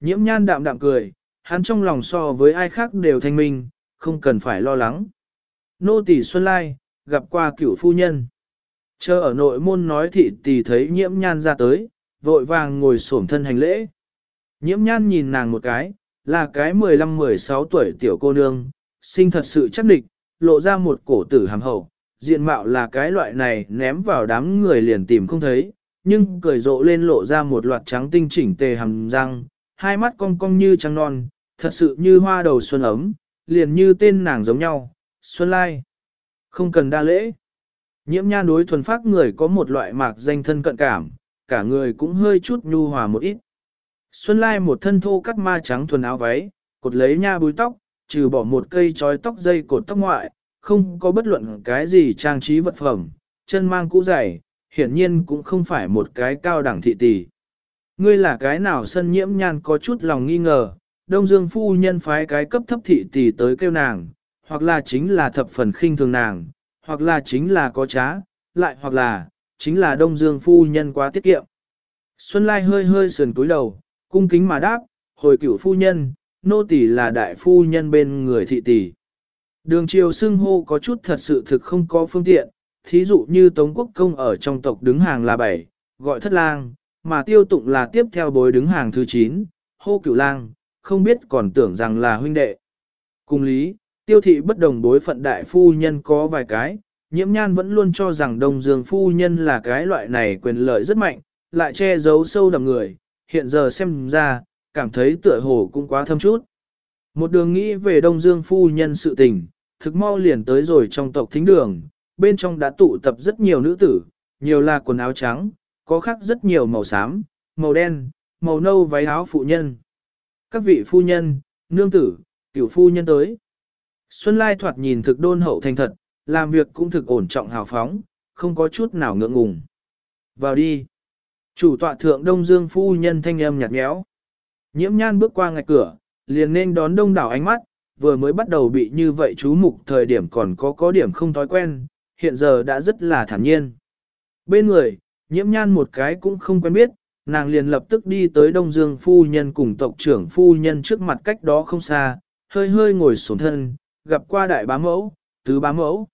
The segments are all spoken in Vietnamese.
Nhiễm nhan đạm đạm cười, hắn trong lòng so với ai khác đều thanh minh, không cần phải lo lắng. Nô tỳ Xuân Lai, gặp qua cựu phu nhân. Chờ ở nội môn nói thị tỷ thấy nhiễm nhan ra tới, vội vàng ngồi xổm thân hành lễ. Nhiễm nhan nhìn nàng một cái, là cái 15-16 tuổi tiểu cô nương, sinh thật sự chắc địch, lộ ra một cổ tử hàm hậu, diện mạo là cái loại này ném vào đám người liền tìm không thấy, nhưng cười rộ lên lộ ra một loạt trắng tinh chỉnh tề hàm răng, hai mắt cong cong như trăng non, thật sự như hoa đầu xuân ấm, liền như tên nàng giống nhau, Xuân Lai. Không cần đa lễ. Nhiễm nhan đối thuần phát người có một loại mạc danh thân cận cảm, cả người cũng hơi chút nhu hòa một ít. Xuân Lai một thân thô cắt ma trắng thuần áo váy, cột lấy nha búi tóc, trừ bỏ một cây trói tóc dây cột tóc ngoại, không có bất luận cái gì trang trí vật phẩm, chân mang cũ dày, hiển nhiên cũng không phải một cái cao đẳng thị tỷ. Ngươi là cái nào sân nhiễm nhan có chút lòng nghi ngờ, Đông Dương phu nhân phái cái cấp thấp thị tỷ tới kêu nàng, hoặc là chính là thập phần khinh thường nàng, hoặc là chính là có trá, lại hoặc là, chính là Đông Dương phu nhân quá tiết kiệm. Xuân Lai hơi hơi sườn túi đầu, cung kính mà đáp, hồi cửu phu nhân, nô tỷ là đại phu nhân bên người thị tỷ. Đường triều xưng hô có chút thật sự thực không có phương tiện, thí dụ như Tống Quốc Công ở trong tộc đứng hàng là bảy gọi thất lang, mà tiêu tụng là tiếp theo bối đứng hàng thứ 9, hô cửu lang, không biết còn tưởng rằng là huynh đệ. Cùng lý, tiêu thị bất đồng bối phận đại phu nhân có vài cái, nhiễm nhan vẫn luôn cho rằng đông dương phu nhân là cái loại này quyền lợi rất mạnh, lại che giấu sâu đậm người, hiện giờ xem ra, cảm thấy tựa hồ cũng quá thâm chút. Một đường nghĩ về đông dương phu nhân sự tình, thực mau liền tới rồi trong tộc thính đường, bên trong đã tụ tập rất nhiều nữ tử, nhiều là quần áo trắng, có khác rất nhiều màu xám, màu đen, màu nâu váy áo phụ nhân. Các vị phu nhân, nương tử, cửu phu nhân tới. Xuân Lai thoạt nhìn thực đôn hậu thành thật, làm việc cũng thực ổn trọng hào phóng, không có chút nào ngượng ngùng. Vào đi. Chủ tọa thượng Đông Dương phu nhân thanh âm nhạt nhẽo. Nhiễm nhan bước qua ngạch cửa, liền nên đón đông đảo ánh mắt, vừa mới bắt đầu bị như vậy chú mục thời điểm còn có có điểm không thói quen, hiện giờ đã rất là thản nhiên. Bên người, nhiễm nhan một cái cũng không quen biết, nàng liền lập tức đi tới Đông Dương phu nhân cùng tộc trưởng phu nhân trước mặt cách đó không xa, hơi hơi ngồi xuống thân, gặp qua đại bá mẫu, tứ bá mẫu.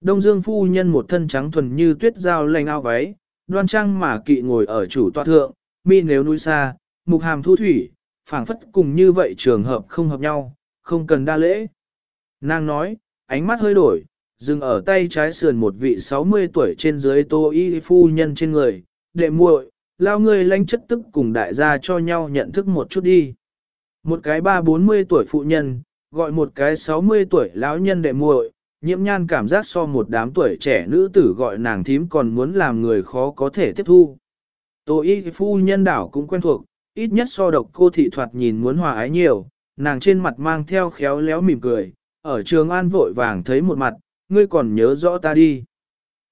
Đông Dương phu nhân một thân trắng thuần như tuyết dao lành ao váy, đoan trang mà kỵ ngồi ở chủ tọa thượng, mi nếu núi xa, mục hàm thu thủy, phảng phất cùng như vậy trường hợp không hợp nhau, không cần đa lễ. Nàng nói, ánh mắt hơi đổi, dừng ở tay trái sườn một vị 60 tuổi trên dưới tô y phu nhân trên người, đệ muội, lao người lanh chất tức cùng đại gia cho nhau nhận thức một chút đi. Một cái ba bốn mươi tuổi phụ nhân, gọi một cái 60 tuổi lão nhân đệ muội, nhiễm nhan cảm giác so một đám tuổi trẻ nữ tử gọi nàng thím còn muốn làm người khó có thể tiếp thu. Tô y phu nhân đảo cũng quen thuộc, ít nhất so độc cô thị thoạt nhìn muốn hòa ái nhiều, nàng trên mặt mang theo khéo léo mỉm cười, ở trường an vội vàng thấy một mặt, ngươi còn nhớ rõ ta đi.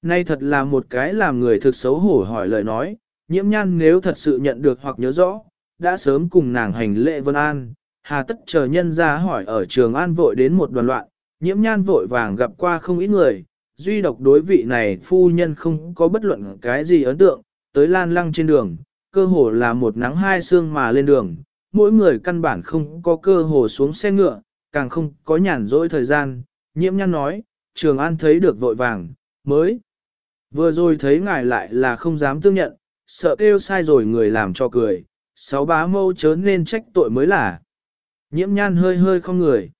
Nay thật là một cái làm người thực xấu hổ hỏi lời nói, nhiễm nhan nếu thật sự nhận được hoặc nhớ rõ, đã sớm cùng nàng hành lệ vân an, hà tất chờ nhân ra hỏi ở trường an vội đến một đoàn loạn, nhiễm nhan vội vàng gặp qua không ít người, duy độc đối vị này phu nhân không có bất luận cái gì ấn tượng, tới lan lăng trên đường, cơ hồ là một nắng hai sương mà lên đường, mỗi người căn bản không có cơ hồ xuống xe ngựa, càng không có nhàn rỗi thời gian, nhiễm nhan nói, trường an thấy được vội vàng, mới. Vừa rồi thấy ngài lại là không dám tương nhận, sợ kêu sai rồi người làm cho cười, sáu bá mâu chớ nên trách tội mới là. Nhiễm nhan hơi hơi không người.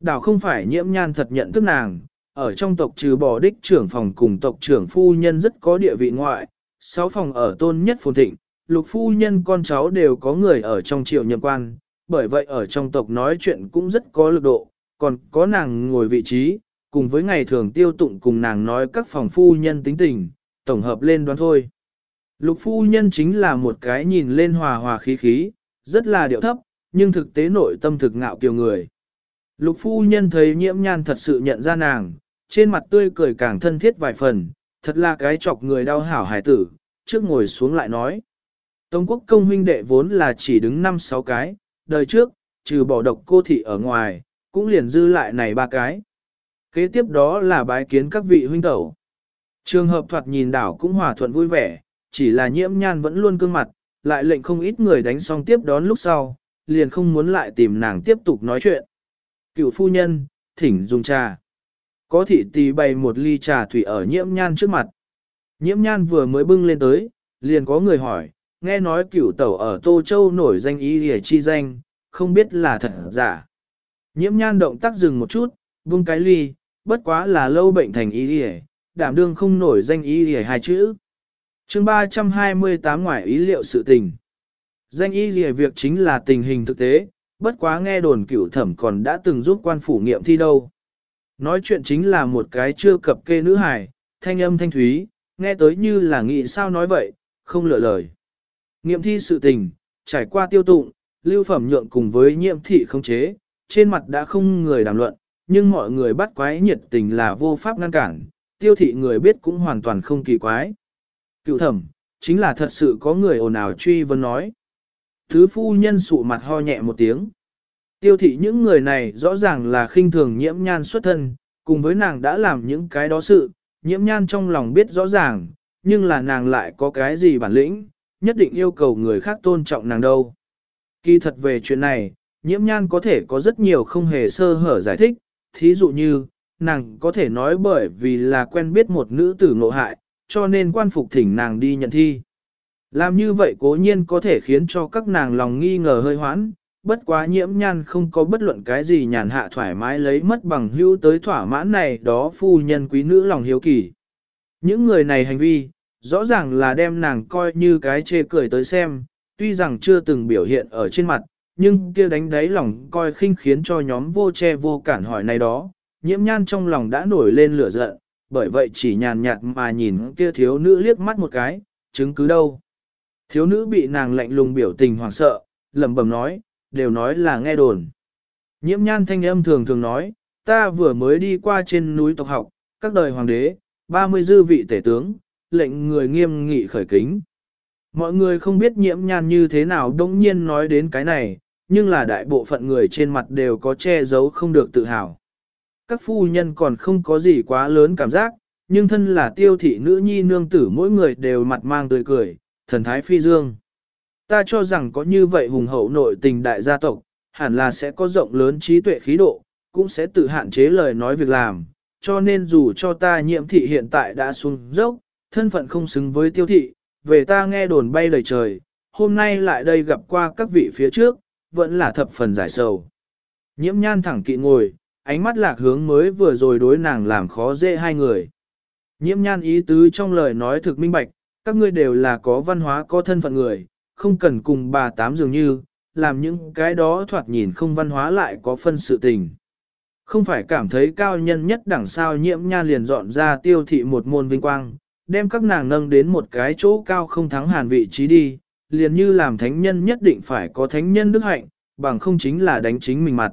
Đảo không phải nhiễm nhan thật nhận thức nàng, ở trong tộc trừ bỏ đích trưởng phòng cùng tộc trưởng phu nhân rất có địa vị ngoại, sáu phòng ở tôn nhất phồn thịnh, lục phu nhân con cháu đều có người ở trong triều nhậm quan, bởi vậy ở trong tộc nói chuyện cũng rất có lực độ, còn có nàng ngồi vị trí, cùng với ngày thường tiêu tụng cùng nàng nói các phòng phu nhân tính tình, tổng hợp lên đoán thôi. Lục phu nhân chính là một cái nhìn lên hòa hòa khí khí, rất là điệu thấp, nhưng thực tế nội tâm thực ngạo kiều người. Lục phu nhân thấy nhiễm nhan thật sự nhận ra nàng, trên mặt tươi cười càng thân thiết vài phần, thật là cái chọc người đau hảo hải tử, trước ngồi xuống lại nói. Tông quốc công huynh đệ vốn là chỉ đứng 5-6 cái, đời trước, trừ bỏ độc cô thị ở ngoài, cũng liền dư lại này ba cái. Kế tiếp đó là bái kiến các vị huynh tẩu. Trường hợp thoạt nhìn đảo cũng hòa thuận vui vẻ, chỉ là nhiễm nhan vẫn luôn cương mặt, lại lệnh không ít người đánh xong tiếp đón lúc sau, liền không muốn lại tìm nàng tiếp tục nói chuyện. Cựu phu nhân, thỉnh dùng trà. Có thị tì bày một ly trà thủy ở nhiễm nhan trước mặt. Nhiễm nhan vừa mới bưng lên tới, liền có người hỏi, nghe nói cựu tẩu ở Tô Châu nổi danh ý hề chi danh, không biết là thật giả. Nhiễm nhan động tác dừng một chút, buông cái ly, bất quá là lâu bệnh thành ý hề, đảm đương không nổi danh ý hề hai chữ. chương 328 ngoài ý liệu sự tình. Danh ý hề việc chính là tình hình thực tế, bất quá nghe đồn cửu thẩm còn đã từng giúp quan phủ nghiệm thi đâu. Nói chuyện chính là một cái chưa cập kê nữ hài, thanh âm thanh thúy, nghe tới như là nghĩ sao nói vậy, không lựa lời. Nghiệm thi sự tình, trải qua tiêu tụng, lưu phẩm nhượng cùng với nhiệm thị không chế, trên mặt đã không người đàm luận, nhưng mọi người bắt quái nhiệt tình là vô pháp ngăn cản, tiêu thị người biết cũng hoàn toàn không kỳ quái. Cựu thẩm, chính là thật sự có người ồn ào truy vấn nói. Thứ phu nhân sụ mặt ho nhẹ một tiếng. Tiêu thị những người này rõ ràng là khinh thường nhiễm nhan xuất thân, cùng với nàng đã làm những cái đó sự, nhiễm nhan trong lòng biết rõ ràng, nhưng là nàng lại có cái gì bản lĩnh, nhất định yêu cầu người khác tôn trọng nàng đâu. Kỳ thật về chuyện này, nhiễm nhan có thể có rất nhiều không hề sơ hở giải thích, thí dụ như, nàng có thể nói bởi vì là quen biết một nữ tử ngộ hại, cho nên quan phục thỉnh nàng đi nhận thi. Làm như vậy cố nhiên có thể khiến cho các nàng lòng nghi ngờ hơi hoãn, bất quá nhiễm nhan không có bất luận cái gì nhàn hạ thoải mái lấy mất bằng hữu tới thỏa mãn này đó phu nhân quý nữ lòng hiếu kỳ. Những người này hành vi, rõ ràng là đem nàng coi như cái chê cười tới xem, tuy rằng chưa từng biểu hiện ở trên mặt, nhưng kia đánh đáy lòng coi khinh khiến cho nhóm vô che vô cản hỏi này đó, nhiễm nhan trong lòng đã nổi lên lửa giận, bởi vậy chỉ nhàn nhạt mà nhìn kia thiếu nữ liếc mắt một cái, chứng cứ đâu. Thiếu nữ bị nàng lạnh lùng biểu tình hoảng sợ, lẩm bẩm nói, đều nói là nghe đồn. Nhiễm nhan thanh âm thường thường nói, ta vừa mới đi qua trên núi tộc học, các đời hoàng đế, 30 dư vị tể tướng, lệnh người nghiêm nghị khởi kính. Mọi người không biết nhiễm nhan như thế nào đông nhiên nói đến cái này, nhưng là đại bộ phận người trên mặt đều có che giấu không được tự hào. Các phu nhân còn không có gì quá lớn cảm giác, nhưng thân là tiêu thị nữ nhi nương tử mỗi người đều mặt mang tươi cười, thần thái phi dương. Ta cho rằng có như vậy hùng hậu nội tình đại gia tộc, hẳn là sẽ có rộng lớn trí tuệ khí độ, cũng sẽ tự hạn chế lời nói việc làm, cho nên dù cho ta nhiệm thị hiện tại đã xuống dốc, thân phận không xứng với tiêu thị, về ta nghe đồn bay lời trời, hôm nay lại đây gặp qua các vị phía trước, vẫn là thập phần giải sầu. Nhiễm nhan thẳng kỵ ngồi, ánh mắt lạc hướng mới vừa rồi đối nàng làm khó dễ hai người. Nhiễm nhan ý tứ trong lời nói thực minh bạch, các ngươi đều là có văn hóa có thân phận người, không cần cùng bà tám dường như, làm những cái đó thoạt nhìn không văn hóa lại có phân sự tình. Không phải cảm thấy cao nhân nhất đẳng sao nhiễm nhan liền dọn ra tiêu thị một môn vinh quang, đem các nàng nâng đến một cái chỗ cao không thắng hàn vị trí đi, liền như làm thánh nhân nhất định phải có thánh nhân đức hạnh, bằng không chính là đánh chính mình mặt.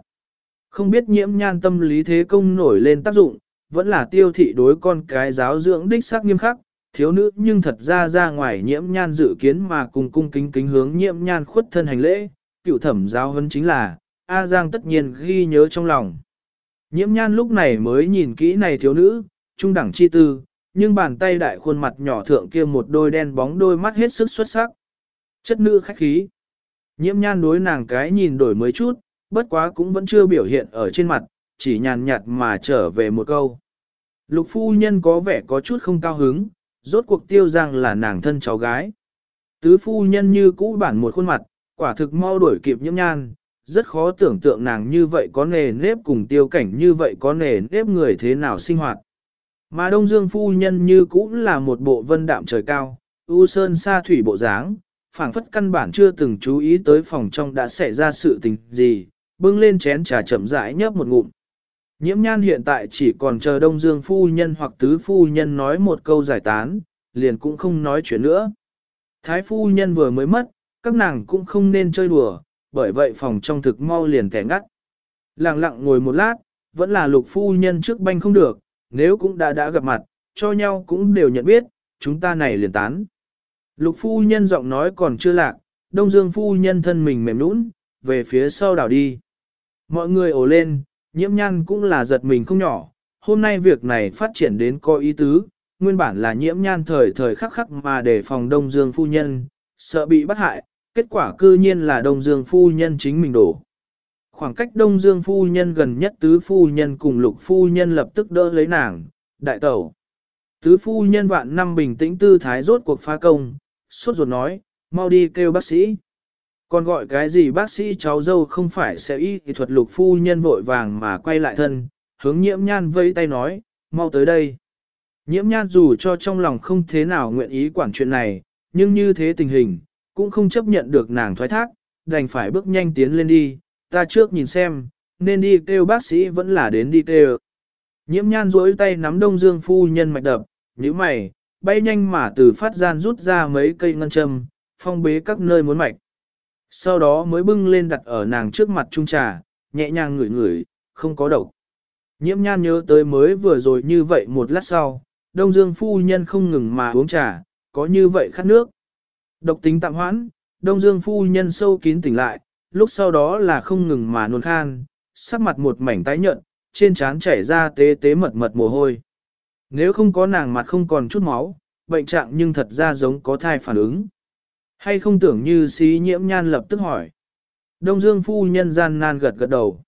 Không biết nhiễm nhan tâm lý thế công nổi lên tác dụng, vẫn là tiêu thị đối con cái giáo dưỡng đích sắc nghiêm khắc, thiếu nữ nhưng thật ra ra ngoài nhiễm nhan dự kiến mà cùng cung kính kính hướng nhiễm nhan khuất thân hành lễ, cựu thẩm giáo hơn chính là, A Giang tất nhiên ghi nhớ trong lòng. Nhiễm nhan lúc này mới nhìn kỹ này thiếu nữ, trung đẳng chi tư, nhưng bàn tay đại khuôn mặt nhỏ thượng kia một đôi đen bóng đôi mắt hết sức xuất sắc. Chất nữ khách khí. Nhiễm nhan đối nàng cái nhìn đổi mới chút, bất quá cũng vẫn chưa biểu hiện ở trên mặt, chỉ nhàn nhạt mà trở về một câu. Lục phu nhân có vẻ có chút không cao hứng, rốt cuộc tiêu giang là nàng thân cháu gái. Tứ phu nhân như cũ bản một khuôn mặt, quả thực mau đuổi kịp nhiễm nhan, rất khó tưởng tượng nàng như vậy có nề nếp cùng tiêu cảnh như vậy có nề nếp người thế nào sinh hoạt. Mà Đông Dương phu nhân như cũ là một bộ vân đạm trời cao, u sơn xa thủy bộ dáng, phảng phất căn bản chưa từng chú ý tới phòng trong đã xảy ra sự tình gì, bưng lên chén trà chậm rãi nhấp một ngụm. Nhiễm nhan hiện tại chỉ còn chờ Đông Dương phu nhân hoặc tứ phu nhân nói một câu giải tán, liền cũng không nói chuyện nữa. Thái phu nhân vừa mới mất, các nàng cũng không nên chơi đùa, bởi vậy phòng trong thực mau liền kẻ ngắt. Lặng lặng ngồi một lát, vẫn là lục phu nhân trước banh không được, nếu cũng đã đã gặp mặt, cho nhau cũng đều nhận biết, chúng ta này liền tán. Lục phu nhân giọng nói còn chưa lạc, đông dương phu nhân thân mình mềm nũng, về phía sau đảo đi. Mọi người ồ lên, nhiễm nhăn cũng là giật mình không nhỏ, hôm nay việc này phát triển đến có ý tứ, nguyên bản là nhiễm nhan thời thời khắc khắc mà để phòng đông dương phu nhân, sợ bị bắt hại, kết quả cư nhiên là Đông Dương phu nhân chính mình đổ. Khoảng cách Đông Dương phu nhân gần nhất tứ phu nhân cùng lục phu nhân lập tức đỡ lấy nàng, đại tẩu. Tứ phu nhân vạn năm bình tĩnh tư thái rốt cuộc phá công, Sốt ruột nói, mau đi kêu bác sĩ. Còn gọi cái gì bác sĩ cháu dâu không phải sẽ y thì thuật lục phu nhân vội vàng mà quay lại thân, hướng nhiễm nhan vây tay nói, mau tới đây. Nhiễm nhan dù cho trong lòng không thế nào nguyện ý quản chuyện này, nhưng như thế tình hình, cũng không chấp nhận được nàng thoái thác, đành phải bước nhanh tiến lên đi, ta trước nhìn xem, nên đi kêu bác sĩ vẫn là đến đi kêu. Nhiễm nhan duỗi tay nắm đông dương phu nhân mạch đập, như mày, bay nhanh mà từ phát gian rút ra mấy cây ngân châm, phong bế các nơi muốn mạch. Sau đó mới bưng lên đặt ở nàng trước mặt trung trà, nhẹ nhàng ngửi ngửi, không có độc. Nhiễm nhan nhớ tới mới vừa rồi như vậy một lát sau, Đông Dương phu nhân không ngừng mà uống trà, có như vậy khát nước. Độc tính tạm hoãn, Đông Dương phu nhân sâu kín tỉnh lại, lúc sau đó là không ngừng mà nôn khan, sắc mặt một mảnh tái nhợt, trên trán chảy ra tế tế mật mật mồ hôi. Nếu không có nàng mặt không còn chút máu, bệnh trạng nhưng thật ra giống có thai phản ứng. Hay không tưởng như xí nhiễm nhan lập tức hỏi. Đông Dương phu nhân gian nan gật gật đầu.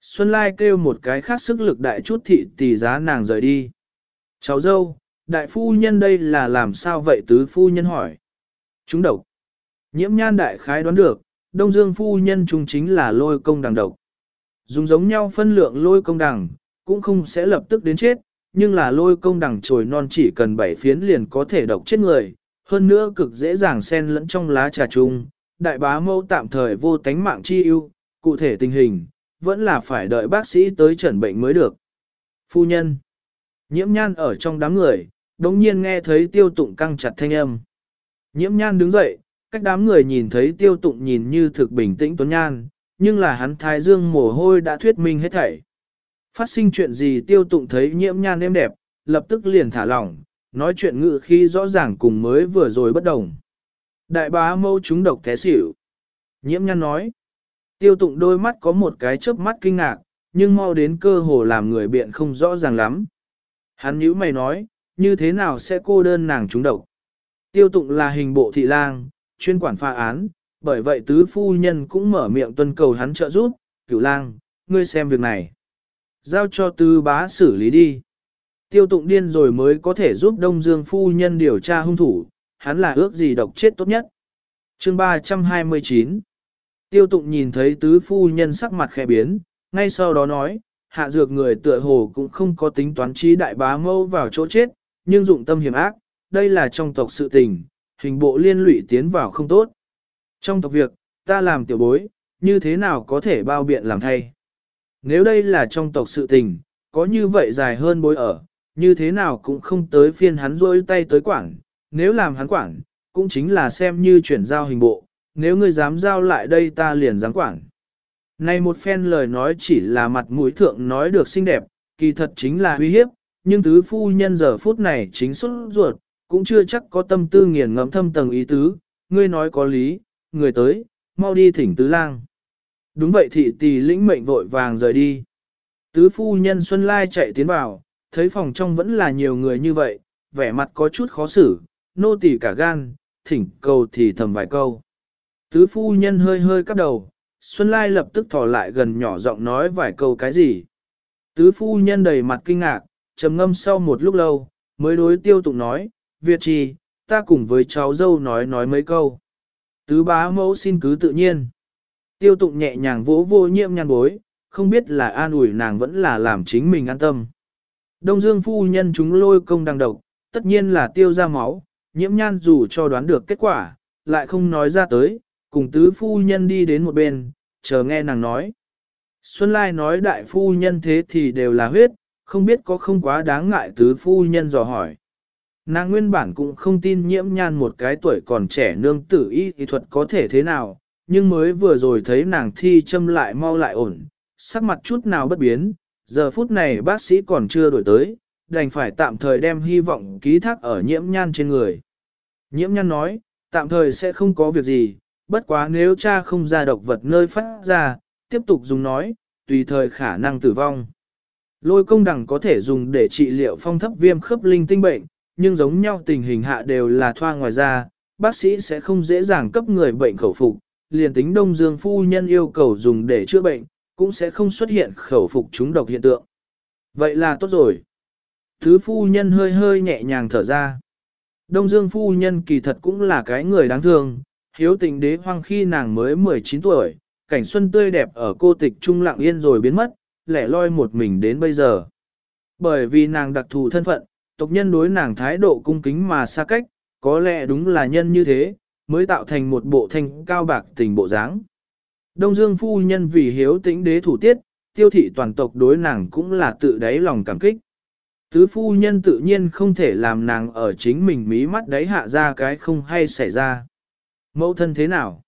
Xuân Lai kêu một cái khác sức lực đại chút thị tỷ giá nàng rời đi. Cháu dâu, đại phu nhân đây là làm sao vậy tứ phu nhân hỏi. Chúng độc. Nhiễm nhan đại khái đoán được, Đông Dương phu nhân chúng chính là lôi công đằng độc. Dùng giống nhau phân lượng lôi công đằng, cũng không sẽ lập tức đến chết, nhưng là lôi công đằng trồi non chỉ cần bảy phiến liền có thể độc chết người, hơn nữa cực dễ dàng xen lẫn trong lá trà chung. Đại bá mâu tạm thời vô tánh mạng chi ưu, cụ thể tình hình, vẫn là phải đợi bác sĩ tới chẩn bệnh mới được. Phu nhân, nhiễm nhan ở trong đám người, đống nhiên nghe thấy tiêu tụng căng chặt thanh âm. Nhiễm nhan đứng dậy, cách đám người nhìn thấy tiêu tụng nhìn như thực bình tĩnh tuấn nhan, nhưng là hắn thái dương mồ hôi đã thuyết minh hết thảy. Phát sinh chuyện gì tiêu tụng thấy nhiễm nhan êm đẹp, lập tức liền thả lỏng, nói chuyện ngự khi rõ ràng cùng mới vừa rồi bất đồng. Đại bá mâu chúng độc té xỉu. Nhiễm nhan nói. Tiêu tụng đôi mắt có một cái chớp mắt kinh ngạc, nhưng mau đến cơ hồ làm người biện không rõ ràng lắm. Hắn nhíu mày nói, như thế nào sẽ cô đơn nàng chúng độc. Tiêu tụng là hình bộ thị lang, chuyên quản pha án, bởi vậy tứ phu nhân cũng mở miệng tuân cầu hắn trợ giúp, cửu lang, ngươi xem việc này. Giao cho tư bá xử lý đi. Tiêu tụng điên rồi mới có thể giúp Đông Dương phu nhân điều tra hung thủ, hắn là ước gì độc chết tốt nhất. Chương 329 Tiêu tụng nhìn thấy tứ phu nhân sắc mặt khẽ biến, ngay sau đó nói, hạ dược người tựa hồ cũng không có tính toán trí đại bá mâu vào chỗ chết, nhưng dụng tâm hiểm ác, đây là trong tộc sự tình, hình bộ liên lụy tiến vào không tốt. Trong tộc việc, ta làm tiểu bối, như thế nào có thể bao biện làm thay? Nếu đây là trong tộc sự tình, có như vậy dài hơn bối ở, như thế nào cũng không tới phiên hắn rôi tay tới quảng, nếu làm hắn quảng, cũng chính là xem như chuyển giao hình bộ, nếu ngươi dám giao lại đây ta liền dám quảng. Này một phen lời nói chỉ là mặt mũi thượng nói được xinh đẹp, kỳ thật chính là uy hiếp, nhưng tứ phu nhân giờ phút này chính xuất ruột, cũng chưa chắc có tâm tư nghiền ngẫm thâm tầng ý tứ, ngươi nói có lý, người tới, mau đi thỉnh tứ lang. Đúng vậy thị tỷ lĩnh mệnh vội vàng rời đi. Tứ phu nhân Xuân Lai chạy tiến vào, thấy phòng trong vẫn là nhiều người như vậy, vẻ mặt có chút khó xử, nô tỳ cả gan, thỉnh cầu thì thầm vài câu. Tứ phu nhân hơi hơi cắp đầu, Xuân Lai lập tức thò lại gần nhỏ giọng nói vài câu cái gì. Tứ phu nhân đầy mặt kinh ngạc, trầm ngâm sau một lúc lâu, mới đối tiêu tụng nói, Việt trì, ta cùng với cháu dâu nói nói mấy câu. Tứ bá mẫu xin cứ tự nhiên. Tiêu tụng nhẹ nhàng vỗ vô nhiễm nhăn bối, không biết là an ủi nàng vẫn là làm chính mình an tâm. Đông Dương phu nhân chúng lôi công đăng độc, tất nhiên là tiêu ra máu, nhiễm nhan dù cho đoán được kết quả, lại không nói ra tới, cùng tứ phu nhân đi đến một bên, chờ nghe nàng nói. Xuân Lai nói đại phu nhân thế thì đều là huyết, không biết có không quá đáng ngại tứ phu nhân dò hỏi. Nàng nguyên bản cũng không tin nhiễm nhan một cái tuổi còn trẻ nương tử y y thuật có thể thế nào, nhưng mới vừa rồi thấy nàng thi châm lại mau lại ổn, sắc mặt chút nào bất biến, giờ phút này bác sĩ còn chưa đổi tới, đành phải tạm thời đem hy vọng ký thác ở nhiễm nhan trên người. Nhiễm nhan nói, tạm thời sẽ không có việc gì, bất quá nếu cha không ra độc vật nơi phát ra, tiếp tục dùng nói, tùy thời khả năng tử vong. Lôi công đẳng có thể dùng để trị liệu phong thấp viêm khớp linh tinh bệnh, nhưng giống nhau tình hình hạ đều là thoa ngoài da, bác sĩ sẽ không dễ dàng cấp người bệnh khẩu phục, liền tính Đông Dương phu nhân yêu cầu dùng để chữa bệnh, cũng sẽ không xuất hiện khẩu phục trúng độc hiện tượng. Vậy là tốt rồi. Thứ phu nhân hơi hơi nhẹ nhàng thở ra. Đông Dương phu nhân kỳ thật cũng là cái người đáng thương, hiếu tình đế hoang khi nàng mới 19 tuổi, cảnh xuân tươi đẹp ở cô tịch trung lặng yên rồi biến mất, lẻ loi một mình đến bây giờ. Bởi vì nàng đặc thù thân phận, tộc nhân đối nàng thái độ cung kính mà xa cách, có lẽ đúng là nhân như thế, mới tạo thành một bộ thanh cao bạc tình bộ dáng. Đông Dương phu nhân vì hiếu tĩnh đế thủ tiết, tiêu thị toàn tộc đối nàng cũng là tự đáy lòng cảm kích. Tứ phu nhân tự nhiên không thể làm nàng ở chính mình mí mắt đáy hạ ra cái không hay xảy ra. Mẫu thân thế nào?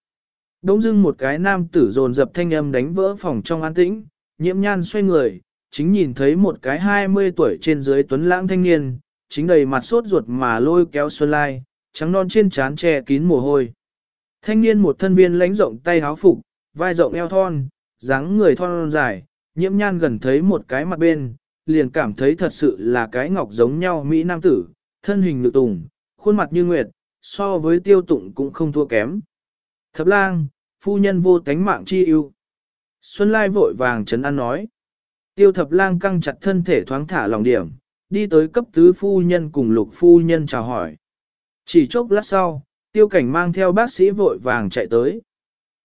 Đông dưng một cái nam tử dồn dập thanh âm đánh vỡ phòng trong an tĩnh, nhiễm nhan xoay người, chính nhìn thấy một cái 20 tuổi trên dưới tuấn lãng thanh niên, chính đầy mặt sốt ruột mà lôi kéo Xuân Lai, trắng non trên trán che kín mồ hôi. Thanh niên một thân viên lãnh rộng tay háo phục, vai rộng eo thon, dáng người thon dài, nhiễm nhan gần thấy một cái mặt bên, liền cảm thấy thật sự là cái ngọc giống nhau Mỹ Nam tử, thân hình lực tùng, khuôn mặt như nguyệt, so với tiêu tụng cũng không thua kém. Thập lang, phu nhân vô tánh mạng chi ưu. Xuân Lai vội vàng chấn an nói. Tiêu thập lang căng chặt thân thể thoáng thả lòng điểm, đi tới cấp tứ phu nhân cùng lục phu nhân chào hỏi. Chỉ chốc lát sau, tiêu cảnh mang theo bác sĩ vội vàng chạy tới.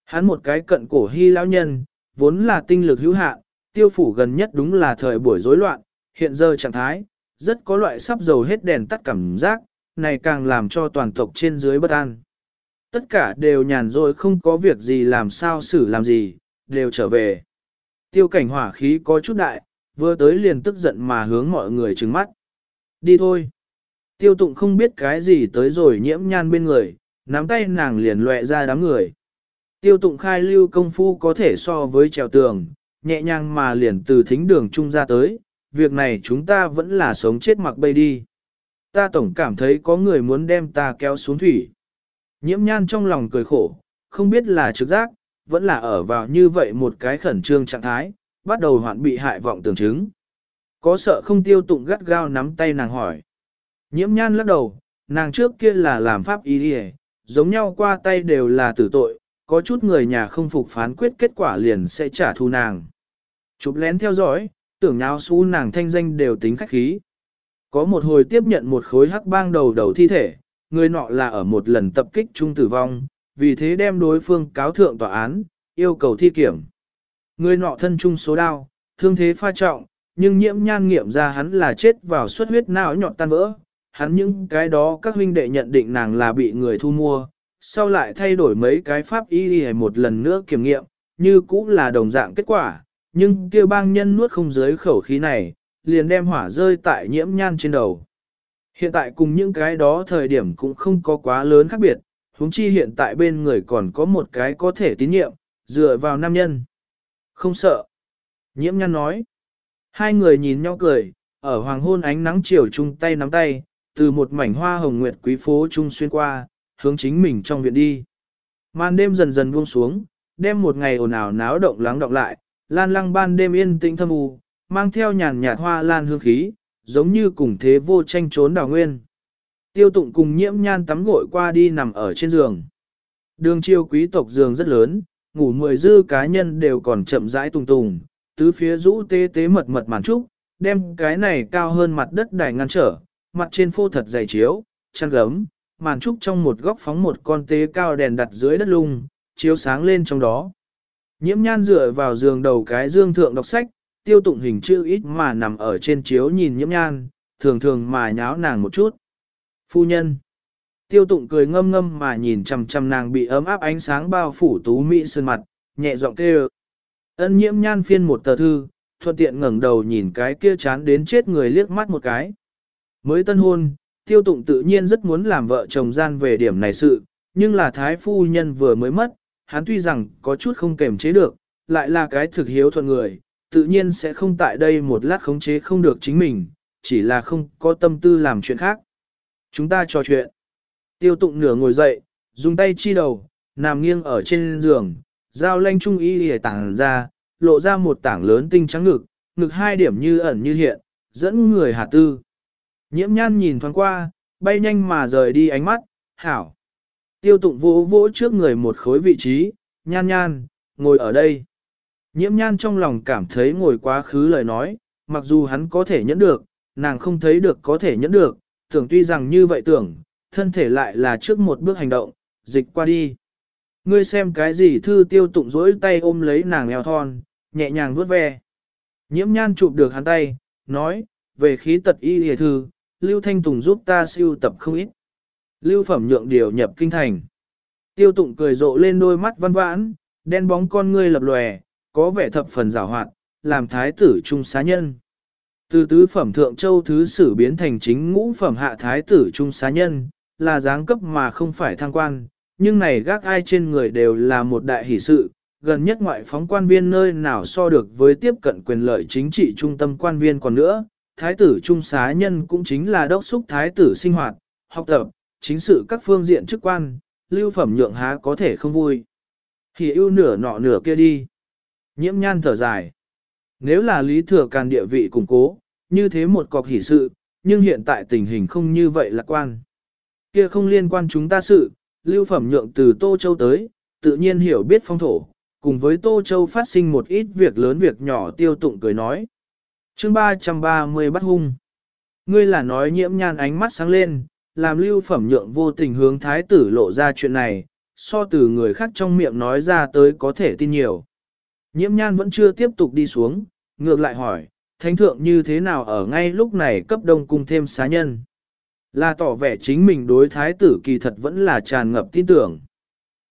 Hắn một cái cận cổ hy lão nhân, vốn là tinh lực hữu hạn, tiêu phủ gần nhất đúng là thời buổi rối loạn, hiện giờ trạng thái, rất có loại sắp dầu hết đèn tắt cảm giác, này càng làm cho toàn tộc trên dưới bất an. Tất cả đều nhàn rồi không có việc gì làm sao xử làm gì, đều trở về. Tiêu cảnh hỏa khí có chút đại, vừa tới liền tức giận mà hướng mọi người trừng mắt. Đi thôi. Tiêu tụng không biết cái gì tới rồi nhiễm nhan bên người, nắm tay nàng liền lệ ra đám người. Tiêu tụng khai lưu công phu có thể so với trèo tường, nhẹ nhàng mà liền từ thính đường trung ra tới, việc này chúng ta vẫn là sống chết mặc bay đi. Ta tổng cảm thấy có người muốn đem ta kéo xuống thủy. Nhiễm nhan trong lòng cười khổ, không biết là trực giác, vẫn là ở vào như vậy một cái khẩn trương trạng thái, bắt đầu hoạn bị hại vọng tưởng chứng. Có sợ không tiêu tụng gắt gao nắm tay nàng hỏi. Nhiễm nhan lắc đầu, nàng trước kia là làm pháp y, đi giống nhau qua tay đều là tử tội, có chút người nhà không phục phán quyết kết quả liền sẽ trả thù nàng. Chụp lén theo dõi, tưởng nháo xú nàng thanh danh đều tính khách khí. Có một hồi tiếp nhận một khối hắc bang đầu đầu thi thể, người nọ là ở một lần tập kích trung tử vong, vì thế đem đối phương cáo thượng tòa án, yêu cầu thi kiểm. Người nọ thân trung số đao, thương thế pha trọng, nhưng nhiễm nhan nghiệm ra hắn là chết vào suất huyết não nhọn tan vỡ. Hắn những cái đó các huynh đệ nhận định nàng là bị người thu mua, sau lại thay đổi mấy cái pháp y đi một lần nữa kiểm nghiệm, như cũng là đồng dạng kết quả, nhưng kia bang nhân nuốt không dưới khẩu khí này, liền đem hỏa rơi tại nhiễm nhan trên đầu. Hiện tại cùng những cái đó thời điểm cũng không có quá lớn khác biệt, huống chi hiện tại bên người còn có một cái có thể tín nhiệm, dựa vào nam nhân. Không sợ. Nhiễm nhan nói. Hai người nhìn nhau cười, ở hoàng hôn ánh nắng chiều chung tay nắm tay, từ một mảnh hoa hồng nguyệt quý phố trung xuyên qua, hướng chính mình trong viện đi. Màn đêm dần dần buông xuống, đem một ngày ồn ào náo động lắng động lại, lan lăng ban đêm yên tĩnh thâm u, mang theo nhàn nhạt hoa lan hương khí, giống như cùng thế vô tranh trốn đào nguyên. Tiêu tụng cùng nhiễm nhan tắm gội qua đi nằm ở trên giường. Đường chiêu quý tộc giường rất lớn, ngủ mười dư cá nhân đều còn chậm rãi tung tùng, tứ phía rũ tê tế mật mật màn trúc, đem cái này cao hơn mặt đất đài ngăn trở, mặt trên phô thật dày chiếu, chăn gấm, màn trúc trong một góc phóng một con tế cao đèn đặt dưới đất lung, chiếu sáng lên trong đó. Nhiễm nhan dựa vào giường đầu cái dương thượng đọc sách, tiêu tụng hình chữ ít mà nằm ở trên chiếu nhìn nhiễm nhan, thường thường mà nháo nàng một chút. Phu nhân. Tiêu tụng cười ngâm ngâm mà nhìn chằm chằm nàng bị ấm áp ánh sáng bao phủ tú mỹ sơn mặt, nhẹ giọng kêu. Ân nhiễm nhan phiên một tờ thư, thuận tiện ngẩng đầu nhìn cái kia chán đến chết người liếc mắt một cái. Mới tân hôn, tiêu tụng tự nhiên rất muốn làm vợ chồng gian về điểm này sự, nhưng là thái phu nhân vừa mới mất, hắn tuy rằng có chút không kềm chế được, lại là cái thực hiếu thuận người, tự nhiên sẽ không tại đây một lát khống chế không được chính mình, chỉ là không có tâm tư làm chuyện khác. Chúng ta trò chuyện. Tiêu tụng nửa ngồi dậy, dùng tay chi đầu, nằm nghiêng ở trên giường, dao lanh trung y hề tảng ra, lộ ra một tảng lớn tinh trắng ngực, ngực hai điểm như ẩn như hiện, dẫn người hạ tư. Nhiễm nhan nhìn thoáng qua, bay nhanh mà rời đi ánh mắt, hảo. Tiêu tụng vỗ vỗ trước người một khối vị trí, nhan nhan, ngồi ở đây. Nhiễm nhan trong lòng cảm thấy ngồi quá khứ lời nói, mặc dù hắn có thể nhẫn được, nàng không thấy được có thể nhẫn được, tưởng tuy rằng như vậy tưởng, thân thể lại là trước một bước hành động, dịch qua đi. Ngươi xem cái gì thư tiêu tụng rỗi tay ôm lấy nàng eo thon, nhẹ nhàng vuốt ve. Nhiễm nhan chụp được hắn tay, nói, về khí tật y hề thư, Lưu Thanh Tùng giúp ta siêu tập không ít. Lưu phẩm nhượng điều nhập kinh thành. Tiêu tụng cười rộ lên đôi mắt văn vãn, đen bóng con ngươi lập lòe, có vẻ thập phần rào hoạt, làm thái tử trung xá nhân. Từ tứ phẩm thượng châu thứ sử biến thành chính ngũ phẩm hạ thái tử trung xá nhân, là giáng cấp mà không phải thăng quan, nhưng này gác ai trên người đều là một đại hỷ sự, gần nhất ngoại phóng quan viên nơi nào so được với tiếp cận quyền lợi chính trị trung tâm quan viên còn nữa, thái tử trung xá nhân cũng chính là đốc xúc thái tử sinh hoạt, học tập, chính sự các phương diện chức quan, lưu phẩm nhượng há có thể không vui. Thì ưu nửa nọ nửa kia đi. Nhiễm nhan thở dài. Nếu là lý thừa càn địa vị củng cố, như thế một cọc hỷ sự, nhưng hiện tại tình hình không như vậy lạc quan. Kia không liên quan chúng ta sự, lưu phẩm nhượng từ Tô Châu tới, tự nhiên hiểu biết phong thổ, cùng với Tô Châu phát sinh một ít việc lớn việc nhỏ tiêu tụng cười nói chương 330 bắt hung. Ngươi là nói nhiễm nhan ánh mắt sáng lên, làm lưu phẩm nhượng vô tình hướng thái tử lộ ra chuyện này, so từ người khác trong miệng nói ra tới có thể tin nhiều. Nhiễm nhan vẫn chưa tiếp tục đi xuống, ngược lại hỏi, thánh thượng như thế nào ở ngay lúc này cấp đông cung thêm xá nhân. Là tỏ vẻ chính mình đối thái tử kỳ thật vẫn là tràn ngập tin tưởng.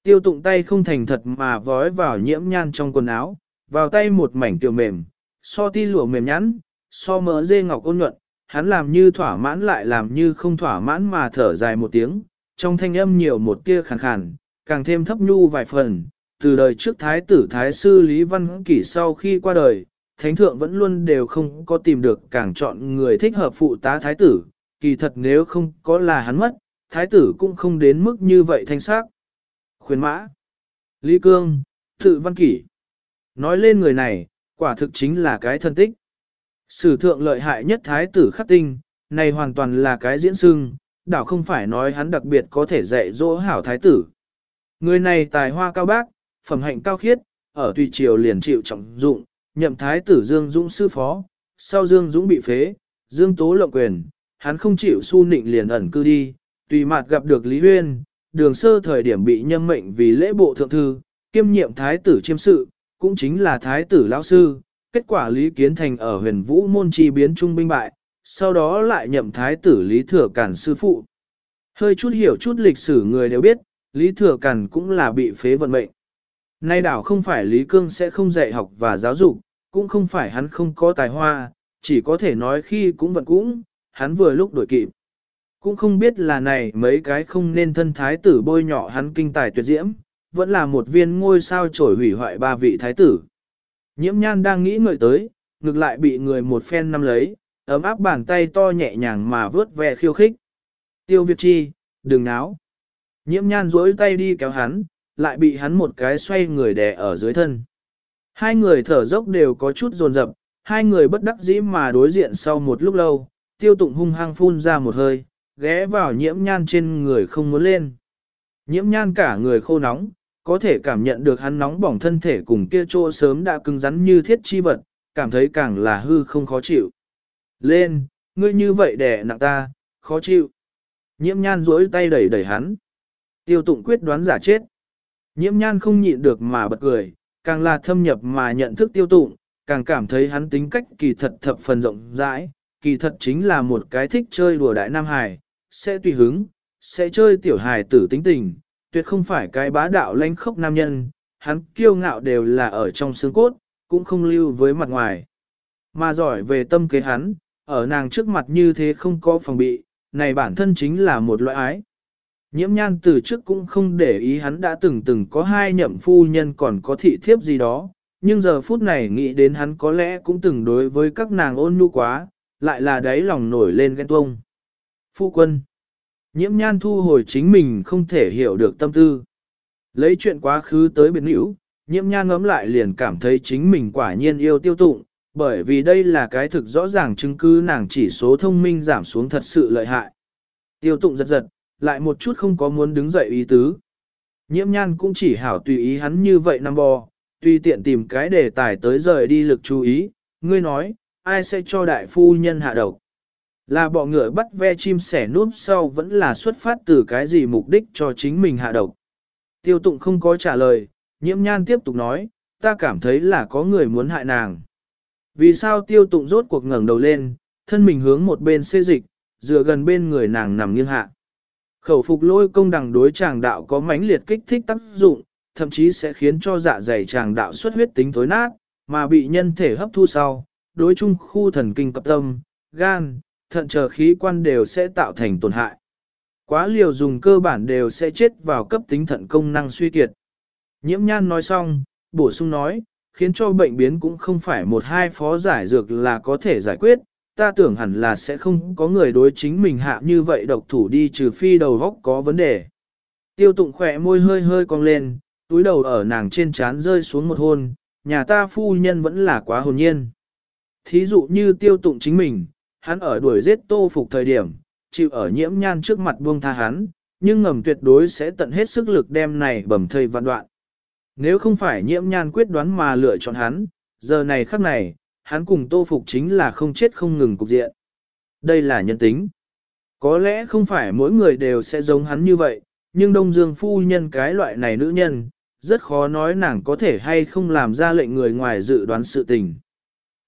Tiêu tụng tay không thành thật mà vói vào nhiễm nhan trong quần áo, vào tay một mảnh tiểu mềm, so ti lụa mềm nhắn, so mỡ dê ngọc ôn nhuận, hắn làm như thỏa mãn lại làm như không thỏa mãn mà thở dài một tiếng, trong thanh âm nhiều một tia khàn khàn, càng thêm thấp nhu vài phần, từ đời trước thái tử thái sư Lý Văn Kỷ sau khi qua đời, thánh thượng vẫn luôn đều không có tìm được càng chọn người thích hợp phụ tá thái tử, kỳ thật nếu không có là hắn mất, thái tử cũng không đến mức như vậy thanh sắc. Khuyến mã, Lý Cương, Tự Văn Kỷ. Nói lên người này, quả thực chính là cái thân tích. Sử thượng lợi hại nhất thái tử khắc tinh, này hoàn toàn là cái diễn sưng, đảo không phải nói hắn đặc biệt có thể dạy dỗ hảo thái tử. Người này tài hoa cao bác, phẩm hạnh cao khiết, ở tùy triều liền chịu trọng dụng, nhậm thái tử Dương Dũng sư phó, sau Dương Dũng bị phế, Dương Tố lộng quyền, hắn không chịu su nịnh liền ẩn cư đi, tùy mặt gặp được Lý Huyên, đường sơ thời điểm bị nhâm mệnh vì lễ bộ thượng thư, kiêm nhiệm thái tử chiêm sự, cũng chính là thái tử lão sư, kết quả Lý Kiến Thành ở huyền vũ môn chi biến trung binh bại, sau đó lại nhậm thái tử Lý Thừa Cản sư phụ. Hơi chút hiểu chút lịch sử người đều biết, Lý Thừa Cản cũng là bị phế vận mệnh. Nay đảo không phải Lý Cương sẽ không dạy học và giáo dục, cũng không phải hắn không có tài hoa, chỉ có thể nói khi cũng vận cũng, hắn vừa lúc đổi kịp. Cũng không biết là này mấy cái không nên thân thái tử bôi nhỏ hắn kinh tài tuyệt diễm, vẫn là một viên ngôi sao trổi hủy hoại ba vị thái tử. Nhiễm nhan đang nghĩ ngợi tới, ngược lại bị người một phen nắm lấy, ấm áp bàn tay to nhẹ nhàng mà vớt ve khiêu khích. Tiêu Việt Chi, đừng náo. Nhiễm nhan duỗi tay đi kéo hắn, lại bị hắn một cái xoay người đè ở dưới thân. Hai người thở dốc đều có chút dồn dập, hai người bất đắc dĩ mà đối diện sau một lúc lâu, tiêu tụng hung hăng phun ra một hơi, ghé vào nhiễm nhan trên người không muốn lên. Nhiễm nhan cả người khô nóng, có thể cảm nhận được hắn nóng bỏng thân thể cùng kia chỗ sớm đã cứng rắn như thiết chi vật, cảm thấy càng là hư không khó chịu. Lên, ngươi như vậy đè nặng ta, khó chịu. Nhiễm nhan duỗi tay đẩy đẩy hắn. Tiêu tụng quyết đoán giả chết. Nhiễm nhan không nhịn được mà bật cười, càng là thâm nhập mà nhận thức tiêu tụng, càng cảm thấy hắn tính cách kỳ thật thập phần rộng rãi, kỳ thật chính là một cái thích chơi đùa đại nam hài, sẽ tùy hứng, sẽ chơi tiểu hài tử tính tình, tuyệt không phải cái bá đạo lãnh khốc nam nhân, hắn kiêu ngạo đều là ở trong xương cốt, cũng không lưu với mặt ngoài. Mà giỏi về tâm kế hắn, ở nàng trước mặt như thế không có phòng bị, này bản thân chính là một loại ái. Nhiễm nhan từ trước cũng không để ý hắn đã từng từng có hai nhậm phu nhân còn có thị thiếp gì đó, nhưng giờ phút này nghĩ đến hắn có lẽ cũng từng đối với các nàng ôn nhu quá, lại là đáy lòng nổi lên ghen tuông. Phu quân Nhiễm nhan thu hồi chính mình không thể hiểu được tâm tư. Lấy chuyện quá khứ tới biệt nữ, nhiễm nhan ngấm lại liền cảm thấy chính mình quả nhiên yêu tiêu tụng, bởi vì đây là cái thực rõ ràng chứng cứ nàng chỉ số thông minh giảm xuống thật sự lợi hại. Tiêu tụng giật giật, lại một chút không có muốn đứng dậy ý tứ. Nhiễm nhan cũng chỉ hảo tùy ý hắn như vậy năm bò, tùy tiện tìm cái đề tài tới rời đi lực chú ý, ngươi nói, ai sẽ cho đại phu nhân hạ độc. Là bọ ngựa bắt ve chim sẻ núp sau vẫn là xuất phát từ cái gì mục đích cho chính mình hạ độc. Tiêu tụng không có trả lời, nhiễm nhan tiếp tục nói, ta cảm thấy là có người muốn hại nàng. Vì sao tiêu tụng rốt cuộc ngẩng đầu lên, thân mình hướng một bên xê dịch, dựa gần bên người nàng nằm nghiêng hạ. Khẩu phục lôi công đằng đối chàng đạo có mãnh liệt kích thích tác dụng, thậm chí sẽ khiến cho dạ dày chàng đạo xuất huyết tính thối nát, mà bị nhân thể hấp thu sau, đối chung khu thần kinh cập tâm, gan, thận chờ khí quan đều sẽ tạo thành tổn hại. Quá liều dùng cơ bản đều sẽ chết vào cấp tính thận công năng suy kiệt. Nhiễm nhan nói xong, bổ sung nói, khiến cho bệnh biến cũng không phải một hai phó giải dược là có thể giải quyết, ta tưởng hẳn là sẽ không có người đối chính mình hạ như vậy độc thủ đi trừ phi đầu góc có vấn đề. Tiêu tụng khỏe môi hơi hơi cong lên, túi đầu ở nàng trên trán rơi xuống một hôn, nhà ta phu nhân vẫn là quá hồn nhiên. Thí dụ như tiêu tụng chính mình, hắn ở đuổi giết tô phục thời điểm, chịu ở nhiễm nhan trước mặt buông tha hắn, nhưng ngầm tuyệt đối sẽ tận hết sức lực đem này bầm thây vạn đoạn. Nếu không phải nhiễm nhan quyết đoán mà lựa chọn hắn, giờ này khắc này, hắn cùng tô phục chính là không chết không ngừng cục diện. Đây là nhân tính. Có lẽ không phải mỗi người đều sẽ giống hắn như vậy, nhưng Đông Dương phu nhân cái loại này nữ nhân, rất khó nói nàng có thể hay không làm ra lệnh người ngoài dự đoán sự tình.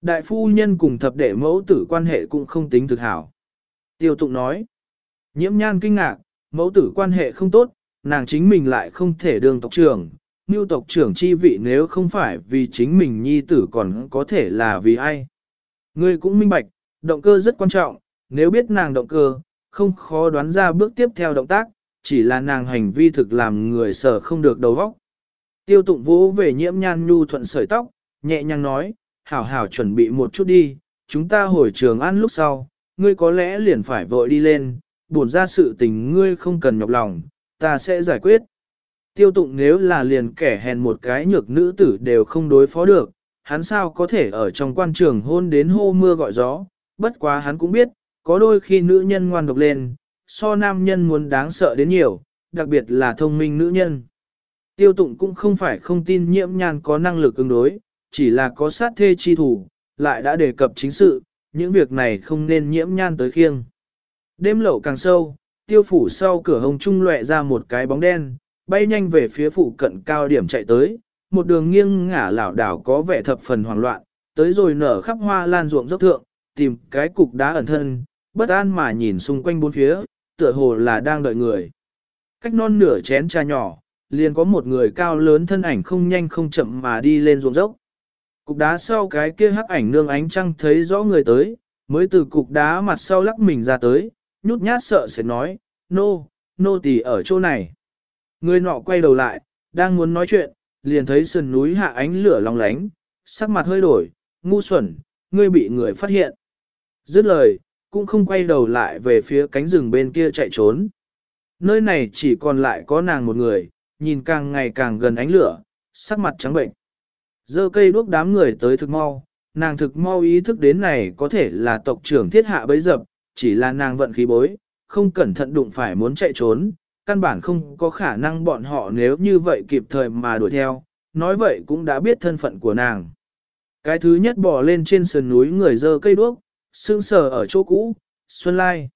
Đại phu nhân cùng thập đệ mẫu tử quan hệ cũng không tính thực hảo. Tiêu tụng nói, nhiễm nhan kinh ngạc, mẫu tử quan hệ không tốt, nàng chính mình lại không thể đường tộc trưởng, như tộc trưởng chi vị nếu không phải vì chính mình nhi tử còn có thể là vì ai. Ngươi cũng minh bạch, động cơ rất quan trọng, nếu biết nàng động cơ, không khó đoán ra bước tiếp theo động tác, chỉ là nàng hành vi thực làm người sở không được đầu vóc. Tiêu tụng vũ về nhiễm nhan nhu thuận sợi tóc, nhẹ nhàng nói, hảo hảo chuẩn bị một chút đi, chúng ta hồi trường ăn lúc sau, ngươi có lẽ liền phải vội đi lên, buồn ra sự tình ngươi không cần nhọc lòng, ta sẽ giải quyết. Tiêu tụng nếu là liền kẻ hèn một cái nhược nữ tử đều không đối phó được, hắn sao có thể ở trong quan trường hôn đến hô mưa gọi gió, bất quá hắn cũng biết, có đôi khi nữ nhân ngoan độc lên, so nam nhân muốn đáng sợ đến nhiều, đặc biệt là thông minh nữ nhân. Tiêu tụng cũng không phải không tin nhiễm nhan có năng lực ứng đối, chỉ là có sát thê chi thủ, lại đã đề cập chính sự, những việc này không nên nhiễm nhan tới khiêng. Đêm lậu càng sâu, tiêu phủ sau cửa hồng trung lệ ra một cái bóng đen, bay nhanh về phía phụ cận cao điểm chạy tới, một đường nghiêng ngả lảo đảo có vẻ thập phần hoảng loạn, tới rồi nở khắp hoa lan ruộng dốc thượng, tìm cái cục đá ẩn thân, bất an mà nhìn xung quanh bốn phía, tựa hồ là đang đợi người. Cách non nửa chén trà nhỏ, liền có một người cao lớn thân ảnh không nhanh không chậm mà đi lên ruộng dốc. Cục đá sau cái kia hắc ảnh nương ánh trăng thấy rõ người tới, mới từ cục đá mặt sau lắc mình ra tới, nhút nhát sợ sẽ nói, nô, nô tỳ ở chỗ này. Người nọ quay đầu lại, đang muốn nói chuyện, liền thấy sườn núi hạ ánh lửa long lánh, sắc mặt hơi đổi, ngu xuẩn, ngươi bị người phát hiện. Dứt lời, cũng không quay đầu lại về phía cánh rừng bên kia chạy trốn. Nơi này chỉ còn lại có nàng một người, nhìn càng ngày càng gần ánh lửa, sắc mặt trắng bệnh. Dơ cây đuốc đám người tới thực mau, nàng thực mau ý thức đến này có thể là tộc trưởng thiết hạ bấy dập, chỉ là nàng vận khí bối, không cẩn thận đụng phải muốn chạy trốn, căn bản không có khả năng bọn họ nếu như vậy kịp thời mà đuổi theo, nói vậy cũng đã biết thân phận của nàng. Cái thứ nhất bỏ lên trên sườn núi người dơ cây đuốc, sương sờ ở chỗ cũ, Xuân Lai.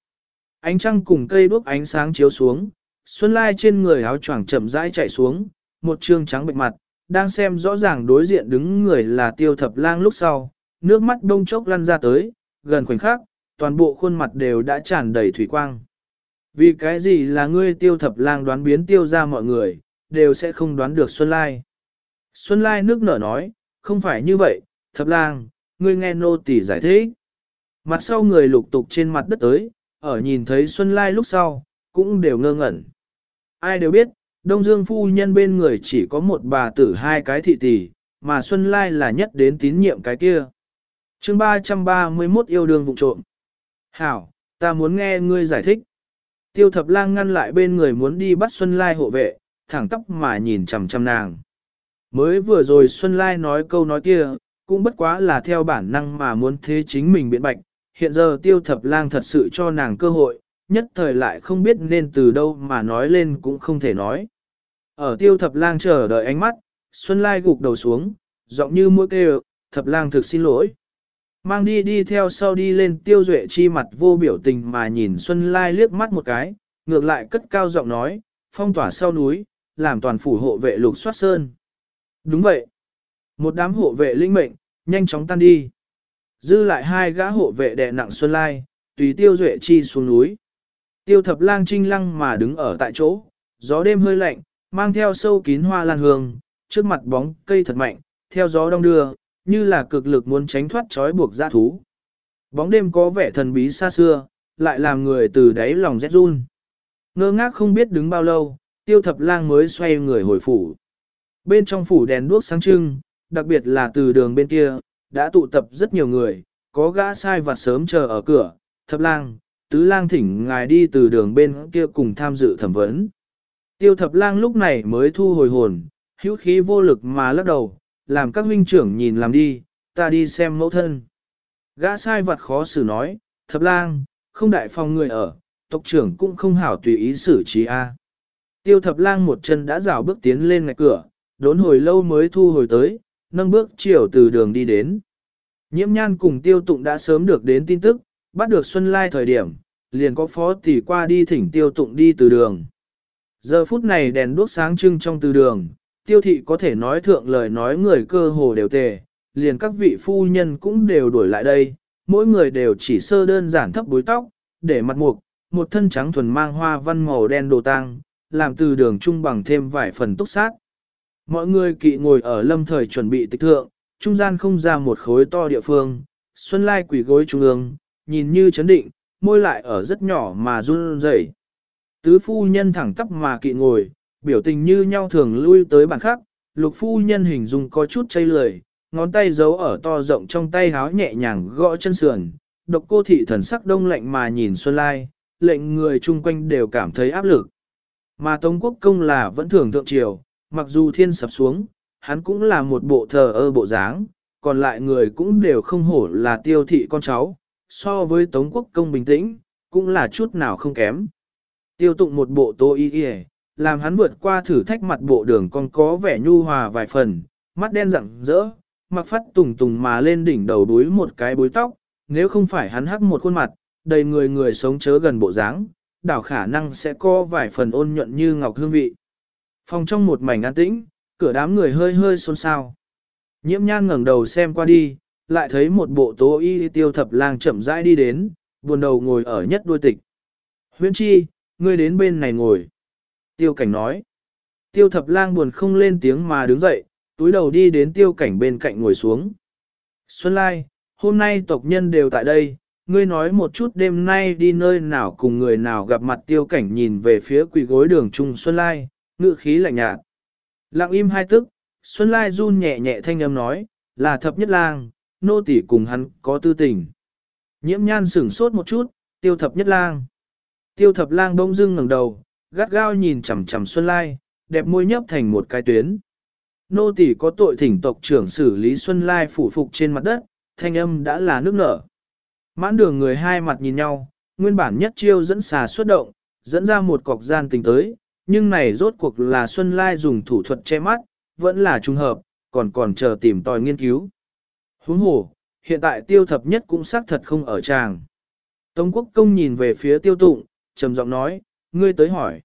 Ánh trăng cùng cây đuốc ánh sáng chiếu xuống, Xuân Lai trên người áo choàng chậm rãi chạy xuống, một trương trắng bệnh mặt, đang xem rõ ràng đối diện đứng người là tiêu thập lang lúc sau, nước mắt đông chốc lăn ra tới, gần khoảnh khắc, toàn bộ khuôn mặt đều đã tràn đầy thủy quang. Vì cái gì là ngươi tiêu thập lang đoán biến tiêu ra mọi người, đều sẽ không đoán được Xuân Lai. Xuân Lai nước nở nói, không phải như vậy, thập lang, ngươi nghe nô tỳ giải thích. Mặt sau người lục tục trên mặt đất tới, ở nhìn thấy Xuân Lai lúc sau, cũng đều ngơ ngẩn. Ai đều biết, Đông Dương phu nhân bên người chỉ có một bà tử hai cái thị tỷ, mà Xuân Lai là nhất đến tín nhiệm cái kia. chương 331 yêu đương vụ trộm. Hảo, ta muốn nghe ngươi giải thích. Tiêu thập lang ngăn lại bên người muốn đi bắt Xuân Lai hộ vệ, thẳng tóc mà nhìn chằm chằm nàng. Mới vừa rồi Xuân Lai nói câu nói kia, cũng bất quá là theo bản năng mà muốn thế chính mình biện bạch. Hiện giờ tiêu thập lang thật sự cho nàng cơ hội, nhất thời lại không biết nên từ đâu mà nói lên cũng không thể nói. Ở tiêu thập lang chờ đợi ánh mắt, Xuân Lai gục đầu xuống, giọng như mũi kêu, thập lang thực xin lỗi. Mang đi đi theo sau đi lên tiêu duệ chi mặt vô biểu tình mà nhìn Xuân Lai liếc mắt một cái, ngược lại cất cao giọng nói, phong tỏa sau núi, làm toàn phủ hộ vệ lục soát sơn. Đúng vậy. Một đám hộ vệ linh mệnh, nhanh chóng tan đi. Dư lại hai gã hộ vệ đè nặng Xuân Lai, tùy tiêu duệ chi xuống núi. Tiêu thập lang trinh lăng mà đứng ở tại chỗ, gió đêm hơi lạnh, mang theo sâu kín hoa lan hương, trước mặt bóng cây thật mạnh, theo gió đông đưa, như là cực lực muốn tránh thoát trói buộc dã thú. Bóng đêm có vẻ thần bí xa xưa, lại làm người từ đáy lòng rét run. Ngơ ngác không biết đứng bao lâu, tiêu thập lang mới xoay người hồi phủ. Bên trong phủ đèn đuốc sáng trưng, đặc biệt là từ đường bên kia, đã tụ tập rất nhiều người, có gã sai vặt sớm chờ ở cửa, thập lang, tứ lang thỉnh ngài đi từ đường bên kia cùng tham dự thẩm vấn. Tiêu thập lang lúc này mới thu hồi hồn, hữu khí vô lực mà lắc đầu, làm các huynh trưởng nhìn làm đi, ta đi xem mẫu thân. Gã sai vật khó xử nói, thập lang, không đại phòng người ở, tộc trưởng cũng không hảo tùy ý xử trí a. Tiêu thập lang một chân đã rào bước tiến lên ngạch cửa, đốn hồi lâu mới thu hồi tới, nâng bước chiều từ đường đi đến. Nhiễm nhan cùng tiêu tụng đã sớm được đến tin tức, bắt được Xuân Lai thời điểm, liền có phó tỷ qua đi thỉnh tiêu tụng đi từ đường. Giờ phút này đèn đuốc sáng trưng trong từ đường, tiêu thị có thể nói thượng lời nói người cơ hồ đều tề, liền các vị phu nhân cũng đều đuổi lại đây, mỗi người đều chỉ sơ đơn giản thấp búi tóc, để mặt mục, một thân trắng thuần mang hoa văn màu đen đồ tang, làm từ đường trung bằng thêm vài phần túc sát. Mọi người kỵ ngồi ở lâm thời chuẩn bị tịch thượng, trung gian không ra một khối to địa phương, Xuân Lai quỷ gối trung ương, nhìn như chấn định, môi lại ở rất nhỏ mà run rẩy. Tứ phu nhân thẳng tắp mà kỵ ngồi, biểu tình như nhau thường lui tới bàn khác, lục phu nhân hình dung có chút chây lười, ngón tay giấu ở to rộng trong tay háo nhẹ nhàng gõ chân sườn, độc cô thị thần sắc đông lạnh mà nhìn Xuân Lai, lệnh người chung quanh đều cảm thấy áp lực. Mà Tống Quốc Công là vẫn thường thượng triều, mặc dù thiên sập xuống, hắn cũng là một bộ thờ ơ bộ dáng, còn lại người cũng đều không hổ là tiêu thị con cháu, so với Tống Quốc Công bình tĩnh, cũng là chút nào không kém. Tiêu tụng một bộ tô y y, làm hắn vượt qua thử thách mặt bộ đường con có vẻ nhu hòa vài phần, mắt đen rạng rỡ, mặc phát tùng tùng mà lên đỉnh đầu đuối một cái bối tóc, nếu không phải hắn hắc một khuôn mặt, đầy người người sống chớ gần bộ dáng, đảo khả năng sẽ có vài phần ôn nhuận như ngọc hương vị. Phòng trong một mảnh an tĩnh, cửa đám người hơi hơi xôn xao. Nhiễm nhan ngẩng đầu xem qua đi, lại thấy một bộ tố y tiêu thập lang chậm rãi đi đến, buồn đầu ngồi ở nhất đuôi tịch. Huyễn chi, ngươi đến bên này ngồi. Tiêu cảnh nói. Tiêu thập lang buồn không lên tiếng mà đứng dậy, túi đầu đi đến tiêu cảnh bên cạnh ngồi xuống. Xuân Lai, hôm nay tộc nhân đều tại đây, ngươi nói một chút đêm nay đi nơi nào cùng người nào gặp mặt tiêu cảnh nhìn về phía quỷ gối đường trung Xuân Lai, ngự khí lạnh nhạt. Lặng im hai tức, Xuân Lai run nhẹ nhẹ thanh âm nói, là thập nhất lang, nô tỷ cùng hắn có tư tình. Nhiễm nhan sửng sốt một chút, tiêu thập nhất lang. Tiêu thập lang bỗng dưng ngẩng đầu, gắt gao nhìn chằm chằm Xuân Lai, đẹp môi nhấp thành một cái tuyến. Nô tỷ có tội thỉnh tộc trưởng xử lý Xuân Lai phủ phục trên mặt đất, thanh âm đã là nước nở. Mãn đường người hai mặt nhìn nhau, nguyên bản nhất chiêu dẫn xà xuất động, dẫn ra một cọc gian tình tới, nhưng này rốt cuộc là Xuân Lai dùng thủ thuật che mắt, vẫn là trùng hợp, còn còn chờ tìm tòi nghiên cứu. Huống hồ, hiện tại tiêu thập nhất cũng xác thật không ở tràng. Tống quốc công nhìn về phía tiêu tụng, trầm giọng nói, ngươi tới hỏi.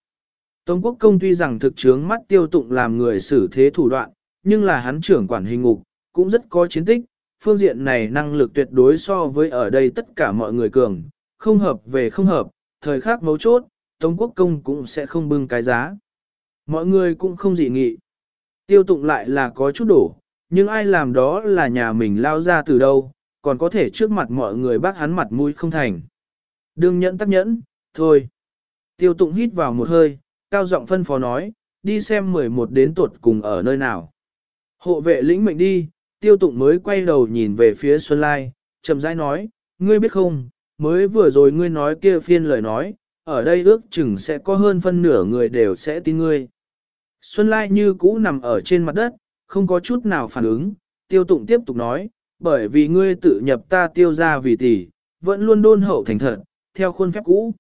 Tống quốc công tuy rằng thực chướng mắt tiêu tụng làm người xử thế thủ đoạn, nhưng là hắn trưởng quản hình ngục, cũng rất có chiến tích, phương diện này năng lực tuyệt đối so với ở đây tất cả mọi người cường, không hợp về không hợp, thời khắc mấu chốt, Tống quốc công cũng sẽ không bưng cái giá. Mọi người cũng không dị nghị. Tiêu tụng lại là có chút đổ, nhưng ai làm đó là nhà mình lao ra từ đâu, còn có thể trước mặt mọi người bác hắn mặt mũi không thành. Đương nhẫn tắc nhẫn, thôi. Tiêu tụng hít vào một hơi, cao giọng phân phó nói, đi xem 11 đến tuột cùng ở nơi nào. Hộ vệ lĩnh mệnh đi, tiêu tụng mới quay đầu nhìn về phía Xuân Lai, chậm rãi nói, ngươi biết không, mới vừa rồi ngươi nói kia phiên lời nói, ở đây ước chừng sẽ có hơn phân nửa người đều sẽ tin ngươi. Xuân Lai như cũ nằm ở trên mặt đất, không có chút nào phản ứng, tiêu tụng tiếp tục nói, bởi vì ngươi tự nhập ta tiêu ra vì tỷ, vẫn luôn đôn hậu thành thật, theo khuôn phép cũ.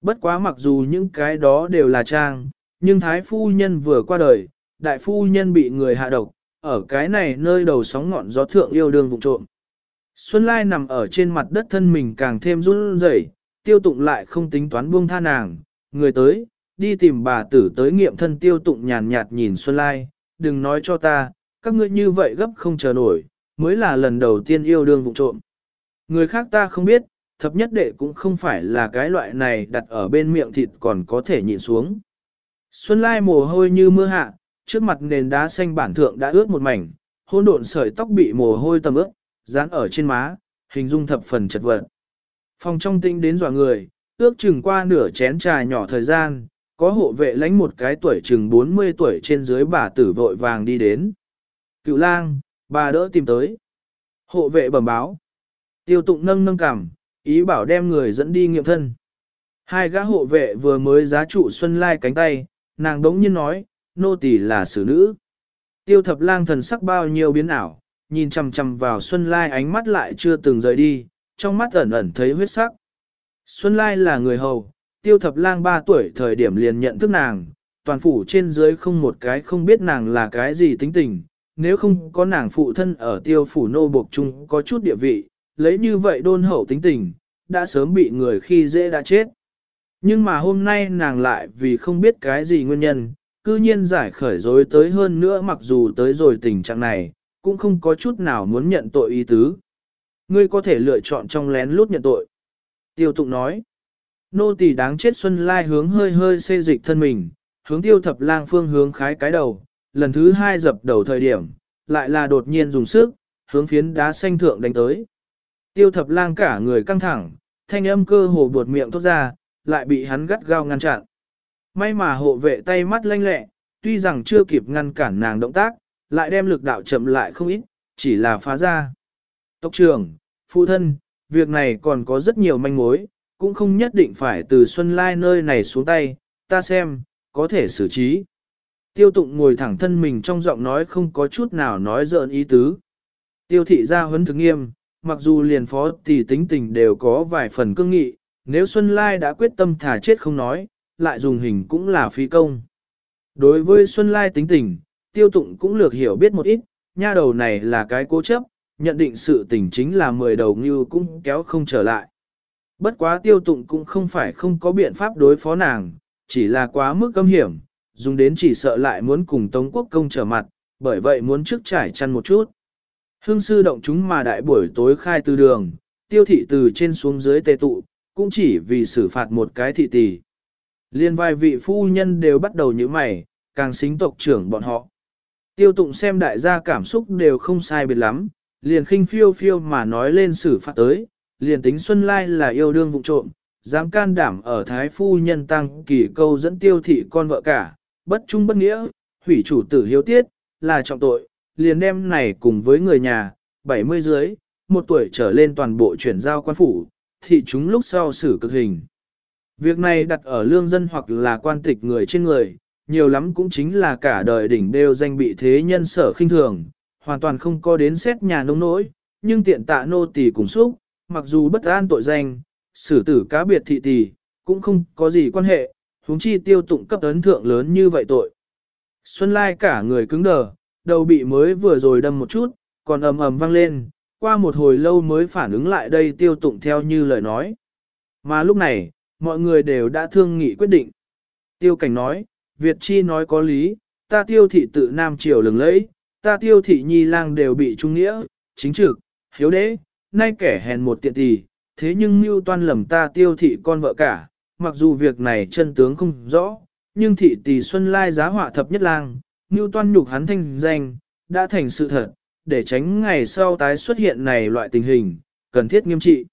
Bất quá mặc dù những cái đó đều là trang, nhưng thái phu nhân vừa qua đời, đại phu nhân bị người hạ độc, ở cái này nơi đầu sóng ngọn gió thượng yêu đương vụng trộm. Xuân Lai nằm ở trên mặt đất thân mình càng thêm run rẩy, tiêu tụng lại không tính toán buông tha nàng, người tới, đi tìm bà tử tới nghiệm thân tiêu tụng nhàn nhạt nhìn Xuân Lai, đừng nói cho ta, các ngươi như vậy gấp không chờ nổi, mới là lần đầu tiên yêu đương vụ trộm. Người khác ta không biết, thập nhất đệ cũng không phải là cái loại này đặt ở bên miệng thịt còn có thể nhịn xuống. Xuân Lai mồ hôi như mưa hạ, trước mặt nền đá xanh bản thượng đã ướt một mảnh, hôn độn sợi tóc bị mồ hôi tầm ướt, dán ở trên má, hình dung thập phần chật vật. Phòng trong tinh đến dọa người, ước chừng qua nửa chén trà nhỏ thời gian, có hộ vệ lãnh một cái tuổi chừng 40 tuổi trên dưới bà tử vội vàng đi đến. Cựu lang, bà đỡ tìm tới. Hộ vệ bẩm báo. Tiêu tụng nâng nâng cằm, ý bảo đem người dẫn đi nghiệm thân. Hai gã hộ vệ vừa mới giá trụ Xuân Lai cánh tay, nàng đống nhiên nói, nô tỳ là xử nữ. Tiêu thập lang thần sắc bao nhiêu biến ảo, nhìn chằm chằm vào Xuân Lai ánh mắt lại chưa từng rời đi, trong mắt ẩn ẩn thấy huyết sắc. Xuân Lai là người hầu, tiêu thập lang 3 tuổi thời điểm liền nhận thức nàng, toàn phủ trên dưới không một cái không biết nàng là cái gì tính tình, nếu không có nàng phụ thân ở tiêu phủ nô buộc chung có chút địa vị, lấy như vậy đôn hậu tính tình, đã sớm bị người khi dễ đã chết. Nhưng mà hôm nay nàng lại vì không biết cái gì nguyên nhân, cư nhiên giải khởi dối tới hơn nữa mặc dù tới rồi tình trạng này, cũng không có chút nào muốn nhận tội ý tứ. Ngươi có thể lựa chọn trong lén lút nhận tội. Tiêu tụng nói, nô tỳ đáng chết xuân lai hướng hơi hơi xê dịch thân mình, hướng tiêu thập lang phương hướng khái cái đầu, lần thứ hai dập đầu thời điểm, lại là đột nhiên dùng sức, hướng phiến đá xanh thượng đánh tới. Tiêu thập lang cả người căng thẳng, thanh âm cơ hồ buột miệng thốt ra, lại bị hắn gắt gao ngăn chặn. May mà hộ vệ tay mắt lanh lẹ, tuy rằng chưa kịp ngăn cản nàng động tác, lại đem lực đạo chậm lại không ít, chỉ là phá ra. Tộc trưởng, phụ thân, việc này còn có rất nhiều manh mối, cũng không nhất định phải từ Xuân Lai nơi này xuống tay, ta xem, có thể xử trí. Tiêu tụng ngồi thẳng thân mình trong giọng nói không có chút nào nói dợn ý tứ. Tiêu thị ra huấn thực nghiêm, mặc dù liền phó tỷ tính tình đều có vài phần cương nghị, nếu Xuân Lai đã quyết tâm thả chết không nói, lại dùng hình cũng là phi công. Đối với Xuân Lai tính tình, tiêu tụng cũng lược hiểu biết một ít, nha đầu này là cái cố chấp, nhận định sự tình chính là mười đầu như cũng kéo không trở lại. Bất quá tiêu tụng cũng không phải không có biện pháp đối phó nàng, chỉ là quá mức âm hiểm, dùng đến chỉ sợ lại muốn cùng Tống Quốc công trở mặt, bởi vậy muốn trước trải chăn một chút. Hương sư động chúng mà đại buổi tối khai từ đường, tiêu thị từ trên xuống dưới tề tụ, cũng chỉ vì xử phạt một cái thị tỷ. Liên vài vị phu nhân đều bắt đầu như mày, càng xính tộc trưởng bọn họ. Tiêu tụng xem đại gia cảm xúc đều không sai biệt lắm, liền khinh phiêu phiêu mà nói lên xử phạt tới, liền tính Xuân Lai là yêu đương vụ trộm, dám can đảm ở thái phu nhân tăng kỳ câu dẫn tiêu thị con vợ cả, bất trung bất nghĩa, hủy chủ tử hiếu tiết, là trọng tội, liền đem này cùng với người nhà, 70 dưới, một tuổi trở lên toàn bộ chuyển giao quan phủ, thị chúng lúc sau xử cực hình. Việc này đặt ở lương dân hoặc là quan tịch người trên người, nhiều lắm cũng chính là cả đời đỉnh đều danh bị thế nhân sở khinh thường, hoàn toàn không có đến xét nhà nông nỗi, nhưng tiện tạ nô tỳ cùng xúc, mặc dù bất an tội danh, xử tử cá biệt thị tỷ, cũng không có gì quan hệ, huống chi tiêu tụng cấp ấn thượng lớn như vậy tội. Xuân Lai cả người cứng đờ, đầu bị mới vừa rồi đâm một chút, còn ầm ầm vang lên, qua một hồi lâu mới phản ứng lại đây tiêu tụng theo như lời nói. Mà lúc này, mọi người đều đã thương nghị quyết định. Tiêu cảnh nói, Việt Chi nói có lý, ta tiêu thị tự Nam Triều lừng lẫy, ta tiêu thị nhi lang đều bị trung nghĩa, chính trực, hiếu đế, nay kẻ hèn một tiện tỷ, thế nhưng mưu toan lầm ta tiêu thị con vợ cả, mặc dù việc này chân tướng không rõ, nhưng thị tỷ Xuân Lai giá họa thập nhất lang, mưu toan nhục hắn thanh danh, đã thành sự thật, để tránh ngày sau tái xuất hiện này loại tình hình, cần thiết nghiêm trị.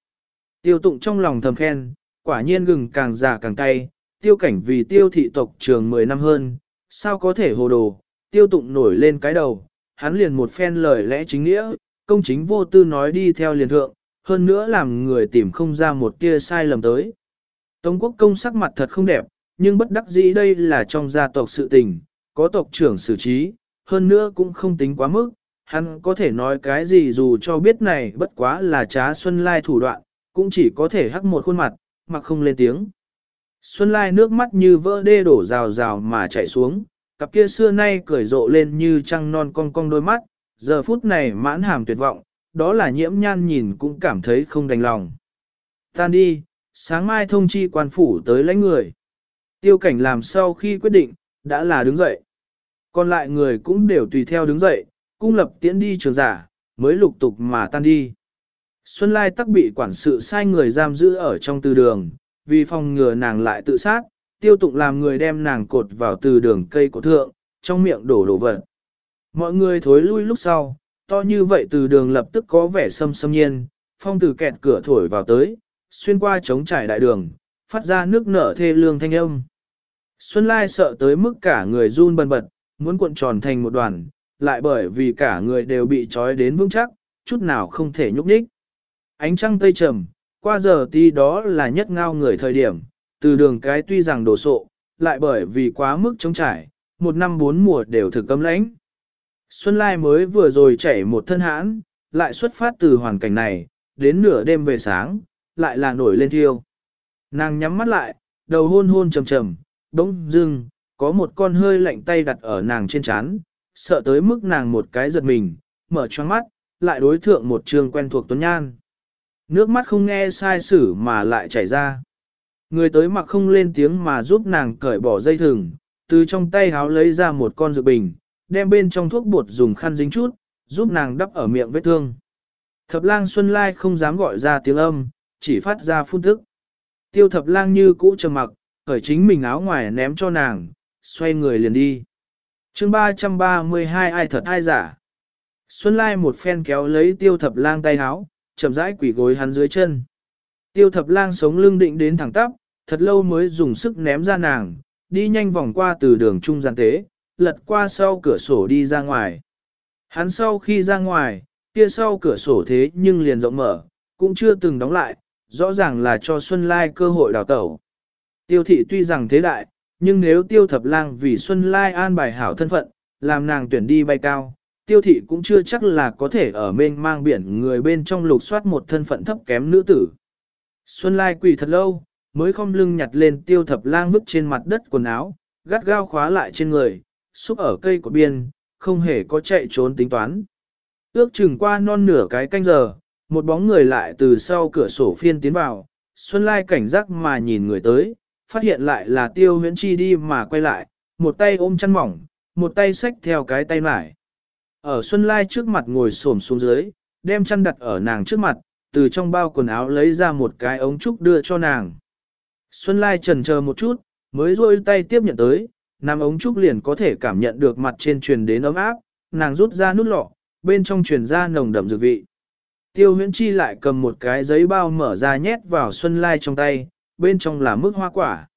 Tiêu tụng trong lòng thầm khen, quả nhiên gừng càng già càng cay, tiêu cảnh vì tiêu thị tộc trường 10 năm hơn, sao có thể hồ đồ, tiêu tụng nổi lên cái đầu, hắn liền một phen lời lẽ chính nghĩa, công chính vô tư nói đi theo liền thượng, hơn nữa làm người tìm không ra một tia sai lầm tới. Tống quốc công sắc mặt thật không đẹp, nhưng bất đắc dĩ đây là trong gia tộc sự tình, có tộc trưởng xử trí, hơn nữa cũng không tính quá mức, hắn có thể nói cái gì dù cho biết này bất quá là trá xuân lai thủ đoạn, cũng chỉ có thể hắc một khuôn mặt, mà không lên tiếng. Xuân Lai nước mắt như vỡ đê đổ rào rào mà chảy xuống, cặp kia xưa nay cười rộ lên như trăng non cong cong đôi mắt, giờ phút này mãn hàm tuyệt vọng, đó là nhiễm nhan nhìn cũng cảm thấy không đành lòng. Tan đi, sáng mai thông chi quan phủ tới lãnh người. Tiêu cảnh làm sau khi quyết định, đã là đứng dậy. Còn lại người cũng đều tùy theo đứng dậy, cung lập tiễn đi trường giả, mới lục tục mà tan đi. Xuân Lai tắc bị quản sự sai người giam giữ ở trong từ đường, vì phòng ngừa nàng lại tự sát, tiêu tụng làm người đem nàng cột vào từ đường cây cổ thượng, trong miệng đổ đổ vật. Mọi người thối lui lúc sau, to như vậy từ đường lập tức có vẻ sâm sâm nhiên, phong từ kẹt cửa thổi vào tới, xuyên qua trống trải đại đường, phát ra nước nở thê lương thanh âm. Xuân Lai sợ tới mức cả người run bần bật, muốn cuộn tròn thành một đoàn, lại bởi vì cả người đều bị trói đến vững chắc, chút nào không thể nhúc nhích. Ánh trăng tây trầm, qua giờ tí đó là nhất ngao người thời điểm, từ đường cái tuy rằng đồ sộ, lại bởi vì quá mức trống trải, một năm bốn mùa đều thực cấm lãnh. Xuân Lai mới vừa rồi chảy một thân hãn, lại xuất phát từ hoàn cảnh này, đến nửa đêm về sáng, lại là nổi lên thiêu. Nàng nhắm mắt lại, đầu hôn hôn trầm trầm, đống dưng, có một con hơi lạnh tay đặt ở nàng trên chán, sợ tới mức nàng một cái giật mình, mở choáng mắt, lại đối thượng một trường quen thuộc Tuấn Nhan. Nước mắt không nghe sai sử mà lại chảy ra. Người tới mặc không lên tiếng mà giúp nàng cởi bỏ dây thừng, từ trong tay háo lấy ra một con dược bình, đem bên trong thuốc bột dùng khăn dính chút, giúp nàng đắp ở miệng vết thương. Thập lang Xuân Lai không dám gọi ra tiếng âm, chỉ phát ra phun tức. Tiêu thập lang như cũ trầm mặc, cởi chính mình áo ngoài ném cho nàng, xoay người liền đi. chương 332 ai thật ai giả. Xuân Lai một phen kéo lấy tiêu thập lang tay áo, chậm rãi quỷ gối hắn dưới chân. Tiêu thập lang sống lưng định đến thẳng tắp, thật lâu mới dùng sức ném ra nàng, đi nhanh vòng qua từ đường trung gian tế, lật qua sau cửa sổ đi ra ngoài. Hắn sau khi ra ngoài, kia sau cửa sổ thế nhưng liền rộng mở, cũng chưa từng đóng lại, rõ ràng là cho Xuân Lai cơ hội đào tẩu. Tiêu thị tuy rằng thế đại, nhưng nếu tiêu thập lang vì Xuân Lai an bài hảo thân phận, làm nàng tuyển đi bay cao, tiêu thị cũng chưa chắc là có thể ở mênh mang biển người bên trong lục soát một thân phận thấp kém nữ tử. Xuân Lai quỳ thật lâu, mới không lưng nhặt lên tiêu thập lang vứt trên mặt đất quần áo, gắt gao khóa lại trên người, xúc ở cây của biên, không hề có chạy trốn tính toán. Ước chừng qua non nửa cái canh giờ, một bóng người lại từ sau cửa sổ phiên tiến vào, Xuân Lai cảnh giác mà nhìn người tới, phát hiện lại là tiêu huyễn chi đi mà quay lại, một tay ôm chăn mỏng, một tay xách theo cái tay mải. Ở Xuân Lai trước mặt ngồi xổm xuống dưới, đem chăn đặt ở nàng trước mặt, từ trong bao quần áo lấy ra một cái ống trúc đưa cho nàng. Xuân Lai trần chờ một chút, mới rôi tay tiếp nhận tới, nam ống trúc liền có thể cảm nhận được mặt trên truyền đến ấm áp, nàng rút ra nút lọ, bên trong truyền ra nồng đậm dược vị. Tiêu huyễn chi lại cầm một cái giấy bao mở ra nhét vào Xuân Lai trong tay, bên trong là mức hoa quả.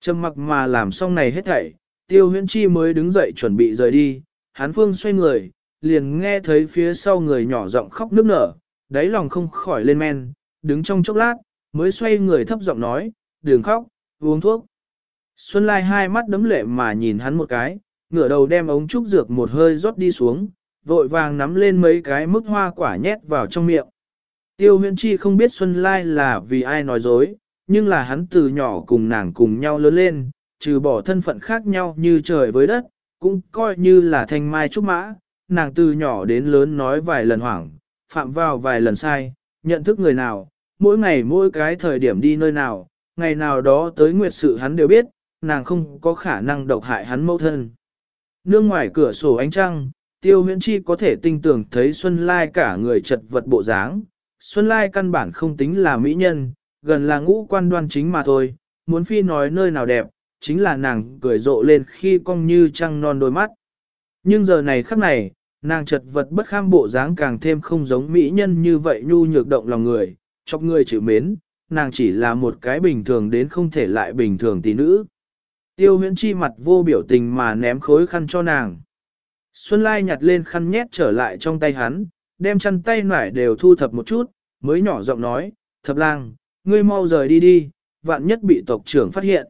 Trầm mặc mà làm xong này hết thảy, tiêu huyễn chi mới đứng dậy chuẩn bị rời đi, hán phương xoay người, liền nghe thấy phía sau người nhỏ giọng khóc nức nở, đáy lòng không khỏi lên men, đứng trong chốc lát, mới xoay người thấp giọng nói, đừng khóc, uống thuốc. Xuân Lai hai mắt đấm lệ mà nhìn hắn một cái, ngửa đầu đem ống trúc dược một hơi rót đi xuống, vội vàng nắm lên mấy cái mức hoa quả nhét vào trong miệng. Tiêu Huyên chi không biết Xuân Lai là vì ai nói dối, nhưng là hắn từ nhỏ cùng nàng cùng nhau lớn lên, trừ bỏ thân phận khác nhau như trời với đất, cũng coi như là thanh mai trúc mã, nàng từ nhỏ đến lớn nói vài lần hoảng, phạm vào vài lần sai, nhận thức người nào, mỗi ngày mỗi cái thời điểm đi nơi nào, ngày nào đó tới nguyệt sự hắn đều biết, nàng không có khả năng độc hại hắn mẫu thân. Nương ngoài cửa sổ ánh trăng, tiêu huyễn chi có thể tinh tưởng thấy Xuân Lai cả người chật vật bộ dáng. Xuân Lai căn bản không tính là mỹ nhân, gần là ngũ quan đoan chính mà thôi, muốn phi nói nơi nào đẹp, chính là nàng cười rộ lên khi cong như trăng non đôi mắt. Nhưng giờ này khắc này, nàng chật vật bất kham bộ dáng càng thêm không giống mỹ nhân như vậy nhu nhược động lòng người, chọc người chịu mến, nàng chỉ là một cái bình thường đến không thể lại bình thường tí nữ. Tiêu huyễn chi mặt vô biểu tình mà ném khối khăn cho nàng. Xuân Lai nhặt lên khăn nhét trở lại trong tay hắn, đem chăn tay nải đều thu thập một chút, mới nhỏ giọng nói, thập lang, ngươi mau rời đi đi, vạn nhất bị tộc trưởng phát hiện.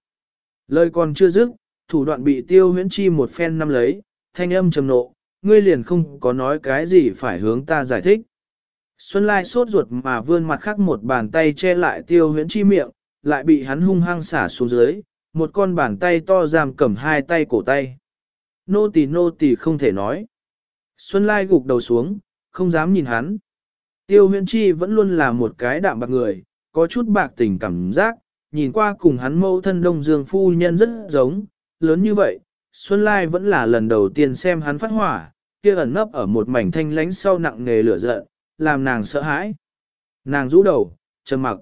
Lời còn chưa dứt, thủ đoạn bị tiêu huyễn chi một phen năm lấy, thanh âm trầm nộ, ngươi liền không có nói cái gì phải hướng ta giải thích. Xuân Lai sốt ruột mà vươn mặt khác một bàn tay che lại tiêu huyễn chi miệng, lại bị hắn hung hăng xả xuống dưới, một con bàn tay to giam cầm hai tay cổ tay. Nô tỳ nô tỳ không thể nói. Xuân Lai gục đầu xuống, không dám nhìn hắn. Tiêu huyên chi vẫn luôn là một cái đạm bạc người, có chút bạc tình cảm giác, nhìn qua cùng hắn mâu thân đông dương phu nhân rất giống, lớn như vậy, Xuân Lai vẫn là lần đầu tiên xem hắn phát hỏa, kia ẩn nấp ở một mảnh thanh lánh sau nặng nghề lửa giận, làm nàng sợ hãi. Nàng rũ đầu, trầm mặc.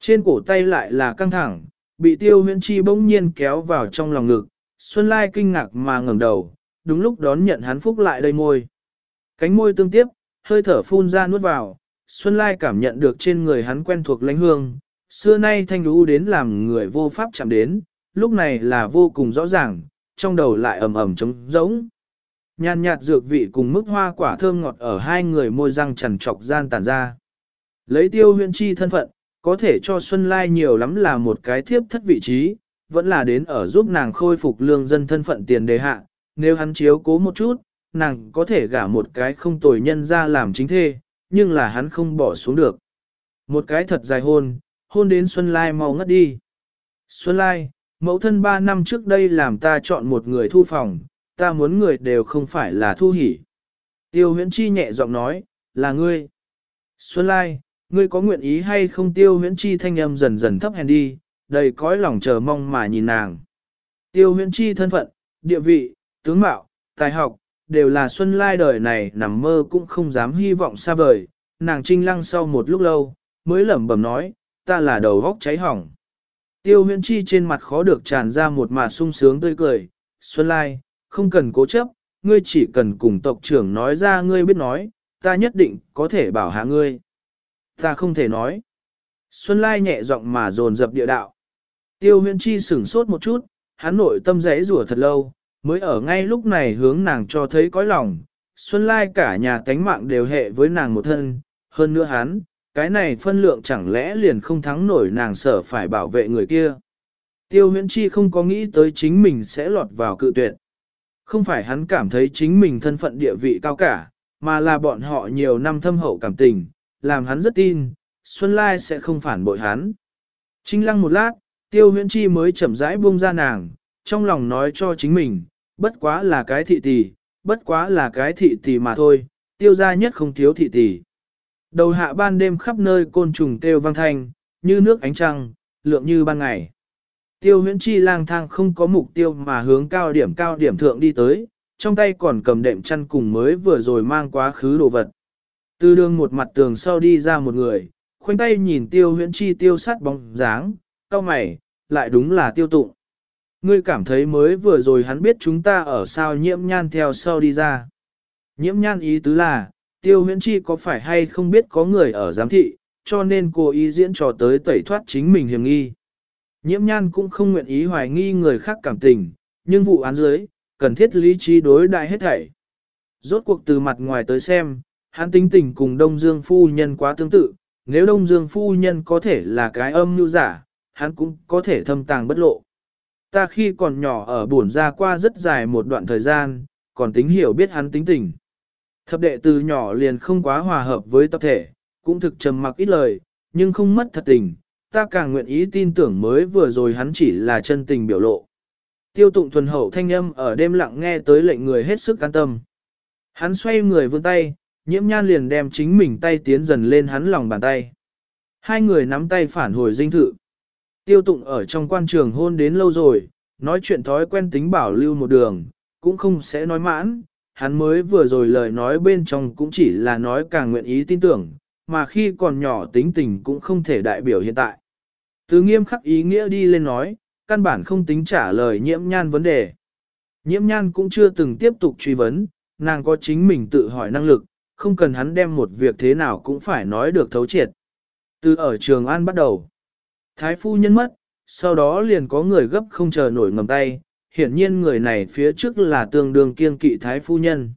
Trên cổ tay lại là căng thẳng, bị tiêu huyễn chi bỗng nhiên kéo vào trong lòng ngực, Xuân Lai kinh ngạc mà ngẩng đầu, đúng lúc đón nhận hắn phúc lại đây môi. Cánh môi tương tiếp, hơi thở phun ra nuốt vào, Xuân Lai cảm nhận được trên người hắn quen thuộc lãnh hương, xưa nay thanh đú đến làm người vô pháp chạm đến, lúc này là vô cùng rõ ràng, trong đầu lại ầm ầm trống rỗng. Nhàn nhạt dược vị cùng mức hoa quả thơm ngọt ở hai người môi răng trần trọc gian tàn ra. Lấy tiêu huyện chi thân phận, có thể cho Xuân Lai nhiều lắm là một cái thiếp thất vị trí, vẫn là đến ở giúp nàng khôi phục lương dân thân phận tiền đề hạ, nếu hắn chiếu cố một chút, nàng có thể gả một cái không tồi nhân ra làm chính thê, nhưng là hắn không bỏ xuống được. Một cái thật dài hôn, hôn đến Xuân Lai mau ngất đi. Xuân Lai, mẫu thân ba năm trước đây làm ta chọn một người thu phòng, ta muốn người đều không phải là thu hỉ. Tiêu huyễn chi nhẹ giọng nói, là ngươi. Xuân Lai, ngươi có nguyện ý hay không tiêu huyễn chi thanh âm dần dần thấp hèn đi, đầy cõi lòng chờ mong mà nhìn nàng. Tiêu huyễn chi thân phận, địa vị, tướng mạo, tài học, đều là Xuân Lai đời này nằm mơ cũng không dám hy vọng xa vời. Nàng trinh lăng sau một lúc lâu, mới lẩm bẩm nói, ta là đầu góc cháy hỏng. Tiêu huyễn chi trên mặt khó được tràn ra một mà sung sướng tươi cười, Xuân Lai, không cần cố chấp, ngươi chỉ cần cùng tộc trưởng nói ra ngươi biết nói, ta nhất định có thể bảo hạ ngươi. Ta không thể nói. Xuân Lai nhẹ giọng mà dồn dập địa đạo. Tiêu huyễn chi sửng sốt một chút, hắn nội tâm rẽ rủa thật lâu, mới ở ngay lúc này hướng nàng cho thấy cõi lòng. Xuân Lai cả nhà tánh mạng đều hệ với nàng một thân, hơn nữa hắn, cái này phân lượng chẳng lẽ liền không thắng nổi nàng sở phải bảo vệ người kia. Tiêu huyễn chi không có nghĩ tới chính mình sẽ lọt vào cự tuyệt. Không phải hắn cảm thấy chính mình thân phận địa vị cao cả, mà là bọn họ nhiều năm thâm hậu cảm tình, làm hắn rất tin, Xuân Lai sẽ không phản bội hắn. Trinh lăng một lát, tiêu huyễn chi mới chậm rãi buông ra nàng, trong lòng nói cho chính mình, bất quá là cái thị tỷ, bất quá là cái thị tỷ mà thôi, tiêu gia nhất không thiếu thị tỷ. Đầu hạ ban đêm khắp nơi côn trùng kêu vang thanh, như nước ánh trăng, lượng như ban ngày. Tiêu huyễn chi lang thang không có mục tiêu mà hướng cao điểm cao điểm thượng đi tới, trong tay còn cầm đệm chăn cùng mới vừa rồi mang quá khứ đồ vật. Từ đường một mặt tường sau đi ra một người, khoanh tay nhìn tiêu huyễn chi tiêu sát bóng dáng, cao mày, lại đúng là tiêu tụng. Ngươi cảm thấy mới vừa rồi hắn biết chúng ta ở sao nhiễm nhan theo sau đi ra. Nhiễm nhan ý tứ là, tiêu huyễn chi có phải hay không biết có người ở giám thị, cho nên cô ý diễn trò tới tẩy thoát chính mình hiểm nghi. Nhiễm nhan cũng không nguyện ý hoài nghi người khác cảm tình, nhưng vụ án dưới, cần thiết lý trí đối đại hết thảy. Rốt cuộc từ mặt ngoài tới xem, hắn tính tình cùng Đông Dương phu nhân quá tương tự, nếu Đông Dương phu nhân có thể là cái âm như giả, hắn cũng có thể thâm tàng bất lộ. Ta khi còn nhỏ ở buồn ra qua rất dài một đoạn thời gian, còn tính hiểu biết hắn tính tình. Thập đệ từ nhỏ liền không quá hòa hợp với tập thể, cũng thực trầm mặc ít lời, nhưng không mất thật tình, ta càng nguyện ý tin tưởng mới vừa rồi hắn chỉ là chân tình biểu lộ. Tiêu tụng thuần hậu thanh âm ở đêm lặng nghe tới lệnh người hết sức an tâm. Hắn xoay người vươn tay, nhiễm nhan liền đem chính mình tay tiến dần lên hắn lòng bàn tay. Hai người nắm tay phản hồi dinh thự. Tiêu tụng ở trong quan trường hôn đến lâu rồi, nói chuyện thói quen tính bảo lưu một đường, cũng không sẽ nói mãn, hắn mới vừa rồi lời nói bên trong cũng chỉ là nói càng nguyện ý tin tưởng, mà khi còn nhỏ tính tình cũng không thể đại biểu hiện tại. Từ nghiêm khắc ý nghĩa đi lên nói, căn bản không tính trả lời nhiễm nhan vấn đề. Nhiễm nhan cũng chưa từng tiếp tục truy vấn, nàng có chính mình tự hỏi năng lực, không cần hắn đem một việc thế nào cũng phải nói được thấu triệt. Từ ở trường An bắt đầu, Thái phu nhân mất, sau đó liền có người gấp không chờ nổi ngầm tay, hiển nhiên người này phía trước là tương đương kiên kỵ Thái phu nhân.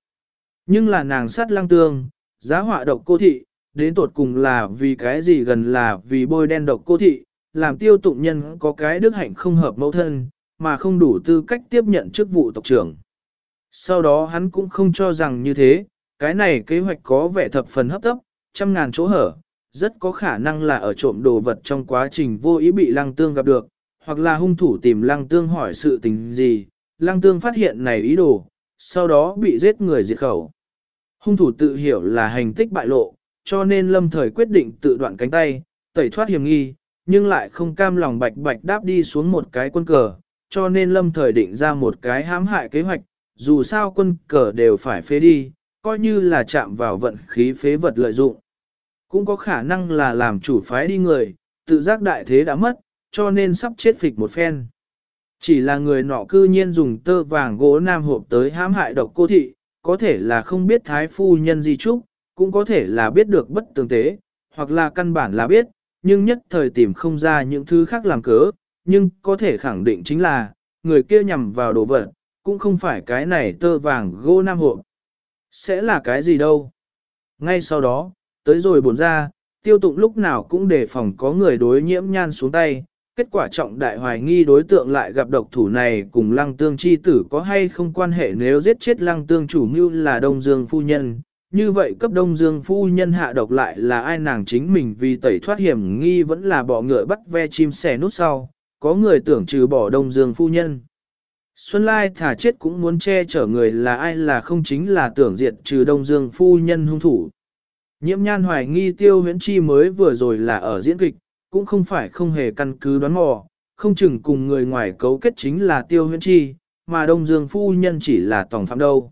Nhưng là nàng sát lăng tương, giá họa độc cô thị, đến tột cùng là vì cái gì gần là vì bôi đen độc cô thị, làm tiêu tụng nhân có cái đức hạnh không hợp mẫu thân, mà không đủ tư cách tiếp nhận chức vụ tộc trưởng. Sau đó hắn cũng không cho rằng như thế, cái này kế hoạch có vẻ thập phần hấp tấp, trăm ngàn chỗ hở, rất có khả năng là ở trộm đồ vật trong quá trình vô ý bị lăng tương gặp được, hoặc là hung thủ tìm lăng tương hỏi sự tình gì, lăng tương phát hiện này ý đồ, sau đó bị giết người diệt khẩu. Hung thủ tự hiểu là hành tích bại lộ, cho nên lâm thời quyết định tự đoạn cánh tay, tẩy thoát hiểm nghi, nhưng lại không cam lòng bạch bạch đáp đi xuống một cái quân cờ, cho nên lâm thời định ra một cái hãm hại kế hoạch, dù sao quân cờ đều phải phế đi, coi như là chạm vào vận khí phế vật lợi dụng. Cũng có khả năng là làm chủ phái đi người, tự giác đại thế đã mất, cho nên sắp chết phịch một phen. Chỉ là người nọ cư nhiên dùng tơ vàng gỗ nam hộp tới hãm hại độc cô thị, có thể là không biết thái phu nhân gì chúc, cũng có thể là biết được bất tường tế, hoặc là căn bản là biết, nhưng nhất thời tìm không ra những thứ khác làm cớ, nhưng có thể khẳng định chính là, người kia nhằm vào đồ vật, cũng không phải cái này tơ vàng gỗ nam hộp. Sẽ là cái gì đâu? Ngay sau đó, tới rồi bổn ra, tiêu tụng lúc nào cũng đề phòng có người đối nhiễm nhan xuống tay, kết quả trọng đại hoài nghi đối tượng lại gặp độc thủ này cùng lăng tương chi tử có hay không quan hệ nếu giết chết lăng tương chủ mưu là Đông Dương phu nhân. Như vậy cấp Đông Dương phu nhân hạ độc lại là ai nàng chính mình vì tẩy thoát hiểm nghi vẫn là bỏ ngựa bắt ve chim sẻ nút sau, có người tưởng trừ bỏ Đông Dương phu nhân. Xuân Lai thả chết cũng muốn che chở người là ai là không chính là tưởng diệt trừ Đông Dương phu nhân hung thủ. Nhiễm nhan hoài nghi tiêu huyễn chi mới vừa rồi là ở diễn kịch, cũng không phải không hề căn cứ đoán mò, không chừng cùng người ngoài cấu kết chính là tiêu huyễn chi, mà Đông Dương phu nhân chỉ là tổng phạm đâu.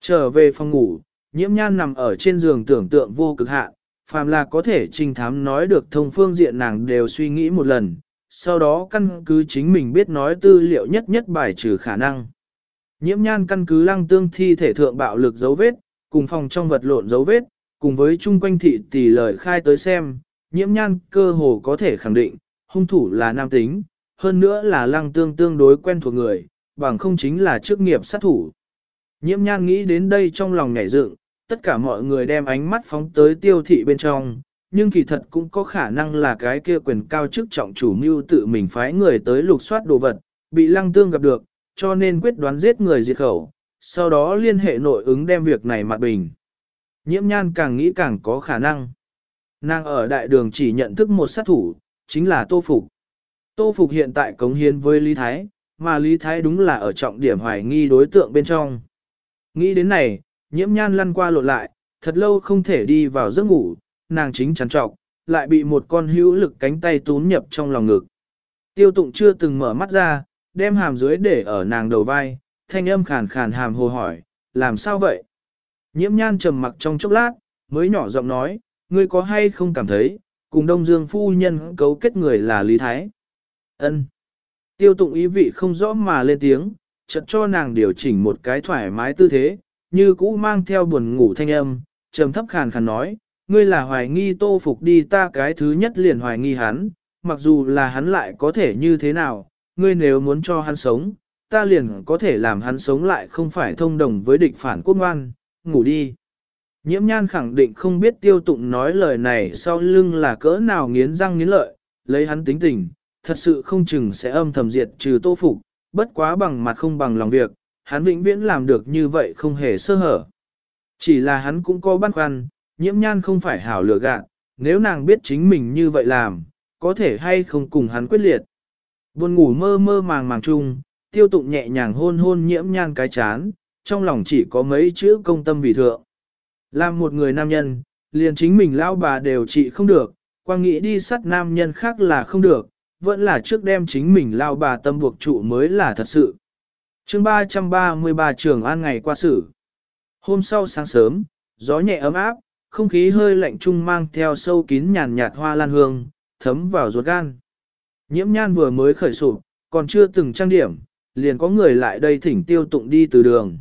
Trở về phòng ngủ, nhiễm nhan nằm ở trên giường tưởng tượng vô cực hạn, phàm là có thể trình thám nói được thông phương diện nàng đều suy nghĩ một lần, sau đó căn cứ chính mình biết nói tư liệu nhất nhất bài trừ khả năng. Nhiễm nhan căn cứ lăng tương thi thể thượng bạo lực dấu vết, cùng phòng trong vật lộn dấu vết, cùng với chung quanh thị tỷ lời khai tới xem, nhiễm nhan cơ hồ có thể khẳng định, hung thủ là nam tính, hơn nữa là lăng tương tương đối quen thuộc người, bằng không chính là chức nghiệp sát thủ. Nhiễm nhan nghĩ đến đây trong lòng nhảy dựng, tất cả mọi người đem ánh mắt phóng tới tiêu thị bên trong, nhưng kỳ thật cũng có khả năng là cái kia quyền cao chức trọng chủ mưu tự mình phái người tới lục soát đồ vật, bị lăng tương gặp được, cho nên quyết đoán giết người diệt khẩu, sau đó liên hệ nội ứng đem việc này mặt bình. Nhiễm nhan càng nghĩ càng có khả năng. Nàng ở đại đường chỉ nhận thức một sát thủ, chính là Tô Phục. Tô Phục hiện tại cống hiến với Lý Thái, mà Lý Thái đúng là ở trọng điểm hoài nghi đối tượng bên trong. Nghĩ đến này, nhiễm nhan lăn qua lộn lại, thật lâu không thể đi vào giấc ngủ, nàng chính chắn trọc, lại bị một con hữu lực cánh tay tún nhập trong lòng ngực. Tiêu tụng chưa từng mở mắt ra, đem hàm dưới để ở nàng đầu vai, thanh âm khàn khàn hàm hồ hỏi, làm sao vậy? Nhiễm nhan trầm mặc trong chốc lát, mới nhỏ giọng nói, ngươi có hay không cảm thấy, cùng Đông Dương phu nhân cấu kết người là Lý Thái? Ân. Tiêu tụng ý vị không rõ mà lên tiếng, chợt cho nàng điều chỉnh một cái thoải mái tư thế, như cũ mang theo buồn ngủ thanh âm, trầm thấp khàn khàn nói, ngươi là hoài nghi tô phục đi ta cái thứ nhất liền hoài nghi hắn, mặc dù là hắn lại có thể như thế nào, ngươi nếu muốn cho hắn sống, ta liền có thể làm hắn sống lại không phải thông đồng với địch phản quốc ngoan, ngủ đi. Nhiễm nhan khẳng định không biết tiêu tụng nói lời này sau lưng là cỡ nào nghiến răng nghiến lợi, lấy hắn tính tình, thật sự không chừng sẽ âm thầm diệt trừ tô phục, bất quá bằng mặt không bằng lòng việc, hắn vĩnh viễn làm được như vậy không hề sơ hở. Chỉ là hắn cũng có băn khoăn, nhiễm nhan không phải hảo lừa gạn, nếu nàng biết chính mình như vậy làm, có thể hay không cùng hắn quyết liệt. Buồn ngủ mơ mơ màng màng chung, tiêu tụng nhẹ nhàng hôn hôn nhiễm nhan cái chán, trong lòng chỉ có mấy chữ công tâm vì thượng. Làm một người nam nhân, liền chính mình lão bà đều trị không được, quan nghĩ đi sát nam nhân khác là không được, vẫn là trước đem chính mình lao bà tâm buộc trụ mới là thật sự. chương 333 trường an ngày qua sử. Hôm sau sáng sớm, gió nhẹ ấm áp, không khí hơi lạnh chung mang theo sâu kín nhàn nhạt hoa lan hương, thấm vào ruột gan. Nhiễm nhan vừa mới khởi sụp, còn chưa từng trang điểm, liền có người lại đây thỉnh tiêu tụng đi từ đường.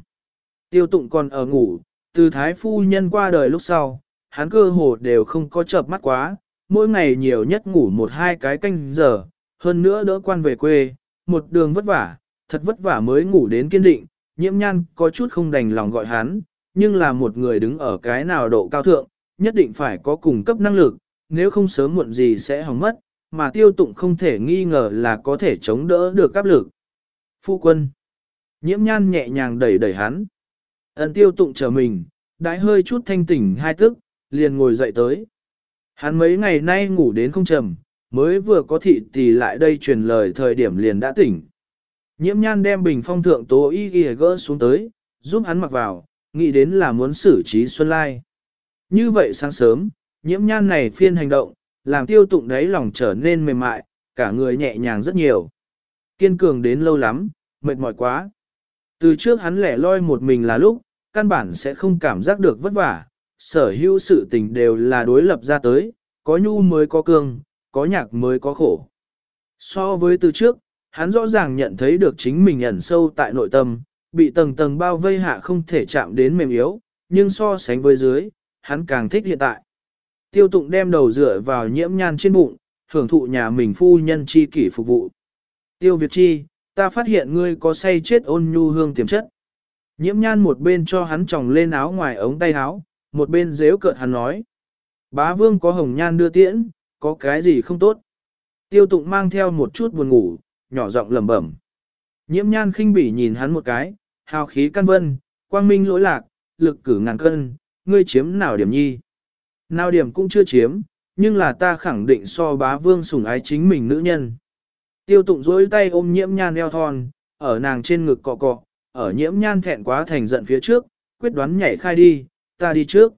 Tiêu tụng còn ở ngủ, từ thái phu nhân qua đời lúc sau, hắn cơ hồ đều không có chợp mắt quá, mỗi ngày nhiều nhất ngủ một hai cái canh giờ, hơn nữa đỡ quan về quê, một đường vất vả, thật vất vả mới ngủ đến kiên định, nhiễm nhan có chút không đành lòng gọi hắn, nhưng là một người đứng ở cái nào độ cao thượng, nhất định phải có cùng cấp năng lực, nếu không sớm muộn gì sẽ hỏng mất, mà tiêu tụng không thể nghi ngờ là có thể chống đỡ được áp lực. Phu quân. Nhiễm nhan nhẹ nhàng đẩy đẩy hắn. ẩn tiêu tụng chờ mình, đãi hơi chút thanh tỉnh hai tức, liền ngồi dậy tới. Hắn mấy ngày nay ngủ đến không trầm, mới vừa có thị tỷ lại đây truyền lời thời điểm liền đã tỉnh. Nhiễm nhan đem bình phong thượng tố y ghi gỡ xuống tới, giúp hắn mặc vào, nghĩ đến là muốn xử trí Xuân Lai. Như vậy sáng sớm, nhiễm nhan này phiên hành động, làm tiêu tụng đáy lòng trở nên mềm mại, cả người nhẹ nhàng rất nhiều. Kiên cường đến lâu lắm, mệt mỏi quá. Từ trước hắn lẻ loi một mình là lúc, căn bản sẽ không cảm giác được vất vả, sở hữu sự tình đều là đối lập ra tới, có nhu mới có cương, có nhạc mới có khổ. So với từ trước, hắn rõ ràng nhận thấy được chính mình ẩn sâu tại nội tâm, bị tầng tầng bao vây hạ không thể chạm đến mềm yếu, nhưng so sánh với dưới, hắn càng thích hiện tại. Tiêu tụng đem đầu dựa vào nhiễm nhan trên bụng, hưởng thụ nhà mình phu nhân chi kỷ phục vụ. Tiêu Việt Chi, ta phát hiện ngươi có say chết ôn nhu hương tiềm chất. Nhiễm nhan một bên cho hắn tròng lên áo ngoài ống tay áo, một bên dếu cợt hắn nói. Bá vương có hồng nhan đưa tiễn, có cái gì không tốt. Tiêu tụng mang theo một chút buồn ngủ, nhỏ giọng lẩm bẩm. Nhiễm nhan khinh bỉ nhìn hắn một cái, hào khí căn vân, quang minh lỗi lạc, lực cử ngàn cân, ngươi chiếm nào điểm nhi. Nào điểm cũng chưa chiếm, nhưng là ta khẳng định so bá vương sủng ái chính mình nữ nhân. Tiêu tụng dối tay ôm nhiễm nhan eo thon, ở nàng trên ngực cọ cọ, ở nhiễm nhan thẹn quá thành giận phía trước, quyết đoán nhảy khai đi, ta đi trước.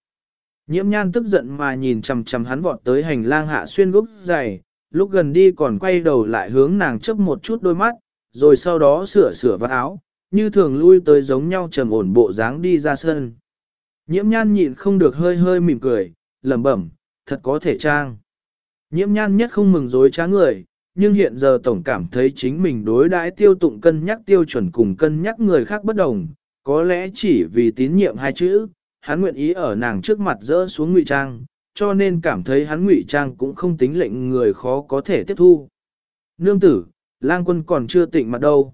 Nhiễm nhan tức giận mà nhìn chằm chằm hắn vọt tới hành lang hạ xuyên gốc dày, lúc gần đi còn quay đầu lại hướng nàng chấp một chút đôi mắt, rồi sau đó sửa sửa vạt áo, như thường lui tới giống nhau trầm ổn bộ dáng đi ra sân. Nhiễm nhan nhịn không được hơi hơi mỉm cười, lẩm bẩm, thật có thể trang. Nhiễm nhan nhất không mừng dối trá người, nhưng hiện giờ tổng cảm thấy chính mình đối đãi tiêu tụng cân nhắc tiêu chuẩn cùng cân nhắc người khác bất đồng, có lẽ chỉ vì tín nhiệm hai chữ, hắn nguyện ý ở nàng trước mặt dỡ xuống ngụy trang, cho nên cảm thấy hắn ngụy trang cũng không tính lệnh người khó có thể tiếp thu. Nương tử, lang quân còn chưa tỉnh mặt đâu.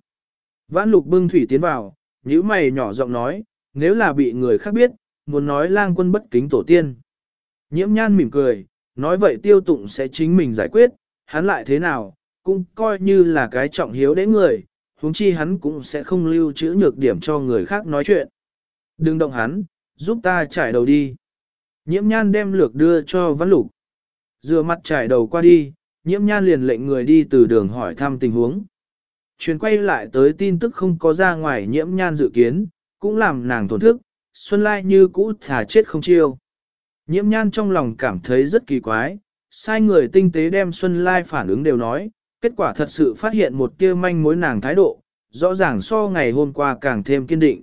Vãn lục bưng thủy tiến vào, nhíu mày nhỏ giọng nói, nếu là bị người khác biết, muốn nói lang quân bất kính tổ tiên. Nhiễm nhan mỉm cười, nói vậy tiêu tụng sẽ chính mình giải quyết, hắn lại thế nào, cũng coi như là cái trọng hiếu đấy người, huống chi hắn cũng sẽ không lưu trữ nhược điểm cho người khác nói chuyện. Đừng động hắn, giúp ta trải đầu đi. Nhiễm nhan đem lược đưa cho văn lục. Dừa mặt trải đầu qua đi, nhiễm nhan liền lệnh người đi từ đường hỏi thăm tình huống. Chuyển quay lại tới tin tức không có ra ngoài nhiễm nhan dự kiến, cũng làm nàng tổn thức, Xuân Lai như cũ thả chết không chiêu. Nhiễm nhan trong lòng cảm thấy rất kỳ quái, sai người tinh tế đem Xuân Lai phản ứng đều nói, kết quả thật sự phát hiện một tia manh mối nàng thái độ, rõ ràng so ngày hôm qua càng thêm kiên định.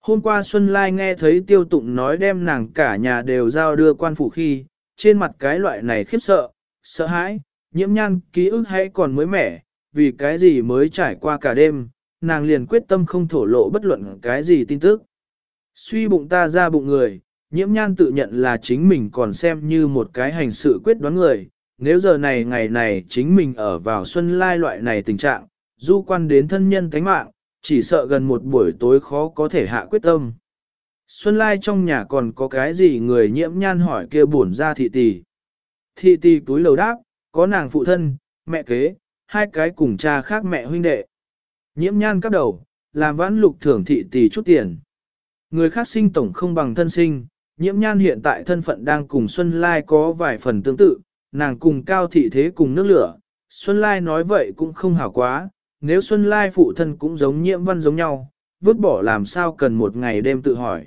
Hôm qua Xuân Lai nghe thấy tiêu tụng nói đem nàng cả nhà đều giao đưa quan phủ khi, trên mặt cái loại này khiếp sợ, sợ hãi, nhiễm nhan ký ức hay còn mới mẻ, vì cái gì mới trải qua cả đêm, nàng liền quyết tâm không thổ lộ bất luận cái gì tin tức. Suy bụng ta ra bụng người, nhiễm nhan tự nhận là chính mình còn xem như một cái hành sự quyết đoán người, nếu giờ này ngày này chính mình ở vào xuân lai loại này tình trạng, du quan đến thân nhân thánh mạng, chỉ sợ gần một buổi tối khó có thể hạ quyết tâm. Xuân lai trong nhà còn có cái gì người nhiễm nhan hỏi kia buồn ra thị tỷ. Thị tỷ túi lầu đáp, có nàng phụ thân, mẹ kế, hai cái cùng cha khác mẹ huynh đệ. Nhiễm nhan các đầu, làm vãn lục thưởng thị tỷ chút tiền. Người khác sinh tổng không bằng thân sinh, nhiễm nhan hiện tại thân phận đang cùng Xuân Lai có vài phần tương tự, nàng cùng cao thị thế cùng nước lửa. Xuân Lai nói vậy cũng không hảo quá, nếu Xuân Lai phụ thân cũng giống nhiễm văn giống nhau, vứt bỏ làm sao cần một ngày đêm tự hỏi.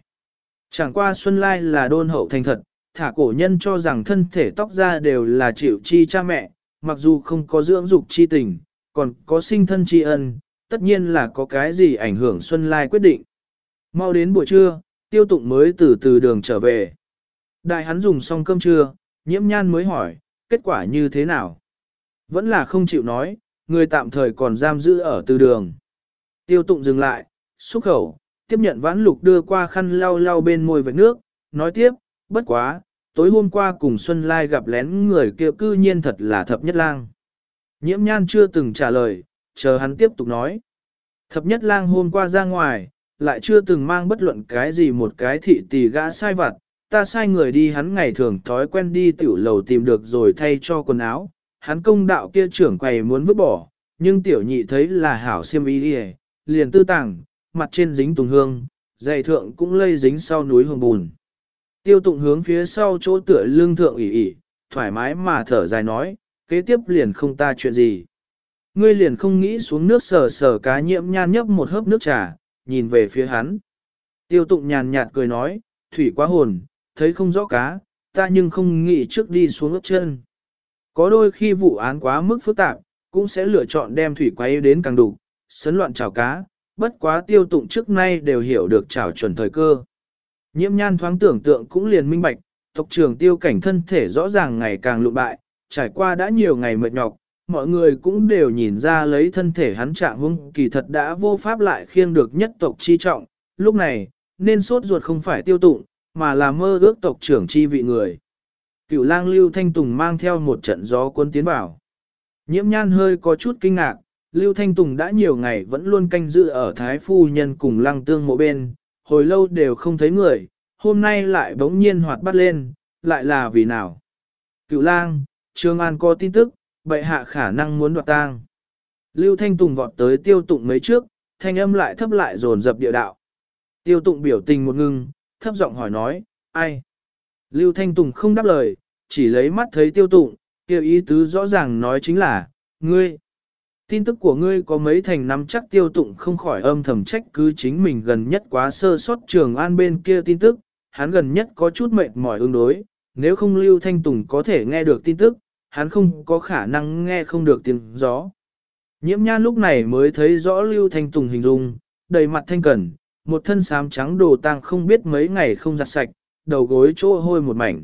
Chẳng qua Xuân Lai là đôn hậu thành thật, thả cổ nhân cho rằng thân thể tóc ra đều là chịu chi cha mẹ, mặc dù không có dưỡng dục chi tình, còn có sinh thân chi ân, tất nhiên là có cái gì ảnh hưởng Xuân Lai quyết định. Mau đến buổi trưa, tiêu tụng mới từ từ đường trở về. Đại hắn dùng xong cơm trưa, nhiễm nhan mới hỏi, kết quả như thế nào? Vẫn là không chịu nói, người tạm thời còn giam giữ ở từ đường. Tiêu tụng dừng lại, xúc khẩu, tiếp nhận vãn lục đưa qua khăn lau lau bên môi vệt nước, nói tiếp, bất quá, tối hôm qua cùng Xuân Lai gặp lén người kia cư nhiên thật là thập nhất lang. Nhiễm nhan chưa từng trả lời, chờ hắn tiếp tục nói. Thập nhất lang hôm qua ra ngoài, lại chưa từng mang bất luận cái gì một cái thị tỷ gã sai vặt, ta sai người đi hắn ngày thường thói quen đi tiểu lầu tìm được rồi thay cho quần áo, hắn công đạo kia trưởng quầy muốn vứt bỏ, nhưng tiểu nhị thấy là hảo xiêm y đi liền tư tàng, mặt trên dính tùng hương, giày thượng cũng lây dính sau núi hồng bùn. Tiêu tụng hướng phía sau chỗ tựa lưng thượng ỉ ỉ, thoải mái mà thở dài nói, kế tiếp liền không ta chuyện gì. Ngươi liền không nghĩ xuống nước sờ sờ cá nhiễm nhan nhấp một hớp nước trà, nhìn về phía hắn. Tiêu tụng nhàn nhạt cười nói, thủy quá hồn, thấy không rõ cá, ta nhưng không nghĩ trước đi xuống ướp chân. Có đôi khi vụ án quá mức phức tạp, cũng sẽ lựa chọn đem thủy quay đến càng đủ, sấn loạn chảo cá, bất quá tiêu tụng trước nay đều hiểu được chảo chuẩn thời cơ. Nhiễm nhan thoáng tưởng tượng cũng liền minh bạch, tộc trưởng tiêu cảnh thân thể rõ ràng ngày càng lụ bại, trải qua đã nhiều ngày mệt nhọc, mọi người cũng đều nhìn ra lấy thân thể hắn trạng hung kỳ thật đã vô pháp lại khiêng được nhất tộc chi trọng, lúc này, nên sốt ruột không phải tiêu tụng, mà là mơ ước tộc trưởng chi vị người. Cửu lang Lưu Thanh Tùng mang theo một trận gió quân tiến vào. Nhiễm nhan hơi có chút kinh ngạc, Lưu Thanh Tùng đã nhiều ngày vẫn luôn canh giữ ở Thái Phu Nhân cùng lăng tương mộ bên, hồi lâu đều không thấy người, hôm nay lại bỗng nhiên hoạt bắt lên, lại là vì nào? Cựu lang, Trương An có tin tức, bệ hạ khả năng muốn đoạt tang. Lưu Thanh Tùng vọt tới tiêu tụng mấy trước, thanh âm lại thấp lại dồn dập địa đạo. Tiêu tụng biểu tình một ngưng, thấp giọng hỏi nói, ai? Lưu Thanh Tùng không đáp lời, chỉ lấy mắt thấy tiêu tụng, kêu ý tứ rõ ràng nói chính là, ngươi. Tin tức của ngươi có mấy thành nắm chắc tiêu tụng không khỏi âm thầm trách cứ chính mình gần nhất quá sơ sót trường an bên kia tin tức, hắn gần nhất có chút mệt mỏi ứng đối, nếu không Lưu Thanh Tùng có thể nghe được tin tức, hắn không có khả năng nghe không được tiếng gió. Nhiễm nhan lúc này mới thấy rõ Lưu Thanh Tùng hình dung, đầy mặt thanh cẩn, một thân xám trắng đồ tang không biết mấy ngày không giặt sạch, đầu gối chỗ hôi một mảnh.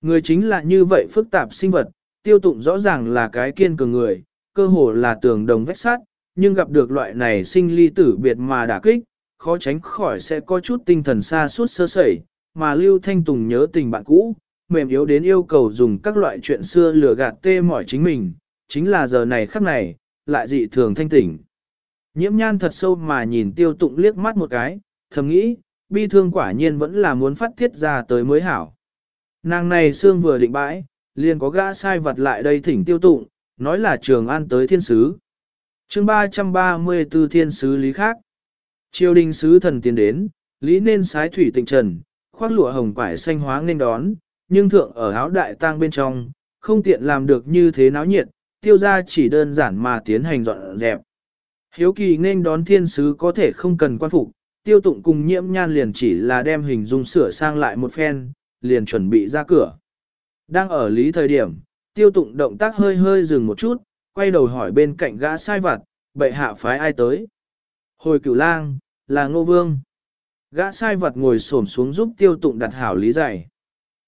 Người chính là như vậy phức tạp sinh vật, tiêu tụng rõ ràng là cái kiên cường người, cơ hồ là tường đồng vách sát, nhưng gặp được loại này sinh ly tử biệt mà đả kích, khó tránh khỏi sẽ có chút tinh thần xa suốt sơ sẩy, mà Lưu Thanh Tùng nhớ tình bạn cũ, mềm yếu đến yêu cầu dùng các loại chuyện xưa lừa gạt tê mỏi chính mình, chính là giờ này khắc này, lại dị thường thanh tỉnh. Nhiễm nhan thật sâu mà nhìn tiêu tụng liếc mắt một cái, thầm nghĩ, bi thương quả nhiên vẫn là muốn phát tiết ra tới mới hảo. Nàng này xương vừa định bãi, liền có gã sai vật lại đây thỉnh tiêu tụng, nói là trường an tới thiên sứ. chương 334 thiên sứ lý khác. Triều đình sứ thần tiến đến, lý nên sái thủy tịnh trần, khoác lụa hồng quải xanh hóa nên đón, nhưng thượng ở áo đại tang bên trong, không tiện làm được như thế náo nhiệt, tiêu ra chỉ đơn giản mà tiến hành dọn dẹp. Hiếu kỳ nên đón thiên sứ có thể không cần quan phục, tiêu tụng cùng nhiễm nhan liền chỉ là đem hình dung sửa sang lại một phen, liền chuẩn bị ra cửa. Đang ở lý thời điểm, tiêu tụng động tác hơi hơi dừng một chút, quay đầu hỏi bên cạnh gã sai vặt, bệ hạ phái ai tới. Hồi cửu lang, là ngô vương. Gã sai vật ngồi xổm xuống giúp tiêu tụng đặt hảo lý giải.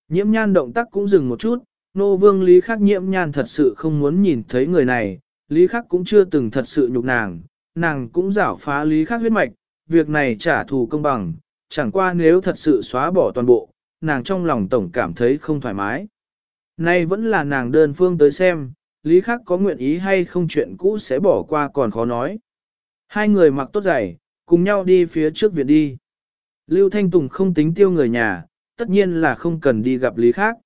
Nhiễm nhan động tác cũng dừng một chút, Ngô vương lý khắc nhiễm nhan thật sự không muốn nhìn thấy người này, lý khắc cũng chưa từng thật sự nhục nàng, nàng cũng giảo phá lý khắc huyết mạch, việc này trả thù công bằng, chẳng qua nếu thật sự xóa bỏ toàn bộ, nàng trong lòng tổng cảm thấy không thoải mái. Nay vẫn là nàng đơn phương tới xem, lý khắc có nguyện ý hay không chuyện cũ sẽ bỏ qua còn khó nói. Hai người mặc tốt giày, cùng nhau đi phía trước viện đi. Lưu Thanh Tùng không tính tiêu người nhà, tất nhiên là không cần đi gặp lý khác.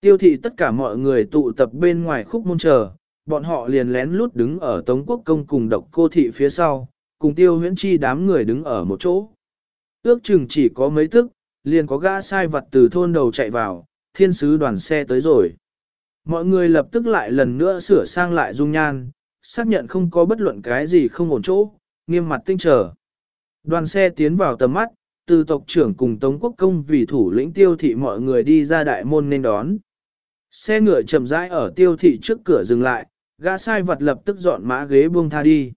Tiêu thị tất cả mọi người tụ tập bên ngoài khúc môn chờ, bọn họ liền lén lút đứng ở Tống Quốc Công cùng độc cô thị phía sau, cùng tiêu huyễn chi đám người đứng ở một chỗ. Ước chừng chỉ có mấy tức, liền có gã sai vật từ thôn đầu chạy vào, thiên sứ đoàn xe tới rồi. Mọi người lập tức lại lần nữa sửa sang lại dung nhan, xác nhận không có bất luận cái gì không ổn chỗ, nghiêm mặt tinh trở. Đoàn xe tiến vào tầm mắt, từ tộc trưởng cùng Tống Quốc Công vì thủ lĩnh tiêu thị mọi người đi ra đại môn nên đón. Xe ngựa chậm rãi ở tiêu thị trước cửa dừng lại, gã sai vật lập tức dọn mã ghế buông tha đi.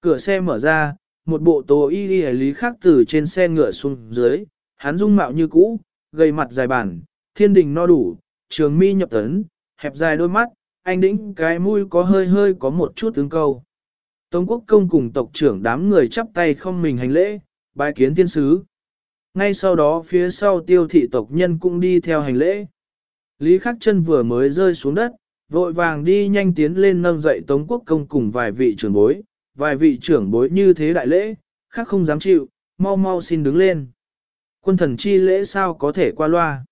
Cửa xe mở ra, một bộ tố y y lý khác từ trên xe ngựa xuống dưới, hắn dung mạo như cũ, gầy mặt dài bản, thiên đình no đủ, trường mi nhập tấn, hẹp dài đôi mắt, anh đĩnh cái mũi có hơi hơi có một chút tướng câu. Tống quốc công cùng tộc trưởng đám người chắp tay không mình hành lễ, bái kiến thiên sứ. Ngay sau đó phía sau tiêu thị tộc nhân cũng đi theo hành lễ. Lý khắc chân vừa mới rơi xuống đất, vội vàng đi nhanh tiến lên nâng dậy Tống Quốc Công cùng vài vị trưởng bối, vài vị trưởng bối như thế đại lễ, khác không dám chịu, mau mau xin đứng lên. Quân thần chi lễ sao có thể qua loa.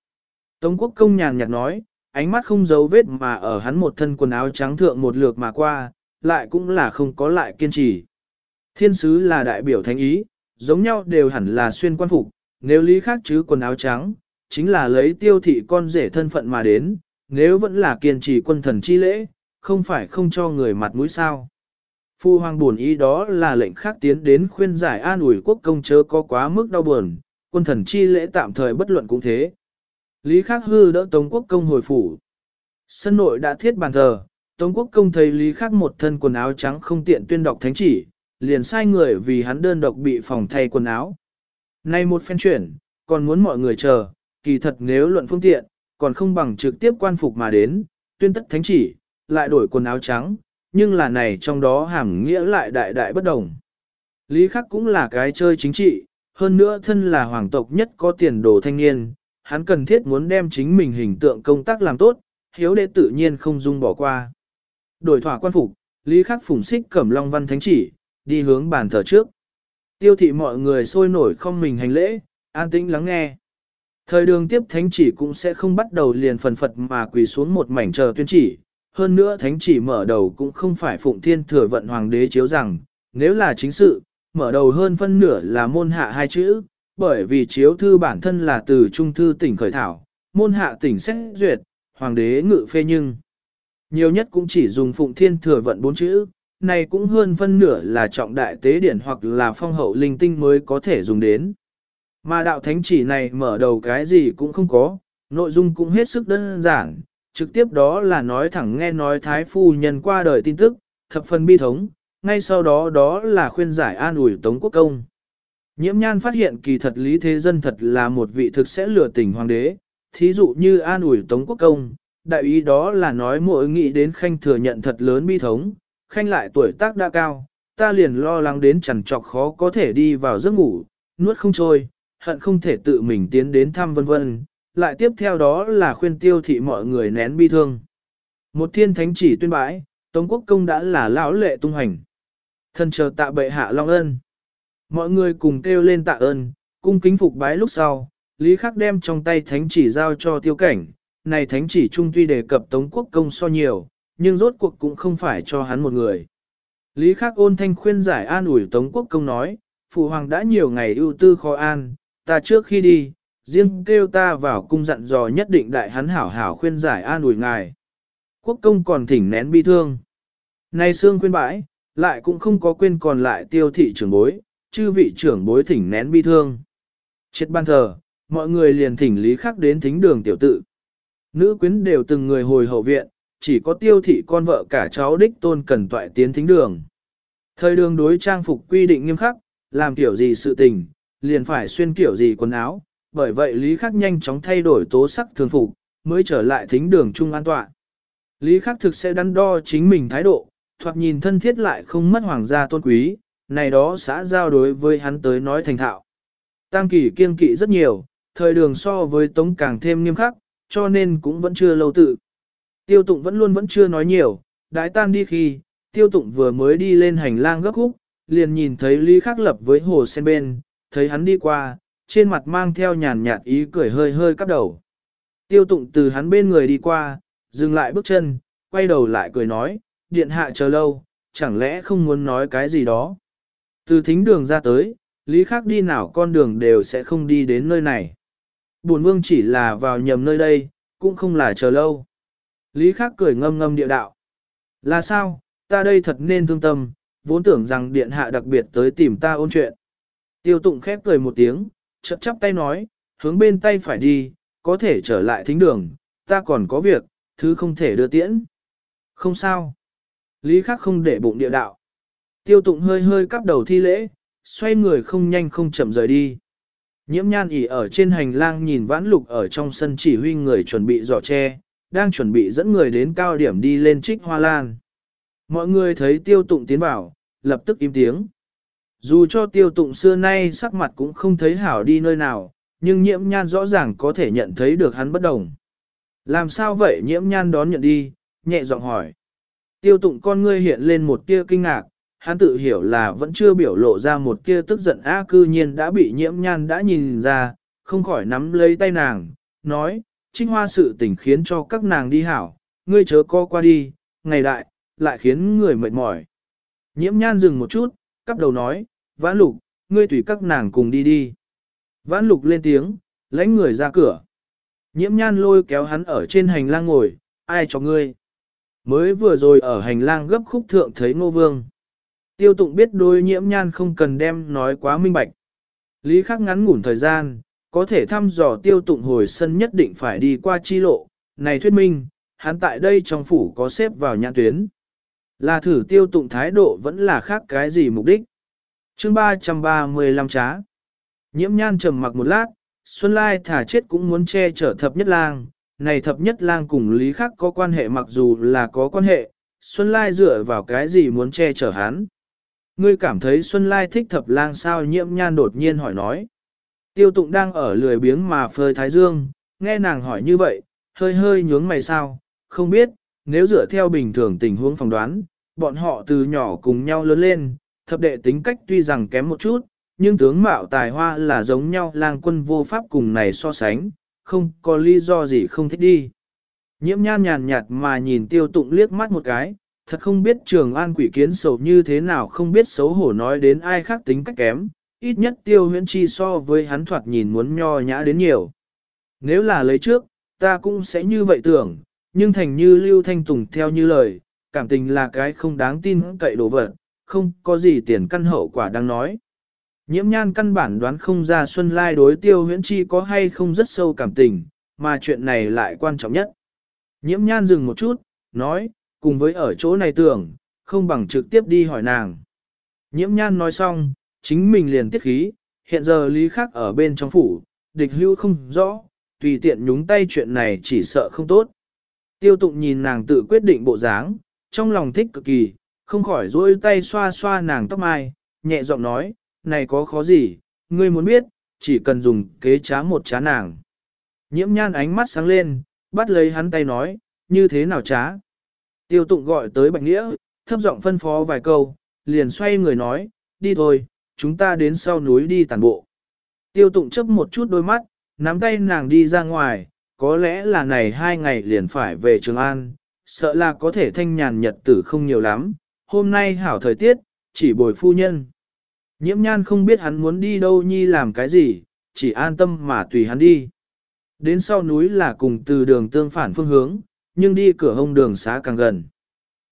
Tống Quốc Công nhàn nhạt nói, ánh mắt không giấu vết mà ở hắn một thân quần áo trắng thượng một lượt mà qua, lại cũng là không có lại kiên trì. Thiên sứ là đại biểu thánh ý, giống nhau đều hẳn là xuyên quan phục, nếu lý khác chứ quần áo trắng, chính là lấy tiêu thị con rể thân phận mà đến, nếu vẫn là kiên trì quân thần chi lễ, không phải không cho người mặt mũi sao. Phu hoàng buồn ý đó là lệnh khác tiến đến khuyên giải an ủi quốc công chớ có quá mức đau buồn, quân thần chi lễ tạm thời bất luận cũng thế. Lý Khắc Hư đỡ Tống Quốc Công hồi phủ. Sân nội đã thiết bàn thờ, Tống Quốc Công thấy Lý Khắc một thân quần áo trắng không tiện tuyên đọc thánh chỉ, liền sai người vì hắn đơn độc bị phòng thay quần áo. Nay một phen chuyển, còn muốn mọi người chờ, kỳ thật nếu luận phương tiện, còn không bằng trực tiếp quan phục mà đến, tuyên tất thánh chỉ, lại đổi quần áo trắng, nhưng là này trong đó hàm nghĩa lại đại đại bất đồng. Lý Khắc cũng là cái chơi chính trị, hơn nữa thân là hoàng tộc nhất có tiền đồ thanh niên, hắn cần thiết muốn đem chính mình hình tượng công tác làm tốt, hiếu đệ tự nhiên không dung bỏ qua. Đổi thỏa quan phục, Lý Khắc Phùng xích cẩm long văn thánh chỉ, đi hướng bàn thờ trước. Tiêu thị mọi người sôi nổi không mình hành lễ, an tĩnh lắng nghe. Thời đường tiếp thánh chỉ cũng sẽ không bắt đầu liền phần phật mà quỳ xuống một mảnh chờ tuyên chỉ. Hơn nữa thánh chỉ mở đầu cũng không phải phụng thiên thừa vận hoàng đế chiếu rằng, nếu là chính sự, mở đầu hơn phân nửa là môn hạ hai chữ, bởi vì chiếu thư bản thân là từ trung thư tỉnh khởi thảo, môn hạ tỉnh xét duyệt, hoàng đế ngự phê nhưng. Nhiều nhất cũng chỉ dùng phụng thiên thừa vận bốn chữ, này cũng hơn phân nửa là trọng đại tế điển hoặc là phong hậu linh tinh mới có thể dùng đến. Mà đạo thánh chỉ này mở đầu cái gì cũng không có, nội dung cũng hết sức đơn giản, trực tiếp đó là nói thẳng nghe nói thái phu nhân qua đời tin tức, thập phần bi thống, ngay sau đó đó là khuyên giải an ủi Tống Quốc Công. Nhiễm nhan phát hiện kỳ thật Lý Thế Dân thật là một vị thực sẽ lừa tình hoàng đế, thí dụ như an ủi Tống Quốc Công, đại ý đó là nói mỗi nghĩ đến khanh thừa nhận thật lớn bi thống, khanh lại tuổi tác đã cao, ta liền lo lắng đến chẳng trọc khó có thể đi vào giấc ngủ, nuốt không trôi, hận không thể tự mình tiến đến thăm vân vân, lại tiếp theo đó là khuyên tiêu thị mọi người nén bi thương. Một thiên thánh chỉ tuyên bãi, Tống Quốc Công đã là lão lệ tung hành. Thân chờ tạ bệ hạ long ân. Mọi người cùng kêu lên tạ ơn, cung kính phục bái lúc sau, Lý Khắc đem trong tay thánh chỉ giao cho tiêu cảnh. Này thánh chỉ trung tuy đề cập Tống Quốc Công so nhiều, nhưng rốt cuộc cũng không phải cho hắn một người. Lý Khắc ôn thanh khuyên giải an ủi Tống Quốc Công nói, Phụ Hoàng đã nhiều ngày ưu tư khó an, ta trước khi đi, riêng kêu ta vào cung dặn dò nhất định đại hắn hảo hảo khuyên giải an ủi ngài. Quốc công còn thỉnh nén bi thương. Nay xương khuyên bãi, lại cũng không có quên còn lại tiêu thị trưởng bối, chư vị trưởng bối thỉnh nén bi thương. Chết ban thờ, mọi người liền thỉnh lý khắc đến thính đường tiểu tự. Nữ quyến đều từng người hồi hậu viện, chỉ có tiêu thị con vợ cả cháu đích tôn cần toại tiến thính đường. Thời đường đối trang phục quy định nghiêm khắc, làm kiểu gì sự tình, liền phải xuyên kiểu gì quần áo, bởi vậy Lý Khắc nhanh chóng thay đổi tố sắc thường phục, mới trở lại thính đường trung an tọa. Lý Khắc thực sẽ đắn đo chính mình thái độ, thoạt nhìn thân thiết lại không mất hoàng gia tôn quý, này đó xã giao đối với hắn tới nói thành thạo. Tăng kỳ kiên kỵ rất nhiều, thời đường so với tống càng thêm nghiêm khắc, cho nên cũng vẫn chưa lâu tự. Tiêu tụng vẫn luôn vẫn chưa nói nhiều, đái tan đi khi, tiêu tụng vừa mới đi lên hành lang gấp khúc, liền nhìn thấy Lý Khắc lập với hồ sen bên, thấy hắn đi qua, trên mặt mang theo nhàn nhạt ý cười hơi hơi cắp đầu. Tiêu tụng từ hắn bên người đi qua, dừng lại bước chân, quay đầu lại cười nói, điện hạ chờ lâu, chẳng lẽ không muốn nói cái gì đó. Từ thính đường ra tới, lý khác đi nào con đường đều sẽ không đi đến nơi này. Bổn vương chỉ là vào nhầm nơi đây, cũng không là chờ lâu. Lý khác cười ngâm ngâm địa đạo. Là sao, ta đây thật nên thương tâm, vốn tưởng rằng điện hạ đặc biệt tới tìm ta ôn chuyện. Tiêu tụng khép cười một tiếng, chậm chắp tay nói, hướng bên tay phải đi, có thể trở lại thính đường, ta còn có việc, thứ không thể đưa tiễn. Không sao. Lý khắc không để bụng địa đạo. Tiêu tụng hơi hơi cắp đầu thi lễ, xoay người không nhanh không chậm rời đi. Nhiễm nhan ỉ ở trên hành lang nhìn vãn lục ở trong sân chỉ huy người chuẩn bị giỏ tre, đang chuẩn bị dẫn người đến cao điểm đi lên trích hoa lan. Mọi người thấy tiêu tụng tiến vào, lập tức im tiếng. Dù cho tiêu tụng xưa nay sắc mặt cũng không thấy hảo đi nơi nào, nhưng nhiễm nhan rõ ràng có thể nhận thấy được hắn bất đồng. Làm sao vậy nhiễm nhan đón nhận đi, nhẹ giọng hỏi. Tiêu tụng con ngươi hiện lên một tia kinh ngạc, hắn tự hiểu là vẫn chưa biểu lộ ra một kia tức giận á cư nhiên đã bị nhiễm nhan đã nhìn ra, không khỏi nắm lấy tay nàng, nói, trinh hoa sự tình khiến cho các nàng đi hảo, ngươi chớ co qua đi, ngày đại, lại khiến người mệt mỏi. Nhiễm nhan dừng một chút, cắp đầu nói, vãn lục, ngươi tùy các nàng cùng đi đi. Vãn lục lên tiếng, lãnh người ra cửa. Nhiễm nhan lôi kéo hắn ở trên hành lang ngồi, ai cho ngươi? Mới vừa rồi ở hành lang gấp khúc thượng thấy ngô vương. Tiêu tụng biết đôi nhiễm nhan không cần đem nói quá minh bạch. Lý khắc ngắn ngủn thời gian, có thể thăm dò tiêu tụng hồi sân nhất định phải đi qua chi lộ. Này thuyết minh, hắn tại đây trong phủ có xếp vào nhãn tuyến. Là thử tiêu tụng thái độ vẫn là khác cái gì mục đích. chương 335 trá. Nhiễm nhan trầm mặc một lát, Xuân Lai thả chết cũng muốn che chở thập nhất lang. Này thập nhất lang cùng lý khắc có quan hệ mặc dù là có quan hệ, Xuân Lai dựa vào cái gì muốn che chở hắn. Ngươi cảm thấy Xuân Lai thích thập lang sao nhiễm nhan đột nhiên hỏi nói. Tiêu tụng đang ở lười biếng mà phơi thái dương, nghe nàng hỏi như vậy, hơi hơi nhướng mày sao, không biết, nếu dựa theo bình thường tình huống phỏng đoán, bọn họ từ nhỏ cùng nhau lớn lên, thập đệ tính cách tuy rằng kém một chút, nhưng tướng mạo tài hoa là giống nhau lang quân vô pháp cùng này so sánh, không có lý do gì không thích đi. Nhiễm nhan nhàn nhạt mà nhìn tiêu tụng liếc mắt một cái, thật không biết trường an quỷ kiến sầu như thế nào không biết xấu hổ nói đến ai khác tính cách kém, ít nhất tiêu huyễn chi so với hắn thoạt nhìn muốn nho nhã đến nhiều. Nếu là lấy trước, ta cũng sẽ như vậy tưởng, nhưng thành như Lưu Thanh Tùng theo như lời, cảm tình là cái không đáng tin cậy đồ vật, không có gì tiền căn hậu quả đang nói. Nhiễm nhan căn bản đoán không ra Xuân Lai đối tiêu huyễn chi có hay không rất sâu cảm tình, mà chuyện này lại quan trọng nhất. Nhiễm nhan dừng một chút, nói, cùng với ở chỗ này tưởng, không bằng trực tiếp đi hỏi nàng. Nhiễm nhan nói xong, chính mình liền tiết khí, hiện giờ lý khắc ở bên trong phủ, địch hưu không rõ, tùy tiện nhúng tay chuyện này chỉ sợ không tốt. Tiêu tụng nhìn nàng tự quyết định bộ dáng, trong lòng thích cực kỳ, không khỏi duỗi tay xoa xoa nàng tóc mai, nhẹ giọng nói, này có khó gì, ngươi muốn biết, chỉ cần dùng kế trá một trá nàng. Nhiễm nhan ánh mắt sáng lên, bắt lấy hắn tay nói, như thế nào trá. Tiêu tụng gọi tới Bạch Nghĩa, thấp giọng phân phó vài câu, liền xoay người nói, đi thôi, chúng ta đến sau núi đi tàn bộ. Tiêu tụng chấp một chút đôi mắt, nắm tay nàng đi ra ngoài, có lẽ là này hai ngày liền phải về Trường An, sợ là có thể thanh nhàn nhật tử không nhiều lắm, hôm nay hảo thời tiết, chỉ bồi phu nhân. Nhiễm nhan không biết hắn muốn đi đâu nhi làm cái gì, chỉ an tâm mà tùy hắn đi. Đến sau núi là cùng từ đường tương phản phương hướng, nhưng đi cửa hông đường xá càng gần.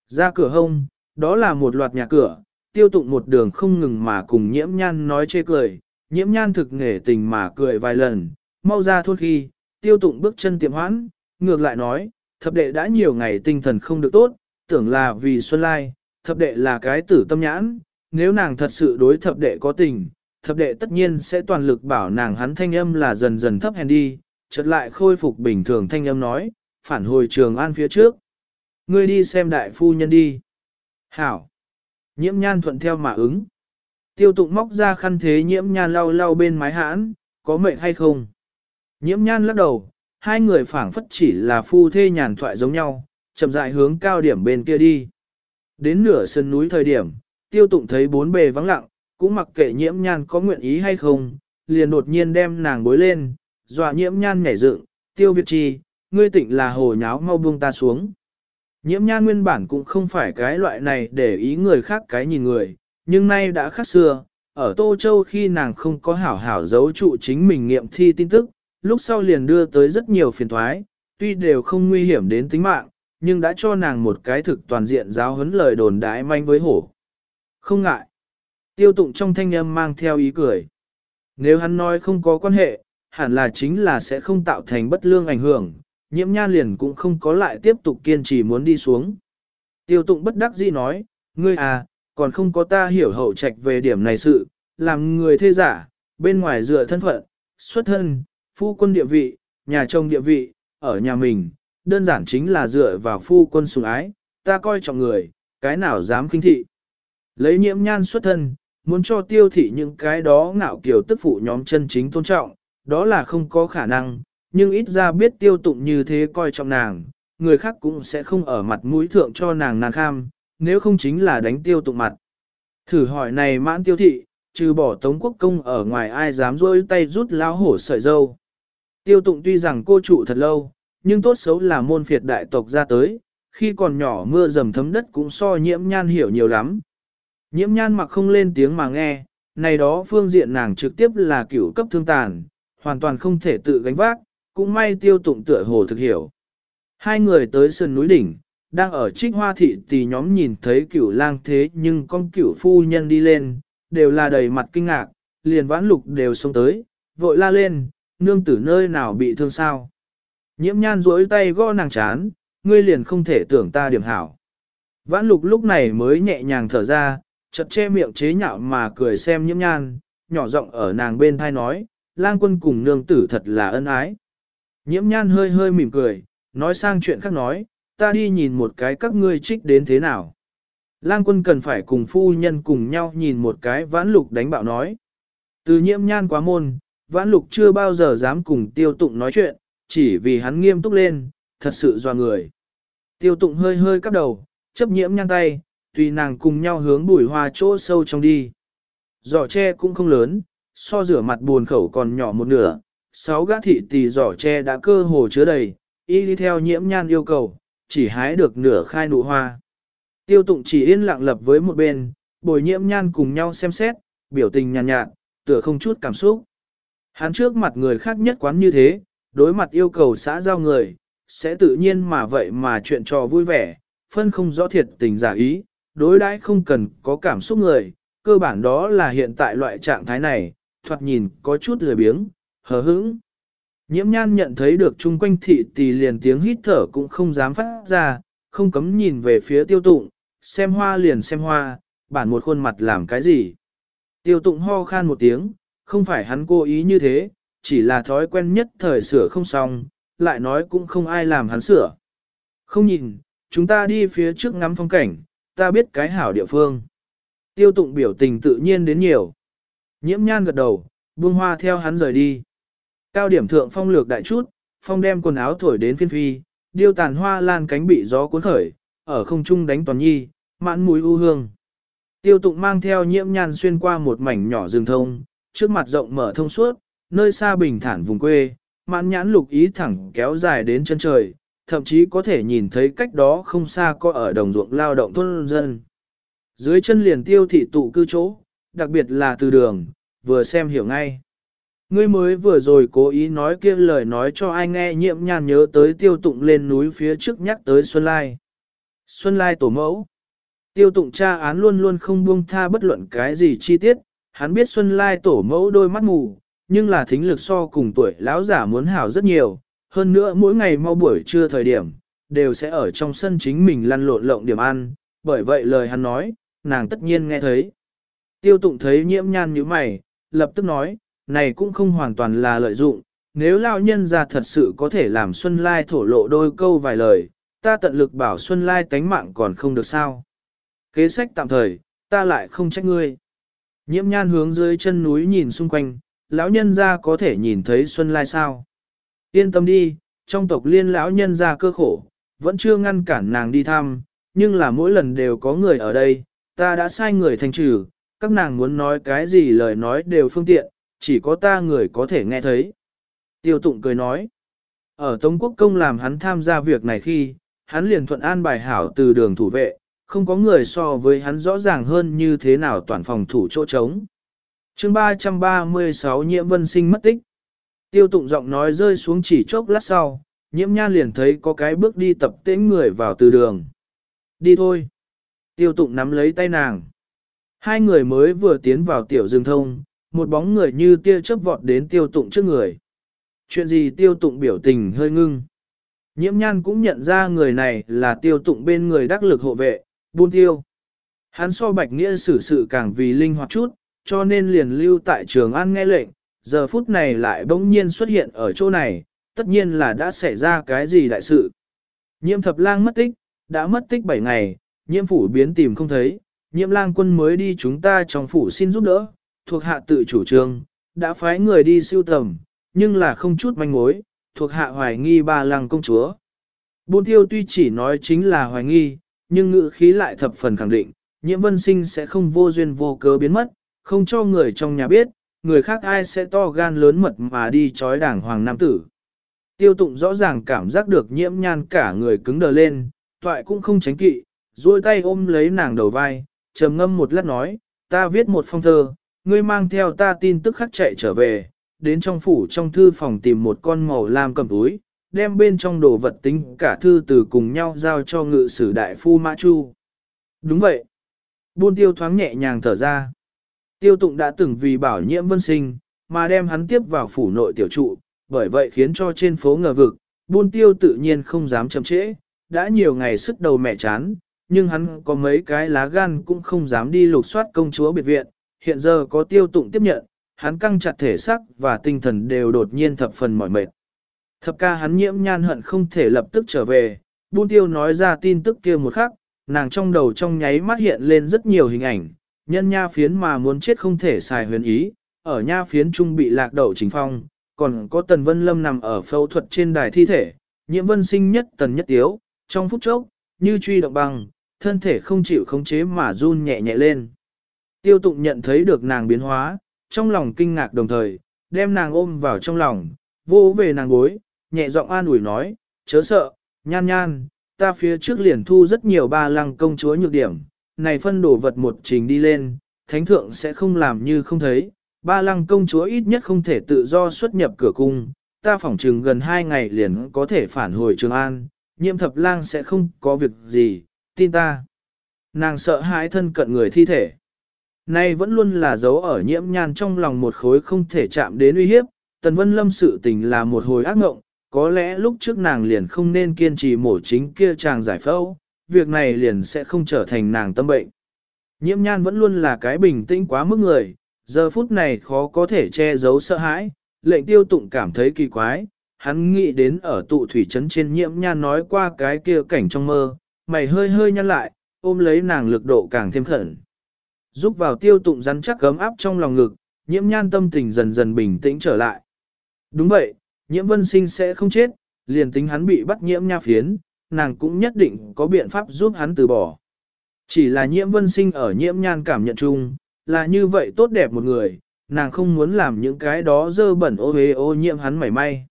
Ra cửa hông, đó là một loạt nhà cửa, tiêu tụng một đường không ngừng mà cùng nhiễm nhan nói chê cười, nhiễm nhan thực nghề tình mà cười vài lần, mau ra thôn khi, tiêu tụng bước chân tiệm hoãn, ngược lại nói, thập đệ đã nhiều ngày tinh thần không được tốt, tưởng là vì Xuân Lai, thập đệ là cái tử tâm nhãn, nếu nàng thật sự đối thập đệ có tình, thập đệ tất nhiên sẽ toàn lực bảo nàng hắn thanh âm là dần dần thấp hèn đi, chợt lại khôi phục bình thường thanh âm nói, phản hồi trường an phía trước. Ngươi đi xem đại phu nhân đi. Hảo. Nhiễm nhan thuận theo mà ứng. Tiêu tụng móc ra khăn thế nhiễm nhan lau lau bên mái hãn, có mệnh hay không? Nhiễm nhan lắc đầu, hai người phảng phất chỉ là phu thê nhàn thoại giống nhau, chậm rãi hướng cao điểm bên kia đi. Đến nửa sân núi thời điểm, tiêu tụng thấy bốn bề vắng lặng, cũng mặc kệ nhiễm nhan có nguyện ý hay không, liền đột nhiên đem nàng bối lên, dọa nhiễm nhan nhảy dựng, tiêu việt trì, ngươi tịnh là hồ nháo mau buông ta xuống. Nhiễm nhan nguyên bản cũng không phải cái loại này để ý người khác cái nhìn người, nhưng nay đã khác xưa, ở Tô Châu khi nàng không có hảo hảo giấu trụ chính mình nghiệm thi tin tức, lúc sau liền đưa tới rất nhiều phiền thoái, tuy đều không nguy hiểm đến tính mạng, nhưng đã cho nàng một cái thực toàn diện giáo huấn lời đồn đái manh với hổ. Không ngại. Tiêu tụng trong thanh âm mang theo ý cười. Nếu hắn nói không có quan hệ, hẳn là chính là sẽ không tạo thành bất lương ảnh hưởng, nhiễm nha liền cũng không có lại tiếp tục kiên trì muốn đi xuống. Tiêu tụng bất đắc dĩ nói, ngươi à, còn không có ta hiểu hậu trạch về điểm này sự, làm người thê giả, bên ngoài dựa thân phận, xuất thân, phu quân địa vị, nhà chồng địa vị, ở nhà mình, đơn giản chính là dựa vào phu quân sủng ái, ta coi trọng người, cái nào dám kinh thị. Lấy nhiễm nhan xuất thân, muốn cho tiêu thị những cái đó ngạo kiều tức phụ nhóm chân chính tôn trọng, đó là không có khả năng, nhưng ít ra biết tiêu tụng như thế coi trọng nàng, người khác cũng sẽ không ở mặt mũi thượng cho nàng nàng kham, nếu không chính là đánh tiêu tụng mặt. Thử hỏi này mãn tiêu thị, trừ bỏ tống quốc công ở ngoài ai dám rôi tay rút lao hổ sợi dâu. Tiêu tụng tuy rằng cô trụ thật lâu, nhưng tốt xấu là môn phiệt đại tộc ra tới, khi còn nhỏ mưa dầm thấm đất cũng so nhiễm nhan hiểu nhiều lắm. Nhiễm nhan mặc không lên tiếng mà nghe, này đó phương diện nàng trực tiếp là cửu cấp thương tàn, hoàn toàn không thể tự gánh vác, cũng may tiêu tụng tựa hồ thực hiểu. Hai người tới sườn núi đỉnh, đang ở trích hoa thị thì nhóm nhìn thấy cửu lang thế nhưng con cửu phu nhân đi lên, đều là đầy mặt kinh ngạc, liền vãn lục đều xông tới, vội la lên, nương tử nơi nào bị thương sao. Nhiễm nhan duỗi tay gõ nàng chán, ngươi liền không thể tưởng ta điểm hảo. Vãn lục lúc này mới nhẹ nhàng thở ra, chật che miệng chế nhạo mà cười xem nhiễm nhan, nhỏ giọng ở nàng bên thai nói, lang quân cùng nương tử thật là ân ái. Nhiễm nhan hơi hơi mỉm cười, nói sang chuyện khác nói, ta đi nhìn một cái các ngươi trích đến thế nào. Lang quân cần phải cùng phu nhân cùng nhau nhìn một cái vãn lục đánh bạo nói. Từ nhiễm nhan quá môn, vãn lục chưa bao giờ dám cùng tiêu tụng nói chuyện, chỉ vì hắn nghiêm túc lên, thật sự doa người. Tiêu tụng hơi hơi cắp đầu, chấp nhiễm nhan tay, tùy nàng cùng nhau hướng bùi hoa chỗ sâu trong đi. Giỏ tre cũng không lớn, so rửa mặt buồn khẩu còn nhỏ một nửa, sáu gã thị tỷ giỏ tre đã cơ hồ chứa đầy, y đi theo nhiễm nhan yêu cầu, chỉ hái được nửa khai nụ hoa. Tiêu tụng chỉ yên lặng lập với một bên, bồi nhiễm nhan cùng nhau xem xét, biểu tình nhàn nhạt, nhạt, tựa không chút cảm xúc. Hắn trước mặt người khác nhất quán như thế, đối mặt yêu cầu xã giao người, sẽ tự nhiên mà vậy mà chuyện trò vui vẻ, phân không rõ thiệt tình giả ý, đối đãi không cần có cảm xúc người, cơ bản đó là hiện tại loại trạng thái này, thoạt nhìn có chút lười biếng, hờ hững. Nhiễm nhan nhận thấy được chung quanh thị tỷ liền tiếng hít thở cũng không dám phát ra, không cấm nhìn về phía tiêu tụng, xem hoa liền xem hoa, bản một khuôn mặt làm cái gì. Tiêu tụng ho khan một tiếng, không phải hắn cố ý như thế, chỉ là thói quen nhất thời sửa không xong, lại nói cũng không ai làm hắn sửa. Không nhìn, chúng ta đi phía trước ngắm phong cảnh, ta biết cái hảo địa phương. Tiêu tụng biểu tình tự nhiên đến nhiều. Nhiễm nhan gật đầu, buông hoa theo hắn rời đi. Cao điểm thượng phong lược đại chút, phong đem quần áo thổi đến phiên phi, điêu tàn hoa lan cánh bị gió cuốn khởi, ở không trung đánh toàn nhi, mãn mũi u hương. Tiêu tụng mang theo nhiễm nhan xuyên qua một mảnh nhỏ rừng thông, trước mặt rộng mở thông suốt, nơi xa bình thản vùng quê, mãn nhãn lục ý thẳng kéo dài đến chân trời, thậm chí có thể nhìn thấy cách đó không xa có ở đồng ruộng lao động thôn dân. Dưới chân liền tiêu thị tụ cư chỗ, đặc biệt là từ đường, vừa xem hiểu ngay. Ngươi mới vừa rồi cố ý nói kia lời nói cho ai nghe nhiệm nhàn nhớ tới tiêu tụng lên núi phía trước nhắc tới Xuân Lai. Xuân Lai tổ mẫu. Tiêu tụng tra án luôn luôn không buông tha bất luận cái gì chi tiết, hắn biết Xuân Lai tổ mẫu đôi mắt mù, nhưng là thính lực so cùng tuổi lão giả muốn hảo rất nhiều, hơn nữa mỗi ngày mau buổi trưa thời điểm, đều sẽ ở trong sân chính mình lăn lộn lộng điểm ăn, bởi vậy lời hắn nói, nàng tất nhiên nghe thấy. Tiêu tụng thấy nhiễm nhan như mày, lập tức nói, này cũng không hoàn toàn là lợi dụng, nếu lao nhân ra thật sự có thể làm Xuân Lai thổ lộ đôi câu vài lời, ta tận lực bảo Xuân Lai tánh mạng còn không được sao. Kế sách tạm thời, ta lại không trách ngươi. Nhiễm nhan hướng dưới chân núi nhìn xung quanh, lão nhân ra có thể nhìn thấy Xuân Lai sao. Yên tâm đi, trong tộc liên lão nhân ra cơ khổ, vẫn chưa ngăn cản nàng đi thăm, nhưng là mỗi lần đều có người ở đây, ta đã sai người thành trừ, các nàng muốn nói cái gì lời nói đều phương tiện, chỉ có ta người có thể nghe thấy. Tiêu tụng cười nói, ở Tống Quốc Công làm hắn tham gia việc này khi, hắn liền thuận an bài hảo từ đường thủ vệ, không có người so với hắn rõ ràng hơn như thế nào toàn phòng thủ chỗ trống. chương 336 nhiễm vân sinh mất tích. Tiêu tụng giọng nói rơi xuống chỉ chốc lát sau, nhiễm nha liền thấy có cái bước đi tập tễnh người vào từ đường. Đi thôi. Tiêu tụng nắm lấy tay nàng. Hai người mới vừa tiến vào tiểu rừng thông, một bóng người như tia chớp vọt đến tiêu tụng trước người. Chuyện gì tiêu tụng biểu tình hơi ngưng. Nhiễm nhan cũng nhận ra người này là tiêu tụng bên người đắc lực hộ vệ, buôn tiêu. Hắn so bạch nghĩa xử sự càng vì linh hoạt chút, cho nên liền lưu tại trường an nghe lệnh, giờ phút này lại bỗng nhiên xuất hiện ở chỗ này, tất nhiên là đã xảy ra cái gì đại sự. Nhiễm thập lang mất tích, đã mất tích 7 ngày, nhiễm phủ biến tìm không thấy, nhiễm lang quân mới đi chúng ta trong phủ xin giúp đỡ, thuộc hạ tự chủ trương, đã phái người đi siêu tầm, nhưng là không chút manh mối, thuộc hạ hoài nghi ba lăng công chúa. Bôn tiêu tuy chỉ nói chính là hoài nghi, nhưng ngữ khí lại thập phần khẳng định, nhiễm vân sinh sẽ không vô duyên vô cớ biến mất, không cho người trong nhà biết, người khác ai sẽ to gan lớn mật mà đi chói đảng hoàng nam tử. Tiêu tụng rõ ràng cảm giác được nhiễm nhan cả người cứng đờ lên, toại cũng không tránh kỵ, duỗi tay ôm lấy nàng đầu vai, trầm ngâm một lát nói, ta viết một phong thơ, ngươi mang theo ta tin tức khắc chạy trở về, đến trong phủ trong thư phòng tìm một con màu lam cầm túi, đem bên trong đồ vật tính cả thư từ cùng nhau giao cho ngự sử đại phu Mã Chu. Đúng vậy. Buôn tiêu thoáng nhẹ nhàng thở ra. Tiêu tụng đã từng vì bảo nhiễm vân sinh, mà đem hắn tiếp vào phủ nội tiểu trụ, bởi vậy khiến cho trên phố ngờ vực, buôn tiêu tự nhiên không dám chậm trễ, đã nhiều ngày sức đầu mẹ chán, nhưng hắn có mấy cái lá gan cũng không dám đi lục soát công chúa biệt viện, hiện giờ có tiêu tụng tiếp nhận, hắn căng chặt thể xác và tinh thần đều đột nhiên thập phần mỏi mệt. Thập ca hắn nhiễm nhan hận không thể lập tức trở về, buôn tiêu nói ra tin tức kia một khắc, nàng trong đầu trong nháy mắt hiện lên rất nhiều hình ảnh, nhân nha phiến mà muốn chết không thể xài huyền ý, ở nha phiến trung bị lạc đậu chính phong, còn có tần vân lâm nằm ở phẫu thuật trên đài thi thể, nhiễm vân sinh nhất tần nhất tiếu, trong phút chốc, như truy động băng, thân thể không chịu khống chế mà run nhẹ nhẹ lên. Tiêu tụng nhận thấy được nàng biến hóa, trong lòng kinh ngạc đồng thời, đem nàng ôm vào trong lòng, vô về nàng gối, nhẹ giọng an ủi nói, chớ sợ, nhan nhan, ta phía trước liền thu rất nhiều ba lăng công chúa nhược điểm, này phân đổ vật một trình đi lên, thánh thượng sẽ không làm như không thấy, ba lăng công chúa ít nhất không thể tự do xuất nhập cửa cung, ta phỏng chừng gần hai ngày liền có thể phản hồi Trường An, nhiễm thập lang sẽ không có việc gì, tin ta. Nàng sợ hãi thân cận người thi thể. Nay vẫn luôn là dấu ở nhiễm nhan trong lòng một khối không thể chạm đến uy hiếp, Tần Vân Lâm sự tình là một hồi ác ngộng, có lẽ lúc trước nàng liền không nên kiên trì mổ chính kia chàng giải phẫu, việc này liền sẽ không trở thành nàng tâm bệnh. Nhiễm nhan vẫn luôn là cái bình tĩnh quá mức người, giờ phút này khó có thể che giấu sợ hãi, lệnh tiêu tụng cảm thấy kỳ quái, hắn nghĩ đến ở tụ thủy trấn trên nhiễm nhan nói qua cái kia cảnh trong mơ, mày hơi hơi nhăn lại, ôm lấy nàng lực độ càng thêm khẩn. Giúp vào tiêu tụng rắn chắc gấm áp trong lòng ngực, nhiễm nhan tâm tình dần dần bình tĩnh trở lại. Đúng vậy, nhiễm vân sinh sẽ không chết, liền tính hắn bị bắt nhiễm nha phiến, nàng cũng nhất định có biện pháp giúp hắn từ bỏ. Chỉ là nhiễm vân sinh ở nhiễm nhan cảm nhận chung, là như vậy tốt đẹp một người, nàng không muốn làm những cái đó dơ bẩn ô hế ô nhiễm hắn mảy may.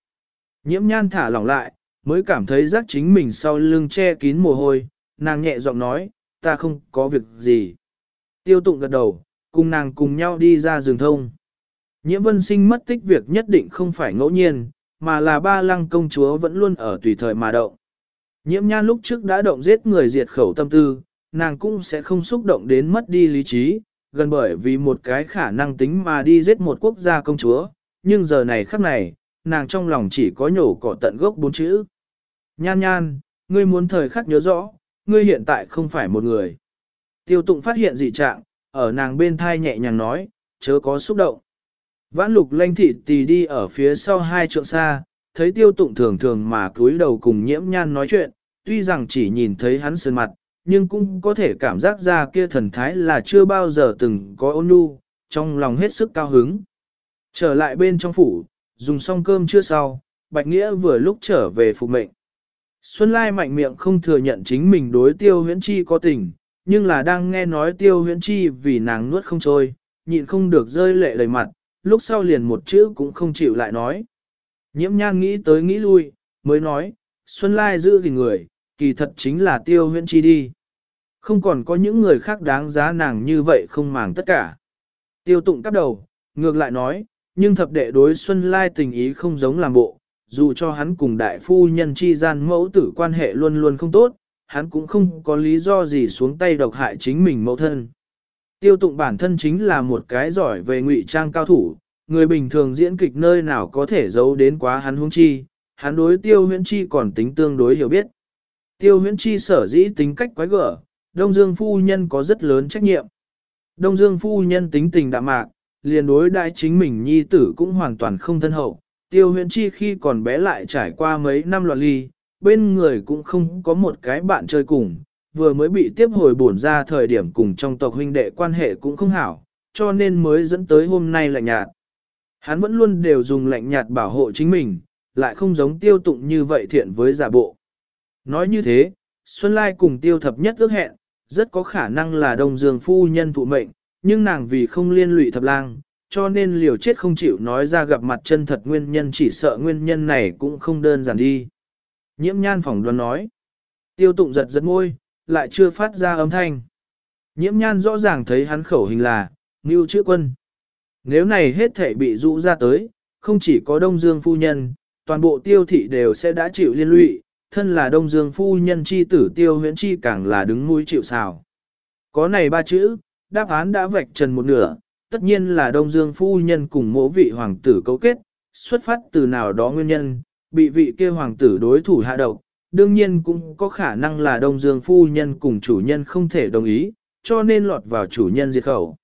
Nhiễm nhan thả lỏng lại, mới cảm thấy giác chính mình sau lưng che kín mồ hôi, nàng nhẹ giọng nói, ta không có việc gì. Tiêu tụng gật đầu, cùng nàng cùng nhau đi ra rừng thông. Nhiễm vân sinh mất tích việc nhất định không phải ngẫu nhiên, mà là ba lăng công chúa vẫn luôn ở tùy thời mà động. Nhiễm nhan lúc trước đã động giết người diệt khẩu tâm tư, nàng cũng sẽ không xúc động đến mất đi lý trí, gần bởi vì một cái khả năng tính mà đi giết một quốc gia công chúa, nhưng giờ này khắc này, nàng trong lòng chỉ có nhổ cỏ tận gốc bốn chữ. Nhan nhan, ngươi muốn thời khắc nhớ rõ, ngươi hiện tại không phải một người. Tiêu tụng phát hiện dị trạng, ở nàng bên thai nhẹ nhàng nói, chớ có xúc động. Vãn lục lanh thị tì đi ở phía sau hai trượng xa, thấy tiêu tụng thường thường mà cúi đầu cùng nhiễm nhan nói chuyện, tuy rằng chỉ nhìn thấy hắn sơn mặt, nhưng cũng có thể cảm giác ra kia thần thái là chưa bao giờ từng có ôn nhu, trong lòng hết sức cao hứng. Trở lại bên trong phủ, dùng xong cơm chưa sau, Bạch Nghĩa vừa lúc trở về phục mệnh. Xuân Lai mạnh miệng không thừa nhận chính mình đối tiêu huyễn chi có tình, nhưng là đang nghe nói tiêu huyễn chi vì nàng nuốt không trôi, nhịn không được rơi lệ đầy mặt, lúc sau liền một chữ cũng không chịu lại nói. Nhiễm nhan nghĩ tới nghĩ lui, mới nói, Xuân Lai giữ gìn người, kỳ thật chính là tiêu huyễn chi đi. Không còn có những người khác đáng giá nàng như vậy không màng tất cả. Tiêu tụng cắp đầu, ngược lại nói, nhưng thập đệ đối Xuân Lai tình ý không giống làm bộ, dù cho hắn cùng đại phu nhân chi gian mẫu tử quan hệ luôn luôn không tốt, hắn cũng không có lý do gì xuống tay độc hại chính mình mẫu thân. Tiêu tụng bản thân chính là một cái giỏi về ngụy trang cao thủ, người bình thường diễn kịch nơi nào có thể giấu đến quá hắn huống chi, hắn đối tiêu huyễn chi còn tính tương đối hiểu biết. Tiêu huyễn chi sở dĩ tính cách quái gở, Đông Dương phu nhân có rất lớn trách nhiệm. Đông Dương phu nhân tính tình đạm mạc, liền đối đại chính mình nhi tử cũng hoàn toàn không thân hậu. Tiêu huyễn chi khi còn bé lại trải qua mấy năm loạn ly, bên người cũng không có một cái bạn chơi cùng, vừa mới bị tiếp hồi bổn ra thời điểm cùng trong tộc huynh đệ quan hệ cũng không hảo, cho nên mới dẫn tới hôm nay lạnh nhạt. Hắn vẫn luôn đều dùng lạnh nhạt bảo hộ chính mình, lại không giống tiêu tụng như vậy thiện với giả bộ. Nói như thế, Xuân Lai cùng tiêu thập nhất ước hẹn, rất có khả năng là đồng dương phu nhân thụ mệnh, nhưng nàng vì không liên lụy thập lang, cho nên liều chết không chịu nói ra gặp mặt chân thật nguyên nhân chỉ sợ nguyên nhân này cũng không đơn giản đi. Nhiễm nhan phỏng đoán nói. Tiêu tụng giật giật môi, lại chưa phát ra âm thanh. Nhiễm nhan rõ ràng thấy hắn khẩu hình là, Ngưu chữ quân. Nếu này hết thể bị rũ ra tới, không chỉ có Đông Dương phu nhân, toàn bộ tiêu thị đều sẽ đã chịu liên lụy, thân là Đông Dương phu nhân chi tử tiêu huyễn chi càng là đứng mũi chịu sào. Có này ba chữ, đáp án đã vạch trần một nửa, tất nhiên là Đông Dương phu nhân cùng mỗ vị hoàng tử cấu kết, xuất phát từ nào đó nguyên nhân, bị vị kia hoàng tử đối thủ hạ độc, đương nhiên cũng có khả năng là Đông Dương phu nhân cùng chủ nhân không thể đồng ý, cho nên lọt vào chủ nhân diệt khẩu.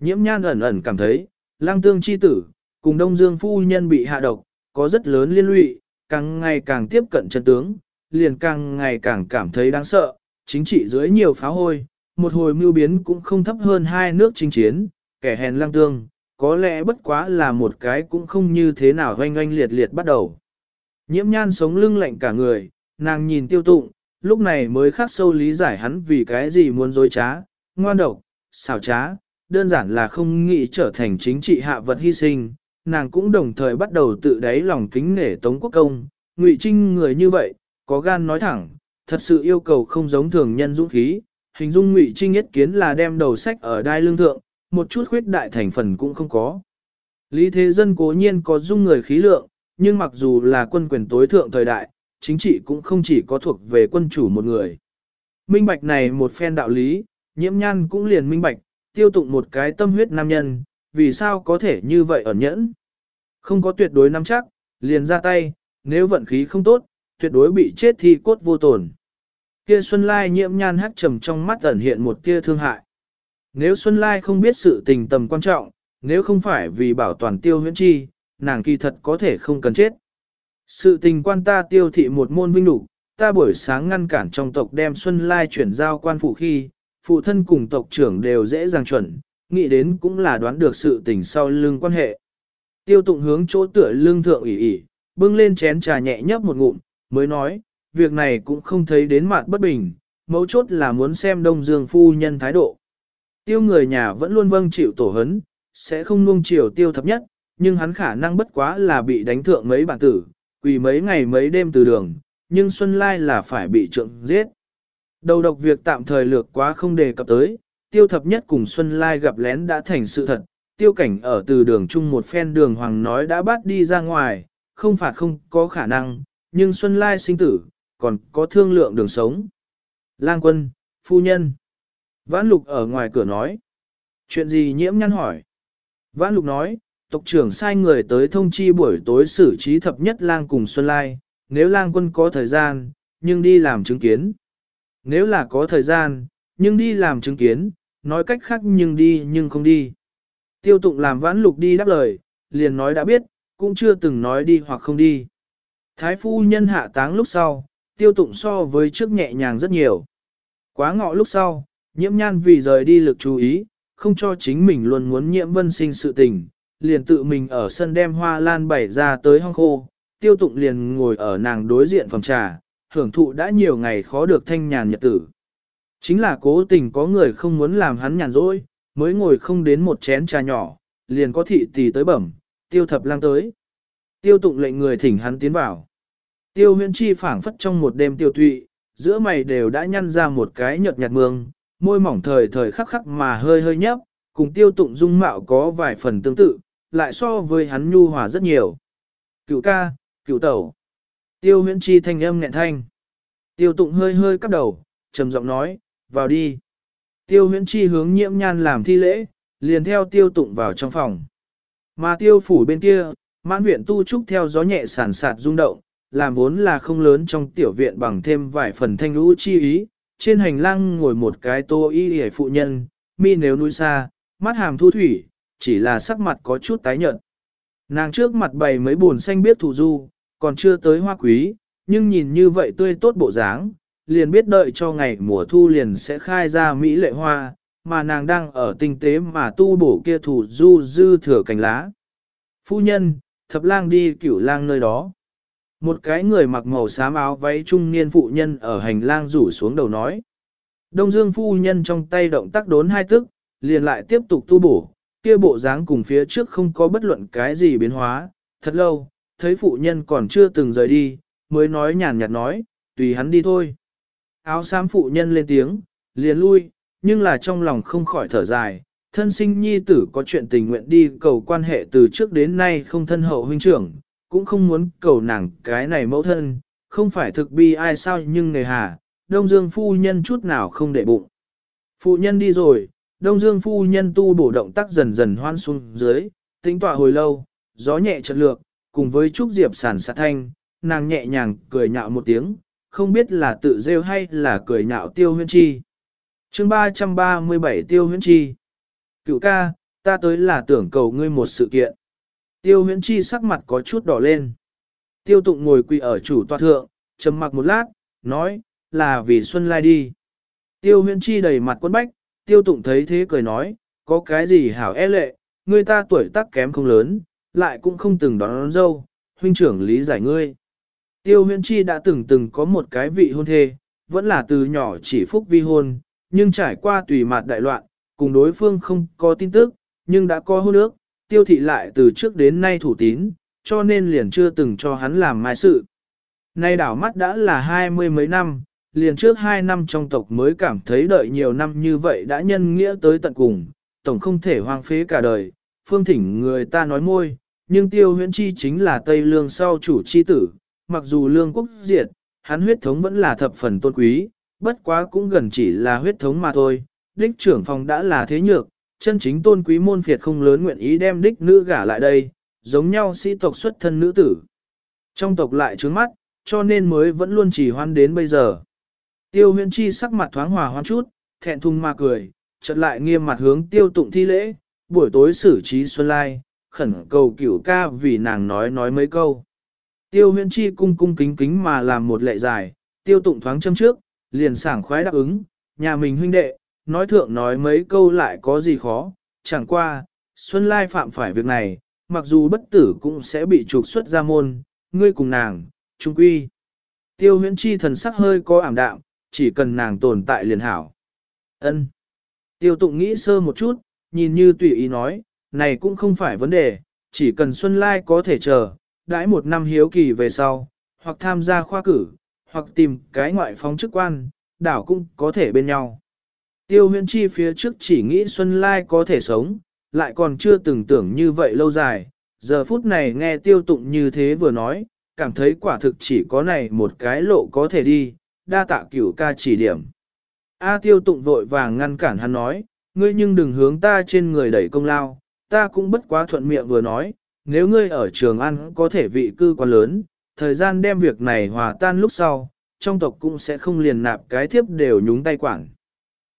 Nhiễm nhan ẩn ẩn cảm thấy, lang tương chi tử, cùng Đông Dương phu nhân bị hạ độc, có rất lớn liên lụy, càng ngày càng tiếp cận chân tướng, liền càng ngày càng cảm thấy đáng sợ, chính trị dưới nhiều phá hôi, một hồi mưu biến cũng không thấp hơn hai nước chinh chiến, kẻ hèn lang tương, có lẽ bất quá là một cái cũng không như thế nào oanh oanh liệt liệt bắt đầu. Nhiễm nhan sống lưng lạnh cả người, nàng nhìn tiêu tụng, lúc này mới khắc sâu lý giải hắn vì cái gì muốn dối trá, ngoan độc, xảo trá, đơn giản là không nghĩ trở thành chính trị hạ vật hy sinh, nàng cũng đồng thời bắt đầu tự đáy lòng kính nể Tống Quốc Công, ngụy Trinh người như vậy, có gan nói thẳng, thật sự yêu cầu không giống thường nhân dũng khí, hình dung ngụy Trinh nhất kiến là đem đầu sách ở đai lương thượng, một chút khuyết đại thành phần cũng không có. Lý Thế Dân cố nhiên có dung người khí lượng, nhưng mặc dù là quân quyền tối thượng thời đại, chính trị cũng không chỉ có thuộc về quân chủ một người. Minh bạch này một phen đạo lý, nhiễm nhan cũng liền minh bạch, tiêu tụng một cái tâm huyết nam nhân, vì sao có thể như vậy ẩn nhẫn. Không có tuyệt đối nắm chắc, liền ra tay, nếu vận khí không tốt, tuyệt đối bị chết thì cốt vô tổn. Kia Xuân Lai nhiễm nhan hắt trầm trong mắt ẩn hiện một tia thương hại. Nếu Xuân Lai không biết sự tình tầm quan trọng, nếu không phải vì bảo toàn tiêu huyễn chi, nàng kỳ thật có thể không cần chết. Sự tình quan ta tiêu thị một môn vinh đủ, ta buổi sáng ngăn cản trong tộc đem Xuân Lai chuyển giao quan phụ khi, phụ thân cùng tộc trưởng đều dễ dàng chuẩn, nghĩ đến cũng là đoán được sự tình sau lưng quan hệ. Tiêu tụng hướng chỗ tựa lương thượng ủy ỉ, bưng lên chén trà nhẹ nhấp một ngụm, mới nói, việc này cũng không thấy đến mặt bất bình, mấu chốt là muốn xem Đông Dương phu nhân thái độ. Tiêu người nhà vẫn luôn vâng chịu tổ hấn, sẽ không nuông chiều tiêu thập nhất, nhưng hắn khả năng bất quá là bị đánh thượng mấy bản tử, quỳ mấy ngày mấy đêm từ đường, nhưng Xuân Lai là phải bị trượng giết. Đầu độc việc tạm thời lược quá không đề cập tới, tiêu thập nhất cùng Xuân Lai gặp lén đã thành sự thật, tiêu cảnh ở từ đường chung một phen đường hoàng nói đã bắt đi ra ngoài, không phạt không có khả năng, nhưng Xuân Lai sinh tử, còn có thương lượng đường sống. Lang quân, phu nhân. Vãn lục ở ngoài cửa nói. Chuyện gì nhiễm nhăn hỏi? Vãn lục nói, tộc trưởng sai người tới thông chi buổi tối xử trí thập nhất lang cùng Xuân Lai, nếu lang quân có thời gian, nhưng đi làm chứng kiến. Nếu là có thời gian, nhưng đi làm chứng kiến, nói cách khác nhưng đi nhưng không đi. Tiêu tụng làm vãn lục đi đáp lời, liền nói đã biết, cũng chưa từng nói đi hoặc không đi. Thái phu nhân hạ táng lúc sau, tiêu tụng so với trước nhẹ nhàng rất nhiều. Quá ngọ lúc sau, nhiễm nhan vì rời đi lực chú ý, không cho chính mình luôn muốn nhiễm vân sinh sự tình, liền tự mình ở sân đem hoa lan bày ra tới hong khô, tiêu tụng liền ngồi ở nàng đối diện phòng trà, hưởng thụ đã nhiều ngày khó được thanh nhàn nhật tử. Chính là cố tình có người không muốn làm hắn nhàn rỗi, mới ngồi không đến một chén trà nhỏ, liền có thị tỷ tới bẩm, tiêu thập lang tới. Tiêu tụng lệnh người thỉnh hắn tiến vào. Tiêu huyễn chi phảng phất trong một đêm tiêu tụy, giữa mày đều đã nhăn ra một cái nhợt nhạt mương, môi mỏng thời thời khắc khắc mà hơi hơi nhấp, cùng tiêu tụng dung mạo có vài phần tương tự, lại so với hắn nhu hòa rất nhiều. Cựu ca, cựu tẩu. Tiêu huyễn chi thanh âm nghẹn thanh. Tiêu tụng hơi hơi cắp đầu, trầm giọng nói, vào đi. Tiêu huyễn chi hướng nhiễm nhan làm thi lễ, liền theo tiêu tụng vào trong phòng. Mà tiêu phủ bên kia, mãn viện tu trúc theo gió nhẹ sản sạt rung động, làm vốn là không lớn trong tiểu viện bằng thêm vài phần thanh lũ chi ý. Trên hành lang ngồi một cái tô y hề phụ nhân, mi nếu núi xa, mắt hàm thu thủy, chỉ là sắc mặt có chút tái nhợt. Nàng trước mặt bày mấy buồn xanh biết thủ du, còn chưa tới hoa quý, nhưng nhìn như vậy tươi tốt bộ dáng, liền biết đợi cho ngày mùa thu liền sẽ khai ra mỹ lệ hoa, mà nàng đang ở tinh tế mà tu bổ kia thủ du dư thừa cành lá. Phu nhân, thập lang đi cửu lang nơi đó. Một cái người mặc màu xám áo váy trung niên phụ nhân ở hành lang rủ xuống đầu nói. Đông Dương phu nhân trong tay động tác đốn hai tức, liền lại tiếp tục tu bổ, kia bộ dáng cùng phía trước không có bất luận cái gì biến hóa, thật lâu, thấy phụ nhân còn chưa từng rời đi, mới nói nhàn nhạt nói, tùy hắn đi thôi. Áo xám phụ nhân lên tiếng, liền lui, nhưng là trong lòng không khỏi thở dài, thân sinh nhi tử có chuyện tình nguyện đi cầu quan hệ từ trước đến nay không thân hậu huynh trưởng, cũng không muốn cầu nàng cái này mẫu thân, không phải thực bi ai sao nhưng nề hà, Đông Dương phu nhân chút nào không để bụng. Phụ nhân đi rồi, Đông Dương phu nhân tu bổ động tác dần dần hoan xuống dưới, tính tọa hồi lâu, gió nhẹ chợt lược, cùng với Trúc Diệp sản sát thanh, nàng nhẹ nhàng cười nhạo một tiếng, không biết là tự rêu hay là cười nhạo tiêu huyên chi. chương 337 tiêu huyên chi. Cựu ca, ta tới là tưởng cầu ngươi một sự kiện. Tiêu huyên chi sắc mặt có chút đỏ lên. Tiêu tụng ngồi quỳ ở chủ tòa thượng, trầm mặc một lát, nói, là vì Xuân Lai đi. Tiêu huyên chi đầy mặt quân bách, tiêu tụng thấy thế cười nói, có cái gì hảo e lệ, người ta tuổi tác kém không lớn, lại cũng không từng đón, đón dâu, huynh trưởng lý giải ngươi. Tiêu huyên chi đã từng từng có một cái vị hôn thê, vẫn là từ nhỏ chỉ phúc vi hôn, nhưng trải qua tùy mặt đại loạn, cùng đối phương không có tin tức, nhưng đã có hôn ước, tiêu thị lại từ trước đến nay thủ tín, cho nên liền chưa từng cho hắn làm mai sự. Nay đảo mắt đã là hai mươi mấy năm, liền trước hai năm trong tộc mới cảm thấy đợi nhiều năm như vậy đã nhân nghĩa tới tận cùng, tổng không thể hoang phế cả đời, phương thỉnh người ta nói môi, nhưng tiêu huyễn chi chính là Tây Lương sau chủ chi tử, mặc dù lương quốc diệt, hắn huyết thống vẫn là thập phần tôn quý, bất quá cũng gần chỉ là huyết thống mà thôi, đích trưởng phòng đã là thế nhược, chân chính tôn quý môn phiệt không lớn nguyện ý đem đích nữ gả lại đây, giống nhau sĩ tộc xuất thân nữ tử. Trong tộc lại trướng mắt, cho nên mới vẫn luôn chỉ hoan đến bây giờ. Tiêu Huyên chi sắc mặt thoáng hòa hoan chút, thẹn thùng mà cười, chợt lại nghiêm mặt hướng tiêu tụng thi lễ, buổi tối xử trí xuân lai, khẩn cầu cửu ca vì nàng nói nói mấy câu. Tiêu Huyên chi cung cung kính kính mà làm một lệ dài, tiêu tụng thoáng châm trước, liền sảng khoái đáp ứng, nhà mình huynh đệ, nói thượng nói mấy câu lại có gì khó, chẳng qua, Xuân Lai phạm phải việc này, mặc dù bất tử cũng sẽ bị trục xuất ra môn, ngươi cùng nàng, trung quy. Tiêu huyễn chi thần sắc hơi có ảm đạm, chỉ cần nàng tồn tại liền hảo. Ân. Tiêu tụng nghĩ sơ một chút, nhìn như tùy ý nói, này cũng không phải vấn đề, chỉ cần Xuân Lai có thể chờ, đãi một năm hiếu kỳ về sau, hoặc tham gia khoa cử, hoặc tìm cái ngoại phóng chức quan, đảo cũng có thể bên nhau. Tiêu huyện chi phía trước chỉ nghĩ Xuân Lai có thể sống, lại còn chưa từng tưởng như vậy lâu dài, giờ phút này nghe tiêu tụng như thế vừa nói, cảm thấy quả thực chỉ có này một cái lộ có thể đi, đa tạ cửu ca chỉ điểm. A tiêu tụng vội vàng ngăn cản hắn nói, ngươi nhưng đừng hướng ta trên người đẩy công lao, ta cũng bất quá thuận miệng vừa nói, nếu ngươi ở trường ăn có thể vị cư quá lớn, thời gian đem việc này hòa tan lúc sau, trong tộc cũng sẽ không liền nạp cái thiếp đều nhúng tay quản.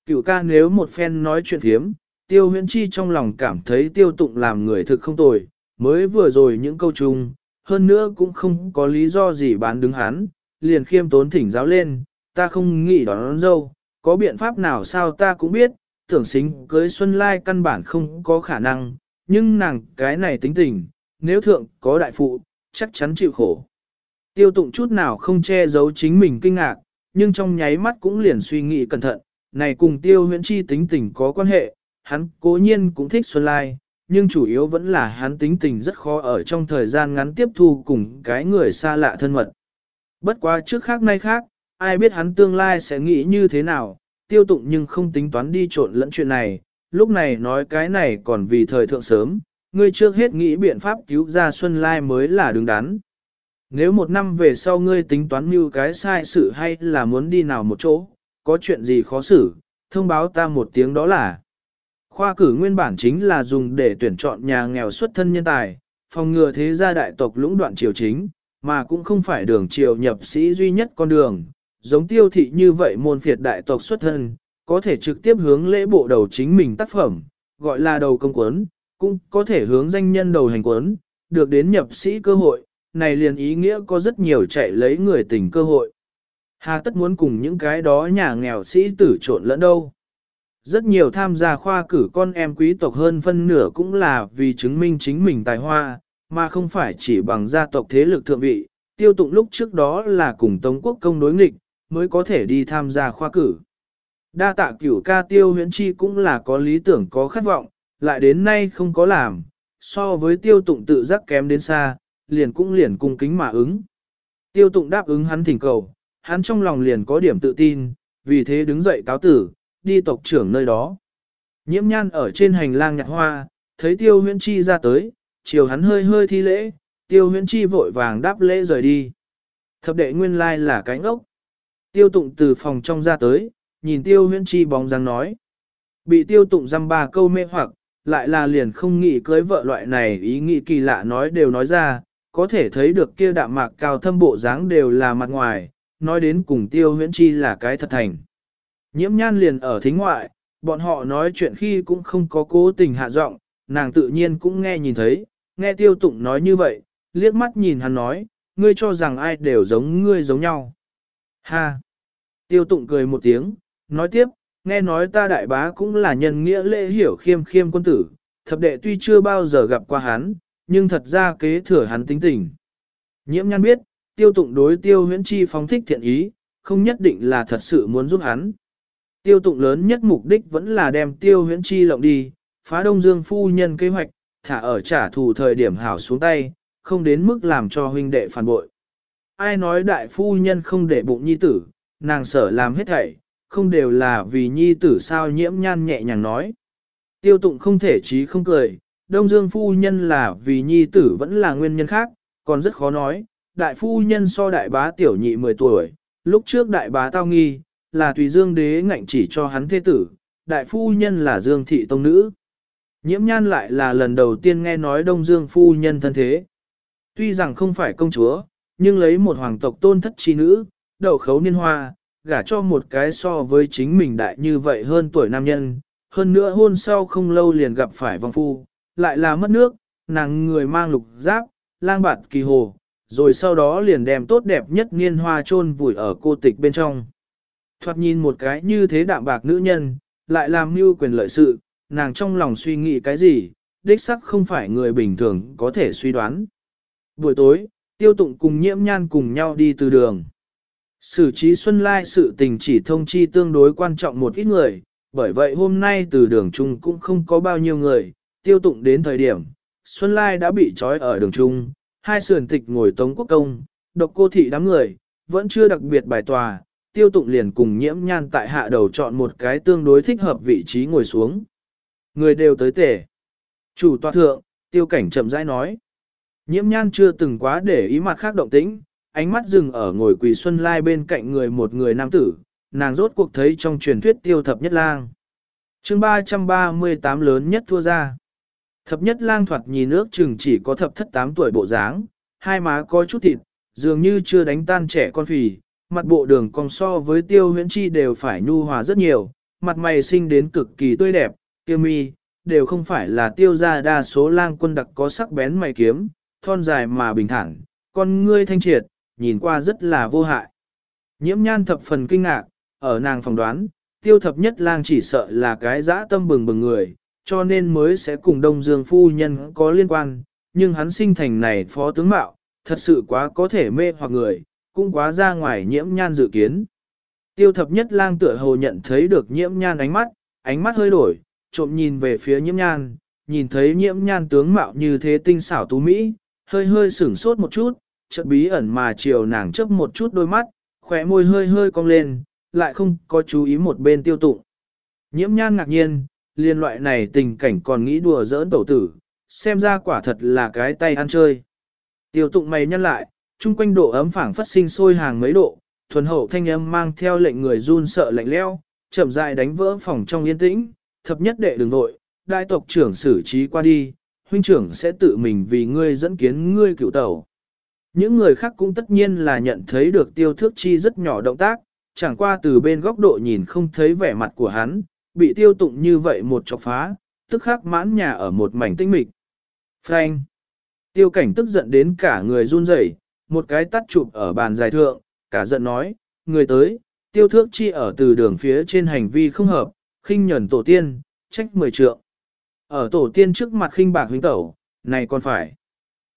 Cửu ca nếu một phen nói chuyện thiếm, tiêu huyễn chi trong lòng cảm thấy tiêu tụng làm người thực không tồi, mới vừa rồi những câu chung, hơn nữa cũng không có lý do gì bán đứng hắn, liền khiêm tốn thỉnh giáo lên, ta không nghĩ đón, đón dâu, có biện pháp nào sao ta cũng biết, tưởng xính cưới Xuân Lai căn bản không có khả năng, nhưng nàng cái này tính tình, nếu thượng có đại phụ, chắc chắn chịu khổ. Tiêu tụng chút nào không che giấu chính mình kinh ngạc, nhưng trong nháy mắt cũng liền suy nghĩ cẩn thận, này cùng tiêu huyễn chi tính tình có quan hệ, hắn cố nhiên cũng thích Xuân Lai, nhưng chủ yếu vẫn là hắn tính tình rất khó ở trong thời gian ngắn tiếp thu cùng cái người xa lạ thân mật. Bất quá trước khác nay khác, ai biết hắn tương lai sẽ nghĩ như thế nào, tiêu tụng nhưng không tính toán đi trộn lẫn chuyện này, lúc này nói cái này còn vì thời thượng sớm, ngươi trước hết nghĩ biện pháp cứu ra Xuân Lai mới là đứng đắn. Nếu một năm về sau ngươi tính toán như cái sai sự hay là muốn đi nào một chỗ, có chuyện gì khó xử, thông báo ta một tiếng đó là. Khoa cử nguyên bản chính là dùng để tuyển chọn nhà nghèo xuất thân nhân tài, phòng ngừa thế gia đại tộc lũng đoạn triều chính, mà cũng không phải đường triều nhập sĩ duy nhất con đường. Giống tiêu thị như vậy môn phiệt đại tộc xuất thân, có thể trực tiếp hướng lễ bộ đầu chính mình tác phẩm, gọi là đầu công quấn, cũng có thể hướng danh nhân đầu hành quấn, được đến nhập sĩ cơ hội, này liền ý nghĩa có rất nhiều chạy lấy người tình cơ hội. Hà tất muốn cùng những cái đó nhà nghèo sĩ tử trộn lẫn đâu. Rất nhiều tham gia khoa cử con em quý tộc hơn phân nửa cũng là vì chứng minh chính mình tài hoa, mà không phải chỉ bằng gia tộc thế lực thượng vị. Tiêu tụng lúc trước đó là cùng Tống quốc công đối nghịch, mới có thể đi tham gia khoa cử. Đa tạ cửu ca tiêu huyễn chi cũng là có lý tưởng có khát vọng, lại đến nay không có làm, so với tiêu tụng tự giác kém đến xa, liền cũng liền cung kính mà ứng. Tiêu tụng đáp ứng hắn thỉnh cầu, hắn trong lòng liền có điểm tự tin, vì thế đứng dậy cáo tử, đi tộc trưởng nơi đó. Nhiễm nhan ở trên hành lang nhặt hoa, thấy tiêu huyễn chi ra tới, chiều hắn hơi hơi thi lễ, tiêu huyễn chi vội vàng đáp lễ rời đi. Thập đệ nguyên lai là cái ngốc, Tiêu tụng từ phòng trong ra tới, nhìn tiêu huyễn chi bóng dáng nói. Bị tiêu tụng dăm ba câu mê hoặc, lại là liền không nghĩ cưới vợ loại này ý nghĩ kỳ lạ nói đều nói ra, có thể thấy được kia đạm mạc cao thâm bộ dáng đều là mặt ngoài, nói đến cùng tiêu huyễn chi là cái thật thành. Nhiễm nhan liền ở thính ngoại, bọn họ nói chuyện khi cũng không có cố tình hạ giọng, nàng tự nhiên cũng nghe nhìn thấy, nghe tiêu tụng nói như vậy, liếc mắt nhìn hắn nói, ngươi cho rằng ai đều giống ngươi giống nhau. Ha! Tiêu tụng cười một tiếng, nói tiếp, nghe nói ta đại bá cũng là nhân nghĩa lễ hiểu khiêm khiêm quân tử, thập đệ tuy chưa bao giờ gặp qua hắn, nhưng thật ra kế thừa hắn tính tình. Nhiễm nhan biết, tiêu tụng đối tiêu huyễn chi phóng thích thiện ý, không nhất định là thật sự muốn giúp hắn. Tiêu tụng lớn nhất mục đích vẫn là đem tiêu huyễn chi lộng đi, phá đông dương phu nhân kế hoạch, thả ở trả thù thời điểm hảo xuống tay, không đến mức làm cho huynh đệ phản bội. Ai nói đại phu nhân không để bụng nhi tử, nàng sở làm hết thảy, không đều là vì nhi tử sao nhiễm nhan nhẹ nhàng nói. Tiêu tụng không thể trí không cười, đông dương phu nhân là vì nhi tử vẫn là nguyên nhân khác, còn rất khó nói, đại phu nhân so đại bá tiểu nhị 10 tuổi, lúc trước đại bá tao nghi, là tùy dương đế ngạnh chỉ cho hắn thế tử, đại phu nhân là dương thị tông nữ. Nhiễm nhan lại là lần đầu tiên nghe nói đông dương phu nhân thân thế. Tuy rằng không phải công chúa, nhưng lấy một hoàng tộc tôn thất chi nữ, đầu khấu niên hoa, gả cho một cái so với chính mình đại như vậy hơn tuổi nam nhân, hơn nữa hôn sau không lâu liền gặp phải vong phu, lại là mất nước, nàng người mang lục giáp, lang bạt kỳ hồ, rồi sau đó liền đem tốt đẹp nhất niên hoa chôn vùi ở cô tịch bên trong. Thoạt nhìn một cái như thế đạm bạc nữ nhân, lại làm mưu quyền lợi sự, nàng trong lòng suy nghĩ cái gì, đích sắc không phải người bình thường có thể suy đoán. Buổi tối, tiêu tụng cùng nhiễm nhan cùng nhau đi từ đường. Sử trí xuân lai sự tình chỉ thông chi tương đối quan trọng một ít người, bởi vậy hôm nay từ đường trung cũng không có bao nhiêu người, tiêu tụng đến thời điểm, Xuân Lai đã bị trói ở đường trung, hai sườn tịch ngồi tống quốc công, độc cô thị đám người, vẫn chưa đặc biệt bài tòa, tiêu tụng liền cùng nhiễm nhan tại hạ đầu chọn một cái tương đối thích hợp vị trí ngồi xuống. Người đều tới tể. Chủ tòa thượng, tiêu cảnh chậm rãi nói. Nhiễm nhan chưa từng quá để ý mặt khác động tĩnh, ánh mắt dừng ở ngồi quỳ xuân lai bên cạnh người một người nam tử, nàng rốt cuộc thấy trong truyền thuyết tiêu thập nhất lang. chương 338 lớn nhất thua ra. Thập nhất lang thoạt nhìn nước chừng chỉ có thập thất tám tuổi bộ dáng, hai má có chút thịt, dường như chưa đánh tan trẻ con phì, mặt bộ đường cong so với tiêu huyễn chi đều phải nhu hòa rất nhiều, mặt mày sinh đến cực kỳ tươi đẹp, kia mi, đều không phải là tiêu ra đa số lang quân đặc có sắc bén mày kiếm, thon dài mà bình thản, con ngươi thanh triệt, nhìn qua rất là vô hại. Nhiễm nhan thập phần kinh ngạc, ở nàng phỏng đoán, tiêu thập nhất lang chỉ sợ là cái dã tâm bừng bừng người, cho nên mới sẽ cùng Đông Dương phu nhân có liên quan, nhưng hắn sinh thành này phó tướng mạo, thật sự quá có thể mê hoặc người, cũng quá ra ngoài nhiễm nhan dự kiến. Tiêu thập nhất lang tựa hồ nhận thấy được nhiễm nhan ánh mắt, ánh mắt hơi đổi, trộm nhìn về phía nhiễm nhan, nhìn thấy nhiễm nhan tướng mạo như thế tinh xảo tú Mỹ, hơi hơi sửng sốt một chút, chợt bí ẩn mà chiều nàng chớp một chút đôi mắt, khóe môi hơi hơi cong lên, lại không có chú ý một bên tiêu tụng. Nhiễm nhan ngạc nhiên, liên loại này tình cảnh còn nghĩ đùa giỡn tổ tử, xem ra quả thật là cái tay ăn chơi. Tiêu tụng mày nhăn lại, chung quanh độ ấm phảng phát sinh sôi hàng mấy độ, thuần hậu thanh âm mang theo lệnh người run sợ lạnh leo, chậm rãi đánh vỡ phòng trong yên tĩnh, thập nhất đệ đừng vội, đại tộc trưởng xử trí qua đi, huynh trưởng sẽ tự mình vì ngươi dẫn kiến ngươi cựu tẩu. Những người khác cũng tất nhiên là nhận thấy được tiêu thước chi rất nhỏ động tác, chẳng qua từ bên góc độ nhìn không thấy vẻ mặt của hắn, bị tiêu tụng như vậy một chọc phá, tức khắc mãn nhà ở một mảnh tinh mịch. Frank! Tiêu cảnh tức giận đến cả người run rẩy, một cái tắt chụp ở bàn dài thượng, cả giận nói, người tới, tiêu thước chi ở từ đường phía trên hành vi không hợp, khinh nhẫn tổ tiên, trách mười trượng. Ở tổ tiên trước mặt khinh bạc huynh tẩu, này còn phải.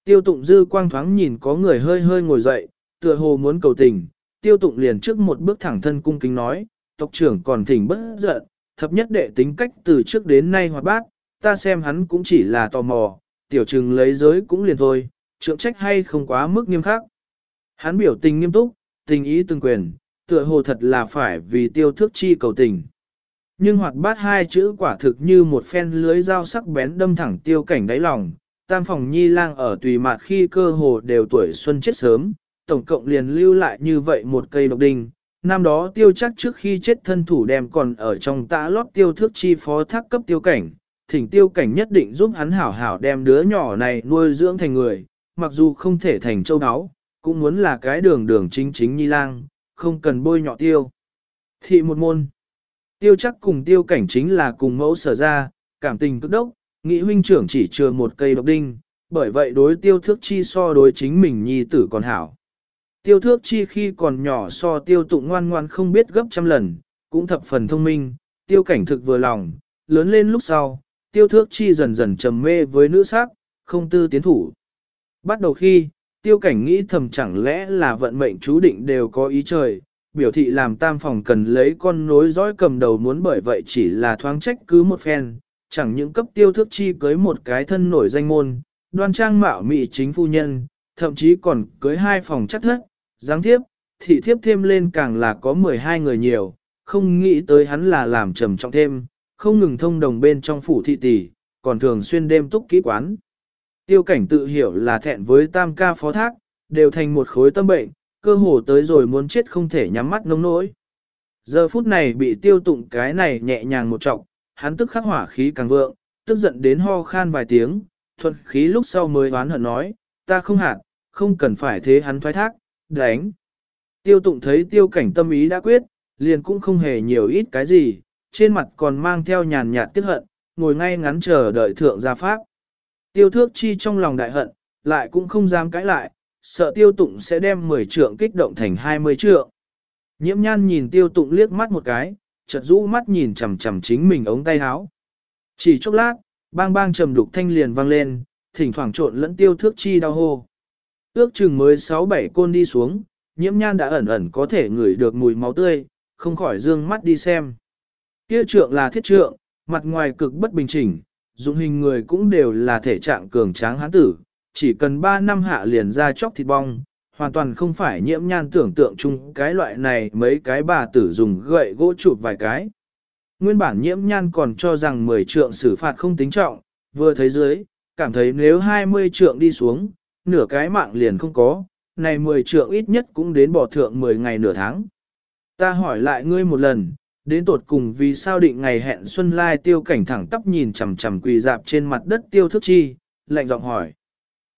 Tiêu tụng dư quang thoáng nhìn có người hơi hơi ngồi dậy, tựa hồ muốn cầu tình, tiêu tụng liền trước một bước thẳng thân cung kính nói, tộc trưởng còn thỉnh bất giận, thập nhất đệ tính cách từ trước đến nay hoạt bát, ta xem hắn cũng chỉ là tò mò, tiểu trừng lấy giới cũng liền thôi, trượng trách hay không quá mức nghiêm khắc. Hắn biểu tình nghiêm túc, tình ý từng quyền, tựa hồ thật là phải vì tiêu thước chi cầu tình nhưng hoạt bát hai chữ quả thực như một phen lưới dao sắc bén đâm thẳng tiêu cảnh đáy lòng. Tam phòng nhi lang ở tùy mạt khi cơ hồ đều tuổi xuân chết sớm, tổng cộng liền lưu lại như vậy một cây độc đinh. Năm đó tiêu chắc trước khi chết thân thủ đem còn ở trong tã lót tiêu thước chi phó thác cấp tiêu cảnh, thỉnh tiêu cảnh nhất định giúp hắn hảo hảo đem đứa nhỏ này nuôi dưỡng thành người, mặc dù không thể thành châu áo, cũng muốn là cái đường đường chính chính nhi lang, không cần bôi nhọ tiêu. Thị một môn. Tiêu chắc cùng tiêu cảnh chính là cùng mẫu sở ra, cảm tình cực đốc, nghĩ huynh trưởng chỉ chừa một cây độc đinh, bởi vậy đối tiêu thước chi so đối chính mình nhi tử còn hảo. Tiêu thước chi khi còn nhỏ so tiêu tụng ngoan ngoan không biết gấp trăm lần, cũng thập phần thông minh, tiêu cảnh thực vừa lòng, lớn lên lúc sau, tiêu thước chi dần dần trầm mê với nữ sắc, không tư tiến thủ. Bắt đầu khi, tiêu cảnh nghĩ thầm chẳng lẽ là vận mệnh chú định đều có ý trời, biểu thị làm tam phòng cần lấy con nối dõi cầm đầu muốn bởi vậy chỉ là thoáng trách cứ một phen, chẳng những cấp tiêu thước chi cưới một cái thân nổi danh môn, đoan trang mạo mị chính phu nhân, thậm chí còn cưới hai phòng chắc thất, giáng thiếp, thị thiếp thêm lên càng là có 12 người nhiều, không nghĩ tới hắn là làm trầm trọng thêm, không ngừng thông đồng bên trong phủ thị tỷ, còn thường xuyên đêm túc kỹ quán. Tiêu cảnh tự hiểu là thẹn với tam ca phó thác, đều thành một khối tâm bệnh, cơ hồ tới rồi muốn chết không thể nhắm mắt nông nỗi. Giờ phút này bị tiêu tụng cái này nhẹ nhàng một trọng, hắn tức khắc hỏa khí càng vượng, tức giận đến ho khan vài tiếng, thuận khí lúc sau mới oán hận nói, ta không hạt, không cần phải thế hắn thoái thác, đánh. Tiêu tụng thấy tiêu cảnh tâm ý đã quyết, liền cũng không hề nhiều ít cái gì, trên mặt còn mang theo nhàn nhạt tiếc hận, ngồi ngay ngắn chờ đợi thượng gia pháp. Tiêu thước chi trong lòng đại hận, lại cũng không dám cãi lại, sợ tiêu tụng sẽ đem 10 trượng kích động thành 20 trượng. Nhiễm nhan nhìn tiêu tụng liếc mắt một cái, chợt rũ mắt nhìn chằm chằm chính mình ống tay áo. Chỉ chốc lát, bang bang trầm đục thanh liền vang lên, thỉnh thoảng trộn lẫn tiêu thước chi đau hô. Ước chừng mới 6-7 côn đi xuống, nhiễm nhan đã ẩn ẩn có thể ngửi được mùi máu tươi, không khỏi dương mắt đi xem. Kia trượng là thiết trượng, mặt ngoài cực bất bình chỉnh, dụng hình người cũng đều là thể trạng cường tráng hán tử, chỉ cần 3 năm hạ liền ra chóc thịt bong, hoàn toàn không phải nhiễm nhan tưởng tượng chung cái loại này mấy cái bà tử dùng gậy gỗ chụp vài cái. Nguyên bản nhiễm nhan còn cho rằng 10 trượng xử phạt không tính trọng, vừa thấy dưới, cảm thấy nếu 20 trượng đi xuống, nửa cái mạng liền không có, này 10 trượng ít nhất cũng đến bỏ thượng 10 ngày nửa tháng. Ta hỏi lại ngươi một lần, đến tột cùng vì sao định ngày hẹn Xuân Lai tiêu cảnh thẳng tắp nhìn chằm chằm quỳ dạp trên mặt đất tiêu thức chi, lạnh giọng hỏi.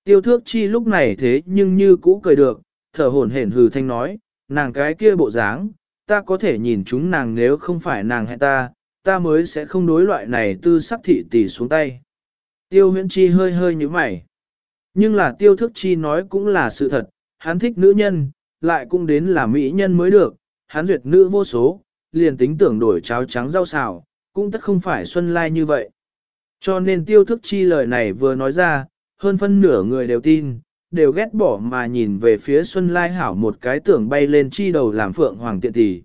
Tiêu thước chi lúc này thế nhưng như cũ cười được, thở hổn hển hừ thanh nói, nàng cái kia bộ dáng, ta có thể nhìn chúng nàng nếu không phải nàng hẹn ta, ta mới sẽ không đối loại này tư sắc thị tỷ xuống tay. Tiêu huyễn chi hơi hơi như mày. Nhưng là tiêu Thước chi nói cũng là sự thật, hắn thích nữ nhân, lại cũng đến là mỹ nhân mới được, hắn duyệt nữ vô số, liền tính tưởng đổi cháo trắng rau xào, cũng tất không phải xuân lai như vậy. Cho nên tiêu thức chi lời này vừa nói ra, hơn phân nửa người đều tin, đều ghét bỏ mà nhìn về phía Xuân Lai Hảo một cái tưởng bay lên chi đầu làm phượng hoàng tiện tỷ.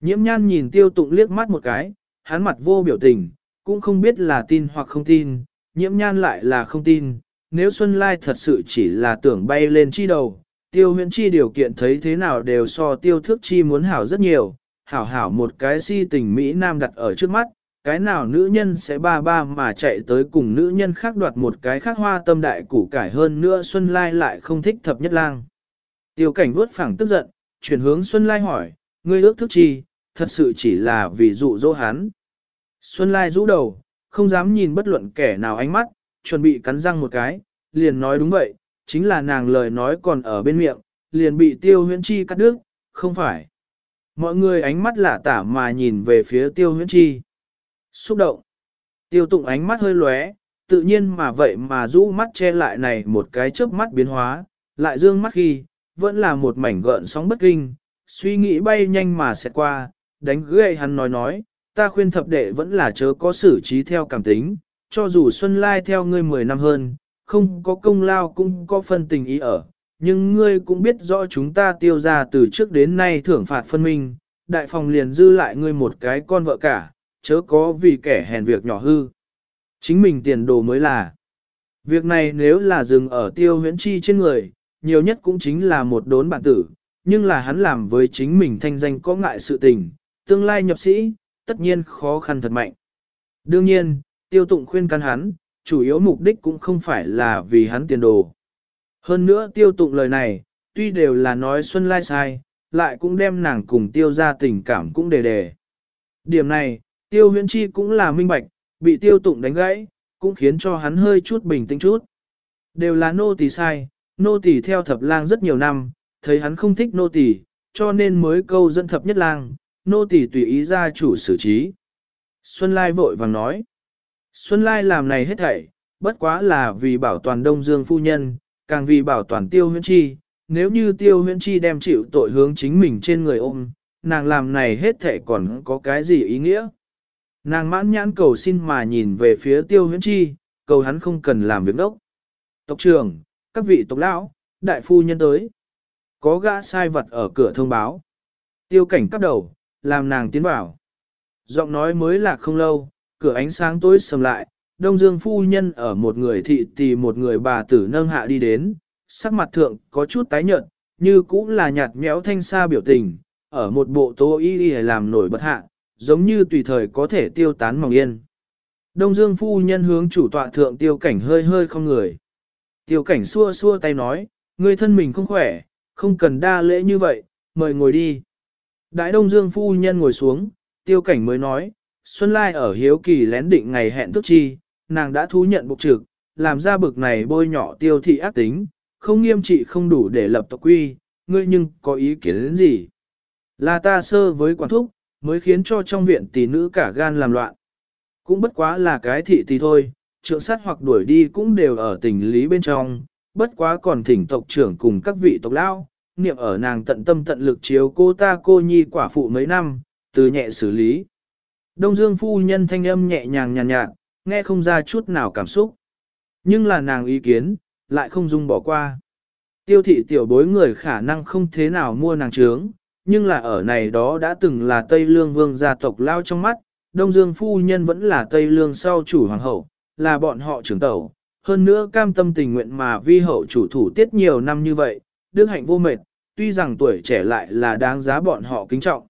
Nhiễm nhan nhìn tiêu tụng liếc mắt một cái, hắn mặt vô biểu tình, cũng không biết là tin hoặc không tin, nhiễm nhan lại là không tin, nếu Xuân Lai thật sự chỉ là tưởng bay lên chi đầu, tiêu huyện chi điều kiện thấy thế nào đều so tiêu thước chi muốn hảo rất nhiều, hảo hảo một cái si tình Mỹ Nam đặt ở trước mắt, cái nào nữ nhân sẽ ba ba mà chạy tới cùng nữ nhân khác đoạt một cái khác hoa tâm đại củ cải hơn nữa Xuân Lai lại không thích thập nhất lang. Tiêu cảnh vuốt phẳng tức giận, chuyển hướng Xuân Lai hỏi, ngươi ước thức chi, thật sự chỉ là vì dụ dỗ hắn. Xuân Lai rũ đầu, không dám nhìn bất luận kẻ nào ánh mắt, chuẩn bị cắn răng một cái, liền nói đúng vậy, chính là nàng lời nói còn ở bên miệng, liền bị tiêu huyễn chi cắt đứt, không phải. Mọi người ánh mắt lạ tả mà nhìn về phía tiêu huyễn chi. Xúc động. Tiêu tụng ánh mắt hơi lóe, tự nhiên mà vậy mà rũ mắt che lại này một cái chớp mắt biến hóa, lại dương mắt khi, vẫn là một mảnh gợn sóng bất kinh, suy nghĩ bay nhanh mà sẽ qua, đánh gậy hắn nói nói, ta khuyên thập đệ vẫn là chớ có xử trí theo cảm tính, cho dù Xuân Lai theo ngươi 10 năm hơn, không có công lao cũng có phân tình ý ở, nhưng ngươi cũng biết rõ chúng ta tiêu ra từ trước đến nay thưởng phạt phân minh, đại phòng liền dư lại ngươi một cái con vợ cả, chớ có vì kẻ hèn việc nhỏ hư. Chính mình tiền đồ mới là. Việc này nếu là dừng ở tiêu huyễn chi trên người, nhiều nhất cũng chính là một đốn bản tử, nhưng là hắn làm với chính mình thanh danh có ngại sự tình, tương lai nhập sĩ, tất nhiên khó khăn thật mạnh. Đương nhiên, tiêu tụng khuyên can hắn, chủ yếu mục đích cũng không phải là vì hắn tiền đồ. Hơn nữa tiêu tụng lời này, tuy đều là nói Xuân Lai sai, lại cũng đem nàng cùng tiêu ra tình cảm cũng đề đề. Điểm này, tiêu huyễn chi cũng là minh bạch, bị tiêu tụng đánh gãy, cũng khiến cho hắn hơi chút bình tĩnh chút. Đều là nô tỳ sai, nô tỳ theo thập lang rất nhiều năm, thấy hắn không thích nô tỳ, cho nên mới câu dẫn thập nhất lang, nô tỳ tùy ý ra chủ xử trí. Xuân Lai vội vàng nói. Xuân Lai làm này hết thảy, bất quá là vì bảo toàn Đông Dương phu nhân, càng vì bảo toàn tiêu huyễn chi. Nếu như tiêu huyễn chi đem chịu tội hướng chính mình trên người ôm, nàng làm này hết thảy còn có cái gì ý nghĩa? Nàng mãn nhãn cầu xin mà nhìn về phía tiêu huyễn chi, cầu hắn không cần làm việc đốc. Tộc trưởng, các vị tộc lão, đại phu nhân tới. Có gã sai vật ở cửa thông báo. Tiêu cảnh cắp đầu, làm nàng tiến vào. Giọng nói mới là không lâu, cửa ánh sáng tối sầm lại, Đông Dương phu nhân ở một người thị tì một người bà tử nâng hạ đi đến, sắc mặt thượng có chút tái nhợt, như cũng là nhạt nhẽo thanh xa biểu tình, ở một bộ tố y y làm nổi bật hạ, giống như tùy thời có thể tiêu tán mỏng yên. Đông Dương phu nhân hướng chủ tọa thượng tiêu cảnh hơi hơi không người. Tiêu cảnh xua xua tay nói, người thân mình không khỏe, không cần đa lễ như vậy, mời ngồi đi. Đại Đông Dương phu nhân ngồi xuống, tiêu cảnh mới nói, Xuân Lai ở hiếu kỳ lén định ngày hẹn thức chi, nàng đã thú nhận bục trực, làm ra bực này bôi nhỏ tiêu thị ác tính, không nghiêm trị không đủ để lập tộc quy, ngươi nhưng có ý kiến đến gì? Là ta sơ với quản thúc, mới khiến cho trong viện tỷ nữ cả gan làm loạn. Cũng bất quá là cái thị tỷ thôi, trượng sát hoặc đuổi đi cũng đều ở tình lý bên trong, bất quá còn thỉnh tộc trưởng cùng các vị tộc lao, niệm ở nàng tận tâm tận lực chiếu cô ta cô nhi quả phụ mấy năm, từ nhẹ xử lý. Đông Dương phu nhân thanh âm nhẹ nhàng nhàn nhạt, nhạt, nghe không ra chút nào cảm xúc. Nhưng là nàng ý kiến, lại không dung bỏ qua. Tiêu thị tiểu bối người khả năng không thế nào mua nàng trướng, nhưng là ở này đó đã từng là Tây Lương vương gia tộc lao trong mắt, Đông Dương phu nhân vẫn là Tây Lương sau chủ hoàng hậu, là bọn họ trưởng tẩu, hơn nữa cam tâm tình nguyện mà vi hậu chủ thủ tiết nhiều năm như vậy, đương hạnh vô mệt, tuy rằng tuổi trẻ lại là đáng giá bọn họ kính trọng.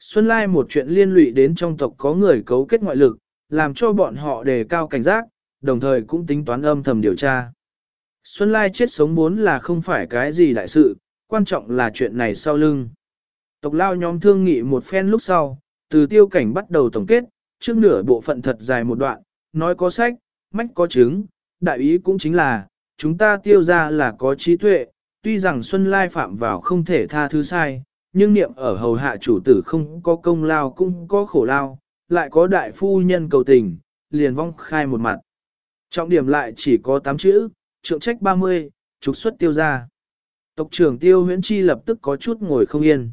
Xuân Lai một chuyện liên lụy đến trong tộc có người cấu kết ngoại lực, làm cho bọn họ đề cao cảnh giác, đồng thời cũng tính toán âm thầm điều tra. Xuân Lai chết sống vốn là không phải cái gì đại sự, quan trọng là chuyện này sau lưng. Tộc lao nhóm thương nghị một phen lúc sau, từ tiêu cảnh bắt đầu tổng kết, trước nửa bộ phận thật dài một đoạn, nói có sách, mách có chứng, đại ý cũng chính là, chúng ta tiêu ra là có trí tuệ, tuy rằng Xuân Lai phạm vào không thể tha thứ sai, nhưng niệm ở hầu hạ chủ tử không có công lao cũng có khổ lao, lại có đại phu nhân cầu tình, liền vong khai một mặt. Trọng điểm lại chỉ có 8 chữ, trượng trách 30, trục xuất tiêu ra. Tộc trưởng tiêu huyễn chi lập tức có chút ngồi không yên.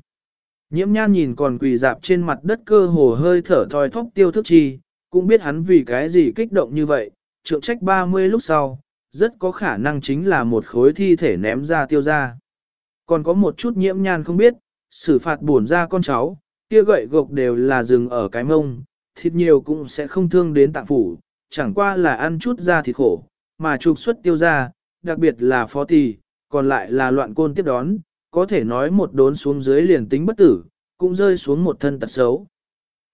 Nhiễm nhan nhìn còn quỳ dạp trên mặt đất cơ hồ hơi thở thoi thóp tiêu thức chi, cũng biết hắn vì cái gì kích động như vậy, trượng trách 30 lúc sau, rất có khả năng chính là một khối thi thể ném ra tiêu ra. Còn có một chút nhiễm nhan không biết, xử phạt buồn ra con cháu, kia gậy gộc đều là dừng ở cái mông, thịt nhiều cũng sẽ không thương đến tạng phủ, chẳng qua là ăn chút ra thịt khổ, mà trục xuất tiêu ra, đặc biệt là phó tỳ, còn lại là loạn côn tiếp đón, có thể nói một đốn xuống dưới liền tính bất tử, cũng rơi xuống một thân tật xấu.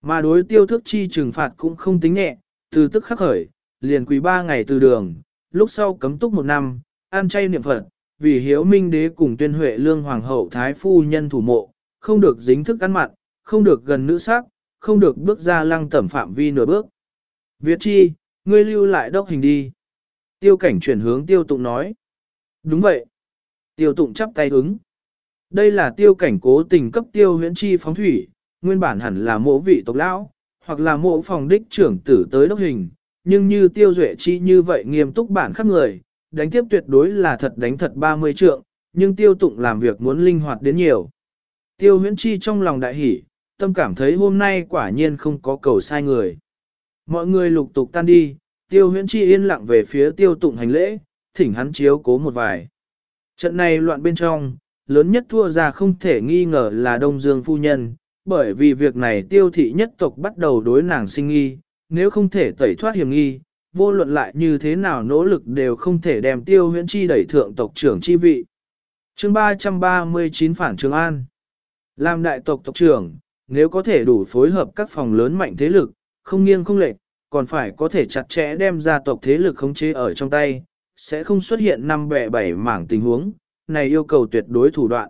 Mà đối tiêu thức chi trừng phạt cũng không tính nhẹ, từ tức khắc khởi, liền quỳ ba ngày từ đường, lúc sau cấm túc một năm, ăn chay niệm Phật, vì hiếu minh đế cùng tuyên huệ lương hoàng hậu thái phu nhân thủ mộ, không được dính thức ăn mặn, không được gần nữ sắc, không được bước ra lăng tẩm phạm vi nửa bước. Việt chi, ngươi lưu lại đốc hình đi. Tiêu cảnh chuyển hướng tiêu tụng nói. Đúng vậy. Tiêu tụng chắp tay ứng. Đây là tiêu cảnh cố tình cấp tiêu huyễn chi phóng thủy, nguyên bản hẳn là mộ vị tộc lão, hoặc là mộ phòng đích trưởng tử tới đốc hình, nhưng như tiêu duệ chi như vậy nghiêm túc bản khắc người, đánh tiếp tuyệt đối là thật đánh thật 30 trượng, nhưng tiêu tụng làm việc muốn linh hoạt đến nhiều. Tiêu huyễn chi trong lòng đại hỉ tâm cảm thấy hôm nay quả nhiên không có cầu sai người. Mọi người lục tục tan đi, tiêu huyễn chi yên lặng về phía tiêu tụng hành lễ, thỉnh hắn chiếu cố một vài. Trận này loạn bên trong, lớn nhất thua ra không thể nghi ngờ là Đông Dương phu nhân, bởi vì việc này tiêu thị nhất tộc bắt đầu đối nàng sinh nghi, nếu không thể tẩy thoát hiểm nghi, vô luận lại như thế nào nỗ lực đều không thể đem tiêu huyễn chi đẩy thượng tộc trưởng chi vị. chương 339 Phản Trường An Làm đại tộc tộc trưởng, nếu có thể đủ phối hợp các phòng lớn mạnh thế lực, không nghiêng không lệch, còn phải có thể chặt chẽ đem gia tộc thế lực khống chế ở trong tay, sẽ không xuất hiện năm bẻ bảy mảng tình huống, này yêu cầu tuyệt đối thủ đoạn.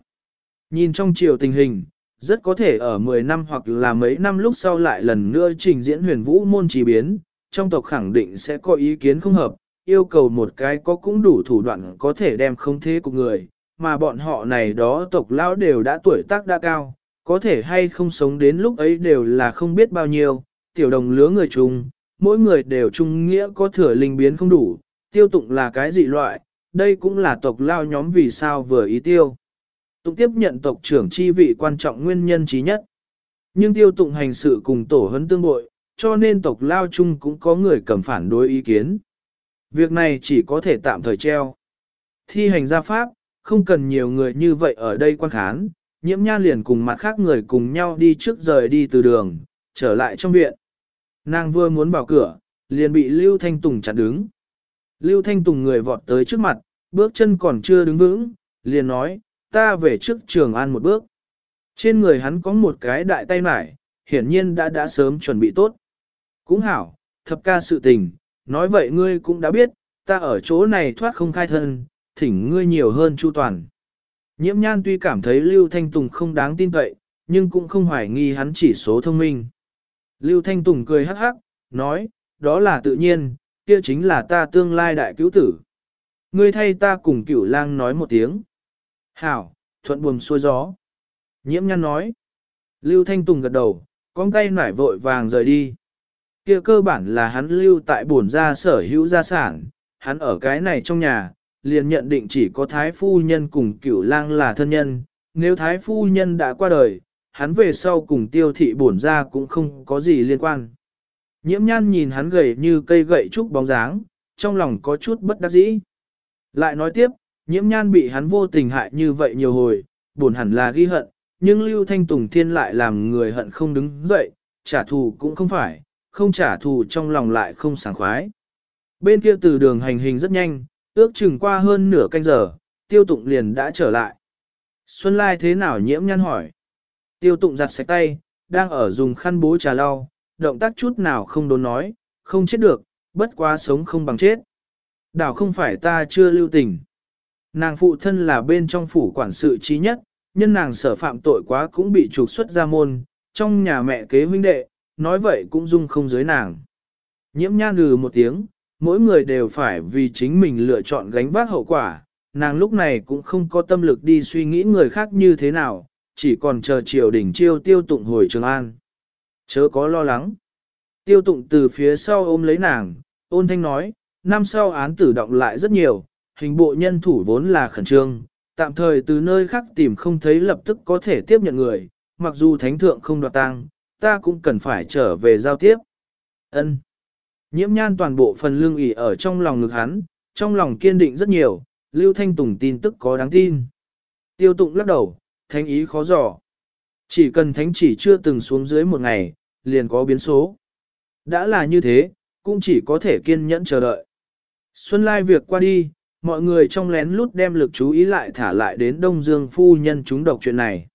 Nhìn trong chiều tình hình, rất có thể ở 10 năm hoặc là mấy năm lúc sau lại lần nữa trình diễn huyền vũ môn chỉ biến, trong tộc khẳng định sẽ có ý kiến không hợp, yêu cầu một cái có cũng đủ thủ đoạn có thể đem không thế của người, mà bọn họ này đó tộc lão đều đã tuổi tác đã cao, có thể hay không sống đến lúc ấy đều là không biết bao nhiêu, tiểu đồng lứa người chung, mỗi người đều chung nghĩa có thừa linh biến không đủ, tiêu tụng là cái dị loại, đây cũng là tộc lao nhóm vì sao vừa ý tiêu. Tụng tiếp nhận tộc trưởng chi vị quan trọng nguyên nhân trí nhất. Nhưng tiêu tụng hành sự cùng tổ hấn tương bội, cho nên tộc lao chung cũng có người cầm phản đối ý kiến. Việc này chỉ có thể tạm thời treo. Thi hành gia pháp, không cần nhiều người như vậy ở đây quan khán, nhiễm nha liền cùng mặt khác người cùng nhau đi trước rời đi từ đường, trở lại trong viện. Nàng vừa muốn vào cửa, liền bị Lưu Thanh Tùng chặn đứng. Lưu Thanh Tùng người vọt tới trước mặt, bước chân còn chưa đứng vững, liền nói, ta về trước trường an một bước. Trên người hắn có một cái đại tay mải, hiển nhiên đã đã sớm chuẩn bị tốt. Cũng hảo, thập ca sự tình, nói vậy ngươi cũng đã biết, ta ở chỗ này thoát không khai thân, thỉnh ngươi nhiều hơn chu toàn. Nhiễm nhan tuy cảm thấy Lưu Thanh Tùng không đáng tin cậy, nhưng cũng không hoài nghi hắn chỉ số thông minh. Lưu Thanh Tùng cười hắc hắc, nói, đó là tự nhiên, kia chính là ta tương lai đại cứu tử. Ngươi thay ta cùng cửu lang nói một tiếng. Hảo, thuận buồm xuôi gió. Nhiễm nhăn nói. Lưu Thanh Tùng gật đầu, con tay nải vội vàng rời đi. Kia cơ bản là hắn lưu tại bổn gia sở hữu gia sản, hắn ở cái này trong nhà, liền nhận định chỉ có thái phu nhân cùng cửu lang là thân nhân, nếu thái phu nhân đã qua đời, hắn về sau cùng tiêu thị bổn gia cũng không có gì liên quan. Nhiễm nhan nhìn hắn gầy như cây gậy trúc bóng dáng, trong lòng có chút bất đắc dĩ. Lại nói tiếp, nhiễm nhan bị hắn vô tình hại như vậy nhiều hồi, buồn hẳn là ghi hận, nhưng Lưu Thanh Tùng Thiên lại làm người hận không đứng dậy, trả thù cũng không phải, không trả thù trong lòng lại không sảng khoái. Bên kia từ đường hành hình rất nhanh, ước chừng qua hơn nửa canh giờ, tiêu tụng liền đã trở lại. Xuân Lai thế nào nhiễm nhan hỏi. Tiêu tụng giặt sạch tay, đang ở dùng khăn bố trà lau, động tác chút nào không đốn nói, không chết được, bất quá sống không bằng chết. Đảo không phải ta chưa lưu tình. Nàng phụ thân là bên trong phủ quản sự trí nhất, nhân nàng sở phạm tội quá cũng bị trục xuất ra môn, trong nhà mẹ kế huynh đệ, nói vậy cũng dung không giới nàng. Nhiễm nhan lừ một tiếng, mỗi người đều phải vì chính mình lựa chọn gánh vác hậu quả, nàng lúc này cũng không có tâm lực đi suy nghĩ người khác như thế nào, chỉ còn chờ triều đỉnh chiêu tiêu tụng hồi Trường An. Chớ có lo lắng. Tiêu tụng từ phía sau ôm lấy nàng, ôn thanh nói, năm sau án tử động lại rất nhiều, hình bộ nhân thủ vốn là khẩn trương, tạm thời từ nơi khác tìm không thấy lập tức có thể tiếp nhận người, mặc dù thánh thượng không đoạt tang, ta cũng cần phải trở về giao tiếp. Ân. Nhiễm nhan toàn bộ phần lương ỉ ở trong lòng ngực hắn, trong lòng kiên định rất nhiều, Lưu Thanh Tùng tin tức có đáng tin. Tiêu tụng lắc đầu, thánh ý khó dò. Chỉ cần thánh chỉ chưa từng xuống dưới một ngày, liền có biến số. Đã là như thế, cũng chỉ có thể kiên nhẫn chờ đợi. Xuân lai việc qua đi, mọi người trong lén lút đem lực chú ý lại thả lại đến Đông Dương phu nhân chúng độc chuyện này.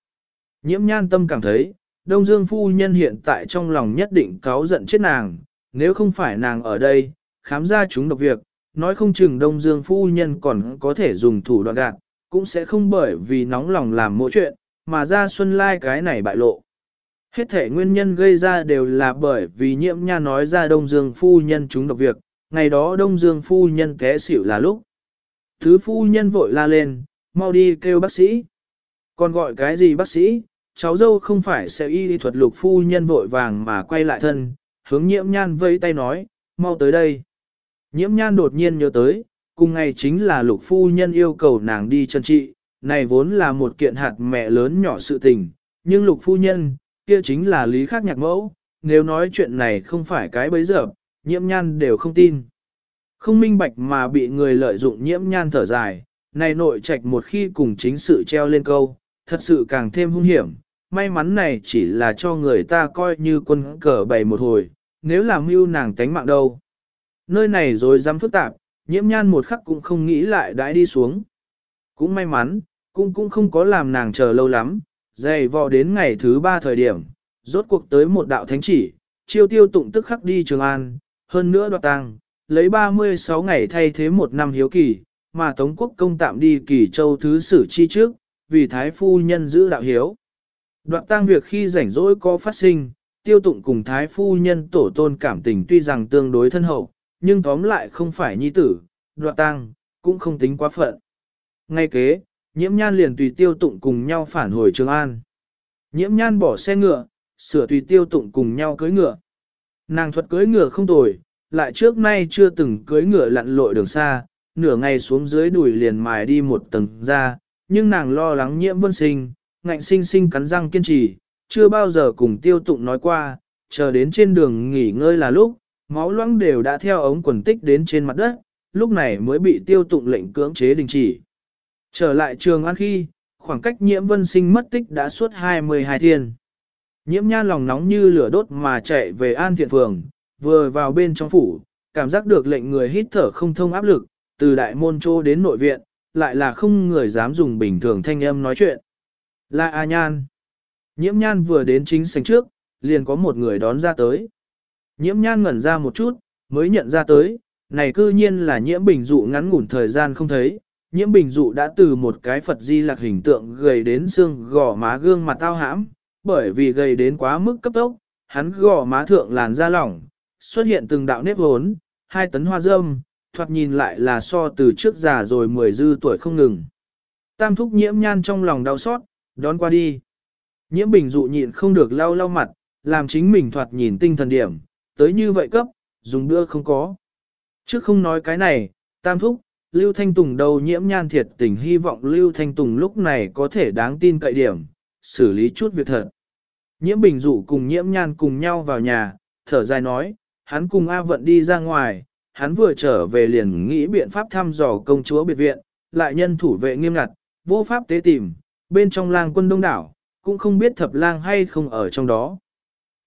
Nhiễm nhan tâm cảm thấy, Đông Dương phu nhân hiện tại trong lòng nhất định cáo giận chết nàng, nếu không phải nàng ở đây, khám ra chúng độc việc, nói không chừng Đông Dương phu nhân còn có thể dùng thủ đoạn gạt, cũng sẽ không bởi vì nóng lòng làm mỗi chuyện, mà ra Xuân Lai cái này bại lộ. Hết thể nguyên nhân gây ra đều là bởi vì nhiễm nha nói ra Đông Dương phu nhân chúng độc việc, ngày đó Đông Dương phu nhân té xỉu là lúc. Thứ phu nhân vội la lên, mau đi kêu bác sĩ. Còn gọi cái gì bác sĩ, cháu dâu không phải sẽ y đi thuật lục phu nhân vội vàng mà quay lại thân, hướng nhiễm nhan vây tay nói, mau tới đây. Nhiễm nhan đột nhiên nhớ tới, cùng ngày chính là lục phu nhân yêu cầu nàng đi chân trị, này vốn là một kiện hạt mẹ lớn nhỏ sự tình, nhưng lục phu nhân, kia chính là lý khác nhạc mẫu, nếu nói chuyện này không phải cái bấy giờ, nhiễm nhan đều không tin. Không minh bạch mà bị người lợi dụng nhiễm nhan thở dài, này nội trạch một khi cùng chính sự treo lên câu, thật sự càng thêm hung hiểm, may mắn này chỉ là cho người ta coi như quân cờ bày một hồi, nếu làm mưu nàng tánh mạng đâu. Nơi này rồi dám phức tạp, nhiễm nhan một khắc cũng không nghĩ lại đãi đi xuống. Cũng may mắn, cũng cũng không có làm nàng chờ lâu lắm, dày vò đến ngày thứ ba thời điểm, rốt cuộc tới một đạo thánh chỉ, chiêu tiêu tụng tức khắc đi Trường An, hơn nữa đoạt tang, lấy 36 ngày thay thế một năm hiếu kỳ, mà Tống quốc công tạm đi kỳ châu thứ sử chi trước, vì thái phu nhân giữ đạo hiếu. Đoạt tang việc khi rảnh rỗi có phát sinh, tiêu tụng cùng thái phu nhân tổ tôn cảm tình tuy rằng tương đối thân hậu, nhưng tóm lại không phải nhi tử, đoạt tang, cũng không tính quá phận. Ngay kế, nhiễm nhan liền tùy tiêu tụng cùng nhau phản hồi Trường An. Nhiễm nhan bỏ xe ngựa, sửa tùy tiêu tụng cùng nhau cưới ngựa. Nàng thuật cưới ngựa không tồi, lại trước nay chưa từng cưới ngựa lặn lội đường xa, nửa ngày xuống dưới đùi liền mài đi một tầng ra, nhưng nàng lo lắng nhiễm vân sinh, ngạnh sinh sinh cắn răng kiên trì, chưa bao giờ cùng tiêu tụng nói qua, chờ đến trên đường nghỉ ngơi là lúc, máu loãng đều đã theo ống quần tích đến trên mặt đất, lúc này mới bị tiêu tụng lệnh cưỡng chế đình chỉ. Trở lại trường an khi, khoảng cách nhiễm vân sinh mất tích đã suốt 22 thiên. Nhiễm nhan lòng nóng như lửa đốt mà chạy về an thiện phường, vừa vào bên trong phủ, cảm giác được lệnh người hít thở không thông áp lực, từ đại môn trô đến nội viện, lại là không người dám dùng bình thường thanh âm nói chuyện. Là A Nhan. Nhiễm nhan vừa đến chính sảnh trước, liền có một người đón ra tới. Nhiễm nhan ngẩn ra một chút, mới nhận ra tới, này cư nhiên là nhiễm bình dụ ngắn ngủn thời gian không thấy. Nhiễm bình dụ đã từ một cái Phật di lạc hình tượng gầy đến xương gò má gương mặt tao hãm, bởi vì gầy đến quá mức cấp tốc, hắn gò má thượng làn da lỏng, xuất hiện từng đạo nếp hốn, hai tấn hoa dâm, thoạt nhìn lại là so từ trước già rồi mười dư tuổi không ngừng. Tam thúc nhiễm nhan trong lòng đau xót, đón qua đi. Nhiễm bình dụ nhịn không được lau lau mặt, làm chính mình thoạt nhìn tinh thần điểm, tới như vậy cấp, dùng bữa không có. Trước không nói cái này, tam thúc, Lưu Thanh Tùng đầu nhiễm nhan thiệt tình hy vọng Lưu Thanh Tùng lúc này có thể đáng tin cậy điểm, xử lý chút việc thật. Nhiễm bình dụ cùng nhiễm nhan cùng nhau vào nhà, thở dài nói, hắn cùng A vận đi ra ngoài, hắn vừa trở về liền nghĩ biện pháp thăm dò công chúa biệt viện, lại nhân thủ vệ nghiêm ngặt, vô pháp tế tìm, bên trong lang quân đông đảo, cũng không biết thập lang hay không ở trong đó.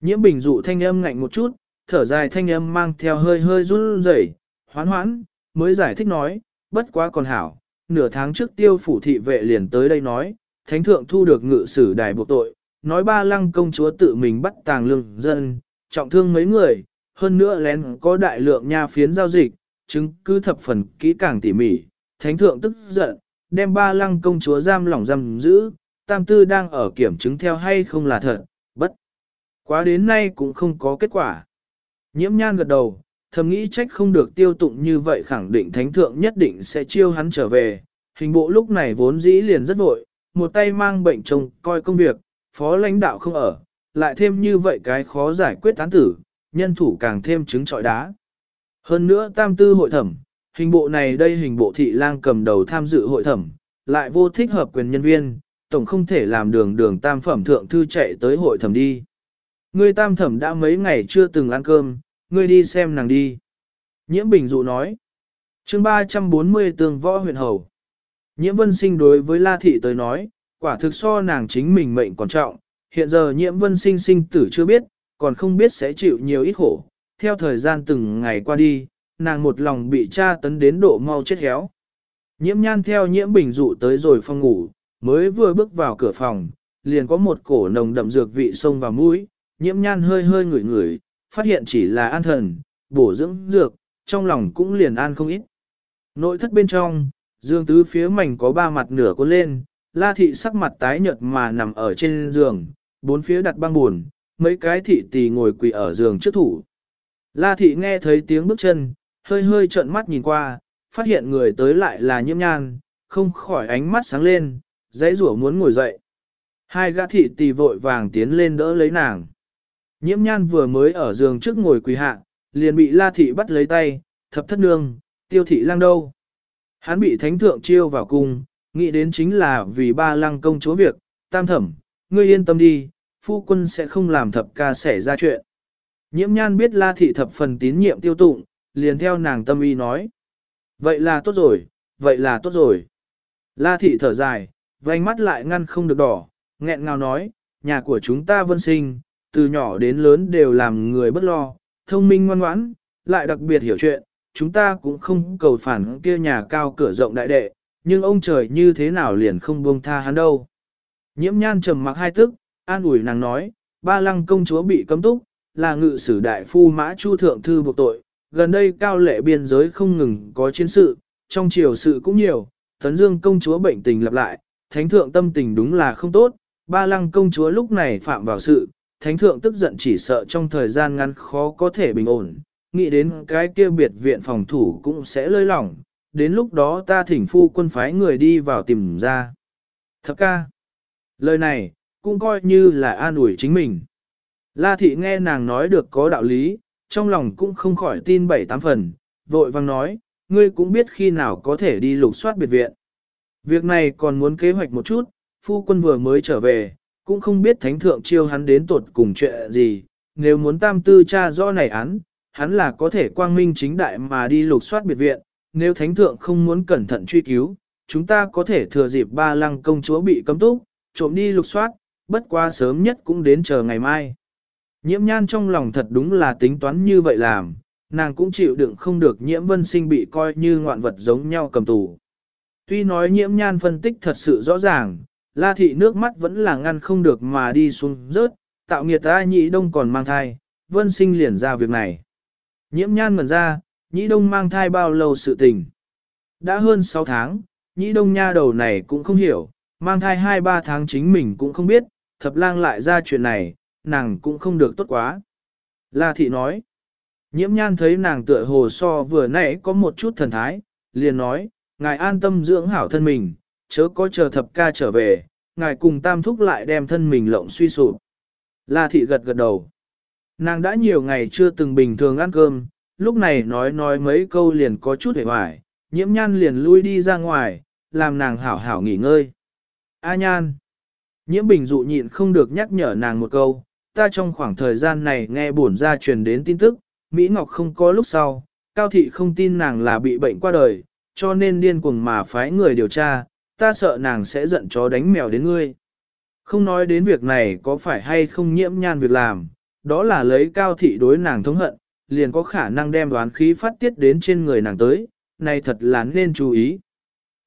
Nhiễm bình dụ thanh âm ngạnh một chút, thở dài thanh âm mang theo hơi hơi run rẩy, hoán hoãn mới giải thích nói, bất quá còn hảo, nửa tháng trước tiêu phủ thị vệ liền tới đây nói, thánh thượng thu được ngự sử đài buộc tội, nói ba lăng công chúa tự mình bắt tàng lương dân, trọng thương mấy người, hơn nữa lén có đại lượng nha phiến giao dịch, chứng cứ thập phần kỹ càng tỉ mỉ, thánh thượng tức giận, đem ba lăng công chúa giam lỏng giam giữ, tam tư đang ở kiểm chứng theo hay không là thật, bất. Quá đến nay cũng không có kết quả. Nhiễm nhan gật đầu, thầm nghĩ trách không được tiêu tụng như vậy khẳng định thánh thượng nhất định sẽ chiêu hắn trở về. Hình bộ lúc này vốn dĩ liền rất vội, một tay mang bệnh chồng coi công việc, phó lãnh đạo không ở, lại thêm như vậy cái khó giải quyết tán tử, nhân thủ càng thêm chứng trọi đá. Hơn nữa tam tư hội thẩm, hình bộ này đây hình bộ thị lang cầm đầu tham dự hội thẩm, lại vô thích hợp quyền nhân viên, tổng không thể làm đường đường tam phẩm thượng thư chạy tới hội thẩm đi. người tam thẩm đã mấy ngày chưa từng ăn cơm, ngươi đi xem nàng đi. Nhiễm Bình Dụ nói. chương 340 tường võ huyện hầu. Nhiễm Vân Sinh đối với La Thị tới nói, quả thực so nàng chính mình mệnh còn trọng. Hiện giờ Nhiễm Vân Sinh sinh tử chưa biết, còn không biết sẽ chịu nhiều ít khổ. Theo thời gian từng ngày qua đi, nàng một lòng bị tra tấn đến độ mau chết héo. Nhiễm nhan theo nhiễm bình dụ tới rồi phòng ngủ, mới vừa bước vào cửa phòng, liền có một cổ nồng đậm dược vị sông vào mũi, nhiễm nhan hơi hơi ngửi ngửi, phát hiện chỉ là an thần, bổ dưỡng dược, trong lòng cũng liền an không ít. Nội thất bên trong, dương tứ phía mảnh có ba mặt nửa cuốn lên, la thị sắc mặt tái nhợt mà nằm ở trên giường, bốn phía đặt băng buồn, mấy cái thị tỳ ngồi quỳ ở giường trước thủ. La thị nghe thấy tiếng bước chân, hơi hơi trợn mắt nhìn qua, phát hiện người tới lại là nhiễm nhan, không khỏi ánh mắt sáng lên, dãy rủa muốn ngồi dậy. Hai gã thị tỳ vội vàng tiến lên đỡ lấy nàng. Nhiễm nhan vừa mới ở giường trước ngồi quỳ hạ, liền bị la thị bắt lấy tay, thập thất nương, tiêu thị lang đâu. Hắn bị thánh thượng chiêu vào cung, nghĩ đến chính là vì ba lăng công chúa việc, tam thẩm, ngươi yên tâm đi, phu quân sẽ không làm thập ca xảy ra chuyện. Nhiễm nhan biết la thị thập phần tín nhiệm tiêu tụng, liền theo nàng tâm y nói. Vậy là tốt rồi, vậy là tốt rồi. La thị thở dài, vành mắt lại ngăn không được đỏ, nghẹn ngào nói, nhà của chúng ta vân sinh, từ nhỏ đến lớn đều làm người bất lo, thông minh ngoan ngoãn, lại đặc biệt hiểu chuyện, chúng ta cũng không cầu phản kia nhà cao cửa rộng đại đệ, nhưng ông trời như thế nào liền không buông tha hắn đâu. Nhiễm nhan trầm mặc hai tức, an ủi nàng nói, ba lăng công chúa bị cấm túc, là ngự sử đại phu mã chu thượng thư buộc tội, gần đây cao lệ biên giới không ngừng có chiến sự, trong triều sự cũng nhiều, tấn dương công chúa bệnh tình lặp lại, thánh thượng tâm tình đúng là không tốt, ba lăng công chúa lúc này phạm vào sự, thánh thượng tức giận chỉ sợ trong thời gian ngắn khó có thể bình ổn, nghĩ đến cái kia biệt viện phòng thủ cũng sẽ lơi lỏng, đến lúc đó ta thỉnh phu quân phái người đi vào tìm ra. Thập ca, lời này, cũng coi như là an ủi chính mình. La thị nghe nàng nói được có đạo lý, trong lòng cũng không khỏi tin bảy tám phần, vội vang nói, ngươi cũng biết khi nào có thể đi lục soát biệt viện. Việc này còn muốn kế hoạch một chút, phu quân vừa mới trở về, cũng không biết thánh thượng chiêu hắn đến tột cùng chuyện gì, nếu muốn tam tư cha rõ này án, hắn là có thể quang minh chính đại mà đi lục soát biệt viện, nếu thánh thượng không muốn cẩn thận truy cứu, chúng ta có thể thừa dịp ba lăng công chúa bị cấm túc, trộm đi lục soát, bất qua sớm nhất cũng đến chờ ngày mai. Nhiễm nhan trong lòng thật đúng là tính toán như vậy làm, nàng cũng chịu đựng không được nhiễm vân sinh bị coi như ngoạn vật giống nhau cầm tù. Tuy nói nhiễm nhan phân tích thật sự rõ ràng, la thị nước mắt vẫn là ngăn không được mà đi xuống rớt, tạo nghiệt ta nhị đông còn mang thai, vân sinh liền ra việc này. Nhiễm nhan ngẩn ra, nhị đông mang thai bao lâu sự tình. Đã hơn 6 tháng, nhị đông nha đầu này cũng không hiểu, mang thai 2-3 tháng chính mình cũng không biết, thập lang lại ra chuyện này, nàng cũng không được tốt quá. La thị nói, nhiễm nhan thấy nàng tựa hồ so vừa nãy có một chút thần thái, liền nói, ngài an tâm dưỡng hảo thân mình, chớ có chờ thập ca trở về, ngài cùng tam thúc lại đem thân mình lộng suy sụp. La thị gật gật đầu. Nàng đã nhiều ngày chưa từng bình thường ăn cơm, lúc này nói nói mấy câu liền có chút hề hoài, nhiễm nhan liền lui đi ra ngoài, làm nàng hảo hảo nghỉ ngơi. A nhan. Nhiễm bình dụ nhịn không được nhắc nhở nàng một câu, ta trong khoảng thời gian này nghe bổn ra truyền đến tin tức, Mỹ Ngọc không có lúc sau, Cao Thị không tin nàng là bị bệnh qua đời, cho nên điên cuồng mà phái người điều tra, ta sợ nàng sẽ giận chó đánh mèo đến ngươi. Không nói đến việc này có phải hay không nhiễm nhan việc làm, đó là lấy Cao Thị đối nàng thống hận, liền có khả năng đem đoán khí phát tiết đến trên người nàng tới, này thật là nên chú ý.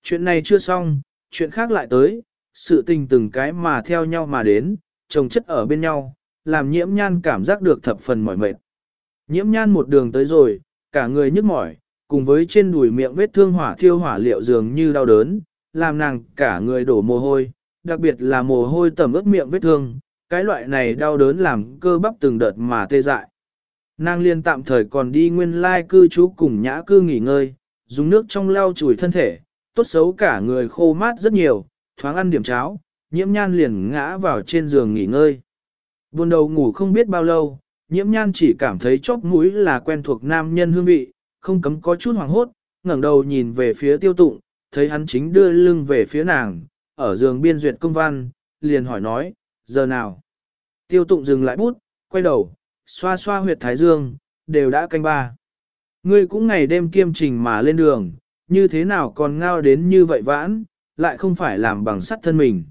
Chuyện này chưa xong, chuyện khác lại tới, sự tình từng cái mà theo nhau mà đến, chồng chất ở bên nhau, làm nhiễm nhan cảm giác được thập phần mỏi mệt. Nhiễm nhan một đường tới rồi, cả người nhức mỏi, cùng với trên đùi miệng vết thương hỏa thiêu hỏa liệu dường như đau đớn, làm nàng cả người đổ mồ hôi, đặc biệt là mồ hôi tẩm ướt miệng vết thương, cái loại này đau đớn làm cơ bắp từng đợt mà tê dại. Nàng liên tạm thời còn đi nguyên lai cư trú cùng nhã cư nghỉ ngơi, dùng nước trong lau chùi thân thể, tốt xấu cả người khô mát rất nhiều, thoáng ăn điểm cháo, nhiễm nhan liền ngã vào trên giường nghỉ ngơi. Buồn đầu ngủ không biết bao lâu, nhiễm nhan chỉ cảm thấy chóp mũi là quen thuộc nam nhân hương vị, không cấm có chút hoàng hốt, ngẩng đầu nhìn về phía tiêu tụng, thấy hắn chính đưa lưng về phía nàng, ở giường biên duyệt công văn, liền hỏi nói, giờ nào? Tiêu tụng dừng lại bút, quay đầu, xoa xoa huyệt thái dương, đều đã canh ba. Ngươi cũng ngày đêm kiêm trình mà lên đường, như thế nào còn ngao đến như vậy vãn, lại không phải làm bằng sắt thân mình.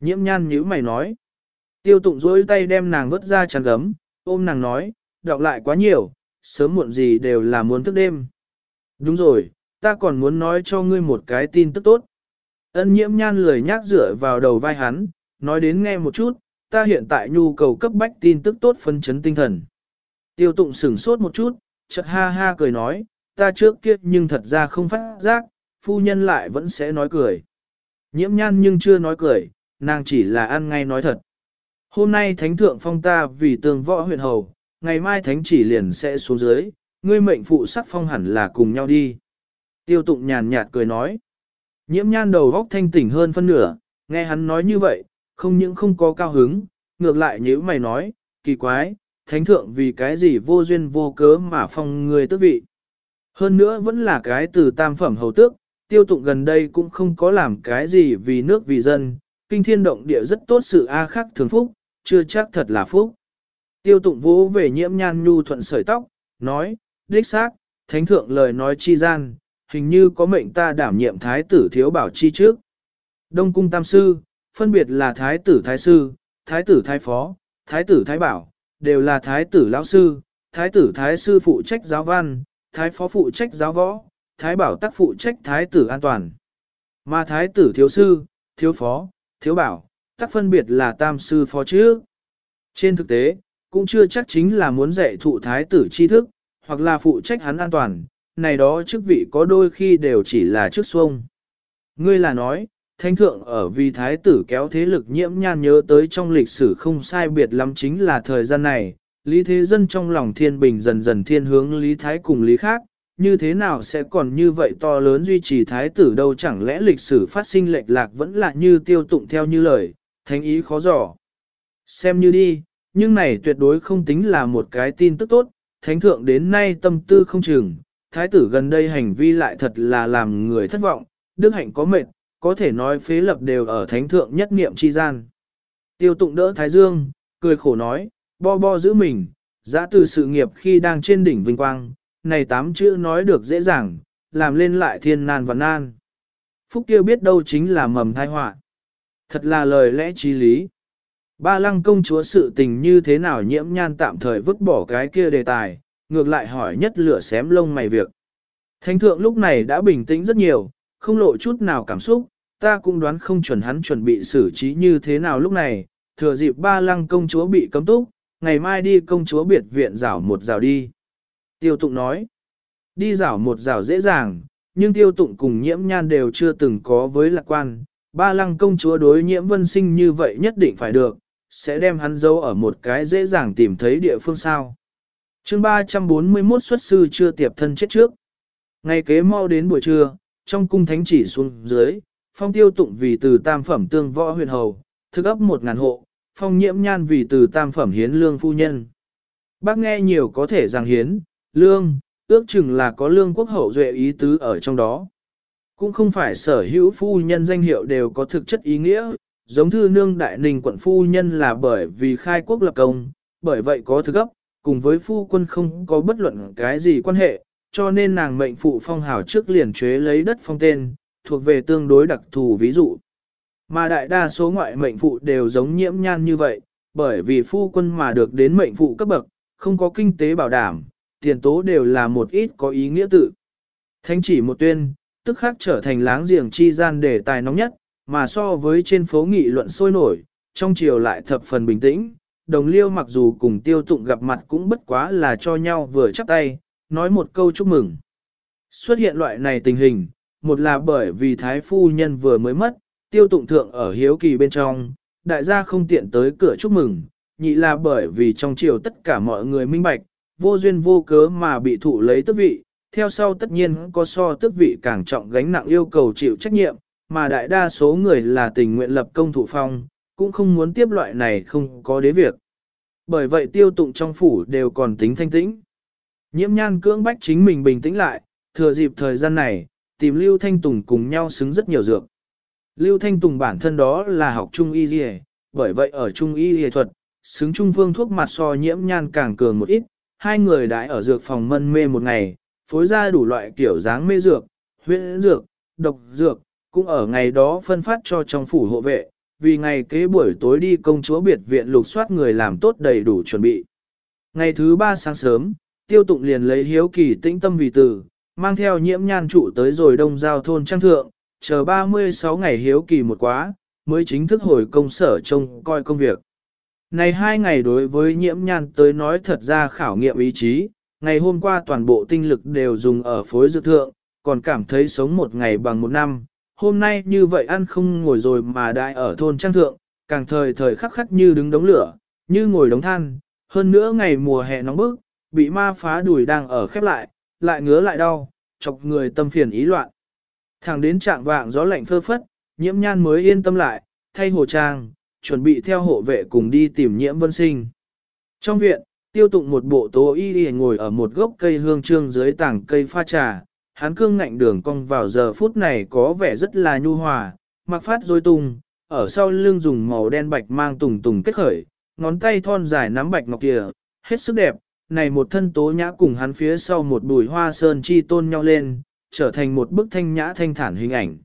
Nhiễm nhan nhữ mày nói. Tiêu tụng dối tay đem nàng vứt ra chăn gấm, ôm nàng nói, đọc lại quá nhiều, sớm muộn gì đều là muốn thức đêm. Đúng rồi, ta còn muốn nói cho ngươi một cái tin tức tốt. Ân nhiễm nhan lười nhác dựa vào đầu vai hắn, nói đến nghe một chút, ta hiện tại nhu cầu cấp bách tin tức tốt phân chấn tinh thần. Tiêu tụng sửng sốt một chút, chật ha ha cười nói, ta trước kia nhưng thật ra không phát giác, phu nhân lại vẫn sẽ nói cười. Nhiễm nhan nhưng chưa nói cười, nàng chỉ là ăn ngay nói thật. Hôm nay thánh thượng phong ta vì tường võ huyện hầu, ngày mai thánh chỉ liền sẽ xuống dưới, ngươi mệnh phụ sắc phong hẳn là cùng nhau đi. Tiêu tụng nhàn nhạt cười nói. Nhiễm nhan đầu góc thanh tỉnh hơn phân nửa, nghe hắn nói như vậy, không những không có cao hứng, ngược lại như mày nói, kỳ quái, thánh thượng vì cái gì vô duyên vô cớ mà phong người tước vị. Hơn nữa vẫn là cái từ tam phẩm hầu tước, tiêu tụng gần đây cũng không có làm cái gì vì nước vì dân, kinh thiên động địa rất tốt sự A khắc thường phúc, chưa chắc thật là phúc. Tiêu tụng vũ về nhiễm nhan nhu thuận sợi tóc, nói, đích xác, thánh thượng lời nói chi gian, hình như có mệnh ta đảm nhiệm thái tử thiếu bảo chi trước. Đông cung tam sư, phân biệt là thái tử thái sư, thái tử thái phó, thái tử thái bảo, đều là thái tử lão sư, thái tử thái sư phụ trách giáo văn, thái phó phụ trách giáo võ, thái bảo tác phụ trách thái tử an toàn. Mà thái tử thiếu sư, thiếu phó, thiếu bảo, tác phân biệt là tam sư phó trước. Trên thực tế, cũng chưa chắc chính là muốn dạy thụ thái tử tri thức, hoặc là phụ trách hắn an toàn, này đó chức vị có đôi khi đều chỉ là chức xuông. Ngươi là nói, thánh thượng ở vì thái tử kéo thế lực nhiễm nhan nhớ tới trong lịch sử không sai biệt lắm chính là thời gian này, lý thế dân trong lòng thiên bình dần dần thiên hướng lý thái cùng lý khác, như thế nào sẽ còn như vậy to lớn duy trì thái tử đâu chẳng lẽ lịch sử phát sinh lệch lạc vẫn là như tiêu tụng theo như lời, thánh ý khó dò. Xem như đi, nhưng này tuyệt đối không tính là một cái tin tức tốt, thánh thượng đến nay tâm tư không chừng, thái tử gần đây hành vi lại thật là làm người thất vọng, đức hạnh có mệt, có thể nói phế lập đều ở thánh thượng nhất niệm chi gian. Tiêu tụng đỡ thái dương, cười khổ nói, bo bo giữ mình, giã từ sự nghiệp khi đang trên đỉnh vinh quang, này tám chữ nói được dễ dàng, làm lên lại thiên nan và nan. Phúc kia biết đâu chính là mầm thai họa. Thật là lời lẽ trí lý. Ba lăng công chúa sự tình như thế nào nhiễm nhan tạm thời vứt bỏ cái kia đề tài, ngược lại hỏi nhất lửa xém lông mày việc. Thánh thượng lúc này đã bình tĩnh rất nhiều, không lộ chút nào cảm xúc, ta cũng đoán không chuẩn hắn chuẩn bị xử trí như thế nào lúc này, thừa dịp ba lăng công chúa bị cấm túc, ngày mai đi công chúa biệt viện rảo một rào đi. Tiêu tụng nói, đi rảo một rào dễ dàng, nhưng tiêu tụng cùng nhiễm nhan đều chưa từng có với lạc quan, ba lăng công chúa đối nhiễm vân sinh như vậy nhất định phải được, sẽ đem hắn giấu ở một cái dễ dàng tìm thấy địa phương sao chương 341 xuất sư chưa tiệp thân chết trước. Ngày kế mau đến buổi trưa, trong cung thánh chỉ xuống dưới, phong tiêu tụng vì từ tam phẩm tương võ huyền hầu, thức ấp một ngàn hộ, phong nhiễm nhan vì từ tam phẩm hiến lương phu nhân. Bác nghe nhiều có thể rằng hiến, lương, ước chừng là có lương quốc hậu duệ ý tứ ở trong đó. Cũng không phải sở hữu phu nhân danh hiệu đều có thực chất ý nghĩa, giống thư nương đại ninh quận phu nhân là bởi vì khai quốc lập công, bởi vậy có thực ấp, cùng với phu quân không có bất luận cái gì quan hệ, cho nên nàng mệnh phụ phong hào trước liền chế lấy đất phong tên, thuộc về tương đối đặc thù ví dụ. Mà đại đa số ngoại mệnh phụ đều giống nhiễm nhan như vậy, bởi vì phu quân mà được đến mệnh phụ cấp bậc, không có kinh tế bảo đảm, tiền tố đều là một ít có ý nghĩa tự. Thánh chỉ một tuyên, tức khắc trở thành láng giềng chi gian đề tài nóng nhất, mà so với trên phố nghị luận sôi nổi, trong chiều lại thập phần bình tĩnh, đồng liêu mặc dù cùng tiêu tụng gặp mặt cũng bất quá là cho nhau vừa chắp tay, nói một câu chúc mừng. Xuất hiện loại này tình hình, một là bởi vì thái phu nhân vừa mới mất, tiêu tụng thượng ở hiếu kỳ bên trong, đại gia không tiện tới cửa chúc mừng, nhị là bởi vì trong triều tất cả mọi người minh bạch, vô duyên vô cớ mà bị thụ lấy tước vị, theo sau tất nhiên có so tước vị càng trọng gánh nặng yêu cầu chịu trách nhiệm, mà đại đa số người là tình nguyện lập công thủ phong, cũng không muốn tiếp loại này không có đế việc. Bởi vậy tiêu tụng trong phủ đều còn tính thanh tĩnh. Nhiễm nhan cưỡng bách chính mình bình tĩnh lại, thừa dịp thời gian này, tìm Lưu Thanh Tùng cùng nhau xứng rất nhiều dược. Lưu Thanh Tùng bản thân đó là học trung y dì bởi vậy ở trung y dì thuật, xứng trung phương thuốc mặt so nhiễm nhan càng cường một ít, hai người đãi ở dược phòng mân mê một ngày, phối ra đủ loại kiểu dáng mê dược, huyễn dược, độc dược, cũng ở ngày đó phân phát cho trong phủ hộ vệ, vì ngày kế buổi tối đi công chúa biệt viện lục soát người làm tốt đầy đủ chuẩn bị. Ngày thứ ba sáng sớm, tiêu tụng liền lấy hiếu kỳ tĩnh tâm vì từ, mang theo nhiễm nhan trụ tới rồi đông giao thôn trang thượng, chờ 36 ngày hiếu kỳ một quá, mới chính thức hồi công sở trông coi công việc. Này hai ngày đối với nhiễm nhan tới nói thật ra khảo nghiệm ý chí, ngày hôm qua toàn bộ tinh lực đều dùng ở phối dược thượng, còn cảm thấy sống một ngày bằng một năm. Hôm nay như vậy ăn không ngồi rồi mà đại ở thôn trang thượng, càng thời thời khắc khắc như đứng đống lửa, như ngồi đống than. Hơn nữa ngày mùa hè nóng bức, bị ma phá đùi đang ở khép lại, lại ngứa lại đau, chọc người tâm phiền ý loạn. Thẳng đến trạng vạng gió lạnh phơ phất, nhiễm nhan mới yên tâm lại, thay hồ trang, chuẩn bị theo hộ vệ cùng đi tìm nhiễm vân sinh. Trong viện, tiêu tụng một bộ tố y y ngồi ở một gốc cây hương trương dưới tảng cây pha trà, hắn cương ngạnh đường cong vào giờ phút này có vẻ rất là nhu hòa, mặc phát dối tung, ở sau lưng dùng màu đen bạch mang tùng tùng kết khởi, ngón tay thon dài nắm bạch ngọc kìa, hết sức đẹp, này một thân tố nhã cùng hắn phía sau một bùi hoa sơn chi tôn nhau lên, trở thành một bức thanh nhã thanh thản hình ảnh.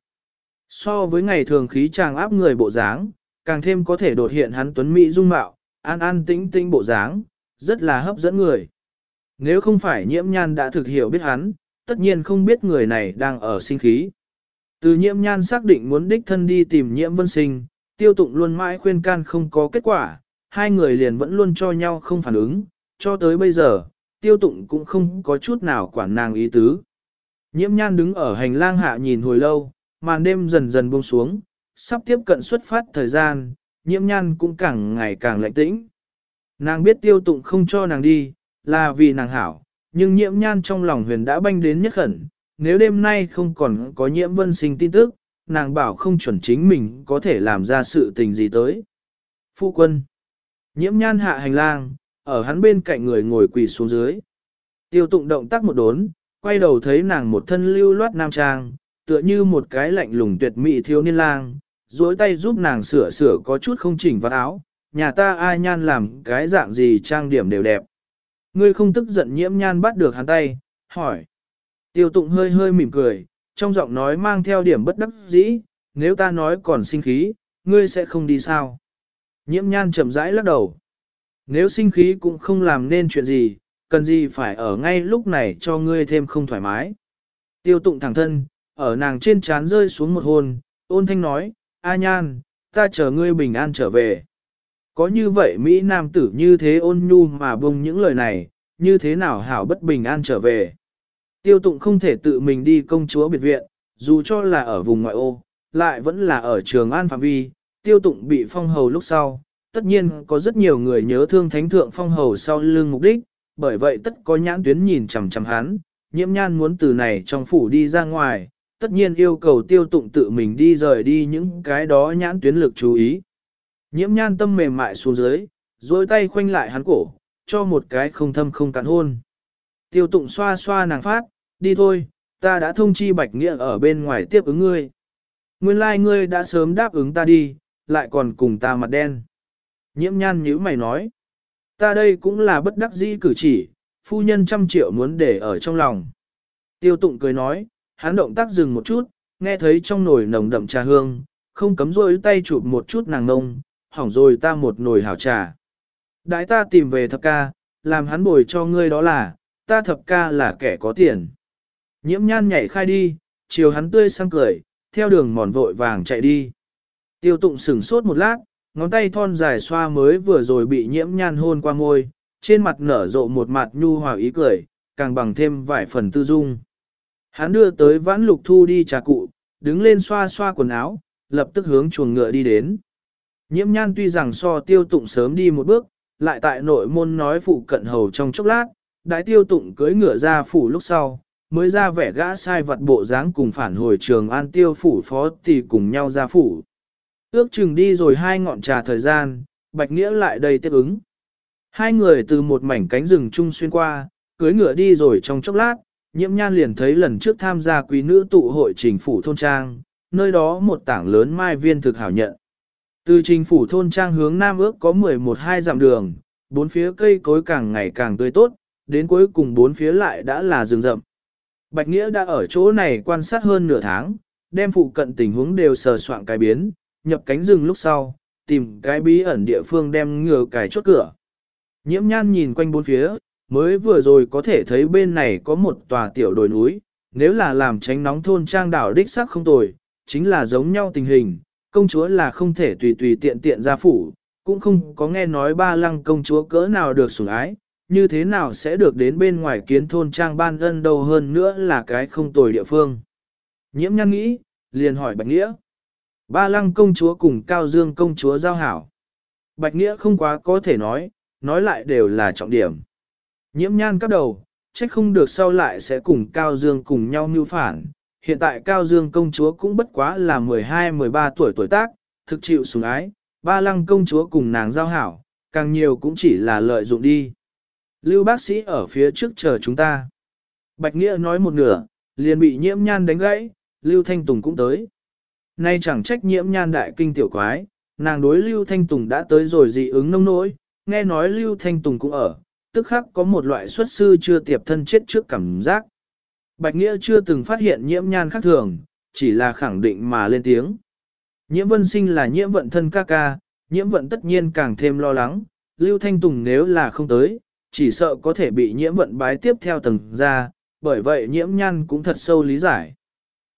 So với ngày thường khí chàng áp người bộ dáng, càng thêm có thể đột hiện hắn tuấn mỹ dung mạo, an an tĩnh tĩnh bộ dáng, rất là hấp dẫn người. Nếu không phải nhiễm nhan đã thực hiểu biết hắn, tất nhiên không biết người này đang ở sinh khí. Từ nhiễm nhan xác định muốn đích thân đi tìm nhiễm vân sinh, tiêu tụng luôn mãi khuyên can không có kết quả, hai người liền vẫn luôn cho nhau không phản ứng, cho tới bây giờ, tiêu tụng cũng không có chút nào quản nàng ý tứ. Nhiễm nhan đứng ở hành lang hạ nhìn hồi lâu, màn đêm dần dần buông xuống, sắp tiếp cận xuất phát thời gian, nhiễm nhan cũng càng ngày càng lạnh tĩnh. Nàng biết tiêu tụng không cho nàng đi, là vì nàng hảo, nhưng nhiễm nhan trong lòng huyền đã banh đến nhất khẩn, nếu đêm nay không còn có nhiễm vân sinh tin tức, nàng bảo không chuẩn chính mình có thể làm ra sự tình gì tới. Phu quân. Nhiễm nhan hạ hành lang, ở hắn bên cạnh người ngồi quỳ xuống dưới. Tiêu tụng động tác một đốn, quay đầu thấy nàng một thân lưu loát nam trang, tựa như một cái lạnh lùng tuyệt mỹ thiếu niên lang, duỗi tay giúp nàng sửa sửa có chút không chỉnh vào áo, nhà ta ai nhan làm cái dạng gì trang điểm đều đẹp. Ngươi không tức giận nhiễm nhan bắt được hắn tay, hỏi. Tiêu tụng hơi hơi mỉm cười, trong giọng nói mang theo điểm bất đắc dĩ, nếu ta nói còn sinh khí, ngươi sẽ không đi sao. Nhiễm nhan chậm rãi lắc đầu. Nếu sinh khí cũng không làm nên chuyện gì, cần gì phải ở ngay lúc này cho ngươi thêm không thoải mái. Tiêu tụng thẳng thân, ở nàng trên trán rơi xuống một hôn, ôn thanh nói, A nhan, ta chờ ngươi bình an trở về. Có như vậy Mỹ Nam tử như thế ôn nhu mà bông những lời này, như thế nào hảo bất bình an trở về. Tiêu tụng không thể tự mình đi công chúa biệt viện, dù cho là ở vùng ngoại ô, lại vẫn là ở trường an phạm vi, tiêu tụng bị phong hầu lúc sau. Tất nhiên có rất nhiều người nhớ thương thánh thượng phong hầu sau lưng mục đích, bởi vậy tất có nhãn tuyến nhìn chằm chằm hắn, nhiễm nhan muốn từ này trong phủ đi ra ngoài, tất nhiên yêu cầu tiêu tụng tự mình đi rời đi những cái đó nhãn tuyến lực chú ý. Nhiễm nhan tâm mềm mại xuống dưới, dối tay khoanh lại hắn cổ, cho một cái không thâm không cắn hôn. Tiêu tụng xoa xoa nàng phát, đi thôi, ta đã thông chi bạch nghĩa ở bên ngoài tiếp ứng ngươi. Nguyên lai like ngươi đã sớm đáp ứng ta đi, lại còn cùng ta mặt đen. Nhiễm nhan nhữ mày nói, ta đây cũng là bất đắc dĩ cử chỉ, phu nhân trăm triệu muốn để ở trong lòng. Tiêu tụng cười nói, hắn động tác dừng một chút, nghe thấy trong nồi nồng đậm trà hương, không cấm rôi tay chụp một chút nàng ngông, hỏng rồi ta một nồi hảo trà. Đãi ta tìm về thập ca, làm hắn bồi cho ngươi đó là, ta thập ca là kẻ có tiền. Nhiễm nhan nhảy khai đi, chiều hắn tươi sang cười, theo đường mòn vội vàng chạy đi. Tiêu tụng sửng sốt một lát, ngón tay thon dài xoa mới vừa rồi bị nhiễm nhan hôn qua môi, trên mặt nở rộ một mặt nhu hòa ý cười, càng bằng thêm vài phần tư dung. Hắn đưa tới vãn lục thu đi trà cụ, đứng lên xoa xoa quần áo, lập tức hướng chuồng ngựa đi đến. Nhiễm nhan tuy rằng so tiêu tụng sớm đi một bước, lại tại nội môn nói phụ cận hầu trong chốc lát, đại tiêu tụng cưới ngựa ra phủ lúc sau, mới ra vẻ gã sai vật bộ dáng cùng phản hồi trường an tiêu phủ phó thì cùng nhau ra phủ. Ước chừng đi rồi hai ngọn trà thời gian, Bạch Nghĩa lại đây tiếp ứng. Hai người từ một mảnh cánh rừng chung xuyên qua, cưới ngựa đi rồi trong chốc lát, nhiễm nhan liền thấy lần trước tham gia quý nữ tụ hội trình phủ thôn trang, nơi đó một tảng lớn mai viên thực hảo nhận. Từ trình phủ thôn trang hướng nam ước có 11-2 dặm đường, bốn phía cây cối càng ngày càng tươi tốt, đến cuối cùng bốn phía lại đã là rừng rậm. Bạch Nghĩa đã ở chỗ này quan sát hơn nửa tháng, đem phụ cận tình huống đều sờ soạn cái biến, nhập cánh rừng lúc sau, tìm cái bí ẩn địa phương đem ngừa cài chốt cửa. Nhiễm nhan nhìn quanh bốn phía, mới vừa rồi có thể thấy bên này có một tòa tiểu đồi núi, nếu là làm tránh nóng thôn trang đảo đích sắc không tồi, chính là giống nhau tình hình, công chúa là không thể tùy tùy tiện tiện ra phủ, cũng không có nghe nói ba lăng công chúa cỡ nào được sủng ái, như thế nào sẽ được đến bên ngoài kiến thôn trang ban ân đâu hơn nữa là cái không tồi địa phương. Nhiễm nhăn nghĩ, liền hỏi Bạch Nghĩa. Ba lăng công chúa cùng Cao Dương công chúa giao hảo. Bạch Nghĩa không quá có thể nói, nói lại đều là trọng điểm. Nhiễm nhan cắp đầu, trách không được sau lại sẽ cùng Cao Dương cùng nhau mưu phản. Hiện tại Cao Dương công chúa cũng bất quá là 12-13 tuổi tuổi tác, thực chịu sủng ái, ba lăng công chúa cùng nàng giao hảo, càng nhiều cũng chỉ là lợi dụng đi. Lưu bác sĩ ở phía trước chờ chúng ta. Bạch Nghĩa nói một nửa, liền bị nhiễm nhan đánh gãy, Lưu Thanh Tùng cũng tới. Nay chẳng trách nhiễm nhan đại kinh tiểu quái, nàng đối Lưu Thanh Tùng đã tới rồi dị ứng nông nỗi, nghe nói Lưu Thanh Tùng cũng ở, tức khắc có một loại xuất sư chưa tiệp thân chết trước cảm giác. Bạch Nghĩa chưa từng phát hiện nhiễm nhan khác thường, chỉ là khẳng định mà lên tiếng. Nhiễm vân sinh là nhiễm vận thân ca ca, nhiễm vận tất nhiên càng thêm lo lắng, Lưu Thanh Tùng nếu là không tới, chỉ sợ có thể bị nhiễm vận bái tiếp theo tầng ra, bởi vậy nhiễm nhan cũng thật sâu lý giải.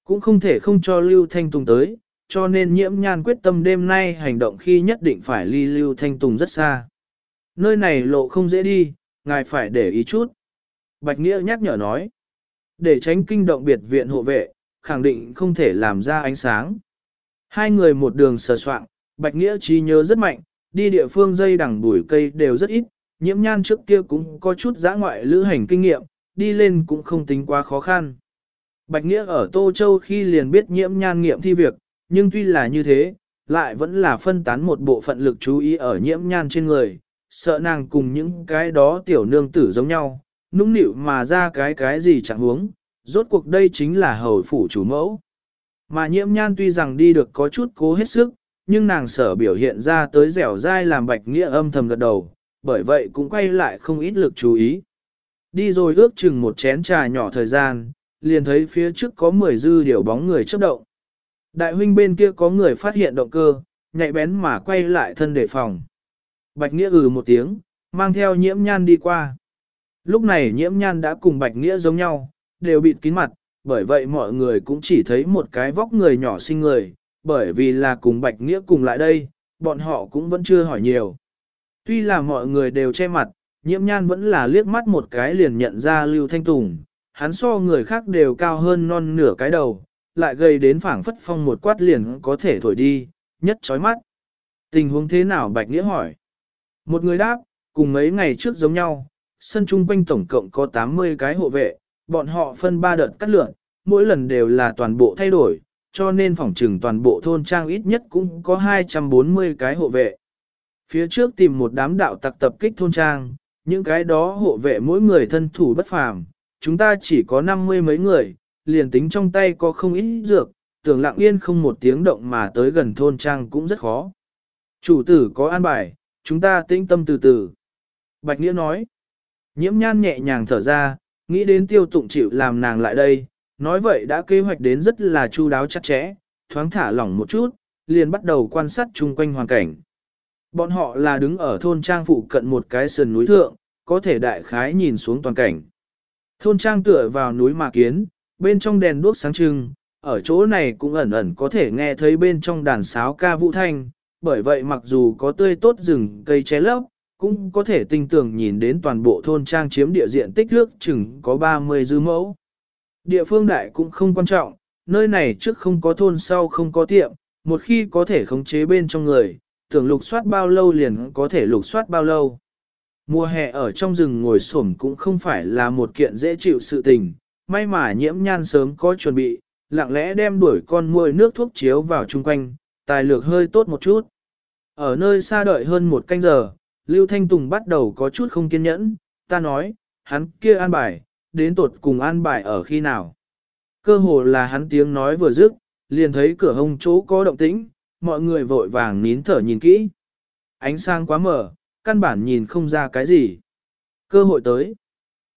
Cũng không thể không cho Lưu Thanh Tùng tới, cho nên nhiễm nhan quyết tâm đêm nay hành động khi nhất định phải ly lưu thanh tùng rất xa. Nơi này lộ không dễ đi, ngài phải để ý chút. Bạch Nghĩa nhắc nhở nói, để tránh kinh động biệt viện hộ vệ, khẳng định không thể làm ra ánh sáng. Hai người một đường sờ soạn, Bạch Nghĩa trí nhớ rất mạnh, đi địa phương dây đằng bụi cây đều rất ít, nhiễm nhan trước kia cũng có chút giã ngoại lữ hành kinh nghiệm, đi lên cũng không tính quá khó khăn. Bạch Nghĩa ở Tô Châu khi liền biết nhiễm nhan nghiệm thi việc, nhưng tuy là như thế, lại vẫn là phân tán một bộ phận lực chú ý ở nhiễm nhan trên người, sợ nàng cùng những cái đó tiểu nương tử giống nhau, nũng nịu mà ra cái cái gì chẳng huống, rốt cuộc đây chính là hầu phủ chủ mẫu. Mà nhiễm nhan tuy rằng đi được có chút cố hết sức, nhưng nàng sở biểu hiện ra tới dẻo dai làm bạch nghĩa âm thầm gật đầu, bởi vậy cũng quay lại không ít lực chú ý. Đi rồi ước chừng một chén trà nhỏ thời gian, liền thấy phía trước có 10 dư điều bóng người chấp động. Đại huynh bên kia có người phát hiện động cơ, nhạy bén mà quay lại thân đề phòng. Bạch Nghĩa ừ một tiếng, mang theo nhiễm nhan đi qua. Lúc này nhiễm nhan đã cùng Bạch Nghĩa giống nhau, đều bịt kín mặt, bởi vậy mọi người cũng chỉ thấy một cái vóc người nhỏ xinh người, bởi vì là cùng Bạch Nghĩa cùng lại đây, bọn họ cũng vẫn chưa hỏi nhiều. Tuy là mọi người đều che mặt, nhiễm nhan vẫn là liếc mắt một cái liền nhận ra Lưu Thanh Tùng, hắn so người khác đều cao hơn non nửa cái đầu, lại gây đến phảng phất phong một quát liền có thể thổi đi, nhất chói mắt. Tình huống thế nào Bạch Nghĩa hỏi. Một người đáp, cùng mấy ngày trước giống nhau, sân trung quanh tổng cộng có 80 cái hộ vệ, bọn họ phân 3 đợt cắt lượn, mỗi lần đều là toàn bộ thay đổi, cho nên phòng trừng toàn bộ thôn trang ít nhất cũng có 240 cái hộ vệ. Phía trước tìm một đám đạo tặc tập kích thôn trang, những cái đó hộ vệ mỗi người thân thủ bất phàm, chúng ta chỉ có 50 mấy người, liền tính trong tay có không ít dược, tưởng lặng yên không một tiếng động mà tới gần thôn trang cũng rất khó. Chủ tử có an bài, chúng ta tĩnh tâm từ từ. Bạch Nghĩa nói, nhiễm nhan nhẹ nhàng thở ra, nghĩ đến tiêu tụng chịu làm nàng lại đây, nói vậy đã kế hoạch đến rất là chu đáo chặt chẽ, thoáng thả lỏng một chút, liền bắt đầu quan sát chung quanh hoàn cảnh. Bọn họ là đứng ở thôn trang phụ cận một cái sườn núi thượng, có thể đại khái nhìn xuống toàn cảnh. Thôn trang tựa vào núi mà kiến, bên trong đèn đuốc sáng trưng, ở chỗ này cũng ẩn ẩn có thể nghe thấy bên trong đàn sáo ca vũ thanh, bởi vậy mặc dù có tươi tốt rừng cây che lấp, cũng có thể tinh tường nhìn đến toàn bộ thôn trang chiếm địa diện tích nước chừng có 30 dư mẫu. Địa phương đại cũng không quan trọng, nơi này trước không có thôn sau không có tiệm, một khi có thể khống chế bên trong người, tưởng lục soát bao lâu liền có thể lục soát bao lâu. Mùa hè ở trong rừng ngồi xổm cũng không phải là một kiện dễ chịu sự tình, may mà nhiễm nhan sớm có chuẩn bị, lặng lẽ đem đuổi con muôi nước thuốc chiếu vào chung quanh, tài lược hơi tốt một chút. Ở nơi xa đợi hơn một canh giờ, Lưu Thanh Tùng bắt đầu có chút không kiên nhẫn, ta nói, hắn kia an bài, đến tột cùng an bài ở khi nào. Cơ hồ là hắn tiếng nói vừa dứt, liền thấy cửa hông chỗ có động tĩnh, mọi người vội vàng nín thở nhìn kỹ. Ánh sáng quá mở, căn bản nhìn không ra cái gì. Cơ hội tới.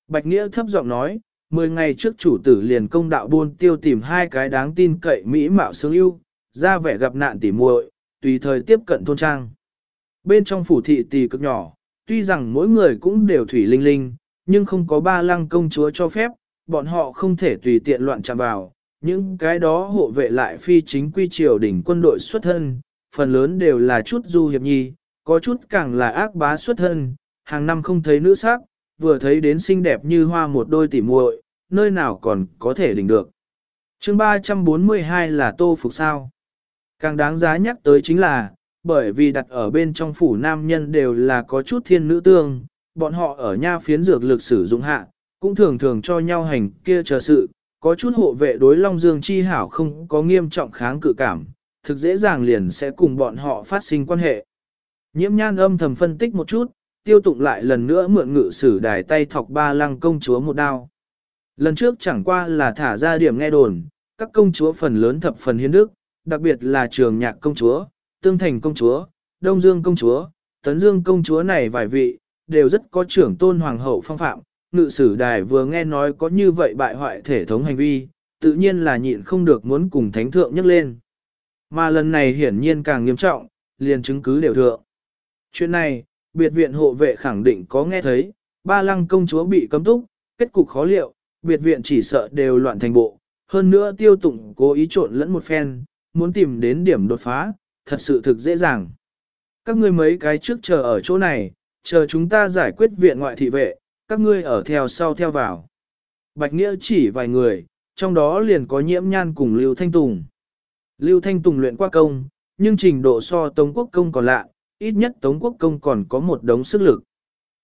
Bạch Nghĩa thấp giọng nói, 10 ngày trước chủ tử liền công đạo buôn tiêu tìm hai cái đáng tin cậy mỹ mạo sướng ưu, ra vẻ gặp nạn tỉ muội, tùy thời tiếp cận thôn trang. Bên trong phủ thị tỷ cực nhỏ, tuy rằng mỗi người cũng đều thủy linh linh, nhưng không có ba lăng công chúa cho phép, bọn họ không thể tùy tiện loạn chạm vào. Những cái đó hộ vệ lại phi chính quy triều đỉnh quân đội xuất thân, phần lớn đều là chút du hiệp nhi, có chút càng là ác bá xuất thân, hàng năm không thấy nữ sắc, vừa thấy đến xinh đẹp như hoa một đôi tỉ muội, nơi nào còn có thể đỉnh được. chương 342 là tô phục sao. Càng đáng giá nhắc tới chính là, bởi vì đặt ở bên trong phủ nam nhân đều là có chút thiên nữ tương, bọn họ ở nha phiến dược lực sử dụng hạ, cũng thường thường cho nhau hành kia chờ sự, có chút hộ vệ đối Long Dương chi hảo không có nghiêm trọng kháng cự cảm, thực dễ dàng liền sẽ cùng bọn họ phát sinh quan hệ. Nhiễm nhan âm thầm phân tích một chút, tiêu tụng lại lần nữa mượn ngự sử đài tay thọc ba lăng công chúa một đao. Lần trước chẳng qua là thả ra điểm nghe đồn, các công chúa phần lớn thập phần hiến đức, đặc biệt là trường nhạc công chúa, tương thành công chúa, đông dương công chúa, tấn dương công chúa này vài vị, đều rất có trưởng tôn hoàng hậu phong phạm. Ngự sử đài vừa nghe nói có như vậy bại hoại thể thống hành vi, tự nhiên là nhịn không được muốn cùng thánh thượng nhắc lên. Mà lần này hiển nhiên càng nghiêm trọng, liền chứng cứ đều thượng. Chuyện này, biệt viện hộ vệ khẳng định có nghe thấy, ba lăng công chúa bị cấm túc, kết cục khó liệu, biệt viện chỉ sợ đều loạn thành bộ. Hơn nữa tiêu tụng cố ý trộn lẫn một phen, muốn tìm đến điểm đột phá, thật sự thực dễ dàng. Các ngươi mấy cái trước chờ ở chỗ này, chờ chúng ta giải quyết viện ngoại thị vệ, các ngươi ở theo sau theo vào. Bạch Nghĩa chỉ vài người, trong đó liền có nhiễm nhan cùng Lưu Thanh Tùng. Lưu Thanh Tùng luyện qua công, nhưng trình độ so Tống Quốc công còn lạ, ít nhất Tống Quốc công còn có một đống sức lực.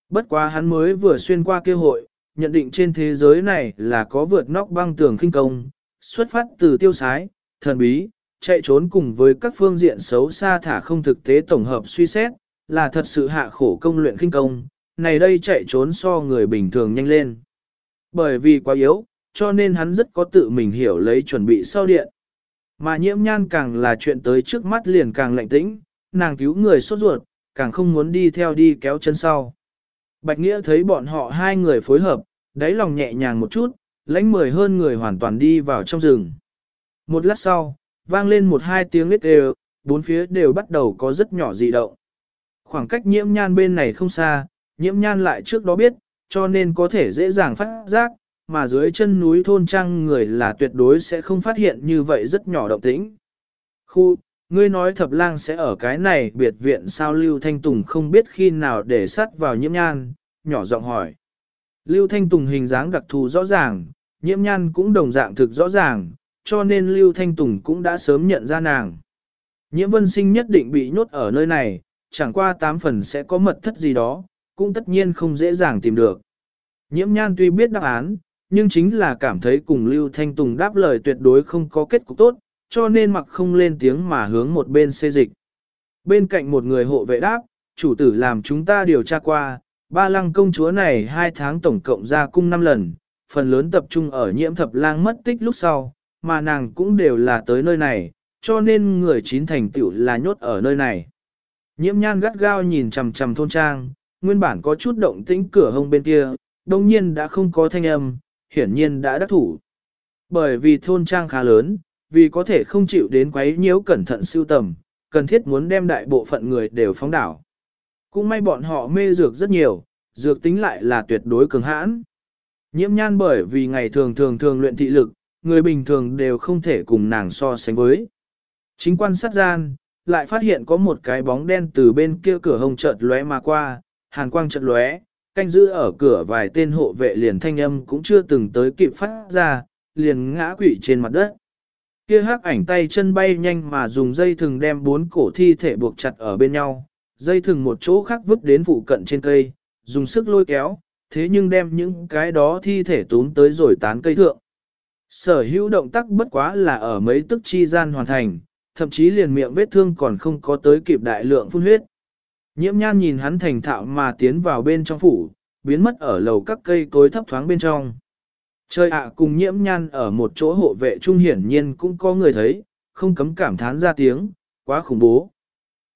Bất quá hắn mới vừa xuyên qua kêu hội, nhận định trên thế giới này là có vượt nóc băng tường khinh công, xuất phát từ tiêu sái, thần bí, chạy trốn cùng với các phương diện xấu xa thả không thực tế tổng hợp suy xét, là thật sự hạ khổ công luyện khinh công, này đây chạy trốn so người bình thường nhanh lên. Bởi vì quá yếu, cho nên hắn rất có tự mình hiểu lấy chuẩn bị sau điện. Mà nhiễm nhan càng là chuyện tới trước mắt liền càng lạnh tĩnh, nàng cứu người sốt ruột, càng không muốn đi theo đi kéo chân sau. Bạch Nghĩa thấy bọn họ hai người phối hợp, đáy lòng nhẹ nhàng một chút, lãnh mười hơn người hoàn toàn đi vào trong rừng. Một lát sau, vang lên một hai tiếng lít đều, bốn phía đều bắt đầu có rất nhỏ dị động. Khoảng cách nhiễm nhan bên này không xa, nhiễm nhan lại trước đó biết, cho nên có thể dễ dàng phát giác, mà dưới chân núi thôn trang người là tuyệt đối sẽ không phát hiện như vậy rất nhỏ động tĩnh. Khu, ngươi nói thập lang sẽ ở cái này biệt viện sao Lưu Thanh Tùng không biết khi nào để sát vào nhiễm nhan, nhỏ giọng hỏi. Lưu Thanh Tùng hình dáng đặc thù rõ ràng, nhiễm nhan cũng đồng dạng thực rõ ràng, cho nên Lưu Thanh Tùng cũng đã sớm nhận ra nàng. Nhiễm vân sinh nhất định bị nhốt ở nơi này, chẳng qua tám phần sẽ có mật thất gì đó, cũng tất nhiên không dễ dàng tìm được. Nhiễm nhan tuy biết đáp án, nhưng chính là cảm thấy cùng Lưu Thanh Tùng đáp lời tuyệt đối không có kết cục tốt, cho nên mặc không lên tiếng mà hướng một bên xê dịch. Bên cạnh một người hộ vệ đáp, chủ tử làm chúng ta điều tra qua, ba lăng công chúa này hai tháng tổng cộng ra cung năm lần, phần lớn tập trung ở nhiễm thập lang mất tích lúc sau, mà nàng cũng đều là tới nơi này, cho nên người chín thành tựu là nhốt ở nơi này. Nhiễm nhan gắt gao nhìn chằm chằm thôn trang, nguyên bản có chút động tĩnh cửa hông bên kia, đồng nhiên đã không có thanh âm, hiển nhiên đã đắc thủ. Bởi vì thôn trang khá lớn, vì có thể không chịu đến quấy nhiễu cẩn thận siêu tầm, cần thiết muốn đem đại bộ phận người đều phóng đảo. Cũng may bọn họ mê dược rất nhiều, dược tính lại là tuyệt đối cường hãn. Nhiễm nhan bởi vì ngày thường thường thường luyện thị lực, người bình thường đều không thể cùng nàng so sánh với. Chính quan sát gian, lại phát hiện có một cái bóng đen từ bên kia cửa hồng chợt lóe mà qua, hàn quang chợt lóe, canh giữ ở cửa vài tên hộ vệ liền thanh âm cũng chưa từng tới kịp phát ra, liền ngã quỵ trên mặt đất. Kia hắc ảnh tay chân bay nhanh mà dùng dây thừng đem bốn cổ thi thể buộc chặt ở bên nhau, dây thừng một chỗ khác vứt đến phụ cận trên cây, dùng sức lôi kéo, thế nhưng đem những cái đó thi thể tốn tới rồi tán cây thượng. Sở hữu động tác bất quá là ở mấy tức chi gian hoàn thành, thậm chí liền miệng vết thương còn không có tới kịp đại lượng phun huyết. Nhiễm nhan nhìn hắn thành thạo mà tiến vào bên trong phủ, biến mất ở lầu các cây cối thấp thoáng bên trong. Trời ạ cùng nhiễm nhan ở một chỗ hộ vệ trung hiển nhiên cũng có người thấy, không cấm cảm thán ra tiếng, quá khủng bố.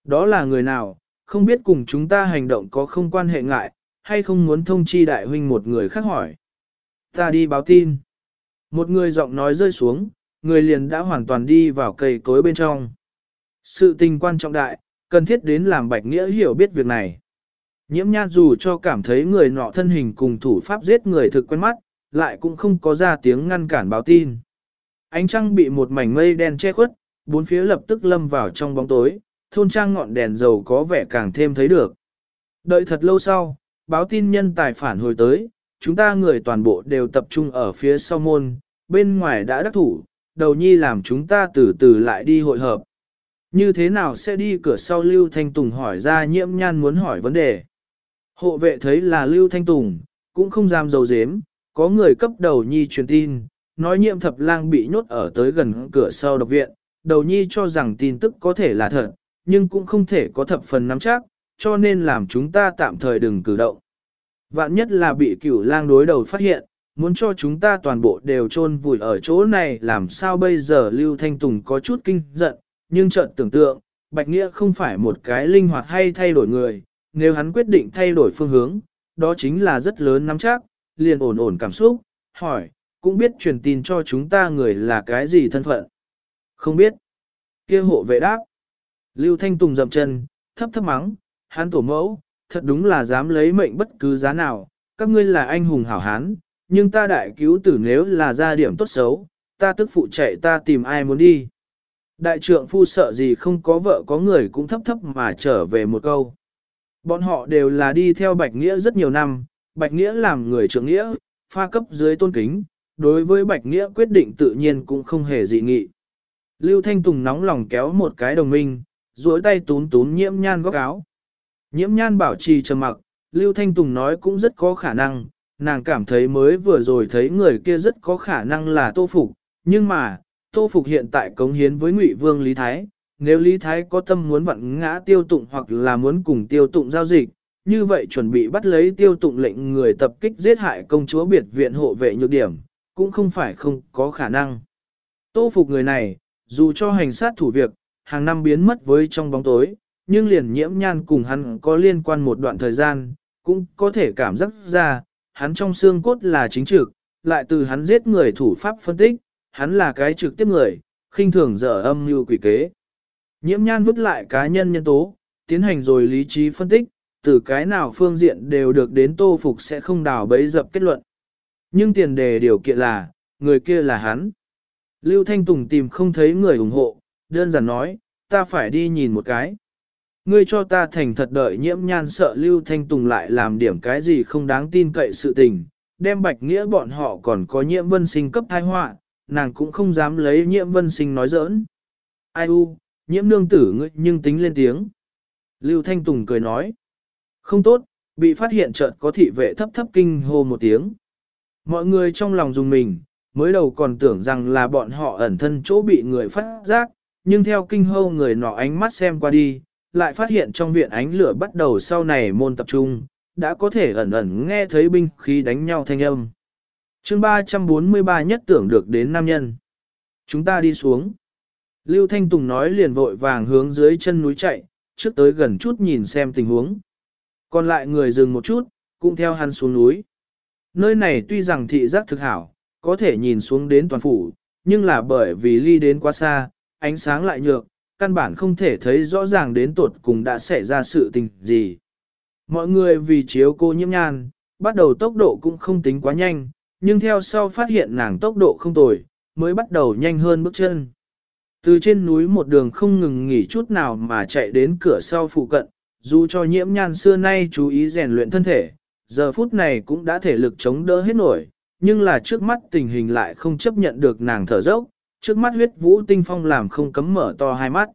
Đó là người nào, không biết cùng chúng ta hành động có không quan hệ ngại, hay không muốn thông chi đại huynh một người khác hỏi. Ta đi báo tin. Một người giọng nói rơi xuống, người liền đã hoàn toàn đi vào cây cối bên trong. Sự tình quan trọng đại, cần thiết đến làm bạch nghĩa hiểu biết việc này. Nhiễm nhan dù cho cảm thấy người nọ thân hình cùng thủ pháp giết người thực quen mắt, lại cũng không có ra tiếng ngăn cản báo tin. Ánh trăng bị một mảnh mây đen che khuất, bốn phía lập tức lâm vào trong bóng tối, thôn trang ngọn đèn dầu có vẻ càng thêm thấy được. Đợi thật lâu sau, báo tin nhân tài phản hồi tới, chúng ta người toàn bộ đều tập trung ở phía sau môn, bên ngoài đã đắc thủ, đầu nhi làm chúng ta từ từ lại đi hội hợp. Như thế nào sẽ đi cửa sau Lưu Thanh Tùng hỏi ra nhiễm nhan muốn hỏi vấn đề. Hộ vệ thấy là Lưu Thanh Tùng, cũng không dám dầu dếm, có người cấp đầu nhi truyền tin, nói nhiễm thập lang bị nhốt ở tới gần cửa sau độc viện, đầu nhi cho rằng tin tức có thể là thật, nhưng cũng không thể có thập phần nắm chắc, cho nên làm chúng ta tạm thời đừng cử động. Vạn nhất là bị cửu lang đối đầu phát hiện, muốn cho chúng ta toàn bộ đều chôn vùi ở chỗ này làm sao bây giờ Lưu Thanh Tùng có chút kinh giận, nhưng chợt tưởng tượng, Bạch Nghĩa không phải một cái linh hoạt hay thay đổi người, nếu hắn quyết định thay đổi phương hướng, đó chính là rất lớn nắm chắc, liền ổn ổn cảm xúc, hỏi, cũng biết truyền tin cho chúng ta người là cái gì thân phận. Không biết. kia hộ vệ đáp. Lưu Thanh Tùng dậm chân, thấp thấp mắng, hắn tổ mẫu, thật đúng là dám lấy mệnh bất cứ giá nào, các ngươi là anh hùng hảo hán, nhưng ta đại cứu tử nếu là ra điểm tốt xấu, ta tức phụ chạy ta tìm ai muốn đi. Đại trượng phu sợ gì không có vợ có người cũng thấp thấp mà trở về một câu. Bọn họ đều là đi theo Bạch Nghĩa rất nhiều năm, Bạch Nghĩa làm người trưởng nghĩa, pha cấp dưới tôn kính, đối với Bạch Nghĩa quyết định tự nhiên cũng không hề dị nghị. Lưu Thanh Tùng nóng lòng kéo một cái đồng minh, duỗi tay tún tún nhiễm nhan góc áo. Nhiễm nhan bảo trì trầm mặc, Lưu Thanh Tùng nói cũng rất có khả năng, nàng cảm thấy mới vừa rồi thấy người kia rất có khả năng là Tô Phục, nhưng mà, Tô Phục hiện tại cống hiến với Ngụy Vương Lý Thái, nếu Lý Thái có tâm muốn vặn ngã tiêu tụng hoặc là muốn cùng tiêu tụng giao dịch, như vậy chuẩn bị bắt lấy tiêu tụng lệnh người tập kích giết hại công chúa biệt viện hộ vệ nhược điểm, cũng không phải không có khả năng. Tô Phục người này, dù cho hành sát thủ việc, hàng năm biến mất với trong bóng tối, nhưng liền nhiễm nhan cùng hắn có liên quan một đoạn thời gian, cũng có thể cảm giác ra, hắn trong xương cốt là chính trực, lại từ hắn giết người thủ pháp phân tích, hắn là cái trực tiếp người, khinh thường dở âm như quỷ kế. Nhiễm nhan vứt lại cá nhân nhân tố, tiến hành rồi lý trí phân tích, từ cái nào phương diện đều được đến tô phục sẽ không đào bấy dập kết luận. Nhưng tiền đề điều kiện là, người kia là hắn. Lưu Thanh Tùng tìm không thấy người ủng hộ, đơn giản nói, ta phải đi nhìn một cái. Ngươi cho ta thành thật đợi nhiễm nhan sợ Lưu Thanh Tùng lại làm điểm cái gì không đáng tin cậy sự tình, đem bạch nghĩa bọn họ còn có nhiễm vân sinh cấp thai họa nàng cũng không dám lấy nhiễm vân sinh nói giỡn. Ai u, nhiễm nương tử ngươi nhưng tính lên tiếng. Lưu Thanh Tùng cười nói, không tốt, bị phát hiện chợt có thị vệ thấp thấp kinh hô một tiếng. Mọi người trong lòng dùng mình, mới đầu còn tưởng rằng là bọn họ ẩn thân chỗ bị người phát giác, nhưng theo kinh hô người nọ ánh mắt xem qua đi, lại phát hiện trong viện ánh lửa bắt đầu sau này môn tập trung, đã có thể ẩn ẩn nghe thấy binh khí đánh nhau thanh âm. chương 343 nhất tưởng được đến nam nhân. Chúng ta đi xuống. Lưu Thanh Tùng nói liền vội vàng hướng dưới chân núi chạy, trước tới gần chút nhìn xem tình huống. Còn lại người dừng một chút, cũng theo hắn xuống núi. Nơi này tuy rằng thị giác thực hảo, có thể nhìn xuống đến toàn phủ, nhưng là bởi vì ly đến quá xa, ánh sáng lại nhược, căn bản không thể thấy rõ ràng đến tột cùng đã xảy ra sự tình gì. Mọi người vì chiếu cô nhiễm nhan, bắt đầu tốc độ cũng không tính quá nhanh, nhưng theo sau phát hiện nàng tốc độ không tồi, mới bắt đầu nhanh hơn bước chân. Từ trên núi một đường không ngừng nghỉ chút nào mà chạy đến cửa sau phụ cận, dù cho nhiễm nhan xưa nay chú ý rèn luyện thân thể, giờ phút này cũng đã thể lực chống đỡ hết nổi, nhưng là trước mắt tình hình lại không chấp nhận được nàng thở dốc, trước mắt huyết vũ tinh phong làm không cấm mở to hai mắt.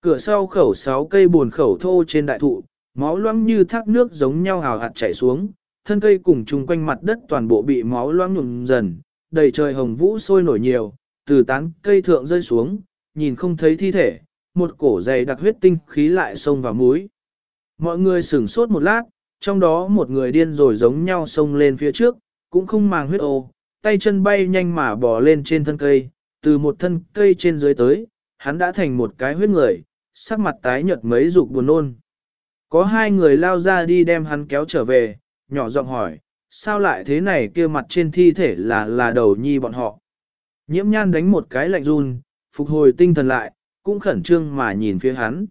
Cửa sau khẩu sáu cây buồn khẩu thô trên đại thụ, máu loãng như thác nước giống nhau hào hạt chảy xuống, thân cây cùng chung quanh mặt đất toàn bộ bị máu loãng nhuộm dần, đầy trời hồng vũ sôi nổi nhiều, từ tán cây thượng rơi xuống, nhìn không thấy thi thể, một cổ dày đặc huyết tinh khí lại xông vào mũi. Mọi người sửng sốt một lát, trong đó một người điên rồi giống nhau xông lên phía trước, cũng không màng huyết ô, tay chân bay nhanh mà bò lên trên thân cây, từ một thân cây trên dưới tới, hắn đã thành một cái huyết người, sắc mặt tái nhợt mấy dục buồn nôn. Có hai người lao ra đi đem hắn kéo trở về, nhỏ giọng hỏi, sao lại thế này kia mặt trên thi thể là là đầu nhi bọn họ. Nhiễm nhan đánh một cái lạnh run, phục hồi tinh thần lại, cũng khẩn trương mà nhìn phía hắn.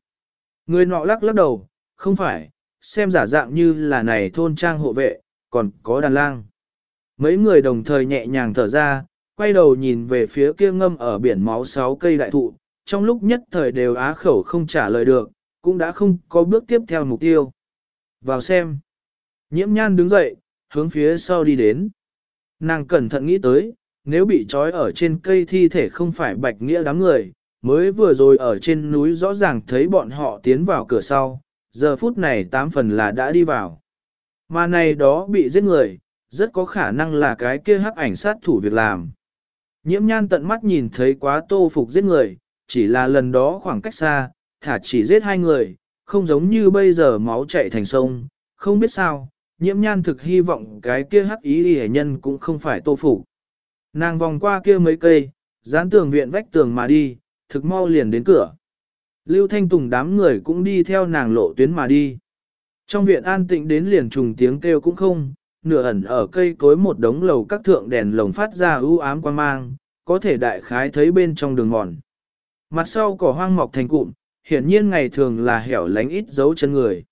Người nọ lắc lắc đầu, không phải, xem giả dạng như là này thôn trang hộ vệ, còn có đàn lang. Mấy người đồng thời nhẹ nhàng thở ra, quay đầu nhìn về phía kia ngâm ở biển máu sáu cây đại thụ, trong lúc nhất thời đều á khẩu không trả lời được, cũng đã không có bước tiếp theo mục tiêu. Vào xem. Nhiễm nhan đứng dậy, hướng phía sau đi đến. Nàng cẩn thận nghĩ tới, nếu bị trói ở trên cây thi thể không phải bạch nghĩa đám người, mới vừa rồi ở trên núi rõ ràng thấy bọn họ tiến vào cửa sau, giờ phút này tám phần là đã đi vào. Mà này đó bị giết người, rất có khả năng là cái kia hắc ảnh sát thủ việc làm. Nhiễm nhan tận mắt nhìn thấy quá tô phục giết người, chỉ là lần đó khoảng cách xa, thả chỉ giết hai người, không giống như bây giờ máu chạy thành sông, không biết sao, nhiễm nhan thực hy vọng cái kia hắc ý hề nhân cũng không phải tô phục. Nàng vòng qua kia mấy cây, dán tường viện vách tường mà đi, thực mau liền đến cửa. Lưu Thanh Tùng đám người cũng đi theo nàng lộ tuyến mà đi. Trong viện an tịnh đến liền trùng tiếng kêu cũng không, nửa ẩn ở cây cối một đống lầu các thượng đèn lồng phát ra ưu ám quan mang, có thể đại khái thấy bên trong đường mòn. Mặt sau cỏ hoang mọc thành cụm, hiển nhiên ngày thường là hẻo lánh ít dấu chân người.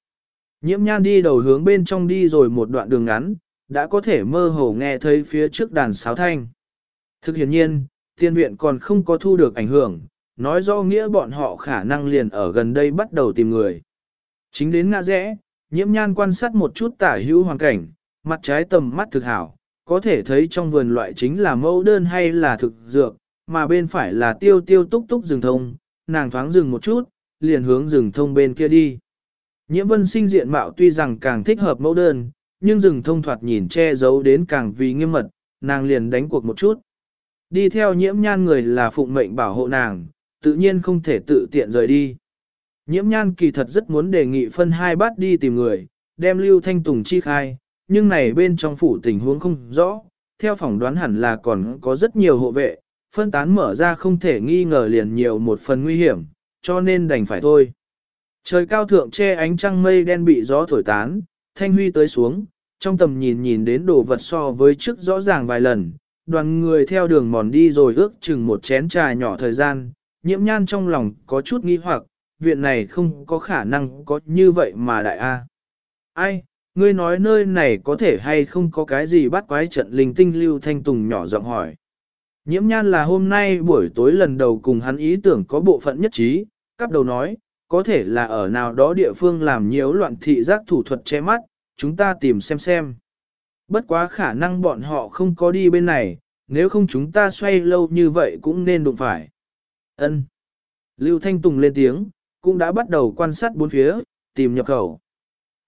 Nhiễm nhan đi đầu hướng bên trong đi rồi một đoạn đường ngắn, đã có thể mơ hồ nghe thấy phía trước đàn sáo thanh. Thực hiển nhiên, tiên viện còn không có thu được ảnh hưởng, nói do nghĩa bọn họ khả năng liền ở gần đây bắt đầu tìm người. Chính đến ngã rẽ, nhiễm nhan quan sát một chút tả hữu hoàn cảnh, mặt trái tầm mắt thực hảo, có thể thấy trong vườn loại chính là mẫu đơn hay là thực dược, mà bên phải là tiêu tiêu túc túc rừng thông, nàng thoáng dừng một chút, liền hướng rừng thông bên kia đi. Nhiễm vân sinh diện mạo tuy rằng càng thích hợp mẫu đơn, nhưng rừng thông thoạt nhìn che giấu đến càng vì nghiêm mật, nàng liền đánh cuộc một chút. Đi theo nhiễm nhan người là phụng mệnh bảo hộ nàng, tự nhiên không thể tự tiện rời đi. Nhiễm nhan kỳ thật rất muốn đề nghị phân hai bát đi tìm người, đem Lưu Thanh Tùng chi khai, nhưng này bên trong phủ tình huống không rõ, theo phỏng đoán hẳn là còn có rất nhiều hộ vệ, phân tán mở ra không thể nghi ngờ liền nhiều một phần nguy hiểm, cho nên đành phải thôi. Trời cao thượng che ánh trăng mây đen bị gió thổi tán, thanh huy tới xuống, trong tầm nhìn nhìn đến đồ vật so với trước rõ ràng vài lần, đoàn người theo đường mòn đi rồi ước chừng một chén trà nhỏ thời gian, nhiễm nhan trong lòng có chút nghi hoặc, viện này không có khả năng có như vậy mà đại A. Ai, ngươi nói nơi này có thể hay không có cái gì bắt quái trận linh tinh lưu thanh tùng nhỏ giọng hỏi. Nhiễm nhan là hôm nay buổi tối lần đầu cùng hắn ý tưởng có bộ phận nhất trí, cắp đầu nói, có thể là ở nào đó địa phương làm nhiễu loạn thị giác thủ thuật che mắt, chúng ta tìm xem xem. Bất quá khả năng bọn họ không có đi bên này, nếu không chúng ta xoay lâu như vậy cũng nên đụng phải. Ân. Lưu Thanh Tùng lên tiếng, cũng đã bắt đầu quan sát bốn phía, tìm nhập khẩu.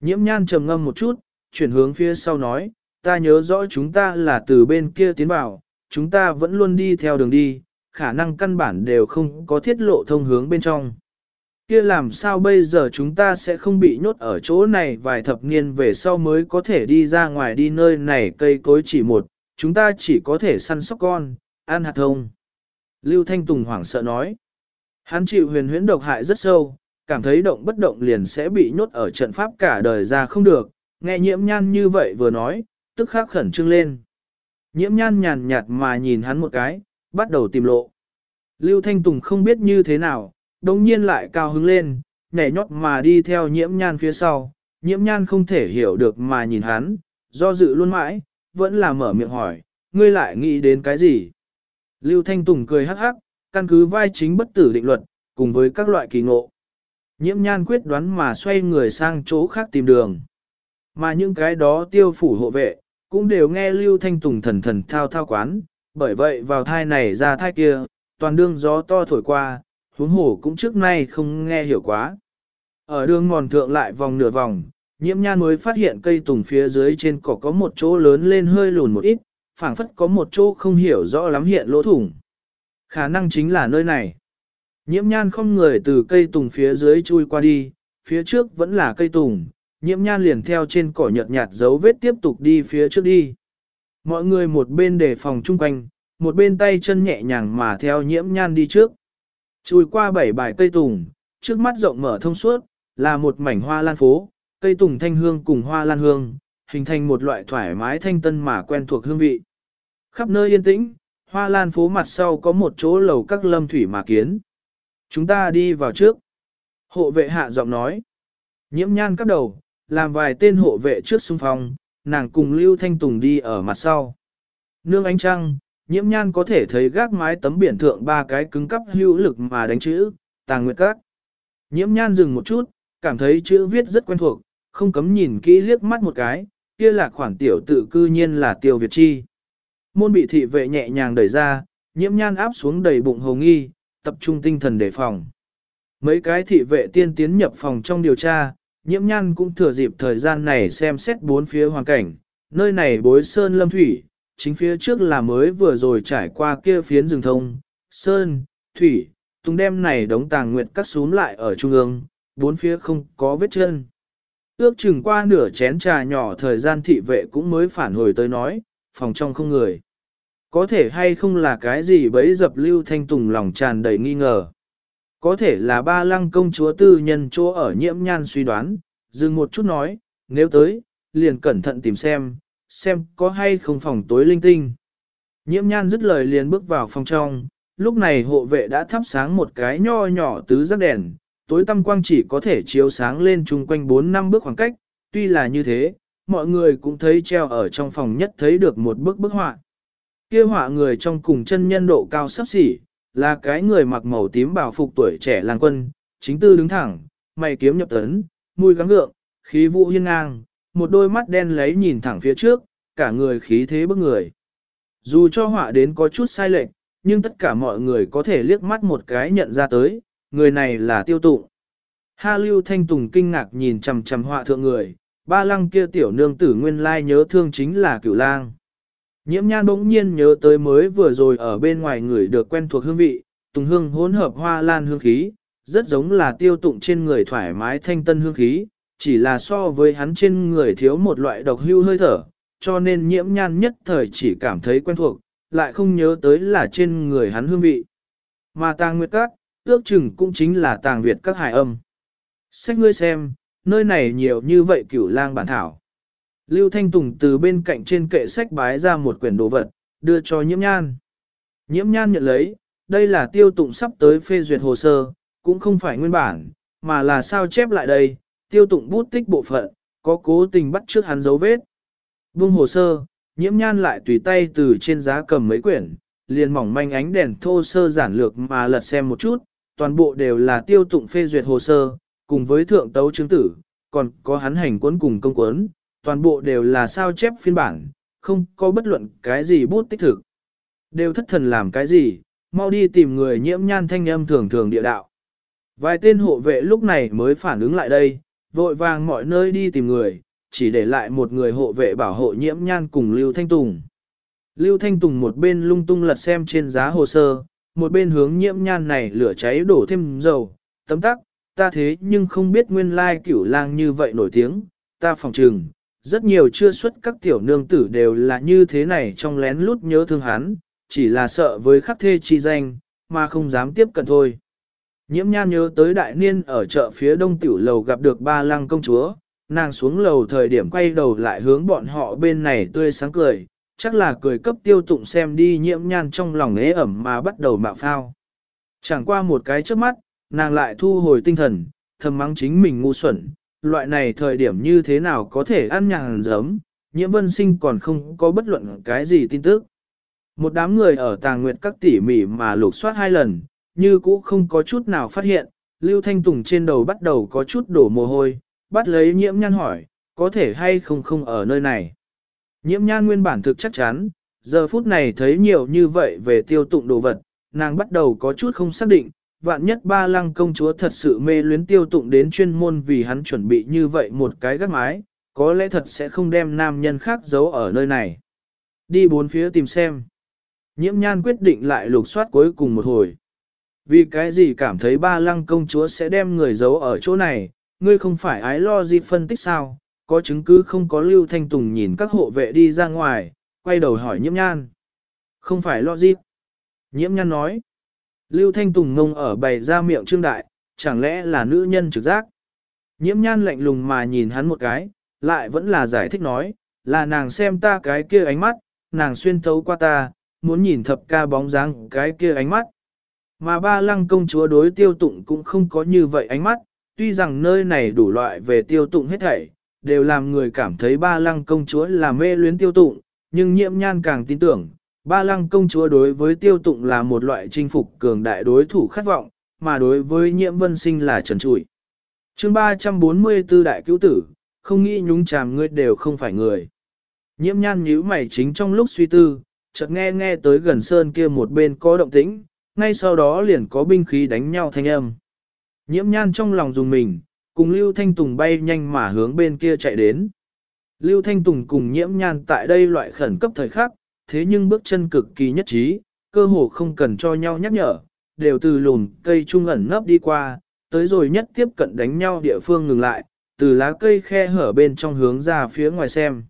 Nhiễm nhan trầm ngâm một chút, chuyển hướng phía sau nói, ta nhớ rõ chúng ta là từ bên kia tiến vào, chúng ta vẫn luôn đi theo đường đi, khả năng căn bản đều không có thiết lộ thông hướng bên trong. Kia làm sao bây giờ chúng ta sẽ không bị nhốt ở chỗ này vài thập niên về sau mới có thể đi ra ngoài đi nơi này cây cối chỉ một, chúng ta chỉ có thể săn sóc con, ăn hạt thông. Lưu Thanh Tùng hoảng sợ nói, hắn chịu huyền huyễn độc hại rất sâu, cảm thấy động bất động liền sẽ bị nhốt ở trận pháp cả đời ra không được, nghe nhiễm nhan như vậy vừa nói, tức khắc khẩn trương lên. Nhiễm nhan nhàn nhạt mà nhìn hắn một cái, bắt đầu tìm lộ. Lưu Thanh Tùng không biết như thế nào, đồng nhiên lại cao hứng lên, nhảy nhót mà đi theo nhiễm nhan phía sau, nhiễm nhan không thể hiểu được mà nhìn hắn, do dự luôn mãi, vẫn là mở miệng hỏi, ngươi lại nghĩ đến cái gì? Lưu Thanh Tùng cười hắc hắc, căn cứ vai chính bất tử định luật, cùng với các loại kỳ ngộ. Nhiễm nhan quyết đoán mà xoay người sang chỗ khác tìm đường. Mà những cái đó tiêu phủ hộ vệ, cũng đều nghe Lưu Thanh Tùng thần thần thao thao quán, bởi vậy vào thai này ra thai kia, toàn đương gió to thổi qua, huống hổ cũng trước nay không nghe hiểu quá. Ở đường mòn thượng lại vòng nửa vòng, nhiễm nhan mới phát hiện cây tùng phía dưới trên cỏ có một chỗ lớn lên hơi lùn một ít, phảng phất có một chỗ không hiểu rõ lắm hiện lỗ thủng. Khả năng chính là nơi này. Nhiễm nhan không người từ cây tùng phía dưới chui qua đi, phía trước vẫn là cây tùng, nhiễm nhan liền theo trên cỏ nhợt nhạt dấu vết tiếp tục đi phía trước đi. Mọi người một bên đề phòng chung quanh, một bên tay chân nhẹ nhàng mà theo nhiễm nhan đi trước. Chui qua bảy bài cây tùng, trước mắt rộng mở thông suốt, là một mảnh hoa lan phố, cây tùng thanh hương cùng hoa lan hương, hình thành một loại thoải mái thanh tân mà quen thuộc hương vị. Khắp nơi yên tĩnh, hoa lan phố mặt sau có một chỗ lầu các lâm thủy mà kiến. Chúng ta đi vào trước. Hộ vệ hạ giọng nói. Nhiễm nhan các đầu, làm vài tên hộ vệ trước xung phong, nàng cùng Lưu Thanh Tùng đi ở mặt sau. Nương ánh trăng, nhiễm nhan có thể thấy gác mái tấm biển thượng ba cái cứng cắp hữu lực mà đánh chữ, tàng nguyệt các. Nhiễm nhan dừng một chút, cảm thấy chữ viết rất quen thuộc, không cấm nhìn kỹ liếc mắt một cái, kia là khoản tiểu tự cư nhiên là tiêu Việt Chi. Môn bị thị vệ nhẹ nhàng đẩy ra, nhiễm nhan áp xuống đầy bụng hồng nghi, tập trung tinh thần đề phòng. Mấy cái thị vệ tiên tiến nhập phòng trong điều tra, nhiễm nhan cũng thừa dịp thời gian này xem xét bốn phía hoàn cảnh, nơi này bối sơn lâm thủy, chính phía trước là mới vừa rồi trải qua kia phiến rừng thông, sơn, thủy, tung đem này đống tàng nguyệt cắt xuống lại ở trung ương, bốn phía không có vết chân. Ước chừng qua nửa chén trà nhỏ thời gian thị vệ cũng mới phản hồi tới nói, phòng trong không người. Có thể hay không là cái gì bấy dập lưu thanh tùng lòng tràn đầy nghi ngờ. Có thể là ba lăng công chúa tư nhân chỗ ở nhiễm nhan suy đoán, dừng một chút nói, nếu tới, liền cẩn thận tìm xem, xem có hay không phòng tối linh tinh. Nhiễm nhan dứt lời liền bước vào phòng trong, lúc này hộ vệ đã thắp sáng một cái nho nhỏ tứ giác đèn, tối tăm quang chỉ có thể chiếu sáng lên chung quanh 4 năm bước khoảng cách, tuy là như thế, mọi người cũng thấy treo ở trong phòng nhất thấy được một bức bức họa. Kia họa người trong cùng chân nhân độ cao sắp xỉ, là cái người mặc màu tím bảo phục tuổi trẻ làng quân, chính tư đứng thẳng, mày kiếm nhập tấn, mùi gắng gượng, khí vũ hiên ngang, một đôi mắt đen lấy nhìn thẳng phía trước, cả người khí thế bức người. Dù cho họa đến có chút sai lệch, nhưng tất cả mọi người có thể liếc mắt một cái nhận ra tới, người này là tiêu tụng. Ha Lưu Thanh Tùng kinh ngạc nhìn chằm chằm họa thượng người, ba lăng kia tiểu nương tử nguyên lai nhớ thương chính là cửu lang. Nhiễm nhan bỗng nhiên nhớ tới mới vừa rồi ở bên ngoài người được quen thuộc hương vị, tùng hương hỗn hợp hoa lan hương khí, rất giống là tiêu tụng trên người thoải mái thanh tân hương khí, chỉ là so với hắn trên người thiếu một loại độc hưu hơi thở, cho nên nhiễm nhan nhất thời chỉ cảm thấy quen thuộc, lại không nhớ tới là trên người hắn hương vị. Mà tàng nguyệt các, ước chừng cũng chính là tàng Việt các hải âm. Sách ngươi xem, nơi này nhiều như vậy cửu lang bản thảo. Lưu Thanh Tùng từ bên cạnh trên kệ sách bái ra một quyển đồ vật, đưa cho nhiễm nhan. Nhiễm nhan nhận lấy, đây là tiêu tụng sắp tới phê duyệt hồ sơ, cũng không phải nguyên bản, mà là sao chép lại đây, tiêu tụng bút tích bộ phận, có cố tình bắt trước hắn dấu vết. Buông hồ sơ, nhiễm nhan lại tùy tay từ trên giá cầm mấy quyển, liền mỏng manh ánh đèn thô sơ giản lược mà lật xem một chút, toàn bộ đều là tiêu tụng phê duyệt hồ sơ, cùng với thượng tấu chứng tử, còn có hắn hành cuốn cùng công cuốn, toàn bộ đều là sao chép phiên bản, không có bất luận cái gì bút tích thực. Đều thất thần làm cái gì, mau đi tìm người nhiễm nhan thanh âm thường thường địa đạo. Vài tên hộ vệ lúc này mới phản ứng lại đây, vội vàng mọi nơi đi tìm người, chỉ để lại một người hộ vệ bảo hộ nhiễm nhan cùng Lưu Thanh Tùng. Lưu Thanh Tùng một bên lung tung lật xem trên giá hồ sơ, một bên hướng nhiễm nhan này lửa cháy đổ thêm dầu, tấm tắc, ta thế nhưng không biết nguyên lai cửu lang như vậy nổi tiếng, ta phòng trừng, rất nhiều chưa xuất các tiểu nương tử đều là như thế này trong lén lút nhớ thương hắn, chỉ là sợ với khắc thê chi danh, mà không dám tiếp cận thôi. Nhiễm nhan nhớ tới đại niên ở chợ phía đông tiểu lầu gặp được ba lăng công chúa, nàng xuống lầu thời điểm quay đầu lại hướng bọn họ bên này tươi sáng cười, chắc là cười cấp tiêu tụng xem đi nhiễm nhan trong lòng ế ẩm mà bắt đầu mạo phao. Chẳng qua một cái trước mắt, nàng lại thu hồi tinh thần, thầm mắng chính mình ngu xuẩn, loại này thời điểm như thế nào có thể ăn nhàn giấm, nhiễm vân sinh còn không có bất luận cái gì tin tức. Một đám người ở tàng nguyệt các tỉ mỉ mà lục soát hai lần, như cũ không có chút nào phát hiện, Lưu Thanh Tùng trên đầu bắt đầu có chút đổ mồ hôi, bắt lấy nhiễm nhan hỏi, có thể hay không không ở nơi này. Nhiễm nhan nguyên bản thực chắc chắn, giờ phút này thấy nhiều như vậy về tiêu tụng đồ vật, nàng bắt đầu có chút không xác định, vạn nhất ba lăng công chúa thật sự mê luyến tiêu tụng đến chuyên môn vì hắn chuẩn bị như vậy một cái gác mái, có lẽ thật sẽ không đem nam nhân khác giấu ở nơi này. Đi bốn phía tìm xem. Nhiễm nhan quyết định lại lục soát cuối cùng một hồi. Vì cái gì cảm thấy ba lăng công chúa sẽ đem người giấu ở chỗ này, ngươi không phải ái lo gì phân tích sao, có chứng cứ không có Lưu Thanh Tùng nhìn các hộ vệ đi ra ngoài, quay đầu hỏi nhiễm nhan. Không phải lo gì. Nhiễm nhan nói. Lưu Thanh Tùng ngông ở bày ra miệng trương đại, chẳng lẽ là nữ nhân trực giác. Nhiễm nhan lạnh lùng mà nhìn hắn một cái, lại vẫn là giải thích nói, là nàng xem ta cái kia ánh mắt, nàng xuyên thấu qua ta, muốn nhìn thập ca bóng dáng cái kia ánh mắt. Mà ba lăng công chúa đối tiêu tụng cũng không có như vậy ánh mắt, tuy rằng nơi này đủ loại về tiêu tụng hết thảy, đều làm người cảm thấy ba lăng công chúa là mê luyến tiêu tụng, nhưng nhiễm nhan càng tin tưởng, ba lăng công chúa đối với tiêu tụng là một loại chinh phục cường đại đối thủ khát vọng, mà đối với nhiễm vân sinh là trần trụi. chương 344 đại cứu tử, không nghĩ nhúng chàm ngươi đều không phải người. Nhiễm nhan nhíu mày chính trong lúc suy tư, chợt nghe nghe tới gần sơn kia một bên có động tĩnh, ngay sau đó liền có binh khí đánh nhau thanh âm. Nhiễm nhan trong lòng dùng mình, cùng Lưu Thanh Tùng bay nhanh mà hướng bên kia chạy đến. Lưu Thanh Tùng cùng nhiễm nhan tại đây loại khẩn cấp thời khắc, thế nhưng bước chân cực kỳ nhất trí, cơ hồ không cần cho nhau nhắc nhở, đều từ lùn cây trung ẩn nấp đi qua, tới rồi nhất tiếp cận đánh nhau địa phương ngừng lại, từ lá cây khe hở bên trong hướng ra phía ngoài xem.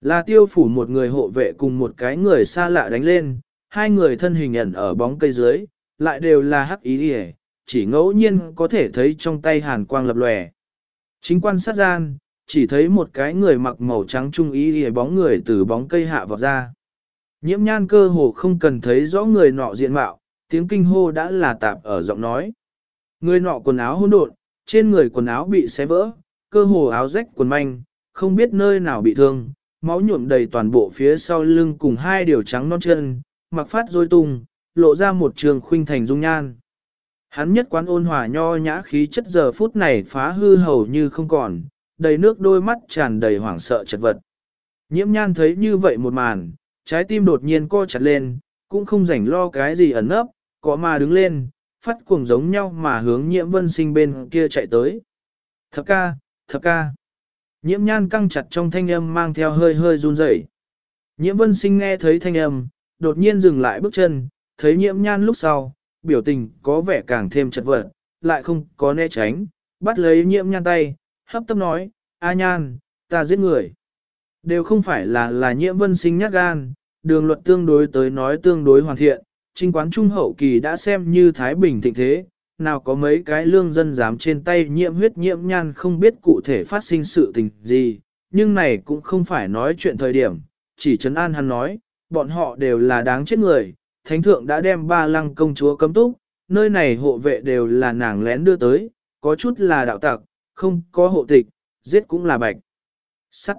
Là tiêu phủ một người hộ vệ cùng một cái người xa lạ đánh lên, hai người thân hình ẩn ở bóng cây dưới, lại đều là hắc ý hề, chỉ ngẫu nhiên có thể thấy trong tay hàn quang lập lòe. Chính quan sát gian, chỉ thấy một cái người mặc màu trắng trung ý hề bóng người từ bóng cây hạ vọt ra. Nhiễm nhan cơ hồ không cần thấy rõ người nọ diện mạo, tiếng kinh hô đã là tạp ở giọng nói. Người nọ quần áo hỗn độn, trên người quần áo bị xé vỡ, cơ hồ áo rách quần manh, không biết nơi nào bị thương, máu nhuộm đầy toàn bộ phía sau lưng cùng hai điều trắng non chân, mặc phát rối tung, lộ ra một trường khuynh thành dung nhan. Hắn nhất quán ôn hòa nho nhã khí chất giờ phút này phá hư hầu như không còn, đầy nước đôi mắt tràn đầy hoảng sợ chật vật. Nhiễm nhan thấy như vậy một màn, trái tim đột nhiên co chặt lên, cũng không rảnh lo cái gì ẩn nấp, có mà đứng lên, phát cuồng giống nhau mà hướng nhiễm vân sinh bên kia chạy tới. Thập ca, thập ca. Nhiễm nhan căng chặt trong thanh âm mang theo hơi hơi run rẩy. Nhiễm vân sinh nghe thấy thanh âm, đột nhiên dừng lại bước chân, thấy nhiễm nhan lúc sau, biểu tình có vẻ càng thêm chật vật, lại không có né tránh, bắt lấy nhiễm nhan tay, hấp tấp nói, A nhan, ta giết người. Đều không phải là là nhiễm vân sinh nhát gan, đường luật tương đối tới nói tương đối hoàn thiện, trinh quán trung hậu kỳ đã xem như Thái Bình thịnh thế, nào có mấy cái lương dân dám trên tay nhiễm huyết nhiễm nhan không biết cụ thể phát sinh sự tình gì, nhưng này cũng không phải nói chuyện thời điểm, chỉ trấn an hắn nói, bọn họ đều là đáng chết người, thánh thượng đã đem ba lăng công chúa cấm túc, nơi này hộ vệ đều là nàng lén đưa tới, có chút là đạo tặc, không có hộ tịch, giết cũng là bạch. Sắt.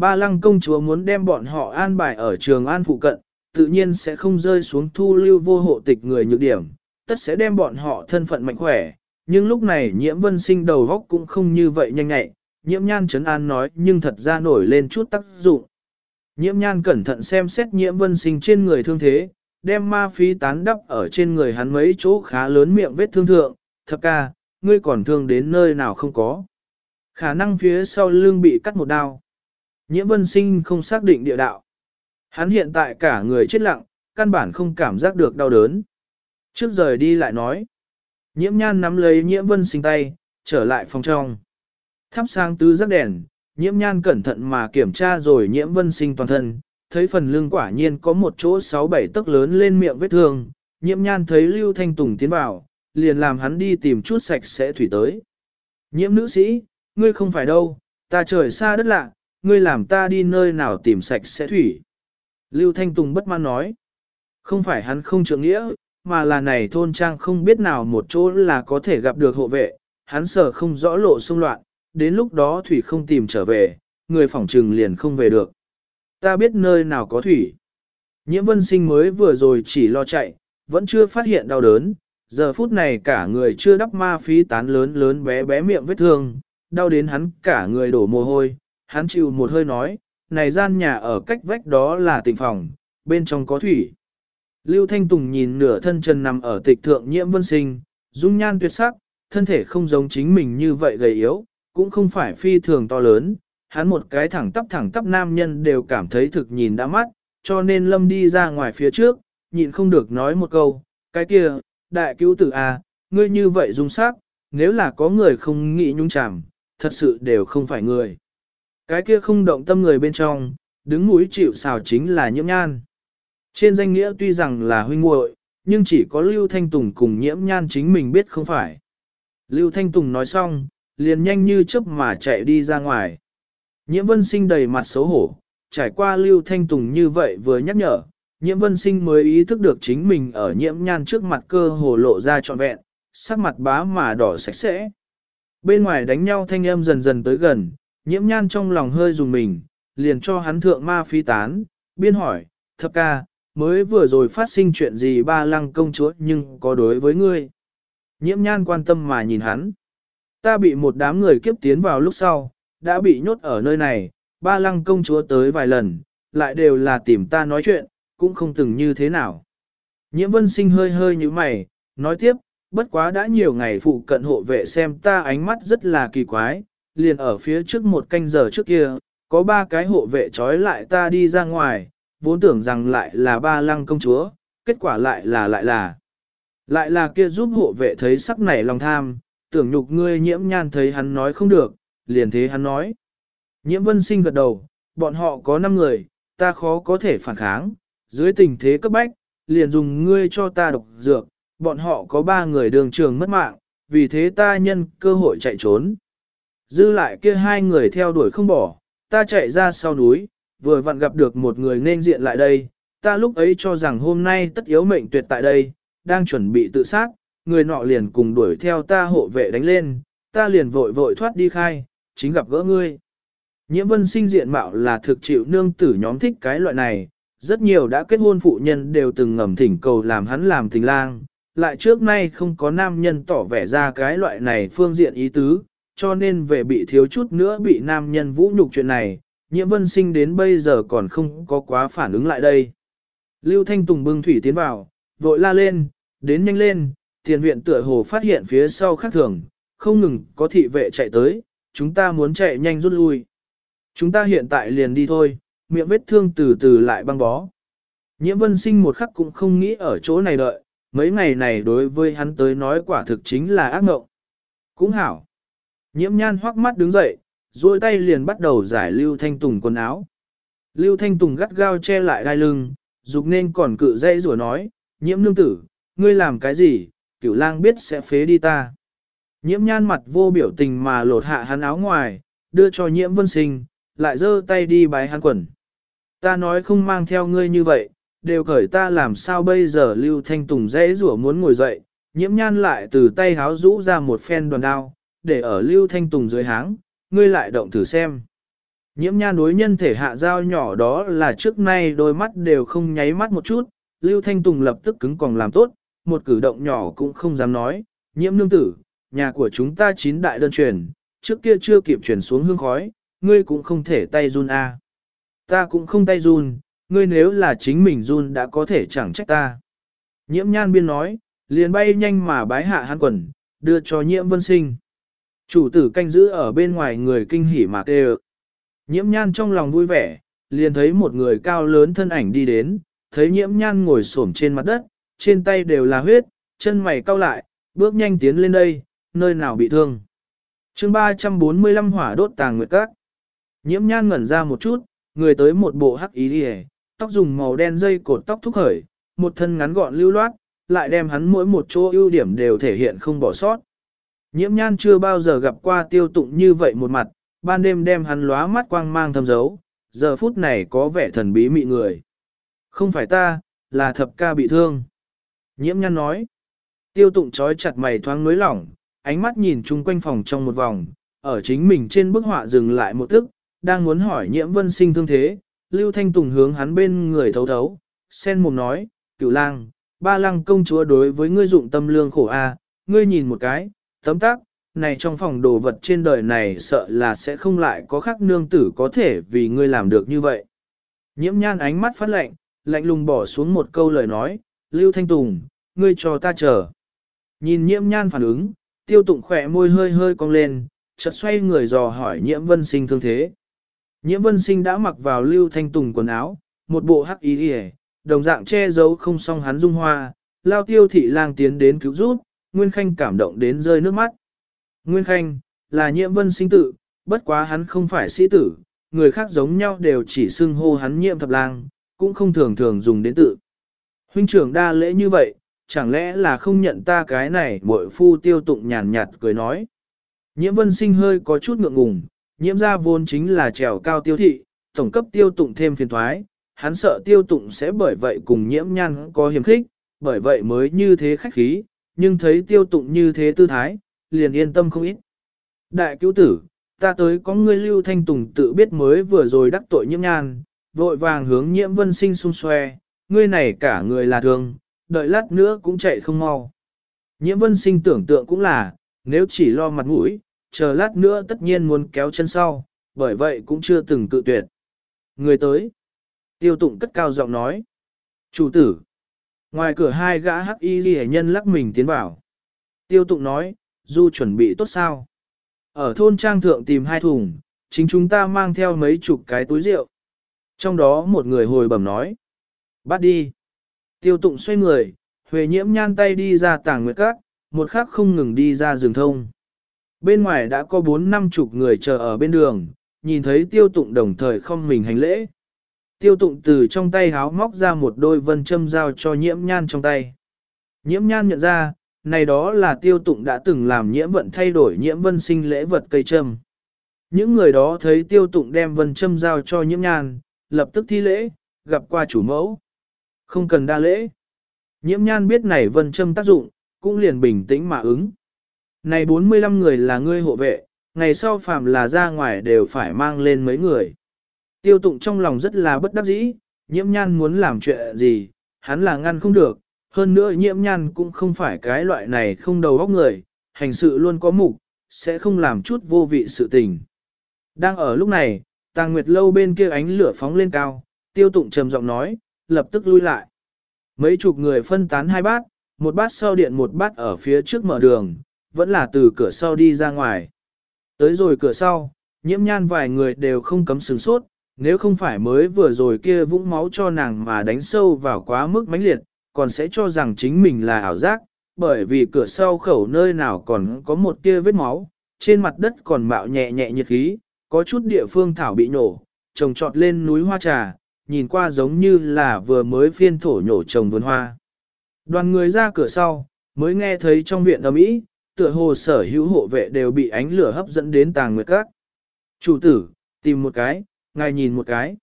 Ba lăng công chúa muốn đem bọn họ an bài ở trường an phụ cận, tự nhiên sẽ không rơi xuống thu lưu vô hộ tịch người nhược điểm, tất sẽ đem bọn họ thân phận mạnh khỏe. Nhưng lúc này nhiễm vân sinh đầu góc cũng không như vậy nhanh nhẹ. nhiễm nhan trấn an nói nhưng thật ra nổi lên chút tác dụng. Nhiễm nhan cẩn thận xem xét nhiễm vân sinh trên người thương thế, đem ma phí tán đắp ở trên người hắn mấy chỗ khá lớn miệng vết thương thượng, thập ca, ngươi còn thương đến nơi nào không có. Khả năng phía sau lưng bị cắt một đao. Nhiễm vân sinh không xác định địa đạo. Hắn hiện tại cả người chết lặng, căn bản không cảm giác được đau đớn. Trước rời đi lại nói. Nhiễm nhan nắm lấy nhiễm vân sinh tay, trở lại phòng trong. Thắp sang tứ giác đèn, nhiễm nhan cẩn thận mà kiểm tra rồi nhiễm vân sinh toàn thân, thấy phần lưng quả nhiên có một chỗ sáu bảy tấc lớn lên miệng vết thương, nhiễm nhan thấy Lưu Thanh Tùng tiến vào, liền làm hắn đi tìm chút sạch sẽ thủy tới. Nhiễm nữ sĩ, ngươi không phải đâu, ta trời xa đất lạ, ngươi làm ta đi nơi nào tìm sạch sẽ thủy. Lưu Thanh Tùng bất mãn nói, không phải hắn không trượng nghĩa, mà là này thôn trang không biết nào một chỗ là có thể gặp được hộ vệ, hắn sợ không rõ lộ xung loạn, đến lúc đó thủy không tìm trở về, người phỏng trừng liền không về được ta biết nơi nào có thủy. Nhiễm vân sinh mới vừa rồi chỉ lo chạy, vẫn chưa phát hiện đau đớn, giờ phút này cả người chưa đắp ma phí tán lớn lớn bé bé miệng vết thương, đau đến hắn cả người đổ mồ hôi, hắn chịu một hơi nói, này gian nhà ở cách vách đó là tịnh phòng, bên trong có thủy. Lưu Thanh Tùng nhìn nửa thân trần nằm ở tịch thượng nhiễm vân sinh, dung nhan tuyệt sắc, thân thể không giống chính mình như vậy gầy yếu, cũng không phải phi thường to lớn, hắn một cái thẳng tắp thẳng tắp nam nhân đều cảm thấy thực nhìn đã mắt, cho nên lâm đi ra ngoài phía trước, nhịn không được nói một câu, cái kia, đại cứu tử à, ngươi như vậy dung sắc, nếu là có người không nghĩ nhung chảm, thật sự đều không phải người. Cái kia không động tâm người bên trong, đứng mũi chịu xào chính là nhiễm nhan. Trên danh nghĩa tuy rằng là huynh muội, nhưng chỉ có Lưu Thanh Tùng cùng nhiễm nhan chính mình biết không phải. Lưu Thanh Tùng nói xong, liền nhanh như chớp mà chạy đi ra ngoài. Nhiễm vân sinh đầy mặt xấu hổ, trải qua lưu thanh tùng như vậy vừa nhắc nhở, nhiễm vân sinh mới ý thức được chính mình ở nhiễm nhan trước mặt cơ hồ lộ ra trọn vẹn, sắc mặt bá mà đỏ sạch sẽ. Bên ngoài đánh nhau thanh âm dần dần tới gần, nhiễm nhan trong lòng hơi dùng mình, liền cho hắn thượng ma phi tán, biên hỏi, thập ca, mới vừa rồi phát sinh chuyện gì ba lăng công chúa nhưng có đối với ngươi. Nhiễm nhan quan tâm mà nhìn hắn. Ta bị một đám người kiếp tiến vào lúc sau, đã bị nhốt ở nơi này, ba lăng công chúa tới vài lần, lại đều là tìm ta nói chuyện, cũng không từng như thế nào. Nhiễm vân sinh hơi hơi như mày, nói tiếp, bất quá đã nhiều ngày phụ cận hộ vệ xem ta ánh mắt rất là kỳ quái, liền ở phía trước một canh giờ trước kia, có ba cái hộ vệ trói lại ta đi ra ngoài, vốn tưởng rằng lại là ba lăng công chúa, kết quả lại là lại là. Lại là kia giúp hộ vệ thấy sắc nảy lòng tham, tưởng nhục ngươi nhiễm nhan thấy hắn nói không được, liền thế hắn nói. Nhiễm vân sinh gật đầu, bọn họ có 5 người, ta khó có thể phản kháng, dưới tình thế cấp bách, liền dùng ngươi cho ta độc dược, bọn họ có 3 người đường trường mất mạng, vì thế ta nhân cơ hội chạy trốn. Dư lại kia hai người theo đuổi không bỏ, ta chạy ra sau núi, vừa vặn gặp được một người nên diện lại đây, ta lúc ấy cho rằng hôm nay tất yếu mệnh tuyệt tại đây, đang chuẩn bị tự sát, người nọ liền cùng đuổi theo ta hộ vệ đánh lên, ta liền vội vội thoát đi khai, chính gặp gỡ ngươi. Nhiễm vân sinh diện mạo là thực chịu nương tử nhóm thích cái loại này, rất nhiều đã kết hôn phụ nhân đều từng ngầm thỉnh cầu làm hắn làm tình lang, lại trước nay không có nam nhân tỏ vẻ ra cái loại này phương diện ý tứ, cho nên về bị thiếu chút nữa bị nam nhân vũ nhục chuyện này, nhiễm vân sinh đến bây giờ còn không có quá phản ứng lại đây. Lưu Thanh Tùng bưng thủy tiến vào, vội la lên, đến nhanh lên, tiền viện tựa hồ phát hiện phía sau khác thường, không ngừng có thị vệ chạy tới, chúng ta muốn chạy nhanh rút lui. Chúng ta hiện tại liền đi thôi, miệng vết thương từ từ lại băng bó. Nhiễm vân sinh một khắc cũng không nghĩ ở chỗ này đợi, mấy ngày này đối với hắn tới nói quả thực chính là ác mộng. Cũng hảo. Nhiễm nhan hoắc mắt đứng dậy, duỗi tay liền bắt đầu giải Lưu Thanh Tùng quần áo. Lưu Thanh Tùng gắt gao che lại đai lưng, dục nên còn cự dây rủa nói, nhiễm nương tử, ngươi làm cái gì, cửu lang biết sẽ phế đi ta. Nhiễm nhan mặt vô biểu tình mà lột hạ hắn áo ngoài, đưa cho nhiễm vân sinh, lại giơ tay đi bái hắn quần. Ta nói không mang theo ngươi như vậy, đều khởi ta làm sao bây giờ Lưu Thanh Tùng dễ rủa muốn ngồi dậy, nhiễm nhan lại từ tay háo rũ ra một phen đoàn đao, để ở Lưu Thanh Tùng dưới háng, ngươi lại động thử xem. Nhiễm nhan đối nhân thể hạ dao nhỏ đó là trước nay đôi mắt đều không nháy mắt một chút, Lưu Thanh Tùng lập tức cứng còn làm tốt, một cử động nhỏ cũng không dám nói, nhiễm nương tử, nhà của chúng ta chín đại đơn truyền, trước kia chưa kịp chuyển xuống hương khói, ngươi cũng không thể tay run a. Ta cũng không tay run, ngươi nếu là chính mình run đã có thể chẳng trách ta. Nhiễm nhan biên nói, liền bay nhanh mà bái hạ hắn quần, đưa cho nhiễm vân sinh. Chủ tử canh giữ ở bên ngoài người kinh hỉ mà kêu. Nhiễm nhan trong lòng vui vẻ, liền thấy một người cao lớn thân ảnh đi đến, thấy nhiễm nhan ngồi xổm trên mặt đất, trên tay đều là huyết, chân mày cau lại, bước nhanh tiến lên đây, nơi nào bị thương. chương 345 hỏa đốt tàng nguyệt các. Nhiễm nhan ngẩn ra một chút, người tới một bộ hắc ý đi tóc dùng màu đen dây cột tóc thúc khởi, một thân ngắn gọn lưu loát, lại đem hắn mỗi một chỗ ưu điểm đều thể hiện không bỏ sót. Nhiễm nhan chưa bao giờ gặp qua tiêu tụng như vậy một mặt, ban đêm đem hắn lóa mắt quang mang thâm dấu, giờ phút này có vẻ thần bí mị người. Không phải ta, là thập ca bị thương. Nhiễm nhan nói. Tiêu tụng trói chặt mày thoáng nối lỏng, ánh mắt nhìn chung quanh phòng trong một vòng, ở chính mình trên bức họa dừng lại một tức, đang muốn hỏi nhiễm vân sinh thương thế, Lưu Thanh Tùng hướng hắn bên người thấu thấu, sen mồm nói, cửu lang, ba lăng công chúa đối với ngươi dụng tâm lương khổ a, ngươi nhìn một cái, tấm tác, này trong phòng đồ vật trên đời này sợ là sẽ không lại có khác nương tử có thể vì ngươi làm được như vậy. Nhiễm nhan ánh mắt phát lạnh, lạnh lùng bỏ xuống một câu lời nói, Lưu Thanh Tùng, ngươi cho ta chờ. Nhìn nhiễm nhan phản ứng, tiêu tụng khỏe môi hơi hơi cong lên, chợt xoay người dò hỏi nhiễm vân sinh thương thế. Nhiễm vân sinh đã mặc vào Lưu Thanh Tùng quần áo, một bộ hắc ý hề, đồng dạng che giấu không song hắn dung hoa, lao tiêu thị lang tiến đến cứu giúp, Nguyên Khanh cảm động đến rơi nước mắt. Nguyên Khanh, là nhiễm vân sinh tử, bất quá hắn không phải sĩ tử, người khác giống nhau đều chỉ xưng hô hắn nhiễm thập lang, cũng không thường thường dùng đến tự. Huynh trưởng đa lễ như vậy, chẳng lẽ là không nhận ta cái này mội phu tiêu tụng nhàn nhạt cười nói. Nhiễm vân sinh hơi có chút ngượng ngùng, nhiễm ra vốn chính là trèo cao tiêu thị, tổng cấp tiêu tụng thêm phiền thoái, hắn sợ tiêu tụng sẽ bởi vậy cùng nhiễm nhan có hiểm khích, bởi vậy mới như thế khách khí, nhưng thấy tiêu tụng như thế tư thái, liền yên tâm không ít. Đại cứu tử, ta tới có ngươi lưu thanh tùng tự biết mới vừa rồi đắc tội nhiễm nhan, vội vàng hướng nhiễm vân sinh xung xoe, ngươi này cả người là thường đợi lát nữa cũng chạy không mau. Nhiễm vân sinh tưởng tượng cũng là, nếu chỉ lo mặt mũi, chờ lát nữa tất nhiên muốn kéo chân sau, bởi vậy cũng chưa từng cự tuyệt. Người tới. Tiêu tụng cất cao giọng nói. Chủ tử. Ngoài cửa hai gã hắc y ghi nhân lắc mình tiến vào. Tiêu tụng nói, du chuẩn bị tốt sao? Ở thôn trang thượng tìm hai thùng, chính chúng ta mang theo mấy chục cái túi rượu. Trong đó một người hồi bẩm nói. Bắt đi. Tiêu tụng xoay người, Huệ nhiễm nhan tay đi ra tảng nguyệt các, một khắc không ngừng đi ra rừng thông. Bên ngoài đã có bốn năm chục người chờ ở bên đường, nhìn thấy tiêu tụng đồng thời không mình hành lễ. Tiêu tụng từ trong tay háo móc ra một đôi vân châm giao cho nhiễm nhan trong tay. Nhiễm nhan nhận ra, này đó là tiêu tụng đã từng làm nhiễm vận thay đổi nhiễm vân sinh lễ vật cây châm. Những người đó thấy tiêu tụng đem vân châm giao cho nhiễm nhan, lập tức thi lễ, gặp qua chủ mẫu. Không cần đa lễ. Nhiễm nhan biết này vân châm tác dụng, cũng liền bình tĩnh mà ứng. Này 45 người là ngươi hộ vệ, ngày sau phạm là ra ngoài đều phải mang lên mấy người. Tiêu tụng trong lòng rất là bất đắc dĩ, nhiễm nhan muốn làm chuyện gì, hắn là ngăn không được, hơn nữa nhiễm nhan cũng không phải cái loại này không đầu óc người, hành sự luôn có mục, sẽ không làm chút vô vị sự tình. Đang ở lúc này, tàng nguyệt lâu bên kia ánh lửa phóng lên cao, tiêu tụng trầm giọng nói, lập tức lui lại. Mấy chục người phân tán hai bát, một bát sau điện một bát ở phía trước mở đường, vẫn là từ cửa sau đi ra ngoài. Tới rồi cửa sau, nhiễm nhan vài người đều không cấm sừng sốt, nếu không phải mới vừa rồi kia vũng máu cho nàng mà đánh sâu vào quá mức mãnh liệt, còn sẽ cho rằng chính mình là ảo giác, bởi vì cửa sau khẩu nơi nào còn có một tia vết máu, trên mặt đất còn mạo nhẹ nhẹ nhiệt khí, có chút địa phương thảo bị nổ, trồng trọt lên núi hoa trà, nhìn qua giống như là vừa mới phiên thổ nhổ trồng vườn hoa. Đoàn người ra cửa sau, mới nghe thấy trong viện âm ý, tựa hồ sở hữu hộ vệ đều bị ánh lửa hấp dẫn đến tàng nguyệt các. Chủ tử, tìm một cái, ngài nhìn một cái.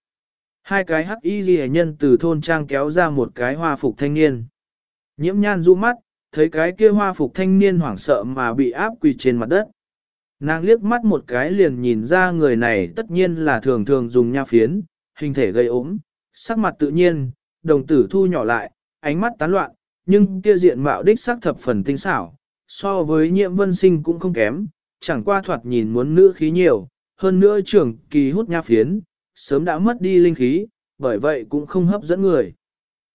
Hai cái hắc y ghi nhân từ thôn trang kéo ra một cái hoa phục thanh niên. Nhiễm nhan du mắt, thấy cái kia hoa phục thanh niên hoảng sợ mà bị áp quỳ trên mặt đất. Nàng liếc mắt một cái liền nhìn ra người này tất nhiên là thường thường dùng nha phiến, hình thể gây ốm, sắc mặt tự nhiên, đồng tử thu nhỏ lại, ánh mắt tán loạn, nhưng kia diện mạo đích sắc thập phần tinh xảo, so với nhiễm vân sinh cũng không kém, chẳng qua thoạt nhìn muốn nữ khí nhiều, hơn nữa trưởng kỳ hút nha phiến, sớm đã mất đi linh khí, bởi vậy cũng không hấp dẫn người.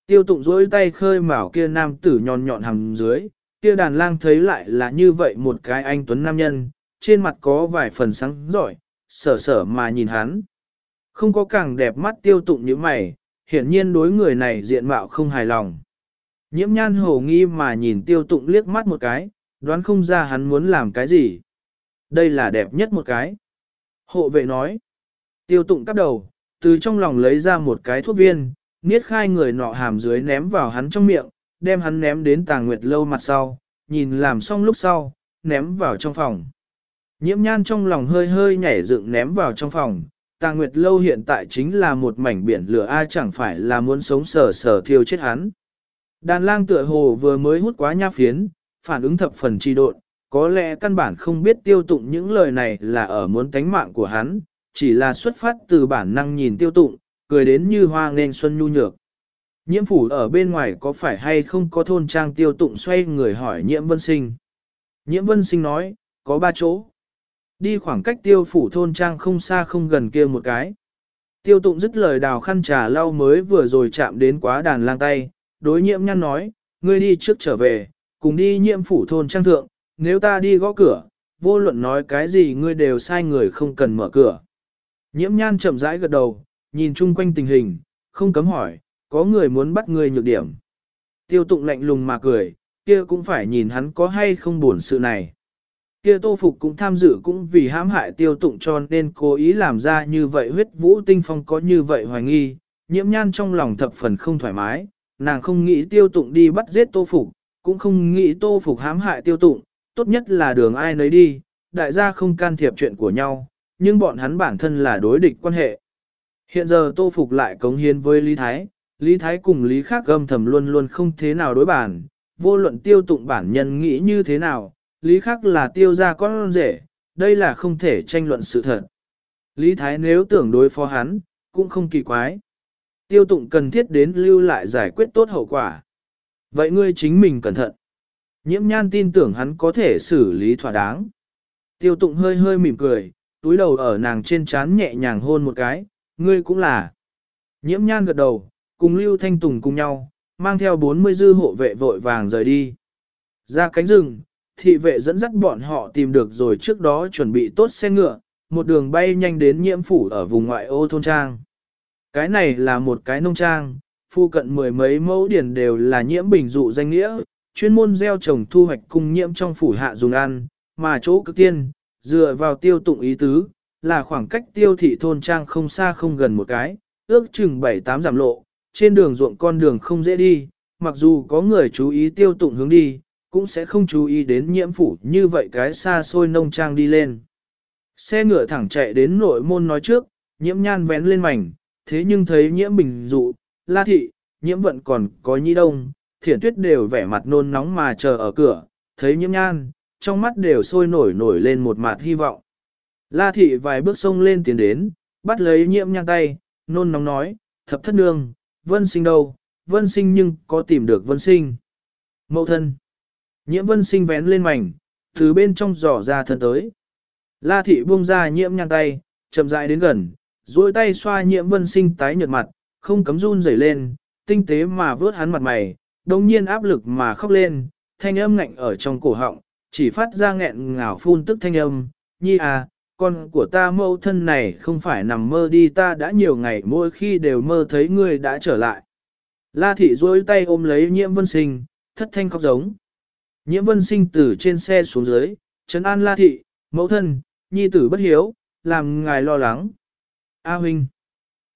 Tiêu tụng dối tay khơi mào kia nam tử nhọn nhọn hầm dưới, kia đàn lang thấy lại là như vậy một cái anh tuấn nam nhân, trên mặt có vài phần sáng giỏi, sở sở mà nhìn hắn. Không có càng đẹp mắt tiêu tụng như mày, hiển nhiên đối người này diện mạo không hài lòng. Nhiễm nhan hồ nghi mà nhìn tiêu tụng liếc mắt một cái, đoán không ra hắn muốn làm cái gì. Đây là đẹp nhất một cái. Hộ vệ nói. Tiêu tụng cắp đầu, từ trong lòng lấy ra một cái thuốc viên, niết khai người nọ hàm dưới ném vào hắn trong miệng, đem hắn ném đến tàng nguyệt lâu mặt sau, nhìn làm xong lúc sau, ném vào trong phòng. Nhiễm nhan trong lòng hơi hơi nhảy dựng ném vào trong phòng, tàng nguyệt lâu hiện tại chính là một mảnh biển lửa ai chẳng phải là muốn sống sờ sờ thiêu chết hắn. Đàn lang tựa hồ vừa mới hút quá nha phiến, phản ứng thập phần trì độn, có lẽ căn bản không biết tiêu tụng những lời này là ở muốn tánh mạng của hắn, chỉ là xuất phát từ bản năng nhìn tiêu tụng, cười đến như hoa nên xuân nhu nhược. Nhiễm phủ ở bên ngoài có phải hay không có thôn trang tiêu tụng xoay người hỏi nhiễm vân sinh. Nhiễm vân sinh nói, có ba chỗ. Đi khoảng cách tiêu phủ thôn trang không xa không gần kia một cái. Tiêu tụng dứt lời đào khăn trà lau mới vừa rồi chạm đến quá đàn lang tay, đối nhiễm nhăn nói, ngươi đi trước trở về, cùng đi nhiễm phủ thôn trang thượng, nếu ta đi gõ cửa, vô luận nói cái gì ngươi đều sai người không cần mở cửa. Nhiễm nhan chậm rãi gật đầu, nhìn chung quanh tình hình, không cấm hỏi, có người muốn bắt ngươi nhược điểm. Tiêu tụng lạnh lùng mà cười, kia cũng phải nhìn hắn có hay không buồn sự này. Kia tô phục cũng tham dự cũng vì hãm hại tiêu tụng cho nên cố ý làm ra như vậy huyết vũ tinh phong có như vậy hoài nghi, nhiễm nhan trong lòng thập phần không thoải mái, nàng không nghĩ tiêu tụng đi bắt giết tô phục, cũng không nghĩ tô phục hãm hại tiêu tụng, tốt nhất là đường ai nấy đi, đại gia không can thiệp chuyện của nhau, nhưng bọn hắn bản thân là đối địch quan hệ. Hiện giờ tô phục lại cống hiến với Lý Thái, Lý Thái cùng Lý khác gâm thầm luôn luôn không thế nào đối bản, vô luận tiêu tụng bản nhân nghĩ như thế nào, Lý khác là tiêu ra con rể, đây là không thể tranh luận sự thật. Lý Thái nếu tưởng đối phó hắn, cũng không kỳ quái. Tiêu tụng cần thiết đến lưu lại giải quyết tốt hậu quả. Vậy ngươi chính mình cẩn thận. Nhiễm nhan tin tưởng hắn có thể xử lý thỏa đáng. Tiêu tụng hơi hơi mỉm cười, túi đầu ở nàng trên trán nhẹ nhàng hôn một cái, ngươi cũng là. Nhiễm nhan gật đầu, cùng Lưu Thanh Tùng cùng nhau, mang theo 40 dư hộ vệ vội vàng rời đi. Ra cánh rừng, thị vệ dẫn dắt bọn họ tìm được rồi trước đó chuẩn bị tốt xe ngựa, một đường bay nhanh đến nhiễm phủ ở vùng ngoại ô thôn trang. Cái này là một cái nông trang, phu cận mười mấy mẫu điển đều là nhiễm bình dụ danh nghĩa, chuyên môn gieo trồng thu hoạch cung nhiễm trong phủ hạ dùng ăn, mà chỗ cực tiên, dựa vào tiêu tụng ý tứ, là khoảng cách tiêu thị thôn trang không xa không gần một cái, ước chừng 7-8 giảm lộ, trên đường ruộng con đường không dễ đi, mặc dù có người chú ý tiêu tụng hướng đi, cũng sẽ không chú ý đến nhiễm phủ như vậy cái xa xôi nông trang đi lên. Xe ngựa thẳng chạy đến nội môn nói trước, nhiễm nhan vén lên mảnh, thế nhưng thấy nhiễm bình dụ, la thị, nhiễm vận còn có nhi đông, thiển tuyết đều vẻ mặt nôn nóng mà chờ ở cửa, thấy nhiễm nhan, trong mắt đều sôi nổi nổi lên một mặt hy vọng. La thị vài bước xông lên tiến đến, bắt lấy nhiễm nhan tay, nôn nóng nói, thập thất nương, vân sinh đâu, vân sinh nhưng có tìm được vân sinh. Mậu thân. Nhiễm vân sinh vén lên mảnh, từ bên trong giỏ ra thân tới. La thị buông ra nhiễm Nhan tay, chậm rãi đến gần, duỗi tay xoa nhiễm vân sinh tái nhợt mặt, không cấm run rẩy lên, tinh tế mà vớt hắn mặt mày, đồng nhiên áp lực mà khóc lên, thanh âm ngạnh ở trong cổ họng, chỉ phát ra nghẹn ngào phun tức thanh âm, nhi à, con của ta mẫu thân này không phải nằm mơ đi ta đã nhiều ngày mỗi khi đều mơ thấy ngươi đã trở lại. La thị duỗi tay ôm lấy nhiễm vân sinh, thất thanh khóc giống. Nhiễm vân sinh từ trên xe xuống dưới, trấn an la thị, mẫu thân, nhi tử bất hiếu, làm ngài lo lắng. A huynh.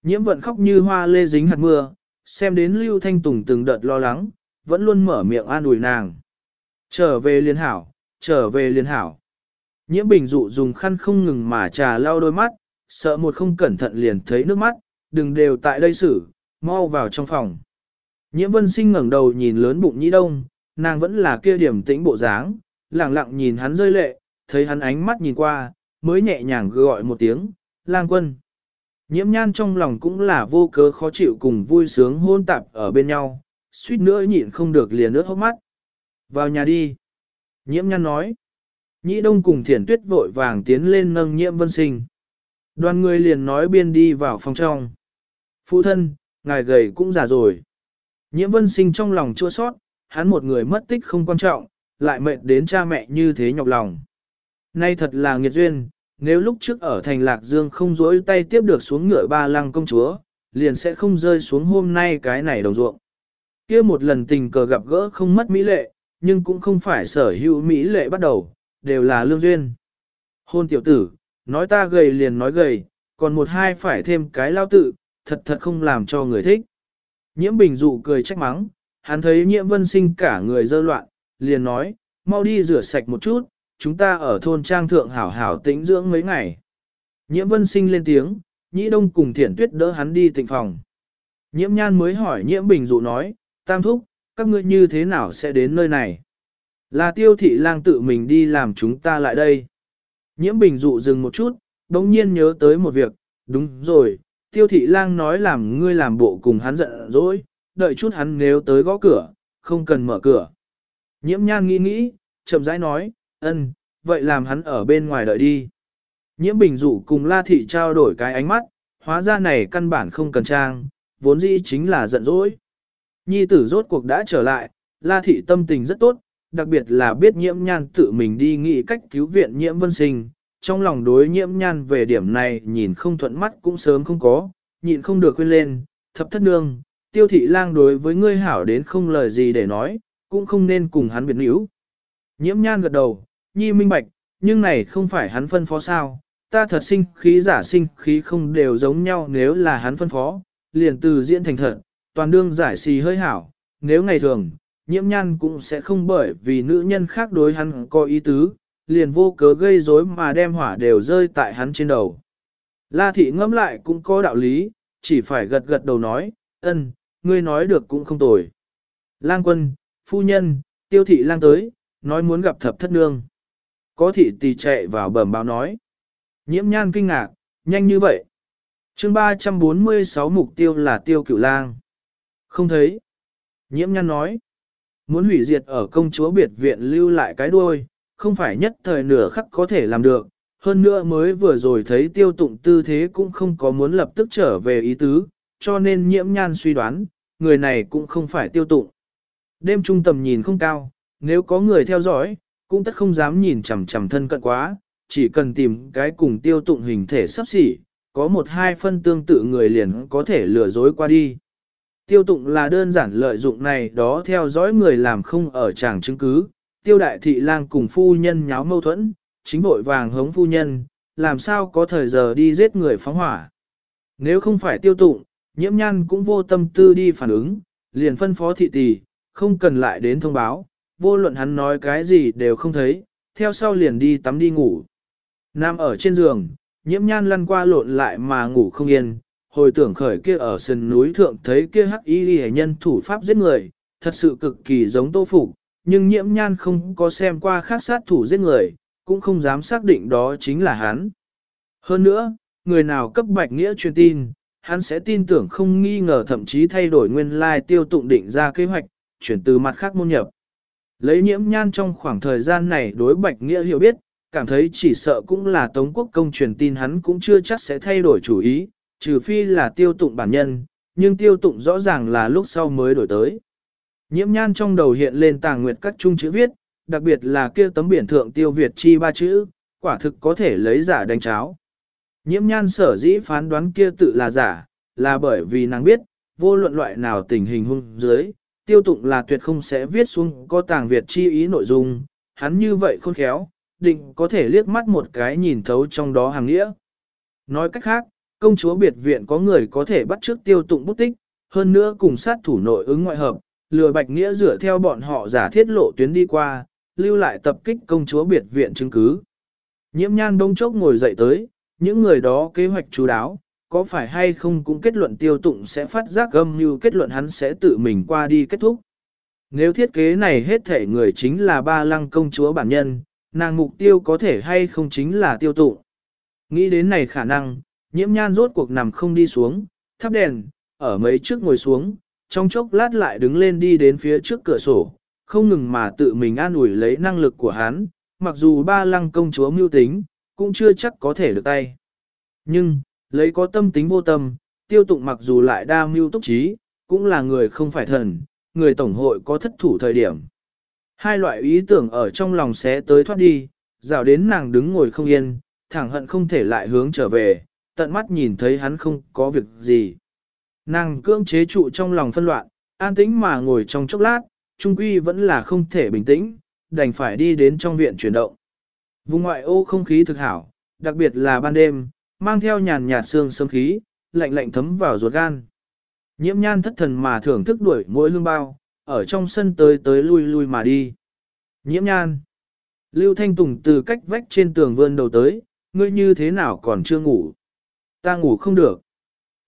Nhiễm vận khóc như hoa lê dính hạt mưa, xem đến Lưu Thanh Tùng từng đợt lo lắng, vẫn luôn mở miệng an ủi nàng. Trở về liên hảo, trở về liên hảo. Nhiễm bình dụ dùng khăn không ngừng mà trà lau đôi mắt, sợ một không cẩn thận liền thấy nước mắt, đừng đều tại đây xử, mau vào trong phòng. Nhiễm vân sinh ngẩng đầu nhìn lớn bụng nhĩ đông, nàng vẫn là kia điểm tĩnh bộ dáng, lặng lặng nhìn hắn rơi lệ, thấy hắn ánh mắt nhìn qua, mới nhẹ nhàng gọi một tiếng, lang quân. Nhiễm nhan trong lòng cũng là vô cớ khó chịu cùng vui sướng hôn tạp ở bên nhau, suýt nữa nhịn không được liền nước hốc mắt. Vào nhà đi. Nhiễm nhan nói. Nhĩ đông cùng thiển tuyết vội vàng tiến lên nâng nhiễm vân sinh. Đoàn người liền nói biên đi vào phòng trong. Phụ thân, ngài gầy cũng già rồi. Nhiễm vân sinh trong lòng chua sót, hắn một người mất tích không quan trọng, lại mệt đến cha mẹ như thế nhọc lòng. Nay thật là nghiệt duyên, nếu lúc trước ở thành Lạc Dương không rỗi tay tiếp được xuống ngựa ba lăng công chúa, liền sẽ không rơi xuống hôm nay cái này đồng ruộng kia một lần tình cờ gặp gỡ không mất mỹ lệ, nhưng cũng không phải sở hữu mỹ lệ bắt đầu, đều là lương duyên. Hôn tiểu tử, nói ta gầy liền nói gầy, còn một hai phải thêm cái lao tự, thật thật không làm cho người thích. Nhiễm bình dụ cười trách mắng, hắn thấy nhiễm vân sinh cả người dơ loạn, liền nói, mau đi rửa sạch một chút, chúng ta ở thôn trang thượng hảo hảo tĩnh dưỡng mấy ngày. Nhiễm vân sinh lên tiếng, nhĩ đông cùng thiển tuyết đỡ hắn đi tịnh phòng. Nhiễm nhan mới hỏi nhiễm bình dụ nói, tam thúc, các ngươi như thế nào sẽ đến nơi này? Là tiêu thị lang tự mình đi làm chúng ta lại đây. Nhiễm bình dụ dừng một chút, đồng nhiên nhớ tới một việc, đúng rồi, tiêu thị lang nói làm ngươi làm bộ cùng hắn giận dỗi, đợi chút hắn nếu tới gõ cửa, không cần mở cửa. Nhiễm nhan nghĩ nghĩ, chậm rãi nói, ân, vậy làm hắn ở bên ngoài đợi đi. Nhiễm bình dụ cùng la thị trao đổi cái ánh mắt, hóa ra này căn bản không cần trang, vốn dĩ chính là giận dỗi. Nhi tử rốt cuộc đã trở lại, la thị tâm tình rất tốt, đặc biệt là biết nhiễm nhan tự mình đi nghĩ cách cứu viện nhiễm vân sinh. Trong lòng đối nhiễm nhan về điểm này nhìn không thuận mắt cũng sớm không có, nhịn không được khuyên lên, thập thất nương, tiêu thị lang đối với ngươi hảo đến không lời gì để nói, cũng không nên cùng hắn biệt níu. Nhiễm nhan gật đầu, nhi minh bạch, nhưng này không phải hắn phân phó sao, ta thật sinh khí giả sinh khí không đều giống nhau nếu là hắn phân phó, liền từ diễn thành thật, toàn đương giải xì hơi hảo, nếu ngày thường, nhiễm nhan cũng sẽ không bởi vì nữ nhân khác đối hắn có ý tứ, liền vô cớ gây rối mà đem hỏa đều rơi tại hắn trên đầu. La thị ngẫm lại cũng có đạo lý, chỉ phải gật gật đầu nói, ân, ngươi nói được cũng không tồi. Lang quân, phu nhân, tiêu thị lang tới, nói muốn gặp thập thất nương. Có thị tì chạy vào bẩm báo nói. Nhiễm nhan kinh ngạc, nhanh như vậy. chương 346 mục tiêu là tiêu cửu lang. Không thấy. Nhiễm nhan nói. Muốn hủy diệt ở công chúa biệt viện lưu lại cái đuôi, không phải nhất thời nửa khắc có thể làm được. Hơn nữa mới vừa rồi thấy tiêu tụng tư thế cũng không có muốn lập tức trở về ý tứ, cho nên nhiễm nhan suy đoán, người này cũng không phải tiêu tụng. Đêm trung tầm nhìn không cao, nếu có người theo dõi, cũng tất không dám nhìn chằm chằm thân cận quá, chỉ cần tìm cái cùng tiêu tụng hình thể sắp xỉ, có một hai phân tương tự người liền có thể lừa dối qua đi. Tiêu tụng là đơn giản lợi dụng này đó theo dõi người làm không ở tràng chứng cứ, tiêu đại thị lang cùng phu nhân nháo mâu thuẫn, chính vội vàng hống phu nhân, làm sao có thời giờ đi giết người phóng hỏa. Nếu không phải tiêu tụng, nhiễm nhan cũng vô tâm tư đi phản ứng, liền phân phó thị tỷ, không cần lại đến thông báo, vô luận hắn nói cái gì đều không thấy, theo sau liền đi tắm đi ngủ. Nam ở trên giường, nhiễm nhan lăn qua lộn lại mà ngủ không yên, hồi tưởng khởi kia ở sân núi thượng thấy kia hắc y hệ nhân thủ pháp giết người, thật sự cực kỳ giống tô phục, nhưng nhiễm nhan không có xem qua khác sát thủ giết người, cũng không dám xác định đó chính là hắn. Hơn nữa, người nào cấp bạch nghĩa truyền tin, hắn sẽ tin tưởng không nghi ngờ thậm chí thay đổi nguyên lai tiêu tụng định ra kế hoạch, chuyển từ mặt khác môn nhập. Lấy nhiễm nhan trong khoảng thời gian này đối bạch nghĩa hiểu biết, cảm thấy chỉ sợ cũng là Tống Quốc công truyền tin hắn cũng chưa chắc sẽ thay đổi chủ ý, trừ phi là tiêu tụng bản nhân, nhưng tiêu tụng rõ ràng là lúc sau mới đổi tới. Nhiễm nhan trong đầu hiện lên tàng nguyệt các trung chữ viết, đặc biệt là kia tấm biển thượng tiêu Việt chi ba chữ, quả thực có thể lấy giả đánh cháo. Nhiễm nhan sở dĩ phán đoán kia tự là giả, là bởi vì nàng biết, vô luận loại nào tình hình hung dưới, tiêu tụng là tuyệt không sẽ viết xuống có tàng Việt chi ý nội dung, hắn như vậy khôn khéo, định có thể liếc mắt một cái nhìn thấu trong đó hàng nghĩa. Nói cách khác, công chúa biệt viện có người có thể bắt trước tiêu tụng bút tích, hơn nữa cùng sát thủ nội ứng ngoại hợp, lừa bạch nghĩa dựa theo bọn họ giả thiết lộ tuyến đi qua, lưu lại tập kích công chúa biệt viện chứng cứ. Nhiễm nhan đông chốc ngồi dậy tới, những người đó kế hoạch chú đáo, có phải hay không cũng kết luận tiêu tụng sẽ phát giác âm như kết luận hắn sẽ tự mình qua đi kết thúc. Nếu thiết kế này hết thể người chính là ba lăng công chúa bản nhân, nàng mục tiêu có thể hay không chính là tiêu tụng. Nghĩ đến này khả năng, nhiễm nhan rốt cuộc nằm không đi xuống, thắp đèn, ở mấy trước ngồi xuống, trong chốc lát lại đứng lên đi đến phía trước cửa sổ, không ngừng mà tự mình an ủi lấy năng lực của hắn, mặc dù ba lăng công chúa mưu tính, cũng chưa chắc có thể được tay. Nhưng, lấy có tâm tính vô tâm, tiêu tụng mặc dù lại đa mưu túc trí, cũng là người không phải thần, người tổng hội có thất thủ thời điểm. Hai loại ý tưởng ở trong lòng sẽ tới thoát đi, rào đến nàng đứng ngồi không yên, thẳng hận không thể lại hướng trở về, tận mắt nhìn thấy hắn không có việc gì. Nàng cưỡng chế trụ trong lòng phân loạn, an tĩnh mà ngồi trong chốc lát, trung quy vẫn là không thể bình tĩnh, đành phải đi đến trong viện chuyển động. Vùng ngoại ô không khí thực hảo, đặc biệt là ban đêm, mang theo nhàn nhạt sương sâm khí, lạnh lạnh thấm vào ruột gan. Nhiễm nhan thất thần mà thưởng thức đuổi mỗi lương bao, ở trong sân tới tới lui lui mà đi. Nhiễm nhan. Lưu Thanh Tùng từ cách vách trên tường vươn đầu tới, ngươi như thế nào còn chưa ngủ? Ta ngủ không được.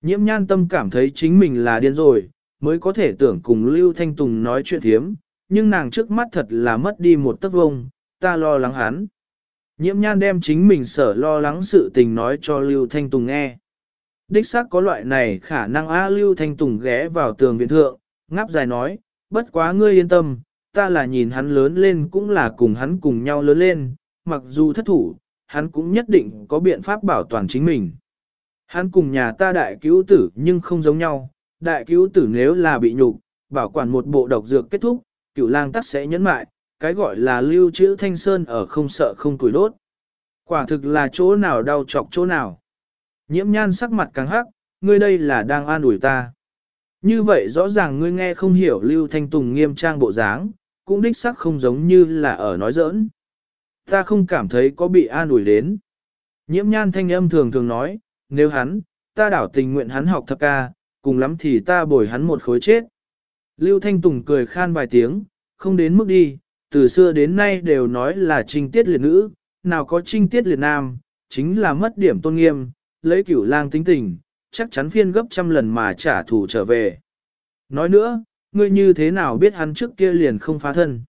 Nhiễm nhan tâm cảm thấy chính mình là điên rồi, mới có thể tưởng cùng Lưu Thanh Tùng nói chuyện thiếm, nhưng nàng trước mắt thật là mất đi một tấc vông, ta lo lắng hắn. Nhiễm nhan đem chính mình sở lo lắng sự tình nói cho Lưu Thanh Tùng nghe. Đích xác có loại này khả năng A Lưu Thanh Tùng ghé vào tường viện thượng, ngáp dài nói, bất quá ngươi yên tâm, ta là nhìn hắn lớn lên cũng là cùng hắn cùng nhau lớn lên, mặc dù thất thủ, hắn cũng nhất định có biện pháp bảo toàn chính mình. Hắn cùng nhà ta đại cứu tử nhưng không giống nhau, đại cứu tử nếu là bị nhục, bảo quản một bộ độc dược kết thúc, cửu lang tắc sẽ nhẫn mại, cái gọi là lưu trữ thanh sơn ở không sợ không tuổi đốt. Quả thực là chỗ nào đau chọc chỗ nào. Nhiễm nhan sắc mặt càng hắc, ngươi đây là đang an ủi ta. Như vậy rõ ràng ngươi nghe không hiểu lưu thanh tùng nghiêm trang bộ dáng, cũng đích sắc không giống như là ở nói giỡn. Ta không cảm thấy có bị an ủi đến. Nhiễm nhan thanh âm thường thường nói, nếu hắn, ta đảo tình nguyện hắn học thập ca, cùng lắm thì ta bồi hắn một khối chết. Lưu Thanh Tùng cười khan vài tiếng, không đến mức đi, từ xưa đến nay đều nói là trinh tiết liệt nữ, nào có trinh tiết liệt nam, chính là mất điểm tôn nghiêm, lấy cửu lang tính tình, chắc chắn phiên gấp trăm lần mà trả thù trở về. Nói nữa, ngươi như thế nào biết hắn trước kia liền không phá thân.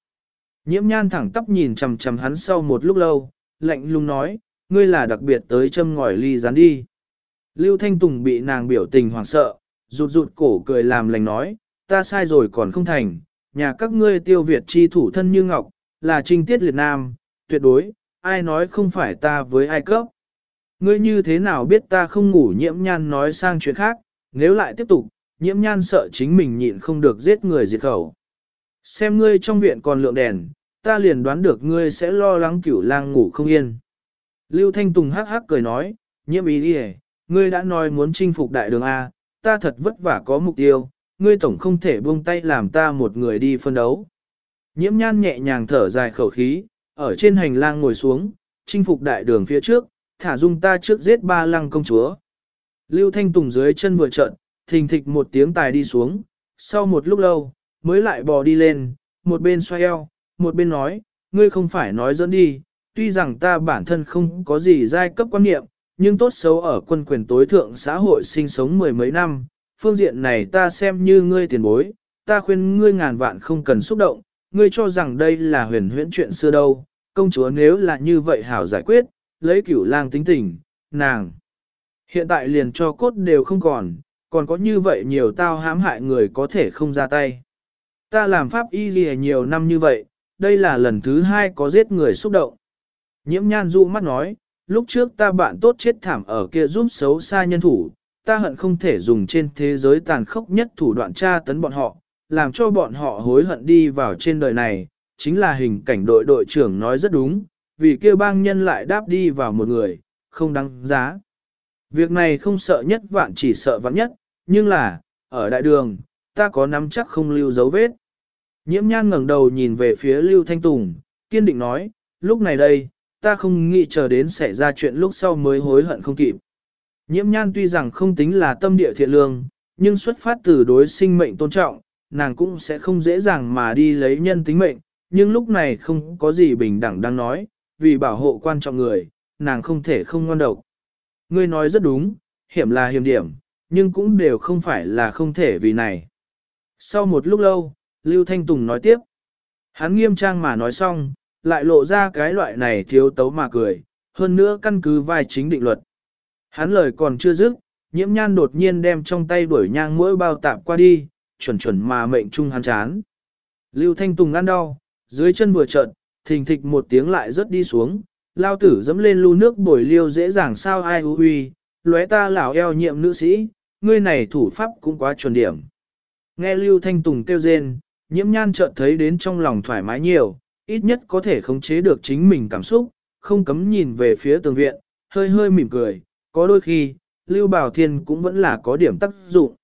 Nhiễm nhan thẳng tắp nhìn chằm chằm hắn sau một lúc lâu, lạnh lùng nói, ngươi là đặc biệt tới châm ngòi ly rán đi. Lưu Thanh Tùng bị nàng biểu tình hoảng sợ, rụt rụt cổ cười làm lành nói, ta sai rồi còn không thành, nhà các ngươi tiêu Việt chi thủ thân như ngọc, là trinh tiết liệt nam, tuyệt đối, ai nói không phải ta với ai cấp. Ngươi như thế nào biết ta không ngủ nhiễm nhan nói sang chuyện khác, nếu lại tiếp tục, nhiễm nhan sợ chính mình nhịn không được giết người diệt khẩu. Xem ngươi trong viện còn lượng đèn, ta liền đoán được ngươi sẽ lo lắng cửu lang ngủ không yên. Lưu Thanh Tùng hắc hắc cười nói, nhiễm ý đi ngươi đã nói muốn chinh phục đại đường A, ta thật vất vả có mục tiêu, ngươi tổng không thể buông tay làm ta một người đi phân đấu. Nhiễm nhan nhẹ nhàng thở dài khẩu khí, ở trên hành lang ngồi xuống, chinh phục đại đường phía trước, thả dung ta trước giết ba lăng công chúa. Lưu Thanh Tùng dưới chân vừa trận, thình thịch một tiếng tài đi xuống, sau một lúc lâu, mới lại bò đi lên, một bên xoay eo, một bên nói, ngươi không phải nói dẫn đi, tuy rằng ta bản thân không có gì giai cấp quan niệm, nhưng tốt xấu ở quân quyền tối thượng xã hội sinh sống mười mấy năm, phương diện này ta xem như ngươi tiền bối, ta khuyên ngươi ngàn vạn không cần xúc động, ngươi cho rằng đây là huyền huyễn chuyện xưa đâu, công chúa nếu là như vậy hảo giải quyết, lấy cửu lang tính tình, nàng. Hiện tại liền cho cốt đều không còn, còn có như vậy nhiều tao hãm hại người có thể không ra tay. Ta làm pháp y gì nhiều năm như vậy, đây là lần thứ hai có giết người xúc động. Nhiễm nhan dụ mắt nói, lúc trước ta bạn tốt chết thảm ở kia giúp xấu xa nhân thủ, ta hận không thể dùng trên thế giới tàn khốc nhất thủ đoạn tra tấn bọn họ, làm cho bọn họ hối hận đi vào trên đời này, chính là hình cảnh đội đội trưởng nói rất đúng, vì kia bang nhân lại đáp đi vào một người, không đáng giá. Việc này không sợ nhất vạn chỉ sợ vạn nhất, nhưng là, ở đại đường, ta có nắm chắc không lưu dấu vết. Nhiễm nhan ngẩng đầu nhìn về phía Lưu Thanh Tùng, kiên định nói, lúc này đây, ta không nghĩ chờ đến xảy ra chuyện lúc sau mới hối hận không kịp. Nhiễm nhan tuy rằng không tính là tâm địa thiện lương, nhưng xuất phát từ đối sinh mệnh tôn trọng, nàng cũng sẽ không dễ dàng mà đi lấy nhân tính mệnh, nhưng lúc này không có gì bình đẳng đang nói, vì bảo hộ quan trọng người, nàng không thể không ngon độc. Ngươi nói rất đúng, hiểm là hiểm điểm, nhưng cũng đều không phải là không thể vì này. Sau một lúc lâu, Lưu Thanh Tùng nói tiếp. Hắn nghiêm trang mà nói xong, lại lộ ra cái loại này thiếu tấu mà cười, hơn nữa căn cứ vai chính định luật. Hắn lời còn chưa dứt, nhiễm nhan đột nhiên đem trong tay đuổi nhang mũi bao tạp qua đi, chuẩn chuẩn mà mệnh trung hắn chán. Lưu Thanh Tùng ăn đau, dưới chân vừa trợn, thình thịch một tiếng lại rớt đi xuống, lao tử dẫm lên lu nước bồi liêu dễ dàng sao ai hú huy, lóe ta lão eo nhiệm nữ sĩ, ngươi này thủ pháp cũng quá chuẩn điểm. Nghe Lưu Thanh Tùng kêu rên, nhiễm nhan chợt thấy đến trong lòng thoải mái nhiều, ít nhất có thể khống chế được chính mình cảm xúc, không cấm nhìn về phía tường viện, hơi hơi mỉm cười, có đôi khi, Lưu Bảo Thiên cũng vẫn là có điểm tác dụng.